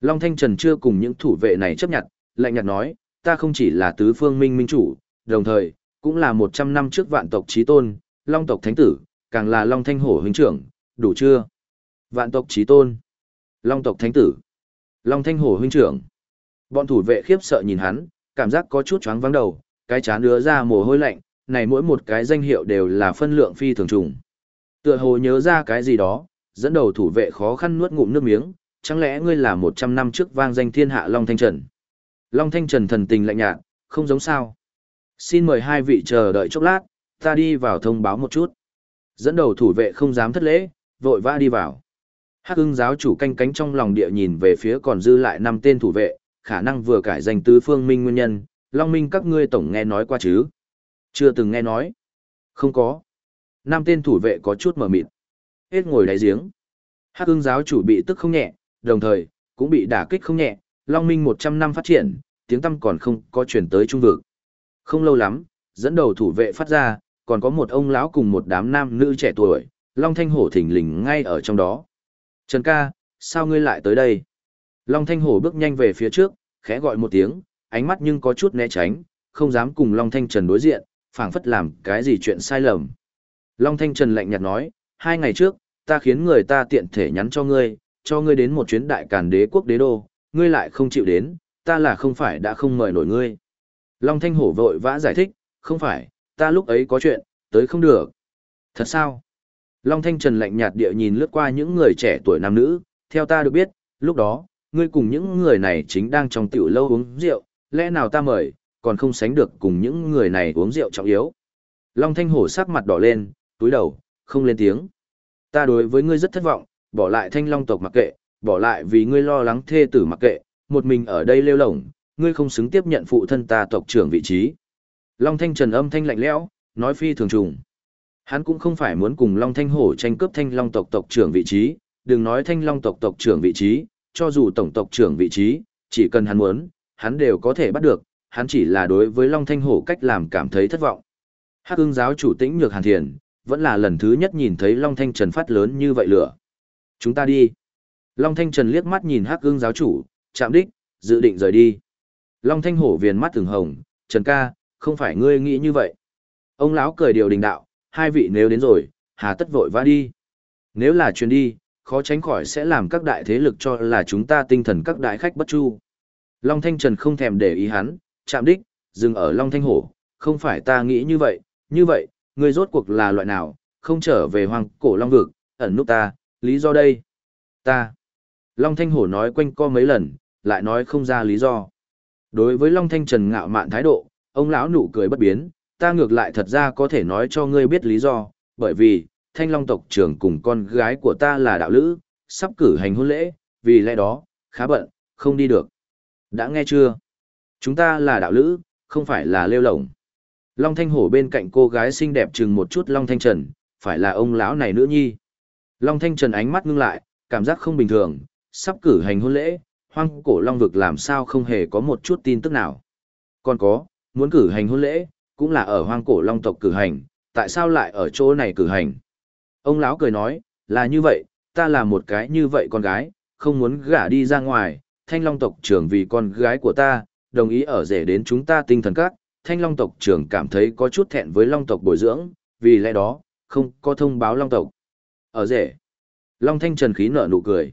Long Thanh Trần chưa cùng những thủ vệ này chấp nhận, lạnh nhạt nói, ta không chỉ là tứ phương minh minh chủ, đồng thời, cũng là 100 năm trước vạn tộc trí tôn, long tộc thánh tử, càng là long thanh hổ huynh trưởng, đủ chưa? Vạn tộc trí tôn, long tộc thánh tử, long thanh hổ huynh trưởng. Bọn thủ vệ khiếp sợ nhìn hắn, cảm giác có chút choáng vắng đầu, cái chán đứa ra mồ hôi lạnh, này mỗi một cái danh hiệu đều là phân lượng phi thường trùng. Tựa hồ nhớ ra cái gì đó, dẫn đầu thủ vệ khó khăn nuốt ngụm nước miếng, chẳng lẽ ngươi là 100 năm trước vang danh thiên hạ Long Thanh Trần? Long Thanh Trần thần tình lạnh nhạt, không giống sao. Xin mời hai vị chờ đợi chốc lát, ta đi vào thông báo một chút. Dẫn đầu thủ vệ không dám thất lễ, vội vã đi vào. Hắc ưng giáo chủ canh cánh trong lòng địa nhìn về phía còn dư lại năm tên thủ vệ, khả năng vừa cải danh tứ phương minh nguyên nhân, Long Minh các ngươi tổng nghe nói qua chứ? Chưa từng nghe nói. Không có. Năm tên thủ vệ có chút mở mịt. Hết ngồi đáy giếng. Hắc ương giáo chủ bị tức không nhẹ, đồng thời, cũng bị đả kích không nhẹ, Long Minh 100 năm phát triển, tiếng tâm còn không có chuyển tới trung vực. Không lâu lắm, dẫn đầu thủ vệ phát ra, còn có một ông lão cùng một đám nam nữ trẻ tuổi, Long Thanh Hổ thỉnh lình ngay ở trong đó. Trần ca, sao ngươi lại tới đây? Long Thanh Hổ bước nhanh về phía trước, khẽ gọi một tiếng, ánh mắt nhưng có chút né tránh, không dám cùng Long Thanh Trần đối diện, phảng phất làm cái gì chuyện sai lầm. Long Thanh Trần lạnh nhạt nói, hai ngày trước, ta khiến người ta tiện thể nhắn cho ngươi, cho ngươi đến một chuyến đại càn đế quốc đế đô, ngươi lại không chịu đến, ta là không phải đã không mời nổi ngươi. Long Thanh Hổ vội vã giải thích, không phải, ta lúc ấy có chuyện, tới không được. Thật sao? Long Thanh Trần lạnh nhạt địa nhìn lướt qua những người trẻ tuổi nam nữ, theo ta được biết, lúc đó, ngươi cùng những người này chính đang trong tiểu lâu uống rượu, lẽ nào ta mời, còn không sánh được cùng những người này uống rượu trọng yếu. Long Thanh Hổ sắc mặt đỏ lên, túi đầu, không lên tiếng. Ta đối với ngươi rất thất vọng, bỏ lại thanh long tộc mặc kệ, bỏ lại vì ngươi lo lắng thê tử mặc kệ, một mình ở đây lêu lổng, ngươi không xứng tiếp nhận phụ thân ta tộc trưởng vị trí. Long Thanh Trần âm thanh lạnh lẽo, nói phi thường trùng. Hắn cũng không phải muốn cùng Long Thanh Hổ tranh cướp thanh long tộc tộc trưởng vị trí, đừng nói thanh long tộc tộc trưởng vị trí, cho dù tổng tộc trưởng vị trí, chỉ cần hắn muốn, hắn đều có thể bắt được, hắn chỉ là đối với Long Thanh Hổ cách làm cảm thấy thất vọng. Hắc ưng giáo chủ tĩnh nhược hàn thiền, vẫn là lần thứ nhất nhìn thấy Long Thanh Trần phát lớn như vậy lửa. Chúng ta đi. Long Thanh Trần liếc mắt nhìn Hắc ưng giáo chủ, chạm đích, dự định rời đi. Long Thanh Hổ viền mắt thường hồng, Trần ca, không phải ngươi nghĩ như vậy. Ông lão cười điều đình đạo, hai vị nếu đến rồi, hà tất vội vã đi. Nếu là chuyến đi, khó tránh khỏi sẽ làm các đại thế lực cho là chúng ta tinh thần các đại khách bất chu. Long Thanh Trần không thèm để ý hắn, chạm đích, dừng ở Long Thanh Hổ, không phải ta nghĩ như vậy, như vậy, ngươi rốt cuộc là loại nào, không trở về hoàng cổ Long Vực, ẩn nút ta, lý do đây. Ta. Long Thanh Hổ nói quanh co mấy lần, lại nói không ra lý do. Đối với Long Thanh Trần ngạo mạn thái độ, ông lão nụ cười bất biến, ta ngược lại thật ra có thể nói cho ngươi biết lý do, bởi vì, Thanh Long tộc trưởng cùng con gái của ta là đạo lữ, sắp cử hành hôn lễ, vì lẽ đó, khá bận, không đi được. Đã nghe chưa? Chúng ta là đạo lữ, không phải là lêu lổng. Long Thanh Hổ bên cạnh cô gái xinh đẹp chừng một chút Long Thanh Trần, phải là ông lão này nữ nhi. Long Thanh Trần ánh mắt ngưng lại, cảm giác không bình thường, sắp cử hành hôn lễ, hoang cổ Long Vực làm sao không hề có một chút tin tức nào. Còn có, muốn cử hành hôn lễ, cũng là ở hoang cổ Long tộc cử hành, tại sao lại ở chỗ này cử hành? Ông lão cười nói, là như vậy, ta là một cái như vậy con gái, không muốn gả đi ra ngoài, thanh long tộc trưởng vì con gái của ta, đồng ý ở rể đến chúng ta tinh thần các, thanh long tộc trưởng cảm thấy có chút thẹn với long tộc bồi dưỡng, vì lẽ đó, không có thông báo long tộc. Ở rể, long thanh trần khí nở nụ cười.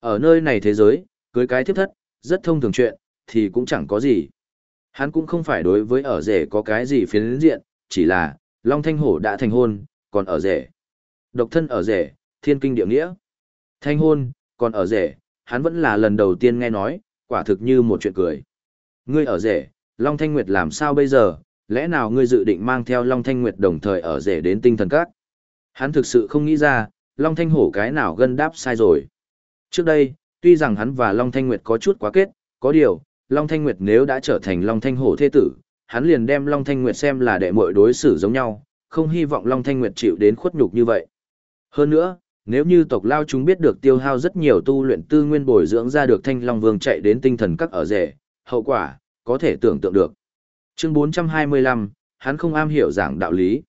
Ở nơi này thế giới, cưới cái thiếp thất, rất thông thường chuyện, thì cũng chẳng có gì. Hắn cũng không phải đối với ở rể có cái gì phiến diện, chỉ là, long thanh hổ đã thành hôn, còn ở rể. Độc thân ở rể, thiên kinh địa nghĩa. Thanh hôn, còn ở rể, hắn vẫn là lần đầu tiên nghe nói, quả thực như một chuyện cười. Ngươi ở rể, Long Thanh Nguyệt làm sao bây giờ, lẽ nào ngươi dự định mang theo Long Thanh Nguyệt đồng thời ở rể đến tinh thần các? Hắn thực sự không nghĩ ra, Long Thanh Hổ cái nào gân đáp sai rồi. Trước đây, tuy rằng hắn và Long Thanh Nguyệt có chút quá kết, có điều, Long Thanh Nguyệt nếu đã trở thành Long Thanh Hổ thế tử, hắn liền đem Long Thanh Nguyệt xem là đệ muội đối xử giống nhau, không hy vọng Long Thanh Nguyệt chịu đến khuất nhục như vậy. Hơn nữa, nếu như tộc lao chúng biết được tiêu hao rất nhiều tu luyện tư nguyên bồi dưỡng ra được thanh long vương chạy đến tinh thần các ở rể, hậu quả, có thể tưởng tượng được. Chương 425, hắn không am hiểu giảng đạo lý.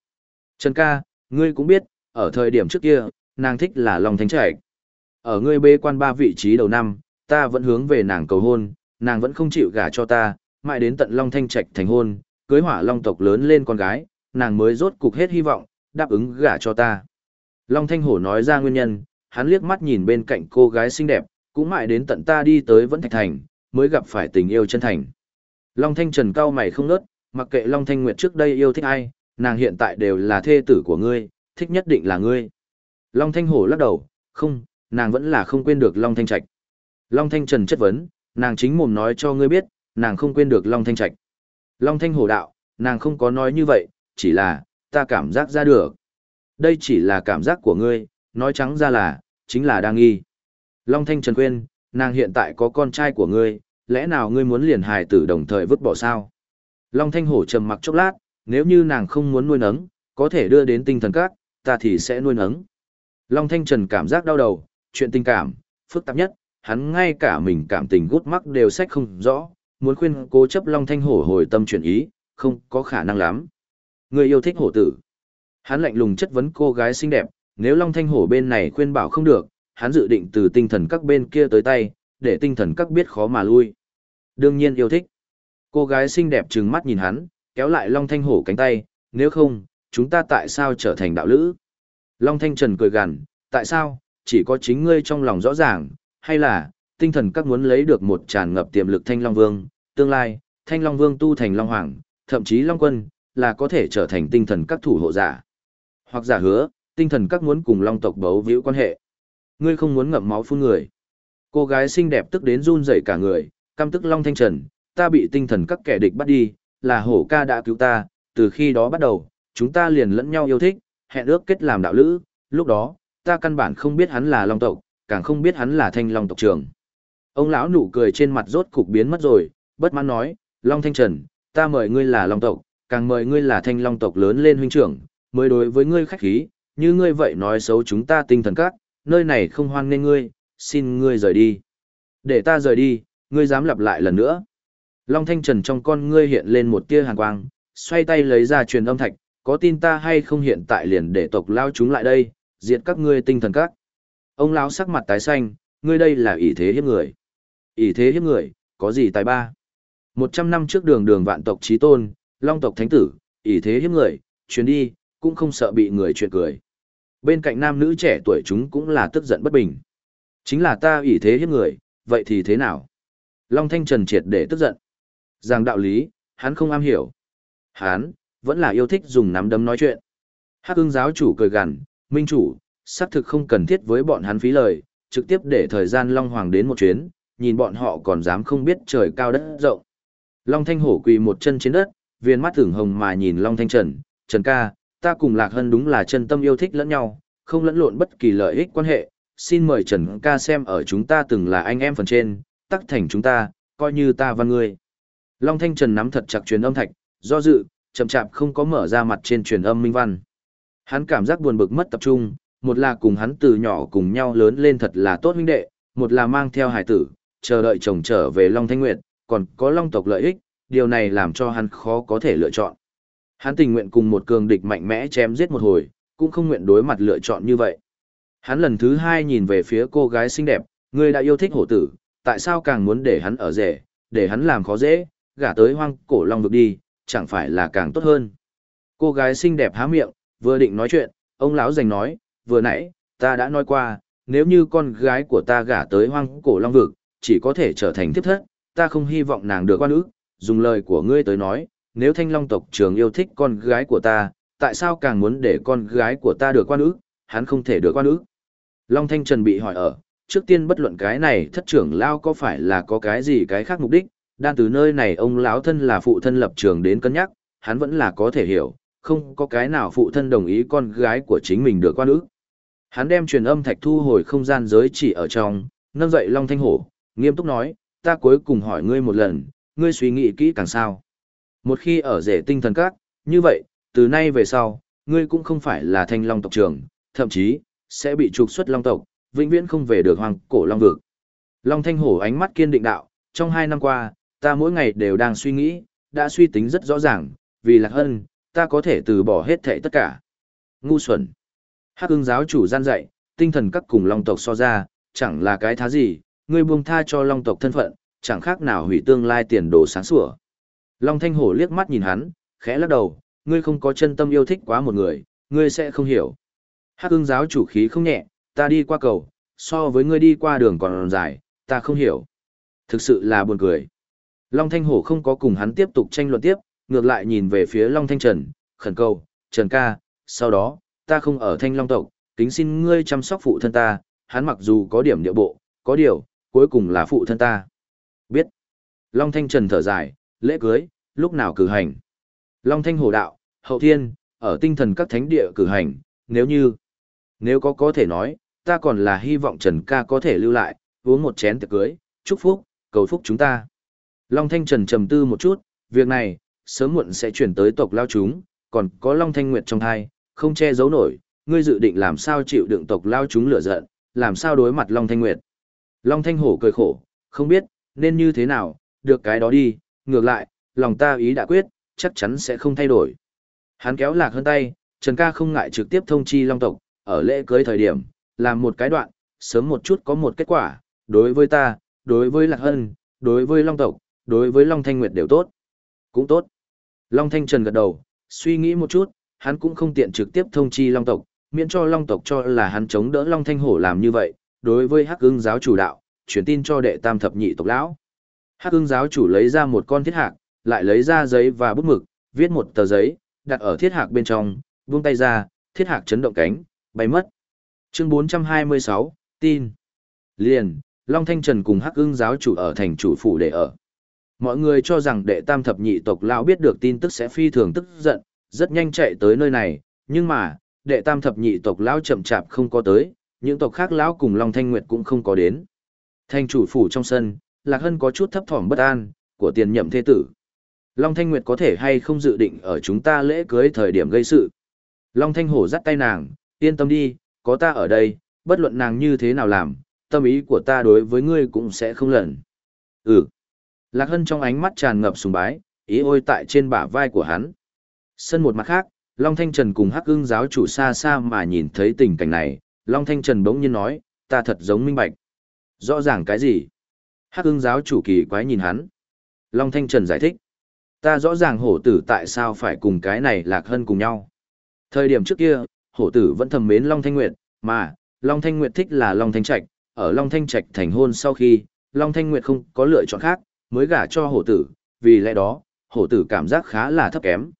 Trần ca, ngươi cũng biết, ở thời điểm trước kia, nàng thích là Long Thánh Trạch. Ở ngươi bê quan ba vị trí đầu năm, ta vẫn hướng về nàng cầu hôn, nàng vẫn không chịu gả cho ta, mãi đến tận Long Thanh Trạch thành hôn, cưới hỏa Long tộc lớn lên con gái, nàng mới rốt cục hết hy vọng, đáp ứng gả cho ta. Long Thanh Hổ nói ra nguyên nhân, hắn liếc mắt nhìn bên cạnh cô gái xinh đẹp, cũng mãi đến tận ta đi tới vẫn thạch thành, mới gặp phải tình yêu chân thành. Long Thanh Trần cao mày không nớt, mặc kệ Long Thanh Nguyệt trước đây yêu thích ai, nàng hiện tại đều là thê tử của ngươi, thích nhất định là ngươi. Long Thanh Hổ lắc đầu, không, nàng vẫn là không quên được Long Thanh Trạch. Long Thanh Trần chất vấn, nàng chính mồm nói cho ngươi biết, nàng không quên được Long Thanh Trạch. Long Thanh Hổ đạo, nàng không có nói như vậy, chỉ là, ta cảm giác ra được. Đây chỉ là cảm giác của ngươi, nói trắng ra là, chính là đang nghi. Long Thanh Trần quên, nàng hiện tại có con trai của ngươi, lẽ nào ngươi muốn liền hài tử đồng thời vứt bỏ sao? Long Thanh Hổ trầm mặc chốc lát, nếu như nàng không muốn nuôi nấng, có thể đưa đến tinh thần các, ta thì sẽ nuôi nấng. Long Thanh Trần cảm giác đau đầu, chuyện tình cảm, phức tạp nhất, hắn ngay cả mình cảm tình gút mắc đều sách không rõ, muốn khuyên cố chấp Long Thanh Hổ hồi tâm chuyển ý, không có khả năng lắm. Người yêu thích hổ tử. Hắn lạnh lùng chất vấn cô gái xinh đẹp, nếu Long Thanh Hổ bên này khuyên bảo không được, hắn dự định từ tinh thần các bên kia tới tay, để tinh thần các biết khó mà lui. Đương nhiên yêu thích. Cô gái xinh đẹp trừng mắt nhìn hắn, kéo lại Long Thanh Hổ cánh tay, nếu không, chúng ta tại sao trở thành đạo lữ? Long Thanh Trần cười gằn, tại sao, chỉ có chính ngươi trong lòng rõ ràng, hay là, tinh thần các muốn lấy được một tràn ngập tiềm lực Thanh Long Vương, tương lai, Thanh Long Vương tu thành Long Hoàng, thậm chí Long Quân, là có thể trở thành tinh thần các thủ hộ giả. Hoặc giả hứa, tinh thần các muốn cùng Long tộc bấu víu quan hệ. Ngươi không muốn ngậm máu phun người. Cô gái xinh đẹp tức đến run rẩy cả người, căm tức Long Thanh Trần, ta bị tinh thần các kẻ địch bắt đi, là hổ ca đã cứu ta, từ khi đó bắt đầu, chúng ta liền lẫn nhau yêu thích, hẹn ước kết làm đạo lữ, lúc đó, ta căn bản không biết hắn là Long tộc, càng không biết hắn là Thanh Long tộc trưởng. Ông lão nụ cười trên mặt rốt cục biến mất rồi, bất mãn nói, Long Thanh Trần, ta mời ngươi là Long tộc, càng mời ngươi là Thanh Long tộc lớn lên huynh trưởng, mới đối với ngươi khách khí, như ngươi vậy nói xấu chúng ta tinh thần các, nơi này không hoan nên ngươi, xin ngươi rời đi. Để ta rời đi, ngươi dám lặp lại lần nữa. Long Thanh Trần trong con ngươi hiện lên một tia hàn quang, xoay tay lấy ra truyền âm thạch, có tin ta hay không hiện tại liền để tộc lao chúng lại đây, diệt các ngươi tinh thần các. Ông lão sắc mặt tái xanh, ngươi đây là ỷ thế hiếp người. ỷ thế hiếp người, có gì tài ba? Một trăm năm trước đường đường vạn tộc trí tôn, long tộc thánh tử, ỷ thế hiếp người, chuyến đi, cũng không sợ bị người chuyện cười. Bên cạnh nam nữ trẻ tuổi chúng cũng là tức giận bất bình. Chính là ta ủy thế hiếp người, vậy thì thế nào? Long Thanh Trần triệt để tức giận. Giang đạo lý, hắn không am hiểu. Hắn, vẫn là yêu thích dùng nắm đấm nói chuyện. Hắc ưng giáo chủ cười gằn, minh chủ, xác thực không cần thiết với bọn hắn phí lời, trực tiếp để thời gian Long Hoàng đến một chuyến, nhìn bọn họ còn dám không biết trời cao đất rộng. Long Thanh Hổ quỳ một chân trên đất, viên mắt thưởng hồng mà nhìn Long Thanh Trần, Trần ca, ta cùng Lạc Hân đúng là chân tâm yêu thích lẫn nhau, không lẫn lộn bất kỳ lợi ích quan hệ, xin mời Trần ca xem ở chúng ta từng là anh em phần trên, tắc thành chúng ta, coi như ta văn ngươi. Long Thanh Trần nắm thật chặt truyền âm thạch, do dự, chậm chạp không có mở ra mặt trên truyền âm minh văn. Hắn cảm giác buồn bực mất tập trung, một là cùng hắn từ nhỏ cùng nhau lớn lên thật là tốt huynh đệ, một là mang theo hải tử, chờ đợi chồng trở về Long Thanh Nguyệt, còn có Long tộc lợi ích, điều này làm cho hắn khó có thể lựa chọn. Hắn tình nguyện cùng một cường địch mạnh mẽ chém giết một hồi, cũng không nguyện đối mặt lựa chọn như vậy. Hắn lần thứ hai nhìn về phía cô gái xinh đẹp, người đã yêu thích hổ tử, tại sao càng muốn để hắn ở rể, để hắn làm khó dễ, gả tới hoang cổ long vực đi, chẳng phải là càng tốt hơn. Cô gái xinh đẹp há miệng, vừa định nói chuyện, ông lão giành nói, vừa nãy, ta đã nói qua, nếu như con gái của ta gả tới hoang cổ long vực, chỉ có thể trở thành thiếp thất, ta không hy vọng nàng được quan ức, dùng lời của ngươi tới nói, nếu thanh long tộc trường yêu thích con gái của ta, tại sao càng muốn để con gái của ta được quan ức, hắn không thể được quan ức. Long Thanh Trần bị hỏi ở, trước tiên bất luận cái này thất trưởng lao có phải là có cái gì cái khác mục đích, đang từ nơi này ông lão thân là phụ thân lập trường đến cân nhắc, hắn vẫn là có thể hiểu, không có cái nào phụ thân đồng ý con gái của chính mình được quan ước. Hắn đem truyền âm thạch thu hồi không gian giới chỉ ở trong, nâng dậy Long Thanh Hổ, nghiêm túc nói, ta cuối cùng hỏi ngươi một lần, ngươi suy nghĩ kỹ càng sao. Một khi ở rể tinh thần các, như vậy, từ nay về sau, ngươi cũng không phải là thanh long tộc trưởng, thậm chí, sẽ bị trục xuất long tộc, vĩnh viễn không về được hoàng cổ long vực. Long Thanh Hổ ánh mắt kiên định đạo, trong hai năm qua, ta mỗi ngày đều đang suy nghĩ, đã suy tính rất rõ ràng, vì lạc hân, ta có thể từ bỏ hết thảy tất cả. Ngu xuẩn. Hắc ưng giáo chủ gian dạy, tinh thần các cùng long tộc so ra, chẳng là cái thá gì, ngươi buông tha cho long tộc thân phận, chẳng khác nào hủy tương lai tiền đồ sáng sủa. Long Thanh Hổ liếc mắt nhìn hắn, khẽ lắc đầu, ngươi không có chân tâm yêu thích quá một người, ngươi sẽ không hiểu. Hắc ưng giáo chủ khí không nhẹ, ta đi qua cầu, so với ngươi đi qua đường còn dài, ta không hiểu. Thực sự là buồn cười. Long Thanh Hổ không có cùng hắn tiếp tục tranh luận tiếp, ngược lại nhìn về phía Long Thanh Trần, khẩn cầu, Trần ca, sau đó, ta không ở Thanh Long tộc, kính xin ngươi chăm sóc phụ thân ta, hắn mặc dù có điểm địa bộ, có điều, cuối cùng là phụ thân ta. Biết. Long Thanh Trần thở dài, lễ cưới, lúc nào cử hành. Long Thanh Hổ đạo, hậu thiên, ở tinh thần các thánh địa cử hành, nếu như, nếu có có thể nói, ta còn là hy vọng Trần ca có thể lưu lại, uống một chén tiệc cưới, chúc phúc, cầu phúc chúng ta. Long Thanh Trần trầm tư một chút, việc này, sớm muộn sẽ chuyển tới tộc lao chúng, còn có Long Thanh Nguyệt trong thai, không che giấu nổi, ngươi dự định làm sao chịu đựng tộc lao chúng lửa giận, làm sao đối mặt Long Thanh Nguyệt. Long Thanh Hổ cười khổ, không biết, nên như thế nào, được cái đó đi, ngược lại, lòng ta ý đã quyết, chắc chắn sẽ không thay đổi. Hắn kéo lạc hơn tay, Trần ca không ngại trực tiếp thông chi Long tộc, ở lễ cưới thời điểm, làm một cái đoạn, sớm một chút có một kết quả, đối với ta, đối với Lạc Hân, đối với Long tộc, đối với Long Thanh Nguyệt đều tốt. Cũng tốt. Long Thanh Trần gật đầu, suy nghĩ một chút, hắn cũng không tiện trực tiếp thông chi Long tộc, miễn cho Long tộc cho là hắn chống đỡ Long Thanh Hổ làm như vậy, đối với Hắc Ưng giáo chủ đạo, truyền tin cho đệ tam thập nhị tộc lão. Hắc Ưng giáo chủ lấy ra một con thiết hạc, lại lấy ra giấy và bút mực, viết một tờ giấy, đặt ở thiết hạc bên trong, buông tay ra, thiết hạc chấn động cánh, bay mất. Chương 426, tin. Liền, Long Thanh Trần cùng Hắc Ưng giáo chủ ở thành chủ phủ để ở. Mọi người cho rằng đệ tam thập nhị tộc lão biết được tin tức sẽ phi thường tức giận, rất nhanh chạy tới nơi này, nhưng mà, đệ tam thập nhị tộc lão chậm chạp không có tới, những tộc khác lão cùng Long Thanh Nguyệt cũng không có đến. Thành chủ phủ trong sân, Lạc Hân có chút thấp thỏm bất an, của tiền nhậm thế tử. Long Thanh Nguyệt có thể hay không dự định ở chúng ta lễ cưới thời điểm gây sự. Long Thanh Hổ dắt tay nàng, yên tâm đi, có ta ở đây, bất luận nàng như thế nào làm, tâm ý của ta đối với ngươi cũng sẽ không lẩn. Ừ. Lạc Hân trong ánh mắt tràn ngập sùng bái, ý ôi tại trên bả vai của hắn. Sân một mặt khác, Long Thanh Trần cùng Hắc Ưng giáo chủ xa xa mà nhìn thấy tình cảnh này, Long Thanh Trần bỗng nhiên nói, ta thật giống minh bạch. Rõ ràng cái gì? Hắc Ưng giáo chủ kỳ quái nhìn hắn. Long Thanh Trần giải thích, ta rõ ràng hổ tử tại sao phải cùng cái này Lạc Hân cùng nhau. Thời điểm trước kia, hổ tử vẫn thầm mến Long Thanh Nguyệt, mà, Long Thanh Nguyệt thích là Long Thanh Trạch, ở Long Thanh Trạch thành hôn sau khi, Long Thanh Nguyệt không có lựa chọn khác, mới gả cho hổ tử, vì lẽ đó, hổ tử cảm giác khá là thấp kém.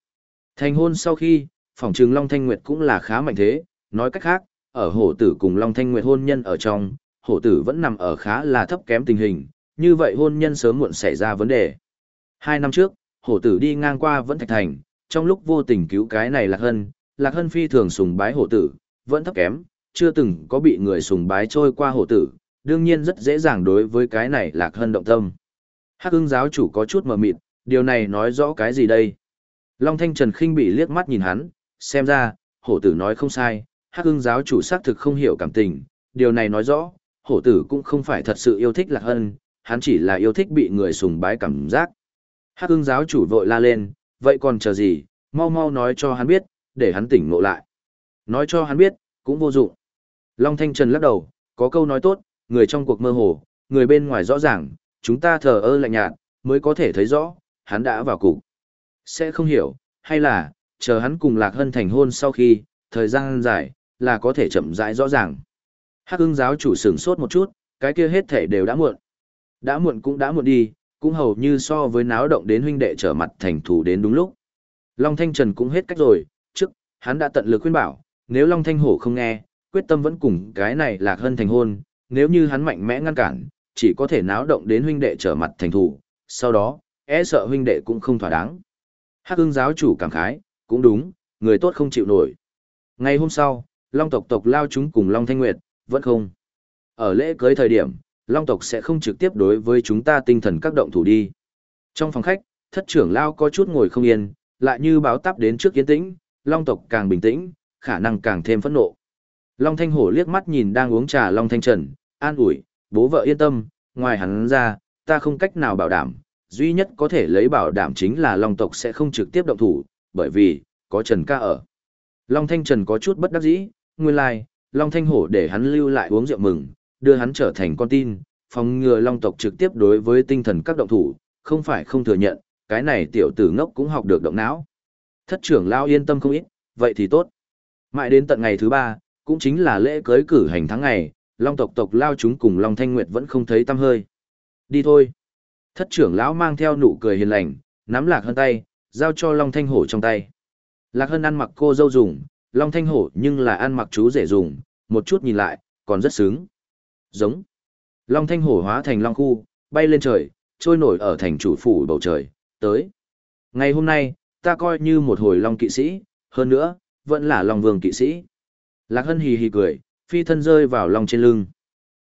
Thành hôn sau khi, phòng trừng Long Thanh Nguyệt cũng là khá mạnh thế, nói cách khác, ở hổ tử cùng Long Thanh Nguyệt hôn nhân ở trong, hổ tử vẫn nằm ở khá là thấp kém tình hình, như vậy hôn nhân sớm muộn xảy ra vấn đề. Hai năm trước, hổ tử đi ngang qua vẫn thạch thành, trong lúc vô tình cứu cái này Lạc Hân, Lạc Hân phi thường sùng bái hổ tử, vẫn thấp kém, chưa từng có bị người sùng bái trôi qua hổ tử, đương nhiên rất dễ dàng đối với cái này Lạc Hân động tâm. Hắc ưng giáo chủ có chút mờ mịt, điều này nói rõ cái gì đây? Long Thanh Trần khinh bị liếc mắt nhìn hắn, xem ra, hổ tử nói không sai, hắc ưng giáo chủ xác thực không hiểu cảm tình, điều này nói rõ, hổ tử cũng không phải thật sự yêu thích lạc hân, hắn chỉ là yêu thích bị người sùng bái cảm giác. Hắc ưng giáo chủ vội la lên, vậy còn chờ gì, mau mau nói cho hắn biết, để hắn tỉnh ngộ lại. Nói cho hắn biết, cũng vô dụng. Long Thanh Trần lắc đầu, có câu nói tốt, người trong cuộc mơ hồ, người bên ngoài rõ ràng, chúng ta thờ ơ lạnh nhạt, mới có thể thấy rõ, hắn đã vào cục. Sẽ không hiểu, hay là, chờ hắn cùng Lạc Hân thành hôn sau khi, thời gian dài, là có thể chậm rãi rõ ràng. Hắc ưng giáo chủ sửng sốt một chút, cái kia hết thể đều đã muộn. Đã muộn cũng đã muộn đi, cũng hầu như so với náo động đến huynh đệ trở mặt thành thủ đến đúng lúc. Long Thanh Trần cũng hết cách rồi, trước, hắn đã tận lực khuyên bảo, nếu Long Thanh Hổ không nghe, quyết tâm vẫn cùng cái này Lạc Hân thành hôn, nếu như hắn mạnh mẽ ngăn cản, chỉ có thể náo động đến huynh đệ trở mặt thành thủ, sau đó, e sợ huynh đệ cũng không thỏa đáng. Hắc ưng giáo chủ cảm khái, cũng đúng, người tốt không chịu nổi. Ngày hôm sau, Long tộc tộc lao chúng cùng Long Thanh Nguyệt, vẫn không. Ở lễ cưới thời điểm, Long tộc sẽ không trực tiếp đối với chúng ta tinh thần các động thủ đi. Trong phòng khách, thất trưởng lao có chút ngồi không yên, lại như báo táp đến trước kiến tĩnh, Long tộc càng bình tĩnh, khả năng càng thêm phẫn nộ. Long Thanh Hổ liếc mắt nhìn đang uống trà Long Thanh Trần, an ủi, bố vợ yên tâm, ngoài hắn ra, ta không cách nào bảo đảm, duy nhất có thể lấy bảo đảm chính là Long tộc sẽ không trực tiếp động thủ, bởi vì, có Trần ca ở. Long Thanh Trần có chút bất đắc dĩ, nguyên lai, like, Long Thanh Hổ để hắn lưu lại uống rượu mừng, đưa hắn trở thành con tin, phòng ngừa long tộc trực tiếp đối với tinh thần các động thủ, không phải không thừa nhận, cái này tiểu tử ngốc cũng học được động não. Thất trưởng lao yên tâm không ít, vậy thì tốt. Mãi đến tận ngày thứ ba, cũng chính là lễ cưới cử hành tháng ngày, long tộc tộc lao chúng cùng long thanh nguyệt vẫn không thấy tâm hơi. Đi thôi. Thất trưởng lão mang theo nụ cười hiền lành, nắm lạc hơn tay, giao cho long thanh hổ trong tay. Lạc hơn ăn mặc cô dâu dùng, long thanh hổ nhưng là ăn mặc chú rể dùng, một chút nhìn lại, còn rất sướng. Giống. Long thanh hổ hóa thành long khu, bay lên trời, trôi nổi ở thành chủ phủ bầu trời, tới. Ngày hôm nay, ta coi như một hồi long kỵ sĩ, hơn nữa, vẫn là long vương kỵ sĩ. Lạc hân hì hì cười, phi thân rơi vào long trên lưng.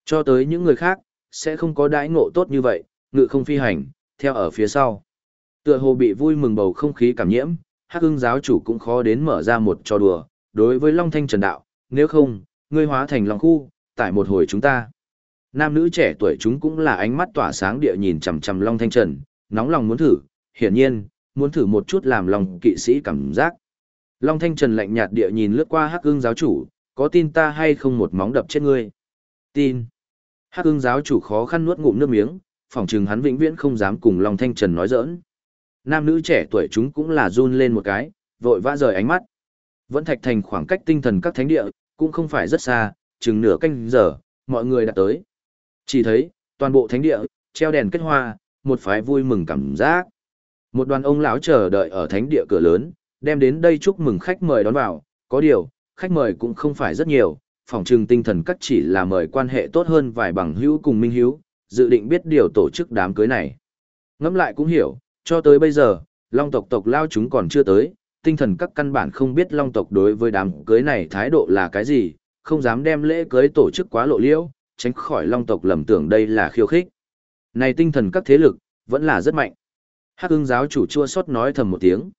Cho tới những người khác, sẽ không có đãi ngộ tốt như vậy, ngự không phi hành, theo ở phía sau. Tựa hồ bị vui mừng bầu không khí cảm nhiễm, hắc hưng giáo chủ cũng khó đến mở ra một trò đùa, đối với long thanh trần đạo, nếu không, ngươi hóa thành long khu, tại một hồi chúng ta. Nam nữ trẻ tuổi chúng cũng là ánh mắt tỏa sáng địa nhìn chằm chằm long thanh trần, nóng lòng muốn thử, hiển nhiên, muốn thử một chút làm lòng kỵ sĩ cảm giác. Long Thanh Trần lạnh nhạt địa nhìn lướt qua Hắc Ưng giáo chủ, có tin ta hay không một móng đập chết ngươi? Tin. Hắc Ưng giáo chủ khó khăn nuốt ngụm nước miếng, phỏng chừng hắn vĩnh viễn không dám cùng Long Thanh Trần nói giỡn. Nam nữ trẻ tuổi chúng cũng là run lên một cái, vội vã rời ánh mắt. Vẫn thạch thành khoảng cách tinh thần các thánh địa, cũng không phải rất xa, chừng nửa canh giờ, mọi người đã tới. Chỉ thấy, toàn bộ thánh địa, treo đèn kết hoa, một phái vui mừng cảm giác. Một đoàn ông lão chờ đợi ở thánh địa cửa lớn, đem đến đây chúc mừng khách mời đón vào, có điều, khách mời cũng không phải rất nhiều, phòng trừng tinh thần cắt chỉ là mời quan hệ tốt hơn vài bằng hữu cùng minh hữu, dự định biết điều tổ chức đám cưới này. Ngẫm lại cũng hiểu, cho tới bây giờ, long tộc tộc lao chúng còn chưa tới, tinh thần các căn bản không biết long tộc đối với đám cưới này thái độ là cái gì, không dám đem lễ cưới tổ chức quá lộ liễu, tránh khỏi long tộc lầm tưởng đây là khiêu khích. Này tinh thần các thế lực, vẫn là rất mạnh. Hắc ưng giáo chủ chua xót nói thầm một tiếng.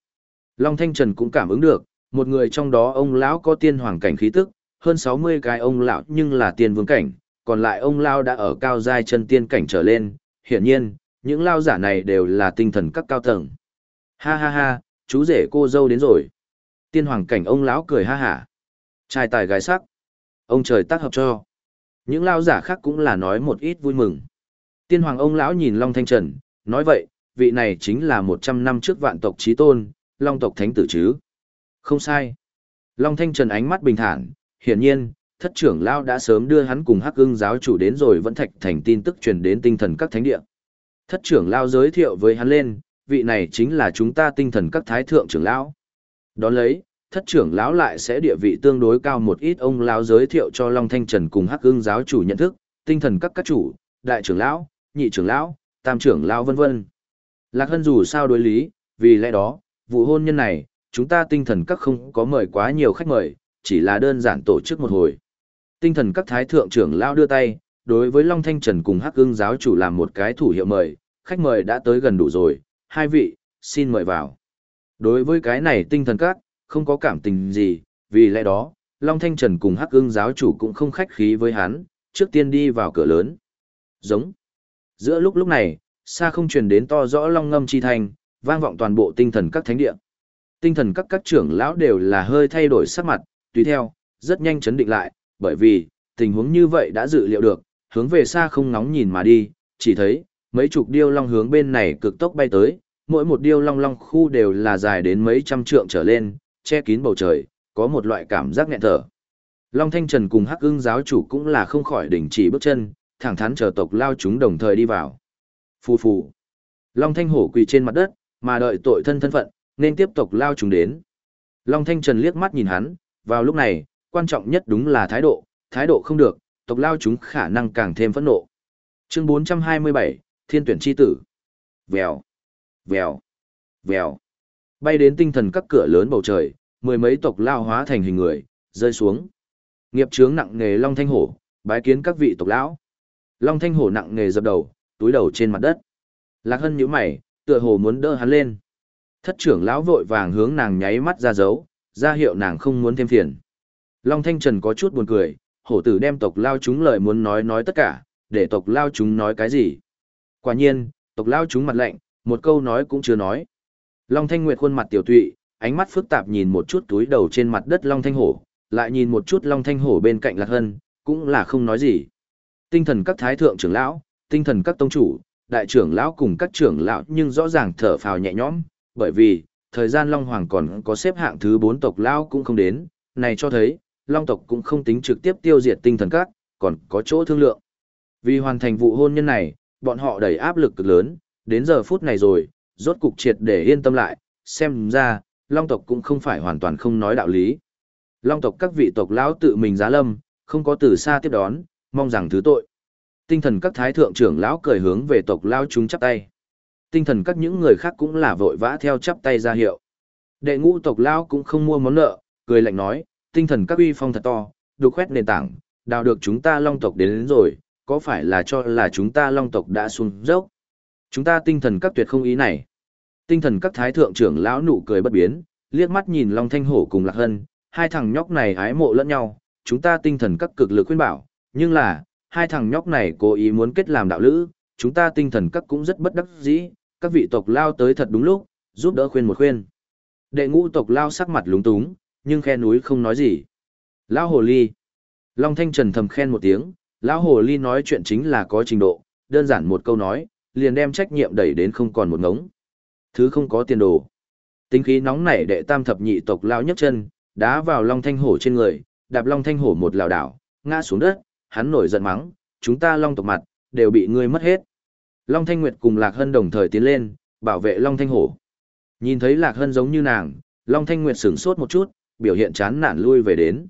Long Thanh Trần cũng cảm ứng được, một người trong đó ông lão có tiên hoàng cảnh khí tức, hơn 60 cái ông lão nhưng là tiên vương cảnh, còn lại ông lão đã ở cao giai chân tiên cảnh trở lên, hiển nhiên, những lao giả này đều là tinh thần các cao tầng. Ha ha ha, chú rể cô dâu đến rồi. Tiên hoàng cảnh ông lão cười ha hả. Trai tài gái sắc. Ông trời tác hợp cho. Những lao giả khác cũng là nói một ít vui mừng. Tiên hoàng ông lão nhìn Long Thanh Trần, nói vậy, vị này chính là 100 năm trước vạn tộc trí tôn, Long tộc thánh tử chứ. Không sai. Long Thanh Trần ánh mắt bình thản, hiển nhiên, thất trưởng lao đã sớm đưa hắn cùng hắc ưng giáo chủ đến rồi vẫn thạch thành tin tức truyền đến tinh thần các thánh địa. Thất trưởng lao giới thiệu với hắn lên, vị này chính là chúng ta tinh thần các thái thượng trưởng lão. Đón lấy, thất trưởng lão lại sẽ địa vị tương đối cao một ít ông lão giới thiệu cho Long Thanh Trần cùng hắc ưng giáo chủ nhận thức, tinh thần các các chủ, đại trưởng lão, nhị trưởng lão, tam trưởng lão vân vân. Lạc Hân dù sao đối lý, vì lẽ đó, vụ hôn nhân này, chúng ta tinh thần các không có mời quá nhiều khách mời, chỉ là đơn giản tổ chức một hồi. Tinh thần các thái thượng trưởng lao đưa tay, đối với Long Thanh Trần cùng Hắc Ưng giáo chủ làm một cái thủ hiệu mời, khách mời đã tới gần đủ rồi, hai vị, xin mời vào. Đối với cái này tinh thần các, không có cảm tình gì, vì lẽ đó, Long Thanh Trần cùng Hắc Ưng giáo chủ cũng không khách khí với hắn, trước tiên đi vào cửa lớn. Giống. Giữa lúc lúc này, xa không truyền đến to rõ long ngâm chi thành, vang vọng toàn bộ tinh thần các thánh địa. Tinh thần các các trưởng lão đều là hơi thay đổi sắc mặt, tùy theo, rất nhanh chấn định lại, bởi vì, tình huống như vậy đã dự liệu được, hướng về xa không nóng nhìn mà đi, chỉ thấy, mấy chục điêu long hướng bên này cực tốc bay tới, mỗi một điêu long long khu đều là dài đến mấy trăm trượng trở lên, che kín bầu trời, có một loại cảm giác nghẹn thở. Long Thanh Trần cùng Hắc Ưng giáo chủ cũng là không khỏi đình chỉ bước chân, thẳng thắn chờ tộc lao chúng đồng thời đi vào. Phù phù. Long Thanh hổ quỳ trên mặt đất, mà đợi tội thân thân phận, nên tiếp tục lao chúng đến. Long Thanh Trần liếc mắt nhìn hắn, vào lúc này, quan trọng nhất đúng là thái độ, thái độ không được, tộc lao chúng khả năng càng thêm phẫn nộ. Chương 427, Thiên tuyển chi tử. Vèo, vèo, vèo. Bay đến tinh thần các cửa lớn bầu trời, mười mấy tộc lao hóa thành hình người, rơi xuống. Nghiệp chướng nặng nghề Long Thanh Hổ, bái kiến các vị tộc lão. Long Thanh Hổ nặng nghề dập đầu, túi đầu trên mặt đất. Lạc Hân nhíu mày, tựa hồ muốn đỡ hắn lên. Thất trưởng lão vội vàng hướng nàng nháy mắt ra dấu, ra hiệu nàng không muốn thêm phiền. Long Thanh Trần có chút buồn cười, hổ tử đem tộc lao chúng lời muốn nói nói tất cả, để tộc lao chúng nói cái gì. Quả nhiên, tộc lao chúng mặt lạnh, một câu nói cũng chưa nói. Long Thanh Nguyệt khuôn mặt tiểu tụy, ánh mắt phức tạp nhìn một chút túi đầu trên mặt đất Long Thanh Hổ, lại nhìn một chút Long Thanh Hổ bên cạnh Lạc Hân, cũng là không nói gì. Tinh thần các thái thượng trưởng lão, tinh thần các tông chủ, đại trưởng lão cùng các trưởng lão nhưng rõ ràng thở phào nhẹ nhõm, bởi vì, thời gian Long Hoàng còn có xếp hạng thứ 4 tộc lão cũng không đến, này cho thấy, Long tộc cũng không tính trực tiếp tiêu diệt tinh thần các, còn có chỗ thương lượng. Vì hoàn thành vụ hôn nhân này, bọn họ đẩy áp lực cực lớn, đến giờ phút này rồi, rốt cục triệt để yên tâm lại, xem ra, Long tộc cũng không phải hoàn toàn không nói đạo lý. Long tộc các vị tộc lão tự mình giá lâm, không có từ xa tiếp đón, mong rằng thứ tội. Tinh thần các thái thượng trưởng lão cười hướng về tộc lão chúng chắp tay. Tinh thần các những người khác cũng là vội vã theo chắp tay ra hiệu. Đệ ngũ tộc lão cũng không mua món nợ, cười lạnh nói, tinh thần các uy phong thật to, đục khoét nền tảng, đào được chúng ta long tộc đến, đến rồi, có phải là cho là chúng ta long tộc đã xuống dốc? Chúng ta tinh thần các tuyệt không ý này. Tinh thần các thái thượng trưởng lão nụ cười bất biến, liếc mắt nhìn Long Thanh Hổ cùng Lạc Hân, hai thằng nhóc này ái mộ lẫn nhau, chúng ta tinh thần các cực lực khuyên bảo, nhưng là, hai thằng nhóc này cố ý muốn kết làm đạo lữ, chúng ta tinh thần các cũng rất bất đắc dĩ, các vị tộc lao tới thật đúng lúc, giúp đỡ khuyên một khuyên. Đệ ngũ tộc lao sắc mặt lúng túng, nhưng khe núi không nói gì. Lão hồ ly. Long Thanh Trần thầm khen một tiếng, lão hồ ly nói chuyện chính là có trình độ, đơn giản một câu nói, liền đem trách nhiệm đẩy đến không còn một ngống. Thứ không có tiền đồ. Tính khí nóng nảy đệ tam thập nhị tộc lao nhấc chân, đá vào Long Thanh Hổ trên người, đạp Long Thanh Hổ một lảo đảo, ngã xuống đất, hắn nổi giận mắng, chúng ta Long tộc mặt, đều bị ngươi mất hết. Long Thanh Nguyệt cùng Lạc Hân đồng thời tiến lên, bảo vệ Long Thanh Hổ. Nhìn thấy Lạc Hân giống như nàng, Long Thanh Nguyệt sửng sốt một chút, biểu hiện chán nản lui về đến.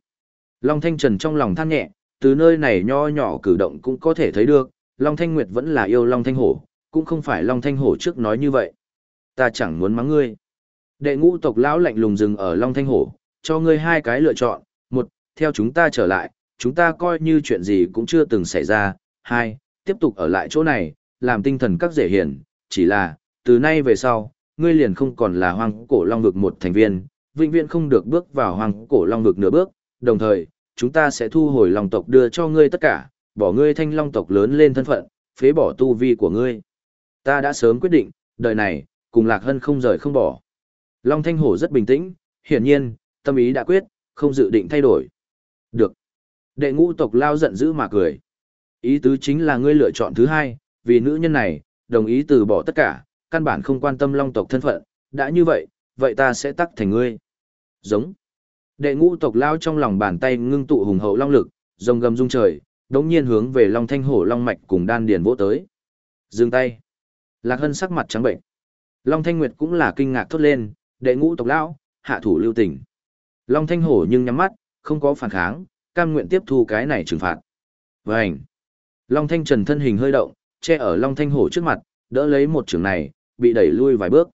Long Thanh Trần trong lòng than nhẹ, từ nơi này nho nhỏ cử động cũng có thể thấy được, Long Thanh Nguyệt vẫn là yêu Long Thanh Hổ, cũng không phải Long Thanh Hổ trước nói như vậy. Ta chẳng muốn mắng ngươi. Đệ ngũ tộc lão lạnh lùng dừng ở Long Thanh Hổ, cho ngươi hai cái lựa chọn, một, theo chúng ta trở lại, chúng ta coi như chuyện gì cũng chưa từng xảy ra, hai, tiếp tục ở lại chỗ này, làm tinh thần các dễ hiển, chỉ là, từ nay về sau, ngươi liền không còn là hoang cổ long vực một thành viên, vĩnh viễn không được bước vào hoang cổ long vực nửa bước, đồng thời, chúng ta sẽ thu hồi long tộc đưa cho ngươi tất cả, bỏ ngươi thanh long tộc lớn lên thân phận, phế bỏ tu vi của ngươi. Ta đã sớm quyết định, đời này, cùng Lạc Hân không rời không bỏ. Long Thanh Hổ rất bình tĩnh, hiển nhiên, tâm ý đã quyết, không dự định thay đổi. Được. Đệ ngũ tộc lao giận dữ mà cười. Ý tứ chính là ngươi lựa chọn thứ hai, vì nữ nhân này, đồng ý từ bỏ tất cả, căn bản không quan tâm long tộc thân phận, đã như vậy, vậy ta sẽ tắc thành ngươi. Giống. Đệ ngũ tộc lao trong lòng bàn tay ngưng tụ hùng hậu long lực, rồng gầm rung trời, đống nhiên hướng về long thanh hổ long mạch cùng đan điền vỗ tới. Dừng tay. Lạc hân sắc mặt trắng bệnh. Long thanh nguyệt cũng là kinh ngạc thốt lên, đệ ngũ tộc Lão hạ thủ lưu tình. Long thanh hổ nhưng nhắm mắt, không có phản kháng, cam nguyện tiếp thu cái này trừng phạt. Vânh! Long thanh trần thân hình hơi động, che ở Long thanh hổ trước mặt, đỡ lấy một trường này, bị đẩy lui vài bước.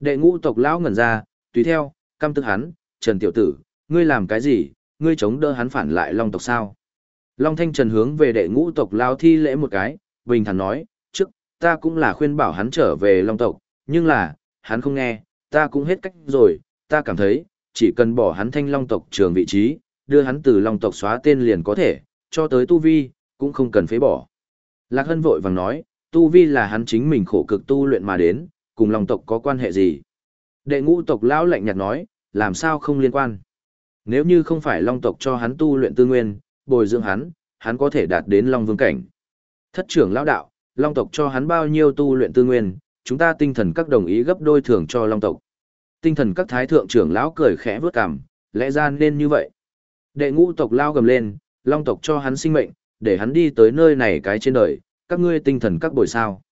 Đệ ngũ tộc lão ngẩn ra, tùy theo, căm tức hắn, Trần tiểu tử, ngươi làm cái gì, ngươi chống đỡ hắn phản lại Long tộc sao? Long thanh trần hướng về đệ ngũ tộc lão thi lễ một cái, bình thản nói, trước, ta cũng là khuyên bảo hắn trở về Long tộc, nhưng là, hắn không nghe, ta cũng hết cách rồi, ta cảm thấy, chỉ cần bỏ hắn thanh long tộc trường vị trí, đưa hắn từ long tộc xóa tên liền có thể, cho tới tu vi, cũng không cần phế bỏ. Lạc Hân vội vàng nói, tu vi là hắn chính mình khổ cực tu luyện mà đến, cùng long tộc có quan hệ gì. Đệ ngũ tộc lão lạnh nhạt nói, làm sao không liên quan. Nếu như không phải long tộc cho hắn tu luyện tư nguyên, bồi dưỡng hắn, hắn có thể đạt đến long vương cảnh. Thất trưởng lão đạo, long tộc cho hắn bao nhiêu tu luyện tư nguyên, chúng ta tinh thần các đồng ý gấp đôi thưởng cho long tộc tinh thần các thái thượng trưởng lão cười khẽ vút cằm, lẽ ra nên như vậy. Đệ ngũ tộc lao gầm lên, long tộc cho hắn sinh mệnh, để hắn đi tới nơi này cái trên đời, các ngươi tinh thần các bồi sao.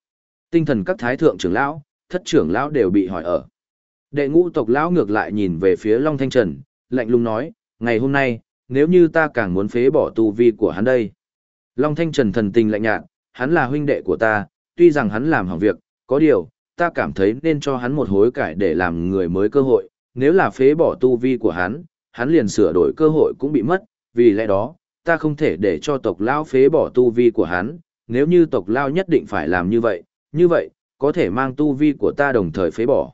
Tinh thần các thái thượng trưởng lão, thất trưởng lão đều bị hỏi ở. Đệ ngũ tộc lão ngược lại nhìn về phía Long Thanh Trần, lạnh lùng nói, ngày hôm nay, nếu như ta càng muốn phế bỏ tu vi của hắn đây. Long Thanh Trần thần tình lạnh nhạt, hắn là huynh đệ của ta, tuy rằng hắn làm hỏng việc, có điều, ta cảm thấy nên cho hắn một hối cải để làm người mới cơ hội, nếu là phế bỏ tu vi của hắn, hắn liền sửa đổi cơ hội cũng bị mất, vì lẽ đó, ta không thể để cho tộc lao phế bỏ tu vi của hắn, nếu như tộc lao nhất định phải làm như vậy, như vậy, có thể mang tu vi của ta đồng thời phế bỏ.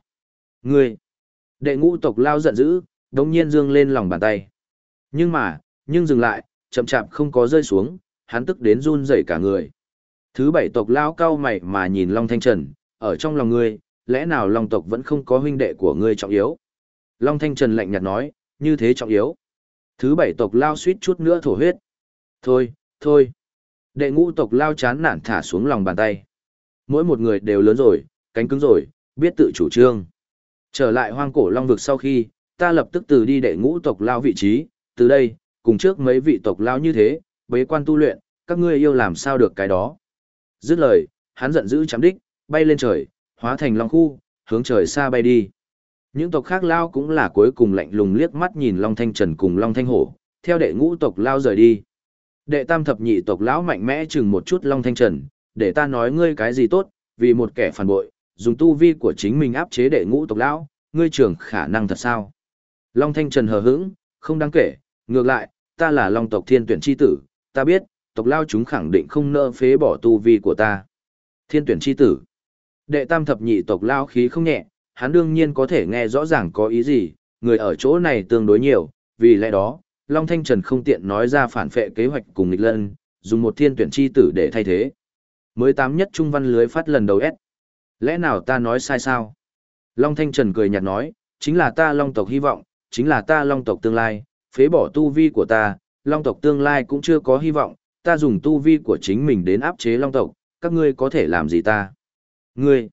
Ngươi, đệ ngũ tộc lao giận dữ, đồng nhiên dương lên lòng bàn tay. Nhưng mà, nhưng dừng lại, chậm chạp không có rơi xuống, hắn tức đến run rẩy cả người. Thứ bảy tộc lao cao mày mà nhìn Long Thanh Trần, ở trong lòng ngươi, lẽ nào Long tộc vẫn không có huynh đệ của ngươi trọng yếu? Long Thanh Trần lạnh nhạt nói, như thế trọng yếu. Thứ bảy tộc lao suýt chút nữa thổ huyết. Thôi, thôi. Đệ ngũ tộc lao chán nản thả xuống lòng bàn tay. Mỗi một người đều lớn rồi, cánh cứng rồi, biết tự chủ trương. Trở lại hoang cổ long vực sau khi, ta lập tức từ đi đệ ngũ tộc lao vị trí, từ đây, cùng trước mấy vị tộc lao như thế, bế quan tu luyện, các ngươi yêu làm sao được cái đó. Dứt lời, hắn giận dữ chấm đích, bay lên trời, hóa thành long khu, hướng trời xa bay đi. Những tộc khác lao cũng là cuối cùng lạnh lùng liếc mắt nhìn Long Thanh Trần cùng Long Thanh Hổ, theo đệ ngũ tộc lao rời đi. Đệ tam thập nhị tộc lão mạnh mẽ chừng một chút Long Thanh Trần, để ta nói ngươi cái gì tốt, vì một kẻ phản bội, dùng tu vi của chính mình áp chế đệ ngũ tộc lão, ngươi trưởng khả năng thật sao? Long Thanh Trần hờ hững, không đáng kể, ngược lại, ta là Long tộc thiên tuyển chi tử, ta biết, tộc lao chúng khẳng định không nỡ phế bỏ tu vi của ta. Thiên tuyển chi tử. Đệ tam thập nhị tộc lao khí không nhẹ, hắn đương nhiên có thể nghe rõ ràng có ý gì, người ở chỗ này tương đối nhiều, vì lẽ đó, Long Thanh Trần không tiện nói ra phản phệ kế hoạch cùng nghịch lân, dùng một thiên tuyển chi tử để thay thế. Mới tám nhất trung văn lưới phát lần đầu S. Lẽ nào ta nói sai sao? Long Thanh Trần cười nhạt nói, chính là ta Long tộc hy vọng, chính là ta Long tộc tương lai, phế bỏ tu vi của ta, Long tộc tương lai cũng chưa có hy vọng, ta dùng tu vi của chính mình đến áp chế Long tộc, các ngươi có thể làm gì ta? Ngươi!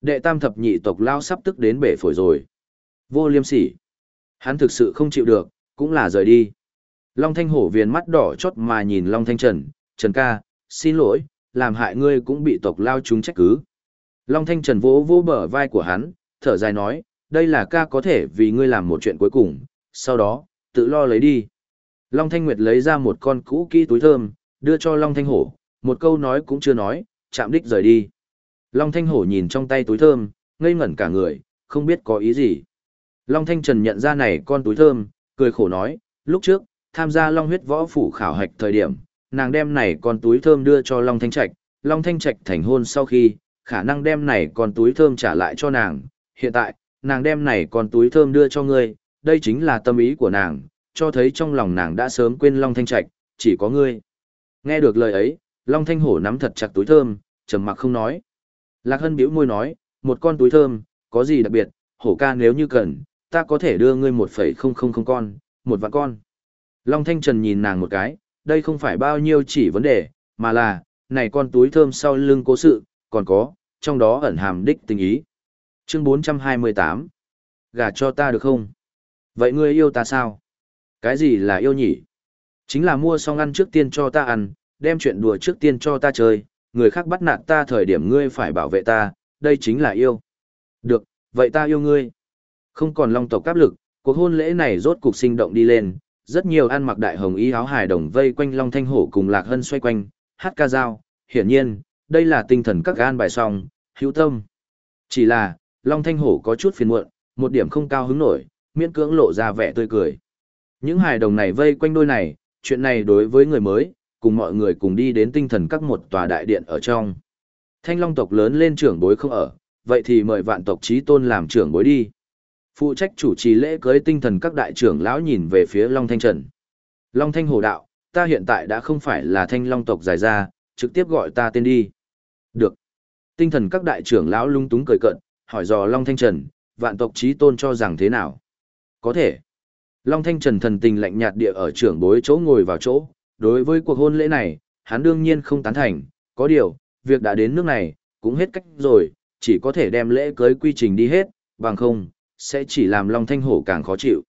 Đệ tam thập nhị tộc lao sắp tức đến bể phổi rồi. Vô liêm sỉ. Hắn thực sự không chịu được, cũng là rời đi. Long thanh hổ viền mắt đỏ chót mà nhìn Long thanh trần, trần ca, xin lỗi, làm hại ngươi cũng bị tộc lao chúng trách cứ. Long thanh trần vỗ vỗ bờ vai của hắn, thở dài nói, đây là ca có thể vì ngươi làm một chuyện cuối cùng, sau đó, tự lo lấy đi. Long thanh nguyệt lấy ra một con cũ kỹ túi thơm, đưa cho Long thanh hổ, một câu nói cũng chưa nói, chạm đích rời đi. Long Thanh Hổ nhìn trong tay túi thơm, ngây ngẩn cả người, không biết có ý gì. Long Thanh Trần nhận ra này con túi thơm, cười khổ nói, lúc trước, tham gia Long huyết võ phủ khảo hạch thời điểm, nàng đem này con túi thơm đưa cho Long Thanh Trạch, Long Thanh Trạch thành hôn sau khi, khả năng đem này con túi thơm trả lại cho nàng. Hiện tại, nàng đem này con túi thơm đưa cho ngươi, đây chính là tâm ý của nàng, cho thấy trong lòng nàng đã sớm quên Long Thanh Trạch, chỉ có ngươi. Nghe được lời ấy, Long Thanh Hổ nắm thật chặt túi thơm, trầm mặc không nói. Lạc Hân bĩu môi nói, một con túi thơm, có gì đặc biệt, hổ ca nếu như cần, ta có thể đưa ngươi một phẩy không không không con, một vạn con. Long Thanh Trần nhìn nàng một cái, đây không phải bao nhiêu chỉ vấn đề, mà là, này con túi thơm sau lưng cố sự, còn có, trong đó ẩn hàm đích tình ý. Chương 428 Gả cho ta được không? Vậy ngươi yêu ta sao? Cái gì là yêu nhỉ? Chính là mua xong ăn trước tiên cho ta ăn, đem chuyện đùa trước tiên cho ta chơi, người khác bắt nạt ta thời điểm ngươi phải bảo vệ ta, đây chính là yêu. Được, vậy ta yêu ngươi. Không còn long tộc áp lực, cuộc hôn lễ này rốt cục sinh động đi lên, rất nhiều ăn mặc đại hồng y áo hài đồng vây quanh long thanh hổ cùng lạc hân xoay quanh, hát ca dao, hiển nhiên, đây là tinh thần các gan bài song, hữu tâm. Chỉ là, long thanh hổ có chút phiền muộn, một điểm không cao hứng nổi, miễn cưỡng lộ ra vẻ tươi cười. Những hài đồng này vây quanh đôi này, chuyện này đối với người mới, cùng mọi người cùng đi đến tinh thần các một tòa đại điện ở trong. Thanh Long tộc lớn lên trưởng bối không ở, vậy thì mời vạn tộc trí tôn làm trưởng bối đi. Phụ trách chủ trì lễ cưới tinh thần các đại trưởng lão nhìn về phía Long Thanh Trần. Long Thanh Hồ đạo, ta hiện tại đã không phải là Thanh Long tộc giải ra, trực tiếp gọi ta tên đi. Được. Tinh thần các đại trưởng lão lung túng cười cận, hỏi dò Long Thanh Trần, vạn tộc trí tôn cho rằng thế nào? Có thể. Long Thanh Trần thần tình lạnh nhạt địa ở trưởng bối chỗ ngồi vào chỗ, đối với cuộc hôn lễ này, hắn đương nhiên không tán thành, có điều, việc đã đến nước này, cũng hết cách rồi, chỉ có thể đem lễ cưới quy trình đi hết, bằng không, sẽ chỉ làm Long Thanh Hổ càng khó chịu.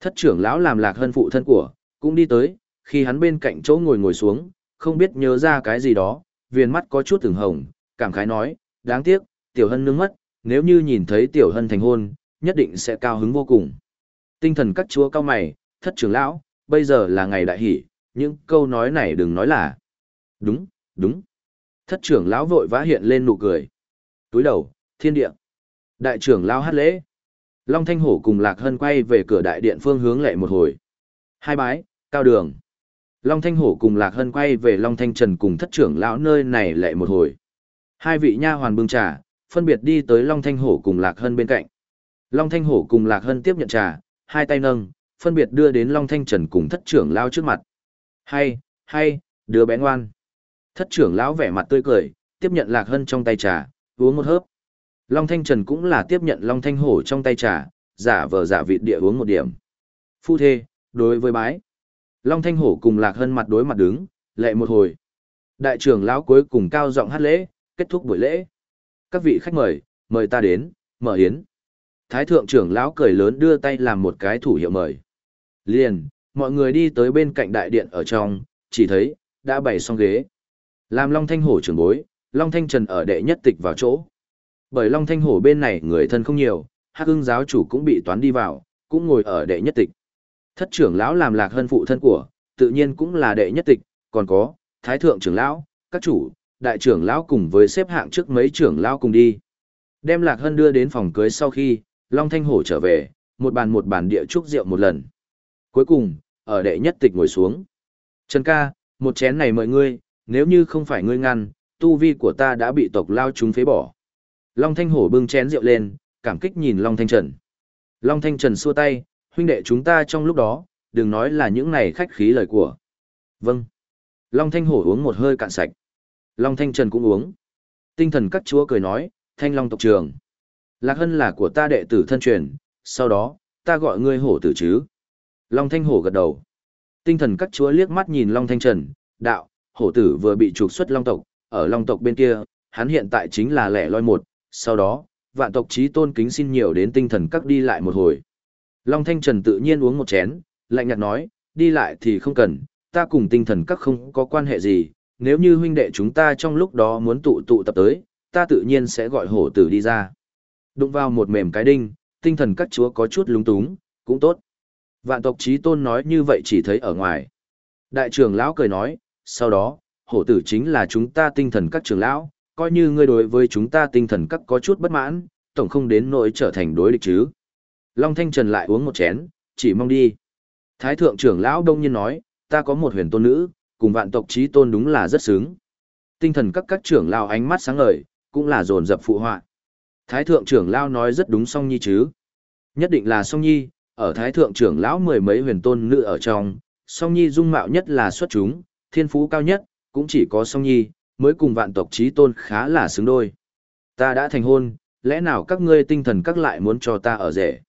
Thất trưởng lão làm lạc hơn phụ thân của, cũng đi tới, khi hắn bên cạnh chỗ ngồi ngồi xuống, không biết nhớ ra cái gì đó, viền mắt có chút từng hồng, cảm khái nói, đáng tiếc, tiểu hân nương mất, nếu như nhìn thấy tiểu hân thành hôn, nhất định sẽ cao hứng vô cùng. Tinh thần các chúa cao mày, thất trưởng lão, bây giờ là ngày đại hỷ, những câu nói này đừng nói là. Đúng, đúng. Thất trưởng lão vội vã hiện lên nụ cười. Túi đầu, thiên địa. Đại trưởng lão hát lễ. Long Thanh Hổ cùng Lạc Hân quay về cửa đại điện phương hướng lệ một hồi. Hai bái, cao đường. Long Thanh Hổ cùng Lạc Hân quay về Long Thanh Trần cùng thất trưởng lão nơi này lệ một hồi. Hai vị nha hoàn bưng trà, phân biệt đi tới Long Thanh Hổ cùng Lạc Hân bên cạnh. Long Thanh Hổ cùng Lạc Hân tiếp nhận trà, hai tay nâng, phân biệt đưa đến Long Thanh Trần cùng thất trưởng lão trước mặt. Hay, hay, đứa bé ngoan. Thất trưởng lão vẻ mặt tươi cười, tiếp nhận lạc hân trong tay trà, uống một hớp. Long Thanh Trần cũng là tiếp nhận Long Thanh Hổ trong tay trà, giả vờ giả vịt địa uống một điểm. Phu thê, đối với bái. Long Thanh Hổ cùng lạc hân mặt đối mặt đứng, lệ một hồi. Đại trưởng lão cuối cùng cao giọng hát lễ, kết thúc buổi lễ. Các vị khách mời, mời ta đến, mở hiến. Thái thượng trưởng lão cười lớn đưa tay làm một cái thủ hiệu mời. Liền, mọi người đi tới bên cạnh đại điện ở trong, chỉ thấy, đã bày xong ghế. Làm Long Thanh Hổ trưởng bối, Long Thanh Trần ở đệ nhất tịch vào chỗ. Bởi Long Thanh Hổ bên này người thân không nhiều, Hắc Ưng giáo chủ cũng bị toán đi vào, cũng ngồi ở đệ nhất tịch. Thất trưởng lão làm lạc hân phụ thân của, tự nhiên cũng là đệ nhất tịch, còn có, thái thượng trưởng lão, các chủ, đại trưởng lão cùng với xếp hạng trước mấy trưởng lão cùng đi. Đem lạc hân đưa đến phòng cưới sau khi, Long Thanh Hổ trở về, một bàn một bàn địa chúc rượu một lần. Cuối cùng, ở đệ nhất tịch ngồi xuống. Trần ca, một chén này mời ngươi, nếu như không phải ngươi ngăn, tu vi của ta đã bị tộc lao chúng phế bỏ. Long Thanh Hổ bưng chén rượu lên, cảm kích nhìn Long Thanh Trần. Long Thanh Trần xua tay, huynh đệ chúng ta trong lúc đó, đừng nói là những này khách khí lời của. Vâng. Long Thanh Hổ uống một hơi cạn sạch. Long Thanh Trần cũng uống. Tinh thần các chúa cười nói, Thanh Long tộc trường. Lạc Hân là của ta đệ tử thân truyền, sau đó, ta gọi ngươi hổ tử chứ. Long Thanh Hổ gật đầu. Tinh thần các chúa liếc mắt nhìn Long Thanh Trần, đạo, hổ tử vừa bị trục xuất Long tộc, ở Long tộc bên kia, hắn hiện tại chính là lẻ loi một, sau đó, vạn tộc trí tôn kính xin nhiều đến tinh thần các đi lại một hồi. Long Thanh Trần tự nhiên uống một chén, lạnh nhạt nói, đi lại thì không cần, ta cùng tinh thần các không có quan hệ gì, nếu như huynh đệ chúng ta trong lúc đó muốn tụ tụ tập tới, ta tự nhiên sẽ gọi hổ tử đi ra. Đụng vào một mềm cái đinh, tinh thần các chúa có chút lúng túng, cũng tốt. Vạn tộc trí tôn nói như vậy chỉ thấy ở ngoài. Đại trưởng lão cười nói, sau đó, hổ tử chính là chúng ta tinh thần các trưởng lão, coi như ngươi đối với chúng ta tinh thần các có chút bất mãn, tổng không đến nỗi trở thành đối địch chứ. Long Thanh Trần lại uống một chén, chỉ mong đi. Thái thượng trưởng lão đông nhiên nói, ta có một huyền tôn nữ, cùng vạn tộc trí tôn đúng là rất sướng. Tinh thần các các trưởng lão ánh mắt sáng ngời, cũng là dồn dập phụ họa. Thái thượng trưởng lão nói rất đúng song nhi chứ. Nhất định là song nhi, ở thái thượng trưởng lão mười mấy huyền tôn nữ ở trong, song nhi dung mạo nhất là xuất chúng, thiên phú cao nhất, cũng chỉ có song nhi, mới cùng vạn tộc trí tôn khá là xứng đôi. Ta đã thành hôn, lẽ nào các ngươi tinh thần các lại muốn cho ta ở rể?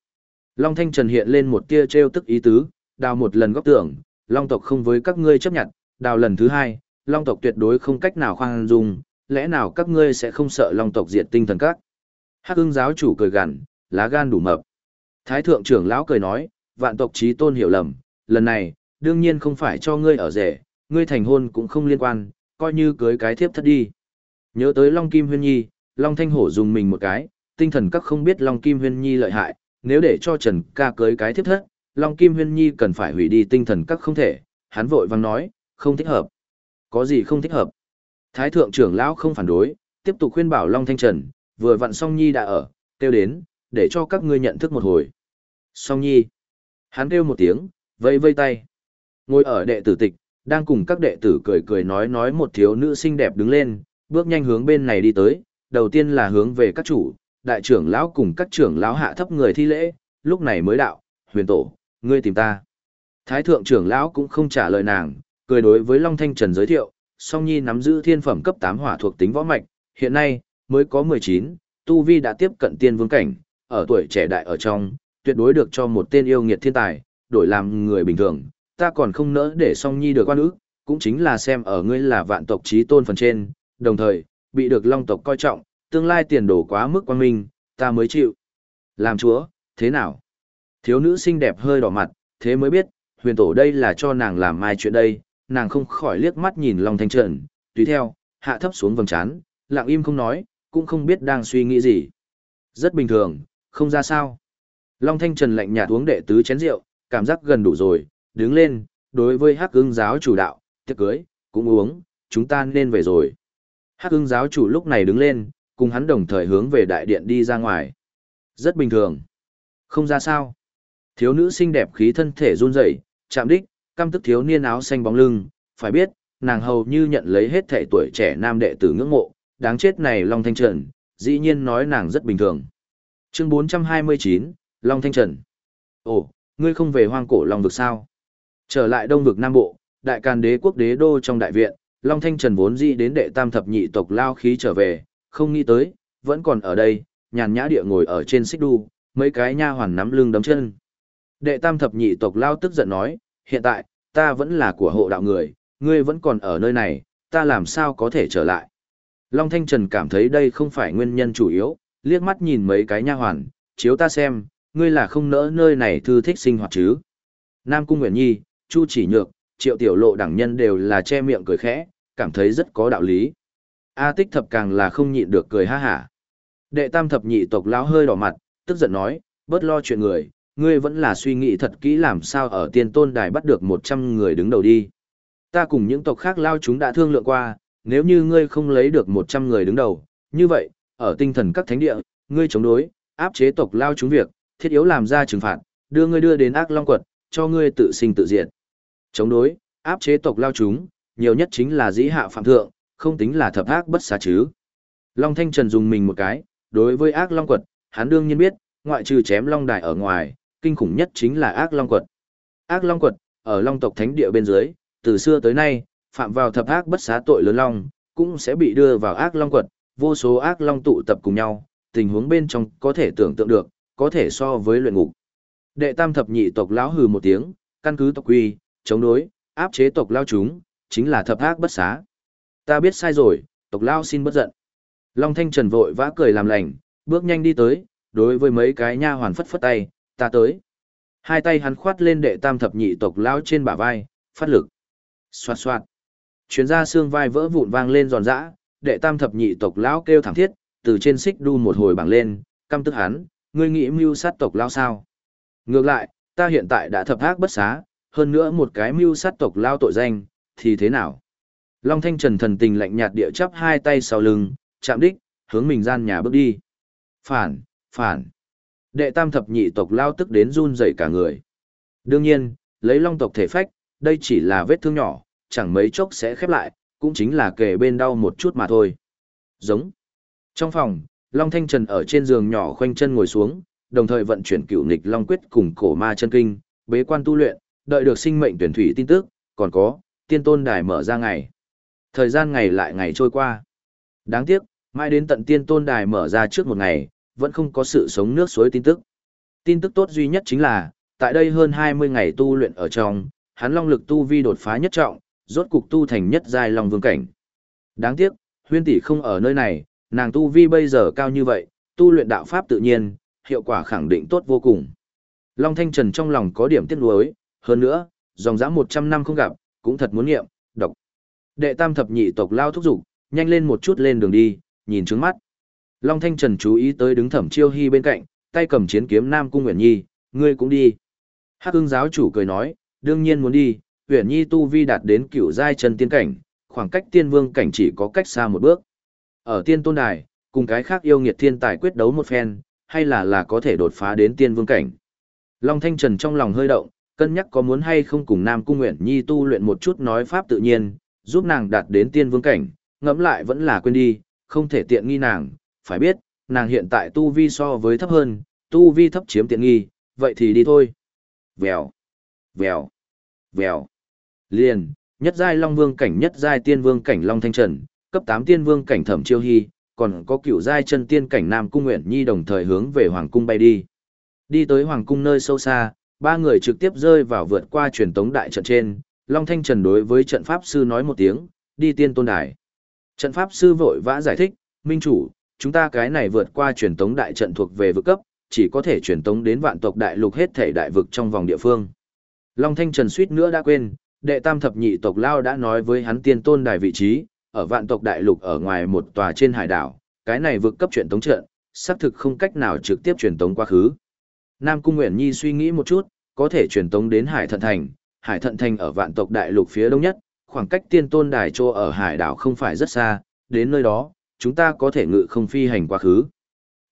Long Thanh Trần hiện lên một tia treo tức ý tứ, đào một lần góc tưởng, Long tộc không với các ngươi chấp nhận, đào lần thứ hai, Long tộc tuyệt đối không cách nào khoan dung, lẽ nào các ngươi sẽ không sợ Long tộc diệt tinh thần các? Hắc ưng giáo chủ cười gằn, lá gan đủ mập. Thái thượng trưởng lão cười nói, vạn tộc trí tôn hiểu lầm, lần này, đương nhiên không phải cho ngươi ở rể, ngươi thành hôn cũng không liên quan, coi như cưới cái thiếp thất đi. Nhớ tới Long Kim Huyên Nhi, Long Thanh Hổ dùng mình một cái, tinh thần các không biết Long Kim Huyên Nhi lợi hại, nếu để cho Trần ca cưới cái thiếp thất, Long Kim Huyên Nhi cần phải hủy đi tinh thần các không thể, hắn vội vang nói, không thích hợp. Có gì không thích hợp? Thái thượng trưởng lão không phản đối, tiếp tục khuyên bảo Long Thanh Trần, vừa vặn Song Nhi đã ở, kêu đến, để cho các ngươi nhận thức một hồi. Song Nhi. Hắn kêu một tiếng, vây vây tay. Ngồi ở đệ tử tịch, đang cùng các đệ tử cười cười nói nói một thiếu nữ xinh đẹp đứng lên, bước nhanh hướng bên này đi tới, đầu tiên là hướng về các chủ, đại trưởng lão cùng các trưởng lão hạ thấp người thi lễ, lúc này mới đạo, huyền tổ, ngươi tìm ta. Thái thượng trưởng lão cũng không trả lời nàng, cười đối với Long Thanh Trần giới thiệu, song nhi nắm giữ thiên phẩm cấp 8 hỏa thuộc tính võ mạch, hiện nay, mới có 19, tu vi đã tiếp cận tiên vương cảnh, ở tuổi trẻ đại ở trong, tuyệt đối được cho một tên yêu nghiệt thiên tài, đổi làm người bình thường, ta còn không nỡ để song nhi được quan ức, cũng chính là xem ở ngươi là vạn tộc trí tôn phần trên, đồng thời, bị được long tộc coi trọng, tương lai tiền đồ quá mức quan minh, ta mới chịu. Làm chúa, thế nào? Thiếu nữ xinh đẹp hơi đỏ mặt, thế mới biết, huyền tổ đây là cho nàng làm mai chuyện đây, nàng không khỏi liếc mắt nhìn Long Thanh Trần, tùy theo, hạ thấp xuống vầng trán, lặng im không nói, cũng không biết đang suy nghĩ gì. Rất bình thường, không ra sao. Long Thanh Trần lạnh nhạt uống đệ tứ chén rượu, cảm giác gần đủ rồi, đứng lên, đối với hắc ưng giáo chủ đạo, tiệc cưới, cũng uống, chúng ta nên về rồi. Hắc ưng giáo chủ lúc này đứng lên, cùng hắn đồng thời hướng về đại điện đi ra ngoài. Rất bình thường. Không ra sao. Thiếu nữ xinh đẹp khí thân thể run rẩy, chạm đích, căm tức thiếu niên áo xanh bóng lưng, phải biết, nàng hầu như nhận lấy hết thể tuổi trẻ nam đệ tử ngưỡng mộ, đáng chết này Long Thanh Trần, dĩ nhiên nói nàng rất bình thường. Chương 429, Long Thanh Trần. Ồ, ngươi không về hoang cổ Long vực sao? Trở lại đông vực Nam Bộ, đại càn đế quốc đế đô trong đại viện, Long Thanh Trần vốn dĩ đến đệ tam thập nhị tộc lao khí trở về, không nghĩ tới, vẫn còn ở đây, nhàn nhã địa ngồi ở trên xích đu, mấy cái nha hoàn nắm lưng đấm chân. Đệ tam thập nhị tộc lao tức giận nói, hiện tại, ta vẫn là của hộ đạo người, ngươi vẫn còn ở nơi này, ta làm sao có thể trở lại. Long Thanh Trần cảm thấy đây không phải nguyên nhân chủ yếu, liếc mắt nhìn mấy cái nha hoàn, chiếu ta xem, ngươi là không nỡ nơi này thư thích sinh hoạt chứ. Nam Cung Nguyễn Nhi, Chu Chỉ Nhược, Triệu Tiểu Lộ đẳng nhân đều là che miệng cười khẽ, cảm thấy rất có đạo lý. A Tích Thập càng là không nhịn được cười ha hả. Đệ tam thập nhị tộc lão hơi đỏ mặt, tức giận nói, bớt lo chuyện người, ngươi vẫn là suy nghĩ thật kỹ làm sao ở tiên tôn đài bắt được 100 người đứng đầu đi. Ta cùng những tộc khác lao chúng đã thương lượng qua, nếu như ngươi không lấy được 100 người đứng đầu, như vậy, ở tinh thần các thánh địa, ngươi chống đối, áp chế tộc lao chúng việc, thiết yếu làm ra trừng phạt, đưa ngươi đưa đến ác long quật, cho ngươi tự sinh tự diệt. Chống đối, áp chế tộc lao chúng, nhiều nhất chính là dĩ hạ phạm thượng, không tính là thập ác bất xá chứ. Long Thanh Trần dùng mình một cái, đối với ác long quật, hắn đương nhiên biết, ngoại trừ chém long đài ở ngoài, kinh khủng nhất chính là ác long quật. Ác long quật, ở long tộc thánh địa bên dưới, từ xưa tới nay, phạm vào thập ác bất xá tội lớn long, cũng sẽ bị đưa vào ác long quật, vô số ác long tụ tập cùng nhau, tình huống bên trong có thể tưởng tượng được, có thể so với luyện ngục. Đệ tam thập nhị tộc lão hừ một tiếng, căn cứ tộc quy, chống đối, áp chế tộc lao chúng, chính là thập ác bất xá. Ta biết sai rồi, tộc lao xin bất giận. Long Thanh Trần vội vã cười làm lành, bước nhanh đi tới, đối với mấy cái nha hoàn phất phất tay, ta tới. Hai tay hắn khoát lên đệ tam thập nhị tộc lao trên bả vai, phát lực. Xoạt xoạt. Chuyến ra xương vai vỡ vụn vang lên giòn giã, đệ tam thập nhị tộc lão kêu thảm thiết, từ trên xích đu một hồi bảng lên, căm tức hắn, ngươi nghĩ mưu sát tộc lão sao? Ngược lại, ta hiện tại đã thập ác bất xá, hơn nữa một cái mưu sát tộc lao tội danh, thì thế nào? Long Thanh Trần thần tình lạnh nhạt địa chắp hai tay sau lưng, chạm đích, hướng mình gian nhà bước đi. Phản, phản. Đệ tam thập nhị tộc lao tức đến run rẩy cả người. Đương nhiên, lấy long tộc thể phách, đây chỉ là vết thương nhỏ, chẳng mấy chốc sẽ khép lại, cũng chính là kề bên đau một chút mà thôi. Giống. Trong phòng, Long Thanh Trần ở trên giường nhỏ khoanh chân ngồi xuống, đồng thời vận chuyển cựu nịch Long Quyết cùng cổ ma chân kinh, bế quan tu luyện, đợi được sinh mệnh tuyển thủy tin tức, còn có, tiên tôn đài mở ra ngày. Thời gian ngày lại ngày trôi qua. Đáng tiếc, mãi đến tận tiên tôn đài mở ra trước một ngày, vẫn không có sự sống nước suối tin tức. Tin tức tốt duy nhất chính là, tại đây hơn 20 ngày tu luyện ở trong, hắn long lực tu vi đột phá nhất trọng, rốt cục tu thành nhất giai long vương cảnh. Đáng tiếc, huyên tỷ không ở nơi này, nàng tu vi bây giờ cao như vậy, tu luyện đạo pháp tự nhiên, hiệu quả khẳng định tốt vô cùng. Long Thanh Trần trong lòng có điểm tiếc nuối, hơn nữa, dòng dã 100 năm không gặp, cũng thật muốn nghiệm, độc. Đệ tam thập nhị tộc lao thúc dục nhanh lên một chút lên đường đi, nhìn trước mắt. Long Thanh Trần chú ý tới đứng thẩm chiêu hy bên cạnh, tay cầm chiến kiếm Nam Cung Nguyễn Nhi, ngươi cũng đi. Hắc ương giáo chủ cười nói, đương nhiên muốn đi, huyền Nhi tu vi đạt đến cửu giai chân tiên cảnh, khoảng cách tiên vương cảnh chỉ có cách xa một bước. Ở tiên tôn đài, cùng cái khác yêu nghiệt thiên tài quyết đấu một phen, hay là là có thể đột phá đến tiên vương cảnh. Long Thanh Trần trong lòng hơi động, cân nhắc có muốn hay không cùng Nam Cung Nguyễn Nhi tu luyện một chút nói pháp tự nhiên, giúp nàng đạt đến tiên vương cảnh, ngẫm lại vẫn là quên đi, không thể tiện nghi nàng, phải biết, nàng hiện tại tu vi so với thấp hơn, tu vi thấp chiếm tiện nghi, vậy thì đi thôi. Vèo, vèo, vèo. Liền, nhất giai Long Vương cảnh nhất giai Tiên Vương cảnh Long Thanh Trần, cấp 8 Tiên Vương cảnh Thẩm Chiêu Hy, còn có cựu giai chân tiên cảnh Nam Cung Nguyện Nhi đồng thời hướng về Hoàng cung bay đi. Đi tới Hoàng cung nơi sâu xa, ba người trực tiếp rơi vào vượt qua truyền tống đại trận trên, Long Thanh Trần đối với trận pháp sư nói một tiếng, đi tiên tôn đài. Trận pháp sư vội vã giải thích, minh chủ, chúng ta cái này vượt qua truyền tống đại trận thuộc về vực cấp, chỉ có thể truyền tống đến vạn tộc đại lục hết thể đại vực trong vòng địa phương. Long Thanh Trần suýt nữa đã quên, đệ tam thập nhị tộc Lao đã nói với hắn tiên tôn đài vị trí, ở vạn tộc đại lục ở ngoài một tòa trên hải đảo, cái này vượt cấp truyền tống trận, xác thực không cách nào trực tiếp truyền tống quá khứ. Nam Cung Nguyễn Nhi suy nghĩ một chút, có thể truyền tống đến Hải Thận Thành, Hải Thận Thành ở vạn tộc đại lục phía đông nhất, khoảng cách tiên tôn đài trô ở hải đảo không phải rất xa, đến nơi đó, chúng ta có thể ngự không phi hành quá khứ.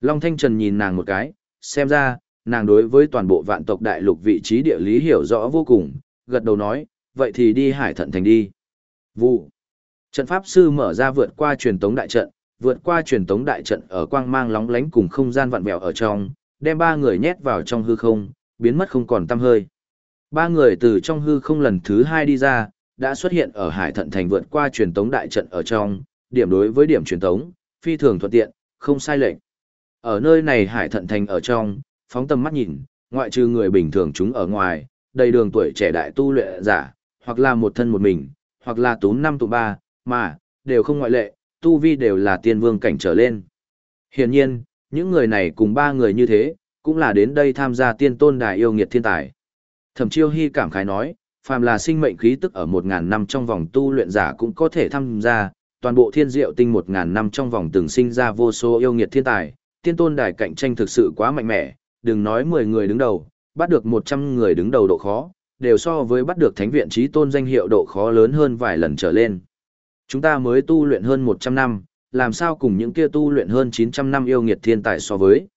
Long Thanh Trần nhìn nàng một cái, xem ra, nàng đối với toàn bộ vạn tộc đại lục vị trí địa lý hiểu rõ vô cùng, gật đầu nói, vậy thì đi hải thận thành đi. Vụ. Trận pháp sư mở ra vượt qua truyền tống đại trận, vượt qua truyền tống đại trận ở quang mang lóng lánh cùng không gian vặn vẹo ở trong, đem ba người nhét vào trong hư không, biến mất không còn tăm hơi. Ba người từ trong hư không lần thứ hai đi ra, đã xuất hiện ở hải thận thành vượt qua truyền tống đại trận ở trong, điểm đối với điểm truyền tống, phi thường thuận tiện, không sai lệch. Ở nơi này hải thận thành ở trong, phóng tầm mắt nhìn, ngoại trừ người bình thường chúng ở ngoài, đầy đường tuổi trẻ đại tu luyện giả, hoặc là một thân một mình, hoặc là tốn năm tụ ba, mà, đều không ngoại lệ, tu vi đều là tiên vương cảnh trở lên. Hiển nhiên, những người này cùng ba người như thế, cũng là đến đây tham gia tiên tôn đài yêu nghiệt thiên tài. Thẩm chiêu hy cảm khái nói, phàm là sinh mệnh khí tức ở một ngàn năm trong vòng tu luyện giả cũng có thể tham gia, toàn bộ thiên diệu tinh một ngàn năm trong vòng từng sinh ra vô số yêu nghiệt thiên tài, tiên tôn đài cạnh tranh thực sự quá mạnh mẽ, đừng nói 10 người đứng đầu, bắt được 100 người đứng đầu độ khó, đều so với bắt được thánh viện trí tôn danh hiệu độ khó lớn hơn vài lần trở lên. Chúng ta mới tu luyện hơn 100 năm, làm sao cùng những kia tu luyện hơn 900 năm yêu nghiệt thiên tài so với.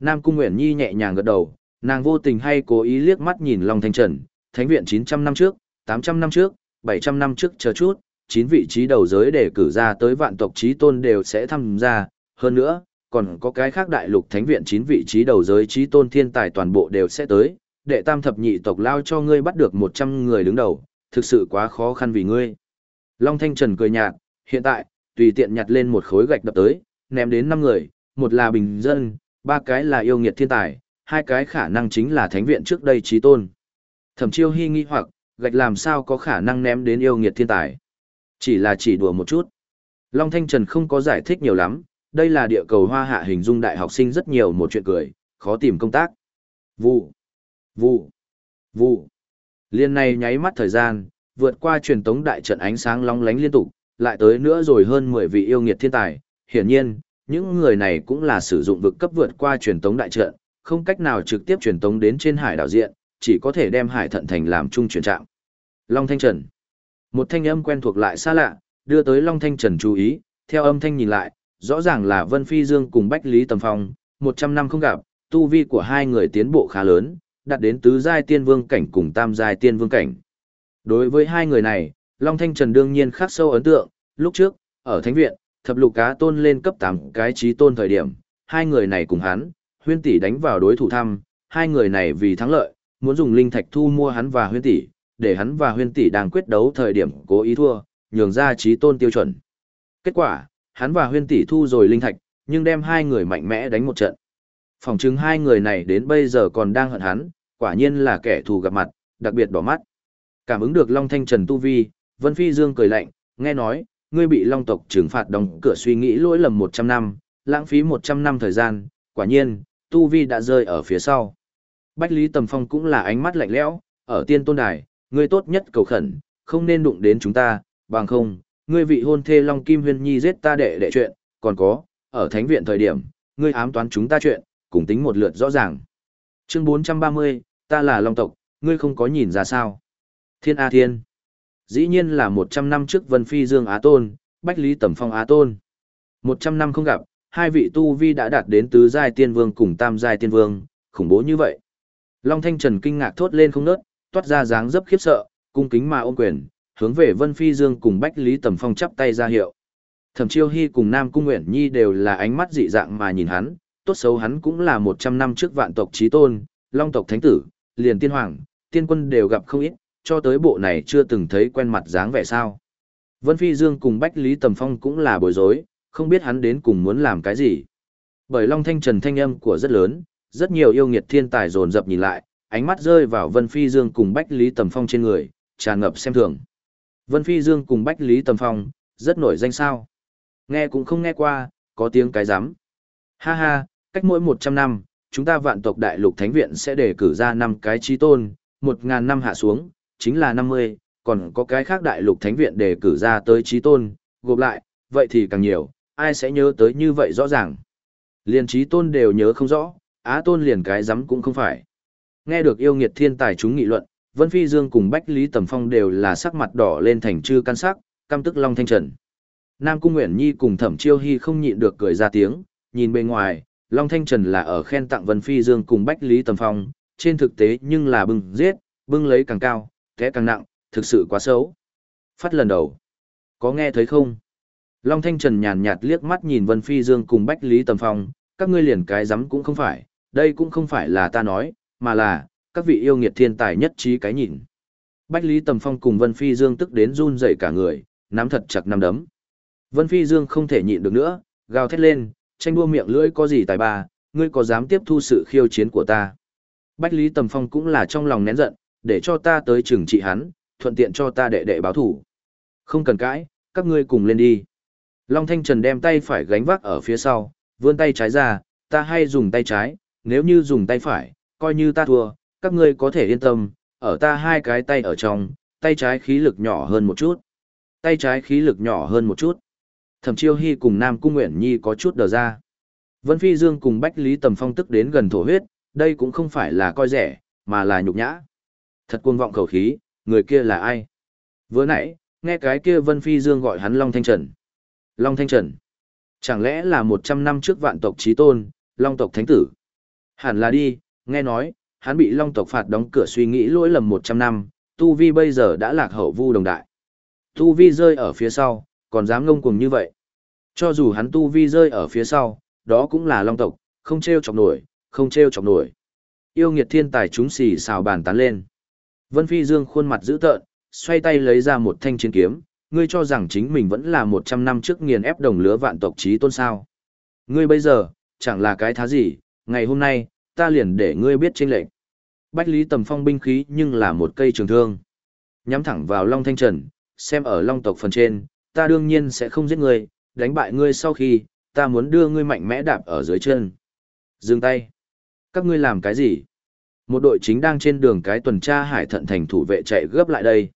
Nam Cung Nguyễn Nhi nhẹ nhàng gật đầu, nàng vô tình hay cố ý liếc mắt nhìn Long Thanh Trần, thánh viện 900 năm trước, 800 năm trước, 700 năm trước chờ chút, chín vị trí đầu giới để cử ra tới vạn tộc trí tôn đều sẽ tham gia, hơn nữa, còn có cái khác đại lục thánh viện chín vị trí đầu giới trí tôn thiên tài toàn bộ đều sẽ tới, đệ tam thập nhị tộc lao cho ngươi bắt được 100 người đứng đầu, thực sự quá khó khăn vì ngươi. Long Thanh Trần cười nhạt, hiện tại, tùy tiện nhặt lên một khối gạch đập tới, ném đến 5 người, một là bình dân, ba cái là yêu nghiệt thiên tài, hai cái khả năng chính là thánh viện trước đây trí tôn. Thẩm chiêu hy nghi hoặc, gạch làm sao có khả năng ném đến yêu nghiệt thiên tài. Chỉ là chỉ đùa một chút. Long Thanh Trần không có giải thích nhiều lắm, đây là địa cầu hoa hạ hình dung đại học sinh rất nhiều một chuyện cười, khó tìm công tác. Vụ, vụ, vụ. Liên này nháy mắt thời gian, vượt qua truyền tống đại trận ánh sáng long lánh liên tục, lại tới nữa rồi hơn 10 vị yêu nghiệt thiên tài. Hiển nhiên, những người này cũng là sử dụng vực cấp vượt qua truyền tống đại trận, không cách nào trực tiếp truyền tống đến trên hải đảo diện, chỉ có thể đem hải thận thành làm trung truyền trạng. Long Thanh Trần. Một thanh âm quen thuộc lại xa lạ, đưa tới Long Thanh Trần chú ý, theo âm thanh nhìn lại, rõ ràng là Vân Phi Dương cùng Bách Lý Tầm Phong, 100 năm không gặp, tu vi của hai người tiến bộ khá lớn, đạt đến tứ giai tiên vương cảnh cùng tam giai tiên vương cảnh. Đối với hai người này, Long Thanh Trần đương nhiên khắc sâu ấn tượng, lúc trước, ở Thánh Viện, thập lục cá tôn lên cấp 8 cái trí tôn thời điểm, hai người này cùng hắn, huyên tỷ đánh vào đối thủ thăm, hai người này vì thắng lợi, muốn dùng linh thạch thu mua hắn và huyên tỷ, để hắn và huyên tỷ đang quyết đấu thời điểm cố ý thua, nhường ra trí tôn tiêu chuẩn. Kết quả, hắn và huyên tỷ thu rồi linh thạch, nhưng đem hai người mạnh mẽ đánh một trận. Phòng chứng hai người này đến bây giờ còn đang hận hắn, quả nhiên là kẻ thù gặp mặt, đặc biệt đỏ mắt. Cảm ứng được Long Thanh Trần Tu Vi, Vân Phi Dương cười lạnh, nghe nói, ngươi bị Long tộc trừng phạt đóng cửa suy nghĩ lỗi lầm 100 năm, lãng phí 100 năm thời gian, quả nhiên, Tu Vi đã rơi ở phía sau. Bách Lý Tầm Phong cũng là ánh mắt lạnh lẽo, ở tiên tôn đài, ngươi tốt nhất cầu khẩn, không nên đụng đến chúng ta, bằng không, ngươi vị hôn thê Long Kim Huyên Nhi giết ta đệ đệ chuyện, còn có, ở thánh viện thời điểm, ngươi ám toán chúng ta chuyện, cùng tính một lượt rõ ràng. Chương 430, ta là Long tộc, ngươi không có nhìn ra sao? Thiên A Thiên. Dĩ nhiên là 100 năm trước Vân Phi Dương Á Tôn, Bách Lý Tẩm Phong Á Tôn. 100 năm không gặp, hai vị tu vi đã đạt đến tứ giai tiên vương cùng tam giai tiên vương, khủng bố như vậy. Long Thanh Trần kinh ngạc thốt lên không nớt, toát ra dáng dấp khiếp sợ, cung kính mà ôm quyền, hướng về Vân Phi Dương cùng Bách Lý Tầm Phong chắp tay ra hiệu. Thẩm Chiêu Hy cùng Nam Cung Nguyễn Nhi đều là ánh mắt dị dạng mà nhìn hắn, tốt xấu hắn cũng là 100 năm trước vạn tộc trí tôn, long tộc thánh tử, liền tiên hoàng, tiên quân đều gặp không ít, cho tới bộ này chưa từng thấy quen mặt dáng vẻ sao. Vân Phi Dương cùng Bách Lý Tầm Phong cũng là bối rối, không biết hắn đến cùng muốn làm cái gì. Bởi Long Thanh Trần thanh âm của rất lớn, rất nhiều yêu nghiệt thiên tài dồn dập nhìn lại, ánh mắt rơi vào Vân Phi Dương cùng Bách Lý Tầm Phong trên người, tràn ngập xem thường. Vân Phi Dương cùng Bách Lý Tầm Phong, rất nổi danh sao. Nghe cũng không nghe qua, có tiếng cái giám. Ha ha, cách mỗi 100 năm, chúng ta vạn tộc đại lục thánh viện sẽ đề cử ra 5 cái trí tôn, 1.000 năm hạ xuống, chính là 50, còn có cái khác đại lục thánh viện đề cử ra tới trí tôn, gộp lại, vậy thì càng nhiều, ai sẽ nhớ tới như vậy rõ ràng. Liền trí tôn đều nhớ không rõ, á tôn liền cái rắm cũng không phải. Nghe được yêu nghiệt thiên tài chúng nghị luận, Vân Phi Dương cùng Bách Lý Tầm Phong đều là sắc mặt đỏ lên thành chư căn sắc, căm tức Long Thanh Trần. Nam Cung Nguyễn Nhi cùng Thẩm Chiêu Hy không nhịn được cười ra tiếng, nhìn bên ngoài, Long Thanh Trần là ở khen tặng Vân Phi Dương cùng Bách Lý Tầm Phong, trên thực tế nhưng là bưng giết, bưng lấy càng cao, té càng nặng, thực sự quá xấu. Phát lần đầu. Có nghe thấy không? Long Thanh Trần nhàn nhạt liếc mắt nhìn Vân Phi Dương cùng Bách Lý Tầm Phong, các ngươi liền cái rắm cũng không phải, đây cũng không phải là ta nói, mà là, các vị yêu nghiệt thiên tài nhất trí cái nhìn. Bách Lý Tầm Phong cùng Vân Phi Dương tức đến run rẩy cả người, nắm thật chặt nắm đấm. Vân Phi Dương không thể nhịn được nữa, gào thét lên, tranh đua miệng lưỡi có gì tài ba, ngươi có dám tiếp thu sự khiêu chiến của ta. Bách Lý Tầm Phong cũng là trong lòng nén giận, để cho ta tới trừng trị hắn, thuận tiện cho ta đệ đệ báo thủ. Không cần cãi, các ngươi cùng lên đi. Long Thanh Trần đem tay phải gánh vác ở phía sau, vươn tay trái ra, ta hay dùng tay trái, nếu như dùng tay phải, coi như ta thua, các ngươi có thể yên tâm, ở ta hai cái tay ở trong, tay trái khí lực nhỏ hơn một chút. Tay trái khí lực nhỏ hơn một chút. Thẩm Chiêu Hy cùng Nam Cung Nguyễn Nhi có chút đờ ra. Vân Phi Dương cùng Bách Lý Tầm Phong tức đến gần thổ huyết, đây cũng không phải là coi rẻ, mà là nhục nhã. Thật cuồng vọng khẩu khí, người kia là ai? Vừa nãy, nghe cái kia Vân Phi Dương gọi hắn Long Thanh Trần. Long Thanh Trần. Chẳng lẽ là 100 năm trước vạn tộc trí tôn, Long tộc thánh tử? Hẳn là đi, nghe nói, hắn bị Long tộc phạt đóng cửa suy nghĩ lỗi lầm 100 năm, Tu Vi bây giờ đã lạc hậu vu đồng đại. Tu Vi rơi ở phía sau, còn dám ngông cuồng như vậy. Cho dù hắn Tu Vi rơi ở phía sau, đó cũng là Long tộc, không treo chọc nổi, không treo chọc nổi. Yêu nghiệt thiên tài chúng xì xào bàn tán lên. Vân Phi Dương khuôn mặt dữ tợn, xoay tay lấy ra một thanh chiến kiếm, ngươi cho rằng chính mình vẫn là 100 năm trước nghiền ép đồng lứa vạn tộc trí tôn sao. Ngươi bây giờ, chẳng là cái thá gì, ngày hôm nay, ta liền để ngươi biết chênh lệnh. Bách Lý Tầm Phong binh khí nhưng là một cây trường thương. Nhắm thẳng vào Long Thanh Trần, xem ở Long tộc phần trên, ta đương nhiên sẽ không giết ngươi, đánh bại ngươi sau khi, ta muốn đưa ngươi mạnh mẽ đạp ở dưới chân. Dừng tay. Các ngươi làm cái gì? Một đội chính đang trên đường cái tuần tra hải thận thành thủ vệ chạy gấp lại đây.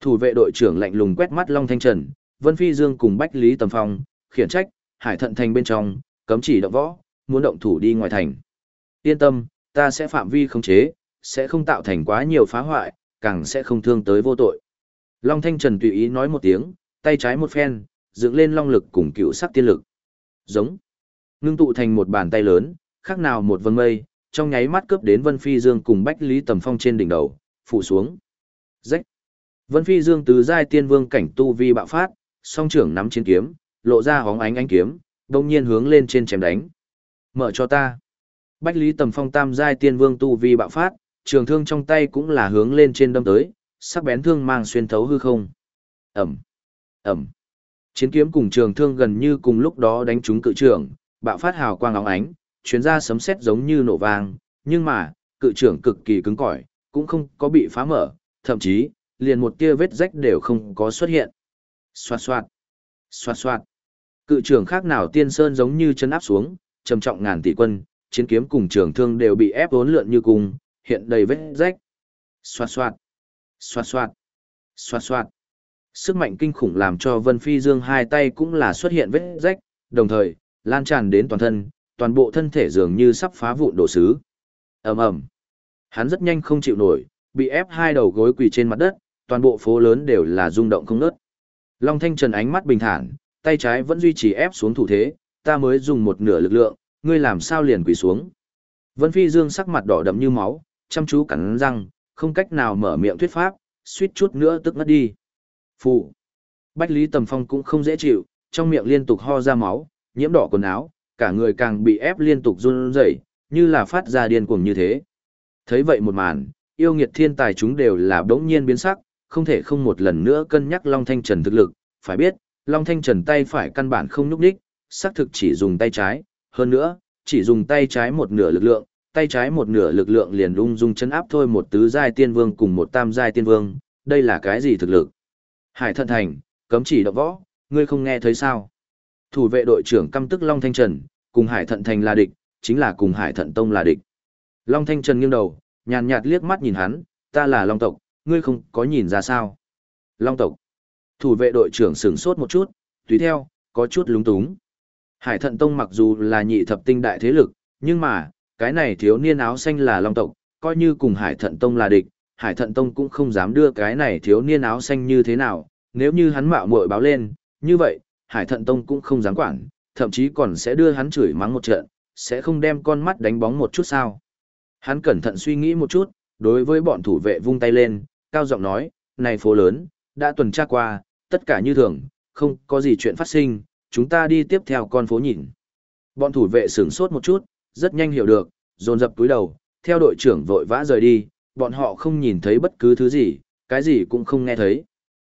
Thủ vệ đội trưởng lạnh lùng quét mắt Long Thanh Trần, Vân Phi Dương cùng Bách Lý Tầm Phong, khiển trách, hải thận thành bên trong, cấm chỉ động võ, muốn động thủ đi ngoài thành. Yên tâm, ta sẽ phạm vi khống chế, sẽ không tạo thành quá nhiều phá hoại, càng sẽ không thương tới vô tội. Long Thanh Trần tùy ý nói một tiếng, tay trái một phen, dựng lên long lực cùng cựu sắc tiên lực. Giống. Ngưng tụ thành một bàn tay lớn, khác nào một vân mây, trong nháy mắt cướp đến Vân Phi Dương cùng Bách Lý Tầm Phong trên đỉnh đầu, phủ xuống. Rách. Vân Phi Dương từ giai tiên vương cảnh tu vi bạo phát, song trưởng nắm chiến kiếm, lộ ra hóng ánh ánh kiếm, đồng nhiên hướng lên trên chém đánh. Mở cho ta. Bách Lý Tầm Phong tam giai tiên vương tu vi bạo phát, trường thương trong tay cũng là hướng lên trên đâm tới, sắc bén thương mang xuyên thấu hư không. Ẩm. Ẩm. Chiến kiếm cùng trường thương gần như cùng lúc đó đánh trúng cự trưởng, bạo phát hào quang óng ánh, chuyến ra sấm sét giống như nổ vang, nhưng mà, cự trưởng cực kỳ cứng cỏi, cũng không có bị phá mở, thậm chí, liền một tia vết rách đều không có xuất hiện. Xoạt xoạt, xoạt xoạt. Cự trưởng khác nào tiên sơn giống như chân áp xuống, trầm trọng ngàn tỷ quân, chiến kiếm cùng trường thương đều bị ép vốn lượn như cùng, hiện đầy vết rách. Xoạt xoạt, xoạt xoạt, xoạt xoạt. Sức mạnh kinh khủng làm cho Vân Phi Dương hai tay cũng là xuất hiện vết rách, đồng thời, lan tràn đến toàn thân, toàn bộ thân thể dường như sắp phá vụn đổ sứ. ầm ầm, Hắn rất nhanh không chịu nổi, bị ép hai đầu gối quỳ trên mặt đất, toàn bộ phố lớn đều là rung động không ngớt. Long Thanh Trần ánh mắt bình thản, tay trái vẫn duy trì ép xuống thủ thế, ta mới dùng một nửa lực lượng, ngươi làm sao liền quỳ xuống. Vân Phi Dương sắc mặt đỏ đậm như máu, chăm chú cắn răng, không cách nào mở miệng thuyết pháp, suýt chút nữa tức ngất đi. Phụ. Bách Lý Tầm Phong cũng không dễ chịu, trong miệng liên tục ho ra máu, nhiễm đỏ quần áo, cả người càng bị ép liên tục run rẩy, như là phát ra điên cuồng như thế. Thấy vậy một màn, yêu nghiệt thiên tài chúng đều là đống nhiên biến sắc, không thể không một lần nữa cân nhắc Long Thanh Trần thực lực, phải biết, Long Thanh Trần tay phải căn bản không nhúc đích, xác thực chỉ dùng tay trái, hơn nữa, chỉ dùng tay trái một nửa lực lượng, tay trái một nửa lực lượng liền ung dung chân áp thôi một tứ giai tiên vương cùng một tam giai tiên vương, đây là cái gì thực lực? Hải Thận Thành, cấm chỉ động võ, ngươi không nghe thấy sao? Thủ vệ đội trưởng căm tức Long Thanh Trần, cùng Hải Thận Thành là địch, chính là cùng Hải Thận Tông là địch. Long Thanh Trần nghiêng đầu, nhàn nhạt liếc mắt nhìn hắn, ta là Long tộc, ngươi không có nhìn ra sao? Long tộc. Thủ vệ đội trưởng sửng sốt một chút, tùy theo, có chút lúng túng. Hải Thận Tông mặc dù là nhị thập tinh đại thế lực, nhưng mà, cái này thiếu niên áo xanh là Long tộc, coi như cùng Hải Thận Tông là địch, Hải Thận Tông cũng không dám đưa cái này thiếu niên áo xanh như thế nào, nếu như hắn mạo muội báo lên, như vậy, Hải Thận Tông cũng không dám quản, thậm chí còn sẽ đưa hắn chửi mắng một trận, sẽ không đem con mắt đánh bóng một chút sao. Hắn cẩn thận suy nghĩ một chút, đối với bọn thủ vệ vung tay lên, cao giọng nói, này phố lớn, đã tuần tra qua, tất cả như thường, không có gì chuyện phát sinh, chúng ta đi tiếp theo con phố nhìn. Bọn thủ vệ sửng sốt một chút, rất nhanh hiểu được, dồn dập túi đầu, theo đội trưởng vội vã rời đi, bọn họ không nhìn thấy bất cứ thứ gì, cái gì cũng không nghe thấy.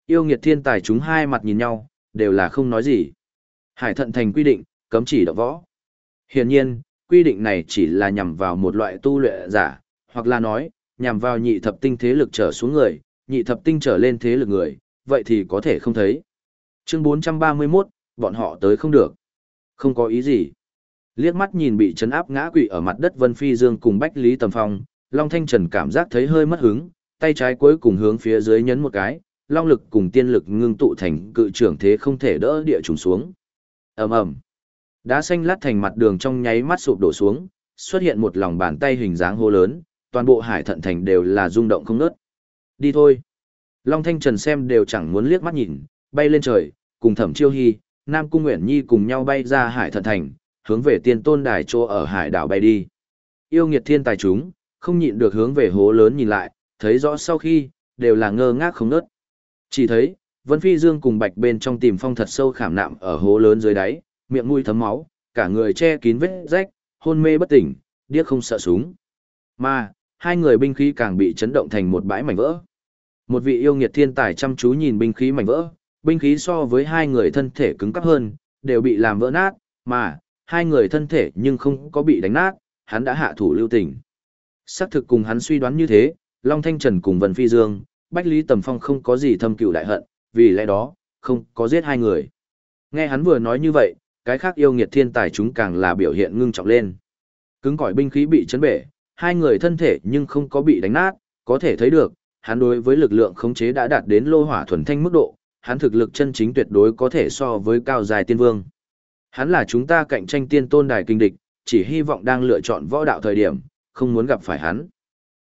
Yêu nghiệt thiên tài chúng hai mặt nhìn nhau, đều là không nói gì. Hải thận thành quy định, cấm chỉ động võ. Hiển nhiên, quy định này chỉ là nhằm vào một loại tu luyện giả, hoặc là nói, nhằm vào nhị thập tinh thế lực trở xuống người, nhị thập tinh trở lên thế lực người, vậy thì có thể không thấy. Chương 431, bọn họ tới không được. Không có ý gì. Liếc mắt nhìn bị chấn áp ngã quỵ ở mặt đất Vân Phi Dương cùng Bách Lý Tầm Phong, Long Thanh Trần cảm giác thấy hơi mất hứng, tay trái cuối cùng hướng phía dưới nhấn một cái, long lực cùng tiên lực ngưng tụ thành cự trưởng thế không thể đỡ địa trùng xuống. Ầm ầm. Đá xanh lát thành mặt đường trong nháy mắt sụp đổ xuống, xuất hiện một lòng bàn tay hình dáng hô lớn, toàn bộ hải thận thành đều là rung động không ngớt. Đi thôi. Long Thanh Trần xem đều chẳng muốn liếc mắt nhìn, bay lên trời, cùng Thẩm Chiêu Hy, Nam Cung Nguyễn Nhi cùng nhau bay ra hải thận thành, hướng về tiên tôn đài chỗ ở hải đảo bay đi. Yêu nghiệt thiên tài chúng, không nhịn được hướng về hố lớn nhìn lại, thấy rõ sau khi, đều là ngơ ngác không nớt. Chỉ thấy, Vân Phi Dương cùng Bạch bên trong tìm phong thật sâu khảm nạm ở hố lớn dưới đáy, miệng mũi thấm máu, cả người che kín vết rách, hôn mê bất tỉnh, điếc không sợ súng. Mà, hai người binh khí càng bị chấn động thành một bãi mảnh vỡ. Một vị yêu nghiệt thiên tài chăm chú nhìn binh khí mảnh vỡ, binh khí so với hai người thân thể cứng cáp hơn, đều bị làm vỡ nát, mà, hai người thân thể nhưng không có bị đánh nát, hắn đã hạ thủ lưu tình. Xác thực cùng hắn suy đoán như thế, Long Thanh Trần cùng Vân Phi Dương, Bách Lý Tầm Phong không có gì thâm cựu đại hận, vì lẽ đó, không có giết hai người. Nghe hắn vừa nói như vậy, cái khác yêu nghiệt thiên tài chúng càng là biểu hiện ngưng trọng lên. Cứng cỏi binh khí bị chấn bể, hai người thân thể nhưng không có bị đánh nát, có thể thấy được, hắn đối với lực lượng khống chế đã đạt đến lô hỏa thuần thanh mức độ, hắn thực lực chân chính tuyệt đối có thể so với cao dài tiên vương. Hắn là chúng ta cạnh tranh tiên tôn đài kinh địch, chỉ hy vọng đang lựa chọn võ đạo thời điểm, không muốn gặp phải hắn.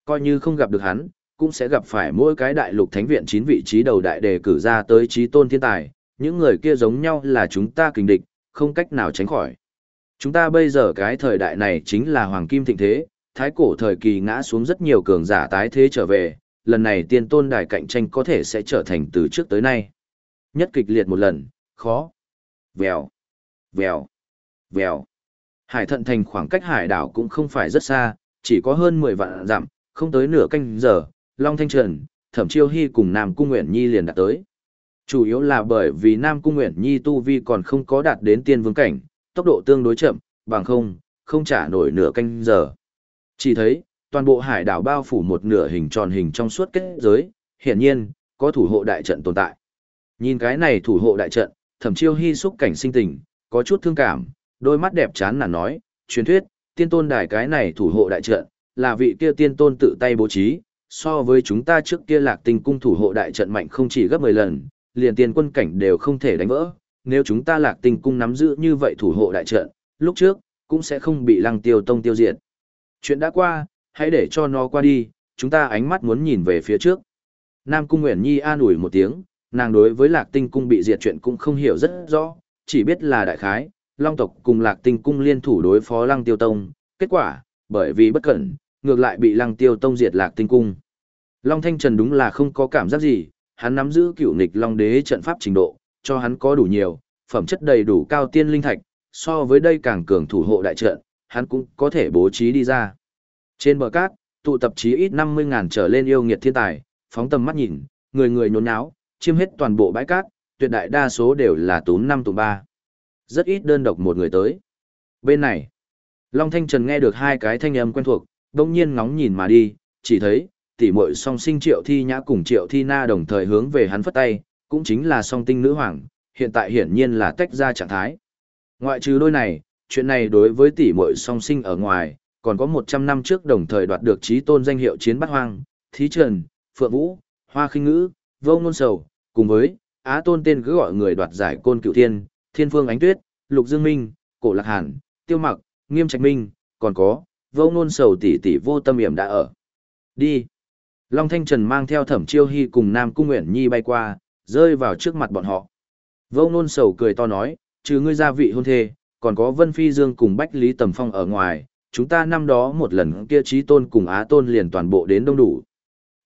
Coi như không gặp được hắn, cũng sẽ gặp phải mỗi cái đại lục thánh viện chín vị trí đầu đại đề cử ra tới trí tôn thiên tài, những người kia giống nhau là chúng ta kinh địch, không cách nào tránh khỏi. Chúng ta bây giờ cái thời đại này chính là hoàng kim thịnh thế, thái cổ thời kỳ ngã xuống rất nhiều cường giả tái thế trở về, lần này tiên tôn đài cạnh tranh có thể sẽ trở thành từ trước tới nay. Nhất kịch liệt một lần, khó. Vèo, vèo, vèo. Hải thận thành khoảng cách hải đảo cũng không phải rất xa, chỉ có hơn 10 vạn giảm không tới nửa canh giờ, Long Thanh Trần, Thẩm Chiêu Hy cùng Nam Cung Nguyễn Nhi liền đạt tới. Chủ yếu là bởi vì Nam Cung Nguyễn Nhi tu vi còn không có đạt đến tiên vương cảnh, tốc độ tương đối chậm, bằng không, không trả nổi nửa canh giờ. Chỉ thấy, toàn bộ hải đảo bao phủ một nửa hình tròn hình trong suốt kết giới, hiển nhiên, có thủ hộ đại trận tồn tại. Nhìn cái này thủ hộ đại trận, Thẩm Chiêu Hy xúc cảnh sinh tình, có chút thương cảm, đôi mắt đẹp chán là nói, truyền thuyết, tiên tôn đài cái này thủ hộ đại trận, là vị kia tiên tôn tự tay bố trí, so với chúng ta trước kia lạc tinh cung thủ hộ đại trận mạnh không chỉ gấp 10 lần, liền tiên quân cảnh đều không thể đánh vỡ. Nếu chúng ta lạc tinh cung nắm giữ như vậy thủ hộ đại trận, lúc trước, cũng sẽ không bị lăng tiêu tông tiêu diệt. Chuyện đã qua, hãy để cho nó qua đi, chúng ta ánh mắt muốn nhìn về phía trước. Nam Cung Nguyễn Nhi an ủi một tiếng, nàng đối với lạc tinh cung bị diệt chuyện cũng không hiểu rất rõ, chỉ biết là đại khái, long tộc cùng lạc tinh cung liên thủ đối phó lăng tiêu tông, kết quả, bởi vì bất cẩn, ngược lại bị lăng tiêu tông diệt lạc tinh cung. Long Thanh Trần đúng là không có cảm giác gì, hắn nắm giữ cựu nghịch long đế trận pháp trình độ, cho hắn có đủ nhiều, phẩm chất đầy đủ cao tiên linh thạch, so với đây càng cường thủ hộ đại trận, hắn cũng có thể bố trí đi ra. Trên bờ cát, tụ tập chí ít 50.000 trở lên yêu nghiệt thiên tài, phóng tầm mắt nhìn, người người nhốn nháo, chiêm hết toàn bộ bãi cát, tuyệt đại đa số đều là tú năm tụ ba. Rất ít đơn độc một người tới. Bên này, Long Thanh Trần nghe được hai cái thanh âm quen thuộc, đông nhiên ngóng nhìn mà đi, chỉ thấy, tỷ muội song sinh triệu thi nhã cùng triệu thi na đồng thời hướng về hắn phất tay, cũng chính là song tinh nữ hoàng, hiện tại hiển nhiên là tách ra trạng thái. Ngoại trừ đôi này, chuyện này đối với tỷ muội song sinh ở ngoài, còn có 100 năm trước đồng thời đoạt được trí tôn danh hiệu chiến bắt hoang, thí trần, phượng vũ, hoa khinh ngữ, vô ngôn sầu, cùng với Á tôn tên cứ gọi người đoạt giải côn cựu thiên, thiên phương ánh tuyết, lục dương minh, cổ lạc hàn, tiêu mặc, nghiêm trạch minh, còn có, vô ngôn sầu tỷ tỷ vô tâm hiểm đã ở. Đi. Long Thanh Trần mang theo thẩm chiêu hy cùng Nam Cung Nguyễn Nhi bay qua, rơi vào trước mặt bọn họ. Vô ngôn sầu cười to nói, trừ ngươi gia vị hôn thê, còn có Vân Phi Dương cùng Bách Lý Tầm Phong ở ngoài, chúng ta năm đó một lần kia trí tôn cùng Á tôn liền toàn bộ đến đông đủ.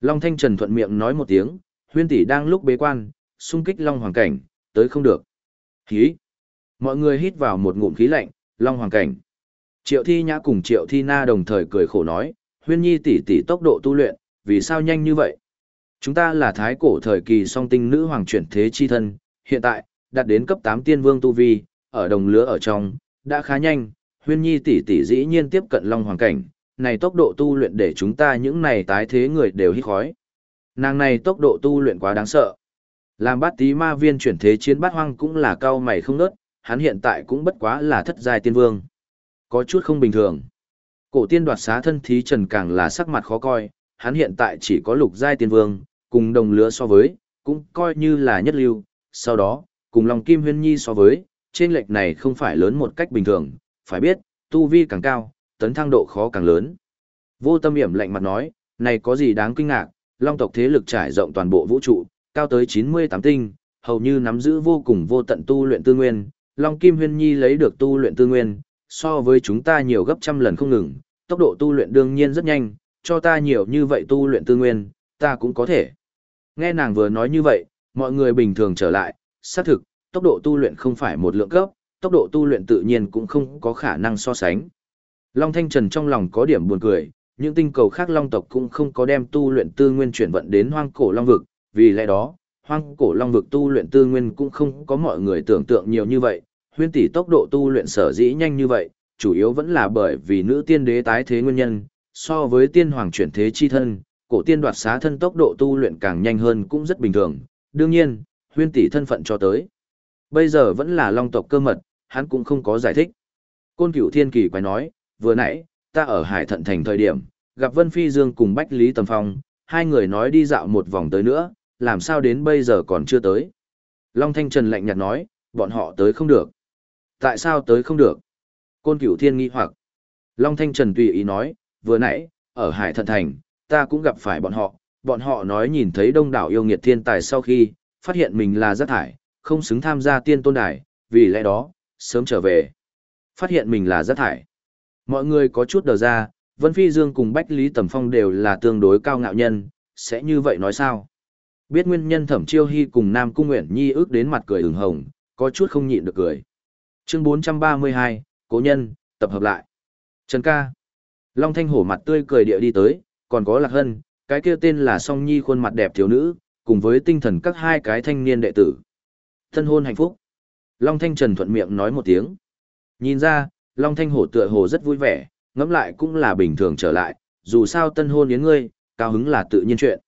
Long Thanh Trần thuận miệng nói một tiếng, huyên tỷ đang lúc bế quan, xung kích Long Hoàng Cảnh, tới không được. Hí! Mọi người hít vào một ngụm khí lạnh, Long Hoàng Cảnh. Triệu Thi Nhã cùng Triệu Thi Na đồng thời cười khổ nói, huyên nhi tỷ tỷ tốc độ tu luyện, vì sao nhanh như vậy? Chúng ta là thái cổ thời kỳ song tinh nữ hoàng chuyển thế chi thân, hiện tại, đạt đến cấp 8 tiên vương tu vi, ở đồng lứa ở trong, đã khá nhanh, huyên nhi tỷ tỷ dĩ nhiên tiếp cận long hoàng cảnh, này tốc độ tu luyện để chúng ta những này tái thế người đều hít khói. Nàng này tốc độ tu luyện quá đáng sợ. Làm bát tí ma viên chuyển thế chiến bát hoang cũng là cao mày không nớt, hắn hiện tại cũng bất quá là thất giai tiên vương. Có chút không bình thường. Cổ tiên đoạt xá thân thí trần càng là sắc mặt khó coi, hắn hiện tại chỉ có lục giai tiên vương, cùng đồng lứa so với, cũng coi như là nhất lưu, sau đó, cùng lòng kim huyên nhi so với, trên lệch này không phải lớn một cách bình thường, phải biết, tu vi càng cao, tấn thăng độ khó càng lớn. Vô tâm hiểm lạnh mặt nói, này có gì đáng kinh ngạc, long tộc thế lực trải rộng toàn bộ vũ trụ, cao tới 98 tinh, hầu như nắm giữ vô cùng vô tận tu luyện tư nguyên, Long Kim Huyên Nhi lấy được tu luyện tư nguyên, so với chúng ta nhiều gấp trăm lần không ngừng, tốc độ tu luyện đương nhiên rất nhanh, cho ta nhiều như vậy tu luyện tư nguyên, ta cũng có thể. Nghe nàng vừa nói như vậy, mọi người bình thường trở lại, xác thực, tốc độ tu luyện không phải một lượng cấp, tốc độ tu luyện tự nhiên cũng không có khả năng so sánh. Long Thanh Trần trong lòng có điểm buồn cười, những tinh cầu khác Long tộc cũng không có đem tu luyện tư nguyên chuyển vận đến hoang cổ Long vực, vì lẽ đó, hoang cổ Long vực tu luyện tư nguyên cũng không có mọi người tưởng tượng nhiều như vậy, huyên tỷ tốc độ tu luyện sở dĩ nhanh như vậy, chủ yếu vẫn là bởi vì nữ tiên đế tái thế nguyên nhân, so với tiên hoàng chuyển thế chi thân, cổ tiên đoạt xá thân tốc độ tu luyện càng nhanh hơn cũng rất bình thường, đương nhiên, huyên tỷ thân phận cho tới. Bây giờ vẫn là long tộc cơ mật, hắn cũng không có giải thích. Côn cửu thiên kỳ quay nói, vừa nãy, ta ở hải thận thành thời điểm, gặp Vân Phi Dương cùng Bách Lý Tầm Phong, hai người nói đi dạo một vòng tới nữa, làm sao đến bây giờ còn chưa tới. Long Thanh Trần lạnh nhạt nói, bọn họ tới không được. Tại sao tới không được? Côn cửu thiên nghi hoặc. Long Thanh Trần tùy ý nói, vừa nãy, ở Hải Thận Thành, ta cũng gặp phải bọn họ, bọn họ nói nhìn thấy đông đảo yêu nghiệt thiên tài sau khi, phát hiện mình là rác thải, không xứng tham gia tiên tôn đài, vì lẽ đó, sớm trở về. Phát hiện mình là rác thải. Mọi người có chút đờ ra, Vân Phi Dương cùng Bách Lý Tầm Phong đều là tương đối cao ngạo nhân, sẽ như vậy nói sao? Biết nguyên nhân Thẩm Chiêu Hy cùng Nam Cung Nguyện Nhi ước đến mặt cười ửng hồng, có chút không nhịn được cười. Chương 432, Cố Nhân, tập hợp lại. Trần ca. Long Thanh Hổ mặt tươi cười địa đi tới, còn có Lạc Hân, cái kia tên là Song Nhi khuôn mặt đẹp thiếu nữ, cùng với tinh thần các hai cái thanh niên đệ tử. Thân hôn hạnh phúc. Long Thanh Trần thuận miệng nói một tiếng. Nhìn ra, Long Thanh Hổ tựa hồ rất vui vẻ, ngẫm lại cũng là bình thường trở lại, dù sao tân hôn yến ngươi, cao hứng là tự nhiên chuyện.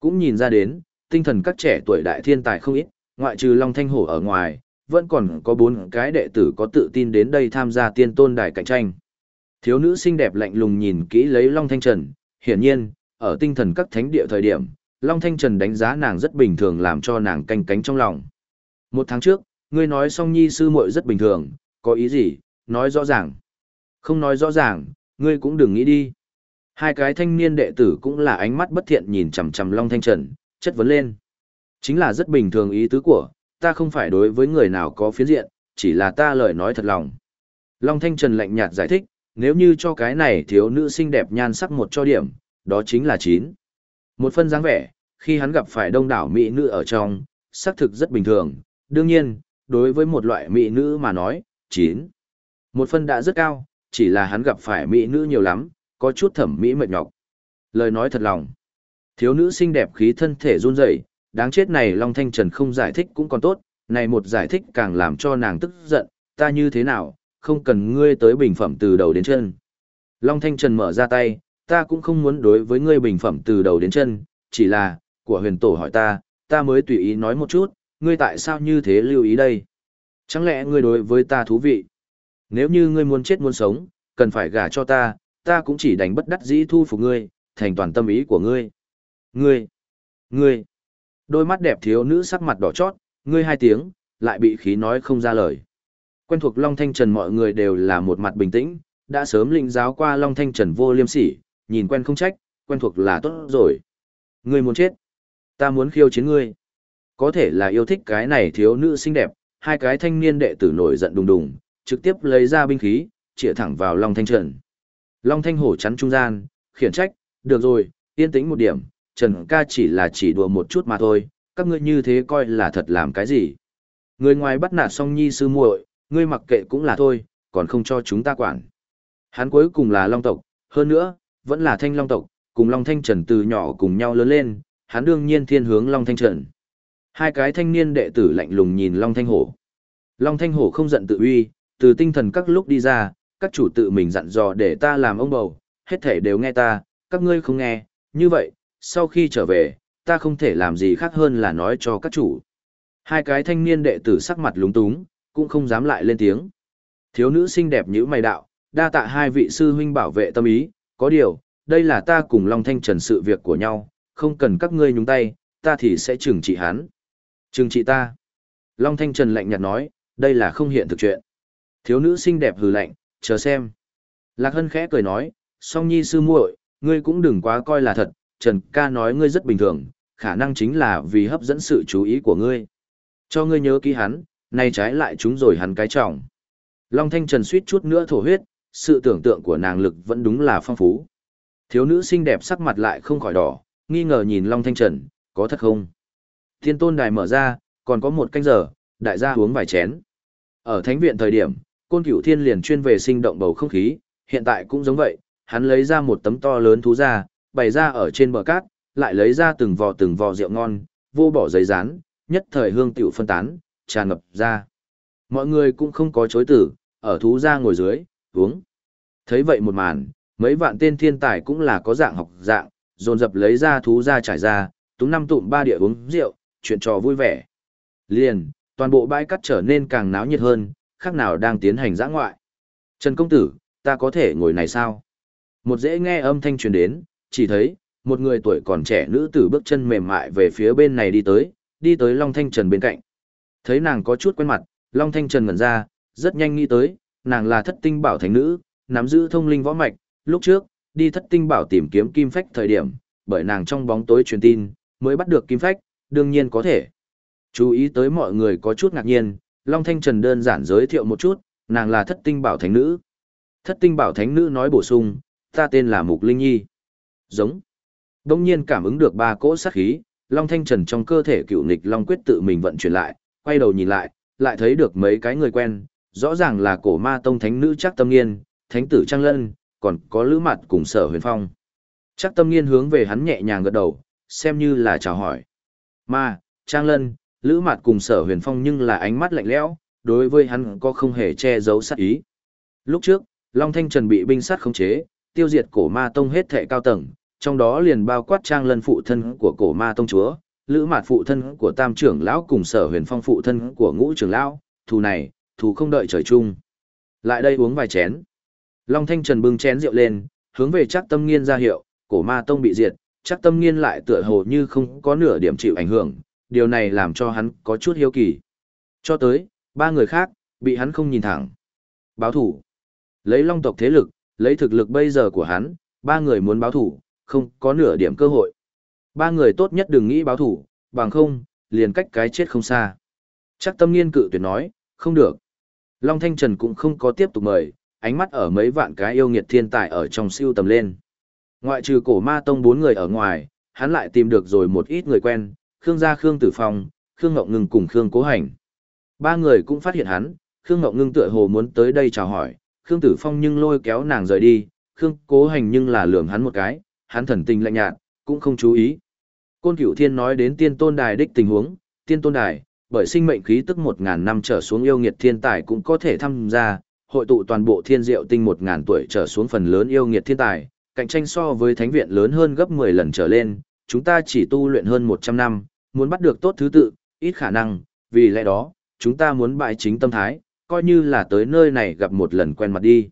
Cũng nhìn ra đến, tinh thần các trẻ tuổi đại thiên tài không ít, ngoại trừ Long Thanh Hổ ở ngoài, vẫn còn có bốn cái đệ tử có tự tin đến đây tham gia tiên tôn đài cạnh tranh. Thiếu nữ xinh đẹp lạnh lùng nhìn kỹ lấy Long Thanh Trần, hiển nhiên, ở tinh thần các thánh địa thời điểm, Long Thanh Trần đánh giá nàng rất bình thường làm cho nàng canh cánh trong lòng. Một tháng trước, ngươi nói song nhi sư muội rất bình thường, có ý gì, nói rõ ràng. Không nói rõ ràng, ngươi cũng đừng nghĩ đi. Hai cái thanh niên đệ tử cũng là ánh mắt bất thiện nhìn chằm chằm Long Thanh Trần, chất vấn lên. Chính là rất bình thường ý tứ của, ta không phải đối với người nào có phiến diện, chỉ là ta lời nói thật lòng. Long Thanh Trần lạnh nhạt giải thích, nếu như cho cái này thiếu nữ xinh đẹp nhan sắc một cho điểm, đó chính là 9. Một phân dáng vẻ, khi hắn gặp phải đông đảo mỹ nữ ở trong, sắc thực rất bình thường, đương nhiên, đối với một loại mỹ nữ mà nói, 9. Một phân đã rất cao, chỉ là hắn gặp phải mỹ nữ nhiều lắm, có chút thẩm mỹ mệt nhọc. Lời nói thật lòng. Thiếu nữ xinh đẹp khí thân thể run rẩy, đáng chết này Long Thanh Trần không giải thích cũng còn tốt, này một giải thích càng làm cho nàng tức giận, ta như thế nào, không cần ngươi tới bình phẩm từ đầu đến chân. Long Thanh Trần mở ra tay, ta cũng không muốn đối với ngươi bình phẩm từ đầu đến chân, chỉ là, của huyền tổ hỏi ta, ta mới tùy ý nói một chút, ngươi tại sao như thế lưu ý đây? Chẳng lẽ ngươi đối với ta thú vị? Nếu như ngươi muốn chết muốn sống, cần phải gả cho ta, ta cũng chỉ đánh bất đắc dĩ thu phục ngươi, thành toàn tâm ý của ngươi. Ngươi, ngươi, đôi mắt đẹp thiếu nữ sắc mặt đỏ chót, ngươi hai tiếng, lại bị khí nói không ra lời. Quen thuộc Long Thanh Trần mọi người đều là một mặt bình tĩnh, đã sớm lĩnh giáo qua Long Thanh Trần vô liêm sỉ, nhìn quen không trách, quen thuộc là tốt rồi. Ngươi muốn chết, ta muốn khiêu chiến ngươi. Có thể là yêu thích cái này thiếu nữ xinh đẹp, hai cái thanh niên đệ tử nổi giận đùng đùng, trực tiếp lấy ra binh khí, chĩa thẳng vào Long Thanh Trần. Long Thanh hổ chắn trung gian, khiển trách, được rồi, yên tĩnh một điểm, Trần ca chỉ là chỉ đùa một chút mà thôi, các ngươi như thế coi là thật làm cái gì. Người ngoài bắt nạt song nhi sư muội, ngươi mặc kệ cũng là thôi, còn không cho chúng ta quản. Hắn cuối cùng là Long tộc, hơn nữa, vẫn là Thanh Long tộc, cùng Long Thanh Trần từ nhỏ cùng nhau lớn lên, hắn đương nhiên thiên hướng Long Thanh Trần. Hai cái thanh niên đệ tử lạnh lùng nhìn Long Thanh Hổ. Long Thanh Hổ không giận tự uy, từ tinh thần các lúc đi ra, các chủ tự mình dặn dò để ta làm ông bầu, hết thể đều nghe ta, các ngươi không nghe, như vậy, sau khi trở về, ta không thể làm gì khác hơn là nói cho các chủ. Hai cái thanh niên đệ tử sắc mặt lúng túng, cũng không dám lại lên tiếng. Thiếu nữ xinh đẹp như mày đạo, đa tạ hai vị sư huynh bảo vệ tâm ý, có điều, đây là ta cùng Long Thanh Trần sự việc của nhau, không cần các ngươi nhúng tay, ta thì sẽ trừng trị hắn. Trừng trị ta. Long Thanh Trần lạnh nhạt nói, đây là không hiện thực chuyện. Thiếu nữ xinh đẹp hừ lạnh, chờ xem. Lạc Hân khẽ cười nói, song nhi sư muội, ngươi cũng đừng quá coi là thật, Trần ca nói ngươi rất bình thường, khả năng chính là vì hấp dẫn sự chú ý của ngươi. Cho ngươi nhớ kỹ hắn, nay trái lại chúng rồi hắn cái trọng. Long Thanh Trần suýt chút nữa thổ huyết, sự tưởng tượng của nàng lực vẫn đúng là phong phú. Thiếu nữ xinh đẹp sắc mặt lại không khỏi đỏ, nghi ngờ nhìn Long Thanh Trần, có thật không? Thiên tôn đài mở ra, còn có một canh giờ, đại gia uống vài chén. Ở thánh viện thời điểm, côn cửu thiên liền chuyên về sinh động bầu không khí, hiện tại cũng giống vậy, hắn lấy ra một tấm to lớn thú ra, bày ra ở trên bờ cát, lại lấy ra từng vò từng vò rượu ngon, vô bỏ giấy rán, nhất thời hương tiểu phân tán, tràn ngập ra. Mọi người cũng không có chối tử, ở thú ra ngồi dưới, uống. Thấy vậy một màn, mấy vạn tên thiên tài cũng là có dạng học dạng, dồn dập lấy ra thú ra trải ra, túng năm tụm ba địa uống rượu, chuyện trò vui vẻ. Liền, toàn bộ bãi cắt trở nên càng náo nhiệt hơn, khác nào đang tiến hành giã ngoại. Trần công tử, ta có thể ngồi này sao? Một dễ nghe âm thanh truyền đến, chỉ thấy, một người tuổi còn trẻ nữ tử bước chân mềm mại về phía bên này đi tới, đi tới Long Thanh Trần bên cạnh. Thấy nàng có chút quen mặt, Long Thanh Trần ngẩn ra, rất nhanh nghĩ tới, nàng là thất tinh bảo thánh nữ, nắm giữ thông linh võ mạch, lúc trước, đi thất tinh bảo tìm kiếm kim phách thời điểm, bởi nàng trong bóng tối truyền tin, mới bắt được kim phách, đương nhiên có thể. Chú ý tới mọi người có chút ngạc nhiên, Long Thanh Trần đơn giản giới thiệu một chút, nàng là thất tinh bảo thánh nữ. Thất tinh bảo thánh nữ nói bổ sung, ta tên là Mục Linh Nhi. Giống. Đông nhiên cảm ứng được ba cỗ sát khí, Long Thanh Trần trong cơ thể cựu nịch Long Quyết tự mình vận chuyển lại, quay đầu nhìn lại, lại thấy được mấy cái người quen, rõ ràng là cổ ma tông thánh nữ chắc tâm nghiên, thánh tử Trang Lân, còn có lữ mặt cùng sở huyền phong. Chắc tâm nghiên hướng về hắn nhẹ nhàng gật đầu, xem như là chào hỏi. Ma, Trang Lân, lữ mặt cùng sở huyền phong nhưng là ánh mắt lạnh lẽo, đối với hắn có không hề che giấu sát ý. Lúc trước, Long Thanh Trần bị binh sát khống chế, tiêu diệt cổ ma tông hết thệ cao tầng, trong đó liền bao quát trang lân phụ thân của cổ ma tông chúa, lữ mạt phụ thân của tam trưởng lão cùng sở huyền phong phụ thân của ngũ trưởng lão, thù này, thù không đợi trời chung. Lại đây uống vài chén. Long Thanh Trần bưng chén rượu lên, hướng về chắc tâm nghiên ra hiệu, cổ ma tông bị diệt, chắc tâm nghiên lại tựa hồ như không có nửa điểm chịu ảnh hưởng, điều này làm cho hắn có chút hiếu kỳ. Cho tới, ba người khác, bị hắn không nhìn thẳng. Báo thủ. Lấy long tộc thế lực, lấy thực lực bây giờ của hắn, ba người muốn báo thủ, không có nửa điểm cơ hội. Ba người tốt nhất đừng nghĩ báo thủ, bằng không, liền cách cái chết không xa. Chắc tâm nghiên cự tuyệt nói, không được. Long Thanh Trần cũng không có tiếp tục mời, ánh mắt ở mấy vạn cái yêu nghiệt thiên tài ở trong siêu tầm lên. Ngoại trừ cổ ma tông bốn người ở ngoài, hắn lại tìm được rồi một ít người quen, Khương gia Khương Tử Phong, Khương Ngọc Ngưng cùng Khương Cố Hành. Ba người cũng phát hiện hắn, Khương Ngọc Ngưng tựa hồ muốn tới đây chào hỏi, Khương Tử Phong nhưng lôi kéo nàng rời đi, Khương Cố Hành nhưng là lườm hắn một cái, hắn thần tình lạnh nhạt, cũng không chú ý. Côn Cửu Thiên nói đến Tiên Tôn Đài đích tình huống, Tiên Tôn Đài, bởi sinh mệnh khí tức 1000 năm trở xuống yêu nghiệt thiên tài cũng có thể tham gia, hội tụ toàn bộ thiên diệu tinh 1000 tuổi trở xuống phần lớn yêu nghiệt thiên tài, cạnh tranh so với thánh viện lớn hơn gấp 10 lần trở lên, chúng ta chỉ tu luyện hơn 100 năm, muốn bắt được tốt thứ tự, ít khả năng, vì lẽ đó, chúng ta muốn bại chính tâm thái, coi như là tới nơi này gặp một lần quen mặt đi.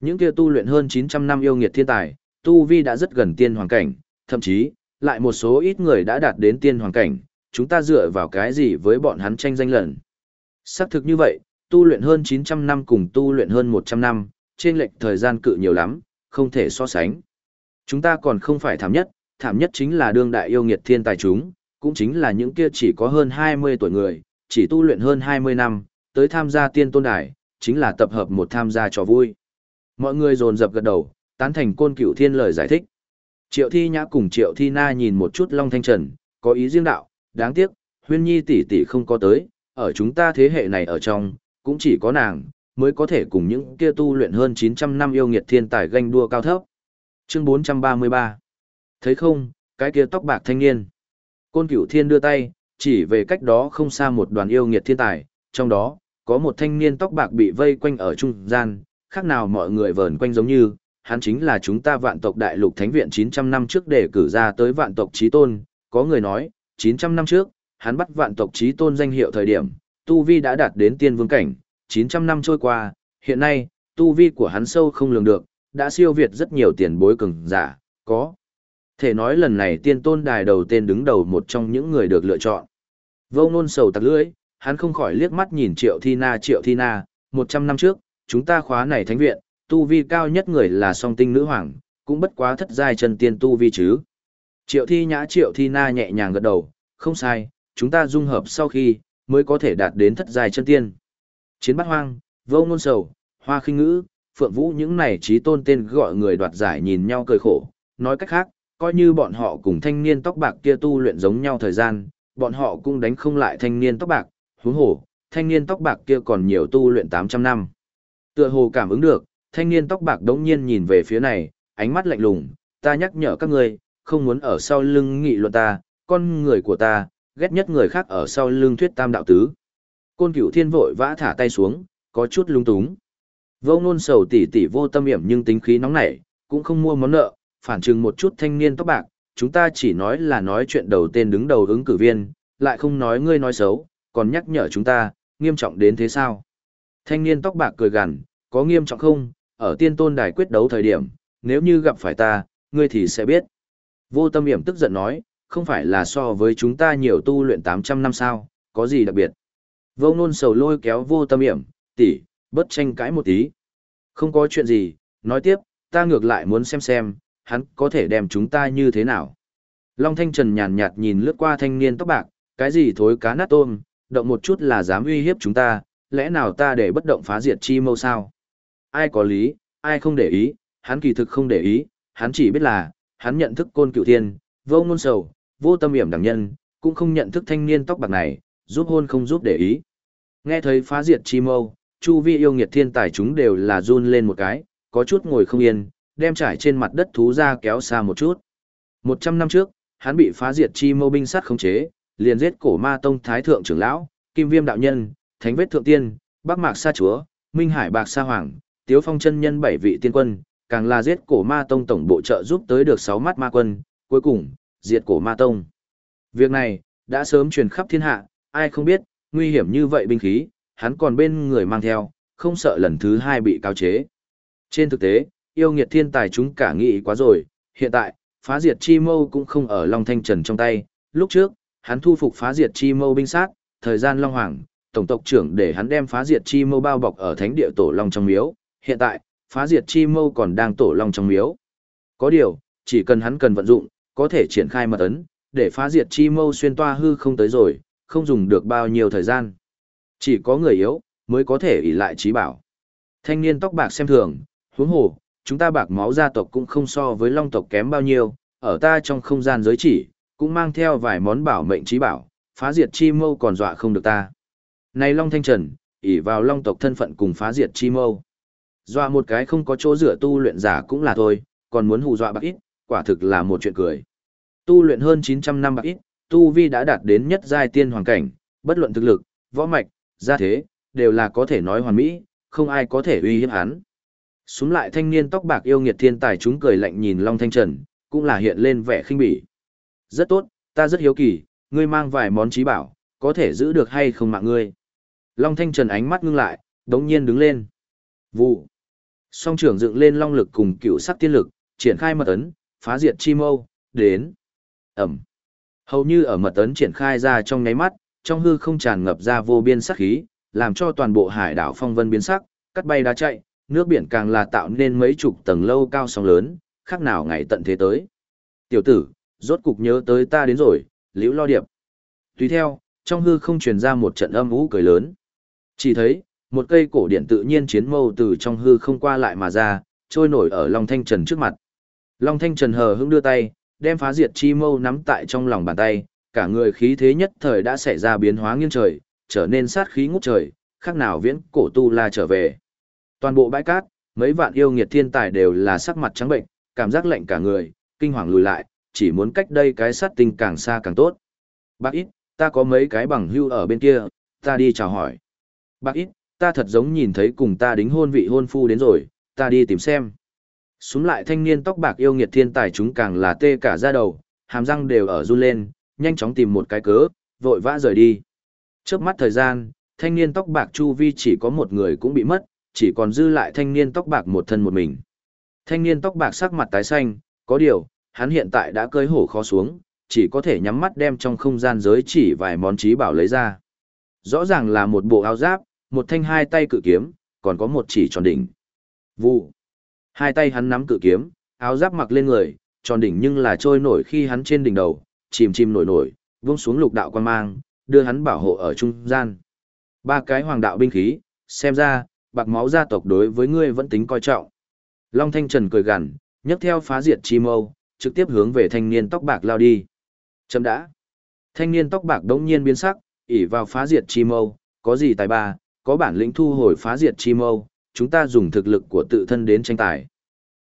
Những kia tu luyện hơn 900 năm yêu nghiệt thiên tài, tu vi đã rất gần tiên hoàng cảnh, thậm chí, lại một số ít người đã đạt đến tiên hoàng cảnh, chúng ta dựa vào cái gì với bọn hắn tranh danh lần. Xác thực như vậy, tu luyện hơn 900 năm cùng tu luyện hơn 100 năm, trên lệch thời gian cự nhiều lắm, không thể so sánh. Chúng ta còn không phải thảm nhất, thảm nhất chính là đương đại yêu nghiệt thiên tài chúng, cũng chính là những kia chỉ có hơn 20 tuổi người, chỉ tu luyện hơn 20 năm, tới tham gia tiên tôn đài, chính là tập hợp một tham gia trò vui. Mọi người dồn dập gật đầu, tán thành côn cửu thiên lời giải thích. Triệu Thi Nhã cùng Triệu Thi Na nhìn một chút Long Thanh Trần, có ý riêng đạo, đáng tiếc, huyên nhi tỷ tỷ không có tới, ở chúng ta thế hệ này ở trong, cũng chỉ có nàng, mới có thể cùng những kia tu luyện hơn 900 năm yêu nghiệt thiên tài ganh đua cao thấp. Chương 433 Thấy không, cái kia tóc bạc thanh niên. Côn cửu thiên đưa tay, chỉ về cách đó không xa một đoàn yêu nghiệt thiên tài, trong đó, có một thanh niên tóc bạc bị vây quanh ở trung gian, khác nào mọi người vờn quanh giống như, hắn chính là chúng ta vạn tộc đại lục thánh viện 900 năm trước để cử ra tới vạn tộc trí tôn, có người nói, 900 năm trước, hắn bắt vạn tộc trí tôn danh hiệu thời điểm, Tu Vi đã đạt đến tiên vương cảnh, 900 năm trôi qua, hiện nay, Tu Vi của hắn sâu không lường được, đã siêu việt rất nhiều tiền bối cường giả, có. Thể nói lần này tiên tôn đài đầu tiên đứng đầu một trong những người được lựa chọn. Vô nôn sầu tặc lưỡi, hắn không khỏi liếc mắt nhìn triệu thi na triệu thi na, 100 năm trước, chúng ta khóa này thánh viện, tu vi cao nhất người là song tinh nữ hoàng, cũng bất quá thất giai chân tiên tu vi chứ. Triệu thi nhã triệu thi na nhẹ nhàng gật đầu, không sai, chúng ta dung hợp sau khi, mới có thể đạt đến thất giai chân tiên. Chiến bát hoang, vô ngôn sầu, hoa khinh ngữ, phượng vũ những này trí tôn tên gọi người đoạt giải nhìn nhau cười khổ, nói cách khác, coi như bọn họ cùng thanh niên tóc bạc kia tu luyện giống nhau thời gian, bọn họ cũng đánh không lại thanh niên tóc bạc, huống hồ, thanh niên tóc bạc kia còn nhiều tu luyện 800 năm. Tựa hồ cảm ứng được, thanh niên tóc bạc đống nhiên nhìn về phía này, ánh mắt lạnh lùng, ta nhắc nhở các ngươi, không muốn ở sau lưng nghị luận ta, con người của ta, ghét nhất người khác ở sau lưng thuyết tam đạo tứ. Côn cửu thiên vội vã thả tay xuống, có chút lung túng. Vô ngôn sầu tỉ tỉ vô tâm hiểm nhưng tính khí nóng nảy, cũng không mua món nợ, phản trừng một chút thanh niên tóc bạc, chúng ta chỉ nói là nói chuyện đầu tên đứng đầu ứng cử viên, lại không nói ngươi nói xấu, còn nhắc nhở chúng ta, nghiêm trọng đến thế sao? Thanh niên tóc bạc cười gằn, có nghiêm trọng không, ở tiên tôn đài quyết đấu thời điểm, nếu như gặp phải ta, ngươi thì sẽ biết. Vô tâm hiểm tức giận nói, không phải là so với chúng ta nhiều tu luyện 800 năm sao, có gì đặc biệt. Vô nôn sầu lôi kéo vô tâm hiểm, tỷ, bất tranh cãi một tí. Không có chuyện gì, nói tiếp, ta ngược lại muốn xem xem, hắn có thể đem chúng ta như thế nào. Long Thanh Trần nhàn nhạt nhìn lướt qua thanh niên tóc bạc, cái gì thối cá nát tôm, động một chút là dám uy hiếp chúng ta, lẽ nào ta để bất động phá diệt chi mâu sao? Ai có lý, ai không để ý, hắn kỳ thực không để ý, hắn chỉ biết là, hắn nhận thức côn cựu thiên, vô ngôn sầu, vô tâm hiểm đẳng nhân, cũng không nhận thức thanh niên tóc bạc này, giúp hôn không giúp để ý. Nghe thấy phá diệt chi mâu, chu vi yêu nghiệt thiên tài chúng đều là run lên một cái, có chút ngồi không yên, đem trải trên mặt đất thú ra kéo xa một chút. Một trăm năm trước, hắn bị phá diệt chi mâu binh sát khống chế, liền giết cổ ma tông thái thượng trưởng lão, kim viêm đạo nhân, thánh vết thượng tiên, bắc mạc sa chúa, minh hải bạc sa hoàng, tiếu phong chân nhân bảy vị tiên quân, càng là giết cổ ma tông tổng bộ trợ giúp tới được sáu mắt ma quân, cuối cùng, diệt cổ ma tông. Việc này, đã sớm truyền khắp thiên hạ, ai không biết, nguy hiểm như vậy binh khí, hắn còn bên người mang theo, không sợ lần thứ hai bị cao chế. Trên thực tế, yêu nghiệt thiên tài chúng cả nghĩ quá rồi, hiện tại, phá diệt chi mâu cũng không ở Long Thanh Trần trong tay, lúc trước, hắn thu phục phá diệt chi mâu binh sát, thời gian Long Hoàng, tổng tộc trưởng để hắn đem phá diệt chi mâu bao bọc ở thánh địa tổ Long trong miếu, hiện tại, phá diệt chi mâu còn đang tổ Long trong miếu. Có điều, chỉ cần hắn cần vận dụng, có thể triển khai mật ấn, để phá diệt chi mâu xuyên toa hư không tới rồi, không dùng được bao nhiêu thời gian. Chỉ có người yếu, mới có thể ỷ lại trí bảo. Thanh niên tóc bạc xem thường, huống hồ, chúng ta bạc máu gia tộc cũng không so với long tộc kém bao nhiêu, ở ta trong không gian giới chỉ, cũng mang theo vài món bảo mệnh trí bảo, phá diệt chi mâu còn dọa không được ta. Này Long Thanh Trần, ỷ vào long tộc thân phận cùng phá diệt chi mâu. Dọa một cái không có chỗ dựa tu luyện giả cũng là thôi, còn muốn hù dọa bạc ít, quả thực là một chuyện cười. Tu luyện hơn 900 năm bạc ít, tu vi đã đạt đến nhất giai tiên hoàng cảnh, bất luận thực lực, võ mạch, gia thế, đều là có thể nói hoàn mỹ, không ai có thể uy hiếp hắn. Xuống lại thanh niên tóc bạc yêu nghiệt thiên tài chúng cười lạnh nhìn Long Thanh Trần, cũng là hiện lên vẻ khinh bỉ. Rất tốt, ta rất hiếu kỳ, ngươi mang vài món trí bảo, có thể giữ được hay không mạng ngươi. Long Thanh Trần ánh mắt ngưng lại, đống nhiên đứng lên. Vụ. Song trưởng dựng lên long lực cùng cựu sắc tiên lực, triển khai mật ấn, phá diệt chi mâu, đến. Ẩm. Hầu như ở mật ấn triển khai ra trong nháy mắt, trong hư không tràn ngập ra vô biên sắc khí, làm cho toàn bộ hải đảo phong vân biến sắc, cắt bay đá chạy, nước biển càng là tạo nên mấy chục tầng lâu cao sóng lớn, khác nào ngày tận thế tới. Tiểu tử, rốt cục nhớ tới ta đến rồi, liễu lo điệp. Tùy theo, trong hư không truyền ra một trận âm ú cười lớn. Chỉ thấy, một cây cổ điện tự nhiên chiến mâu từ trong hư không qua lại mà ra, trôi nổi ở Long Thanh Trần trước mặt. Long Thanh Trần hờ hững đưa tay, đem phá diệt chi mâu nắm tại trong lòng bàn tay, cả người khí thế nhất thời đã xảy ra biến hóa nghiêng trời, trở nên sát khí ngút trời, khác nào viễn cổ tu la trở về. Toàn bộ bãi cát, mấy vạn yêu nghiệt thiên tài đều là sắc mặt trắng bệnh, cảm giác lạnh cả người, kinh hoàng lùi lại, chỉ muốn cách đây cái sát tinh càng xa càng tốt. Bác ít, ta có mấy cái bằng hưu ở bên kia, ta đi chào hỏi. Bác ít, ta thật giống nhìn thấy cùng ta đính hôn vị hôn phu đến rồi, ta đi tìm xem. Xuống lại thanh niên tóc bạc yêu nghiệt thiên tài chúng càng là tê cả da đầu, hàm răng đều ở run lên, nhanh chóng tìm một cái cớ, vội vã rời đi. Chớp mắt thời gian, thanh niên tóc bạc chu vi chỉ có một người cũng bị mất, chỉ còn dư lại thanh niên tóc bạc một thân một mình. Thanh niên tóc bạc sắc mặt tái xanh, có điều, hắn hiện tại đã cơi hổ khó xuống, chỉ có thể nhắm mắt đem trong không gian giới chỉ vài món trí bảo lấy ra. Rõ ràng là một bộ áo giáp, một thanh hai tay cự kiếm, còn có một chỉ tròn đỉnh. Vụ. Hai tay hắn nắm cự kiếm, áo giáp mặc lên người, tròn đỉnh nhưng là trôi nổi khi hắn trên đỉnh đầu, chìm chìm nổi nổi, vung xuống lục đạo quan mang, đưa hắn bảo hộ ở trung gian. Ba cái hoàng đạo binh khí, xem ra, bạc máu gia tộc đối với ngươi vẫn tính coi trọng. Long Thanh Trần cười gằn, nhấc theo phá diệt chi mâu, trực tiếp hướng về thanh niên tóc bạc lao đi. Chấm đã. Thanh niên tóc bạc đống nhiên biến sắc, ỉ vào phá diệt chi mâu, có gì tài ba, có bản lĩnh thu hồi phá diệt chi mâu, chúng ta dùng thực lực của tự thân đến tranh tài.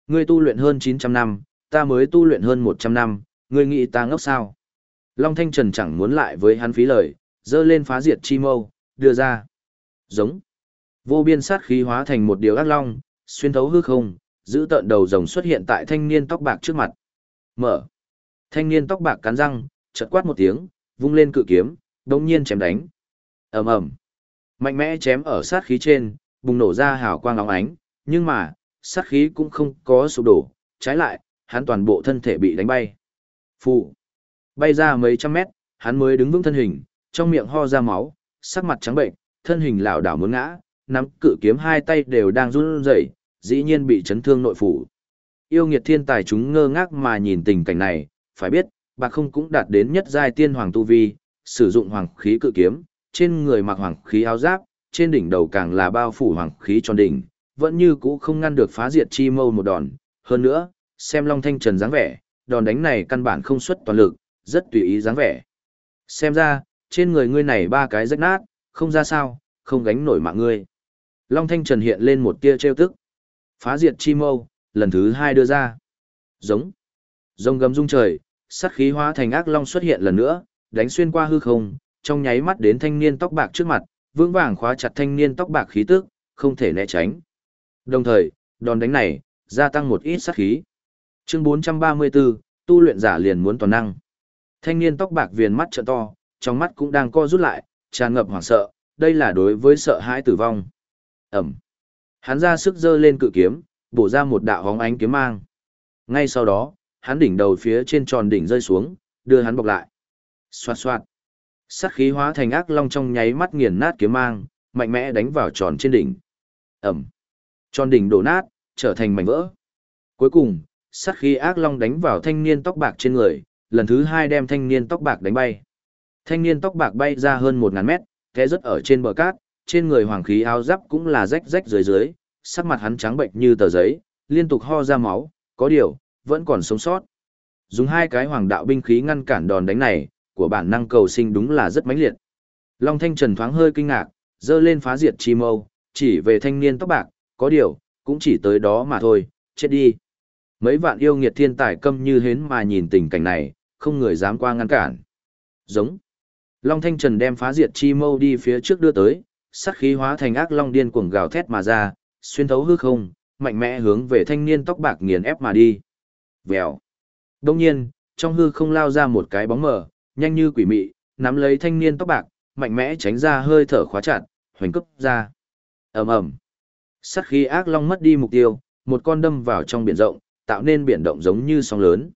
Ngươi tu luyện hơn 900 năm, ta mới tu luyện hơn 100 năm, ngươi nghĩ ta ngốc sao? Long Thanh Trần chẳng muốn lại với hắn phí lời, dơ lên phá diệt chi mâu, đưa ra. Giống. Vô biên sát khí hóa thành một điều ác long, xuyên thấu hư không, giữ tợn đầu rồng xuất hiện tại thanh niên tóc bạc trước mặt. Mở. Thanh niên tóc bạc cắn răng, chợt quát một tiếng, vung lên cự kiếm, đồng nhiên chém đánh. ầm ầm, Mạnh mẽ chém ở sát khí trên, bùng nổ ra hào quang óng ánh, nhưng mà, sát khí cũng không có sụp đổ, trái lại, hắn toàn bộ thân thể bị đánh bay. Phụ. Bay ra mấy trăm mét, hắn mới đứng vững thân hình, trong miệng ho ra máu, sắc mặt trắng bệnh, thân hình lảo đảo muốn ngã, nắm cự kiếm hai tay đều đang run rẩy, dĩ nhiên bị chấn thương nội phủ. Yêu nghiệt thiên tài chúng ngơ ngác mà nhìn tình cảnh này, phải biết, bạc không cũng đạt đến nhất giai tiên hoàng tu vi, sử dụng hoàng khí cự kiếm, trên người mặc hoàng khí áo giáp, trên đỉnh đầu càng là bao phủ hoàng khí tròn đỉnh, vẫn như cũ không ngăn được phá diệt chi mâu một đòn. Hơn nữa, xem Long Thanh Trần dáng vẻ, đòn đánh này căn bản không xuất toàn lực, rất tùy ý dáng vẻ. Xem ra, trên người ngươi này ba cái rách nát, không ra sao, không gánh nổi mạng ngươi. Long Thanh Trần hiện lên một tia trêu tức. Phá diệt chi mâu, lần thứ hai đưa ra. Giống. Rông gầm rung trời, sát khí hóa thành ác long xuất hiện lần nữa, đánh xuyên qua hư không, trong nháy mắt đến thanh niên tóc bạc trước mặt, vững vàng khóa chặt thanh niên tóc bạc khí tức, không thể né tránh. Đồng thời, đòn đánh này, gia tăng một ít sát khí. Chương 434, tu luyện giả liền muốn toàn năng. Thanh niên tóc bạc viền mắt trợ to, trong mắt cũng đang co rút lại, tràn ngập hoảng sợ, đây là đối với sợ hãi tử vong. Ẩm. Hắn ra sức giơ lên cự kiếm, bổ ra một đạo hóng ánh kiếm mang. Ngay sau đó, hắn đỉnh đầu phía trên tròn đỉnh rơi xuống, đưa hắn bọc lại. Xoạt xoạt. Sát khí hóa thành ác long trong nháy mắt nghiền nát kiếm mang, mạnh mẽ đánh vào tròn trên đỉnh. Ẩm. Tròn đỉnh đổ nát, trở thành mảnh vỡ. Cuối cùng, sát khí ác long đánh vào thanh niên tóc bạc trên người, lần thứ hai đem thanh niên tóc bạc đánh bay. Thanh niên tóc bạc bay ra hơn một ngàn mét, té rất ở trên bờ cát, trên người hoàng khí áo giáp cũng là rách rách dưới dưới, sắc mặt hắn trắng bệnh như tờ giấy, liên tục ho ra máu, có điều, vẫn còn sống sót. Dùng hai cái hoàng đạo binh khí ngăn cản đòn đánh này, của bản năng cầu sinh đúng là rất mãnh liệt. Long Thanh Trần thoáng hơi kinh ngạc, dơ lên phá diệt chi mâu, chỉ về thanh niên tóc bạc, có điều, cũng chỉ tới đó mà thôi, chết đi. Mấy vạn yêu nghiệt thiên tài câm như hến mà nhìn tình cảnh này, không người dám qua ngăn cản. Giống. Long Thanh Trần đem phá diệt chi mâu đi phía trước đưa tới, sát khí hóa thành ác long điên cuồng gào thét mà ra, xuyên thấu hư không, mạnh mẽ hướng về thanh niên tóc bạc nghiền ép mà đi. Vèo. Đông nhiên, trong hư không lao ra một cái bóng mờ, nhanh như quỷ mị, nắm lấy thanh niên tóc bạc, mạnh mẽ tránh ra hơi thở khóa chặt, hoành cấp ra. ầm ầm. Sát khí ác long mất đi mục tiêu, một con đâm vào trong biển rộng, tạo nên biển động giống như sóng lớn.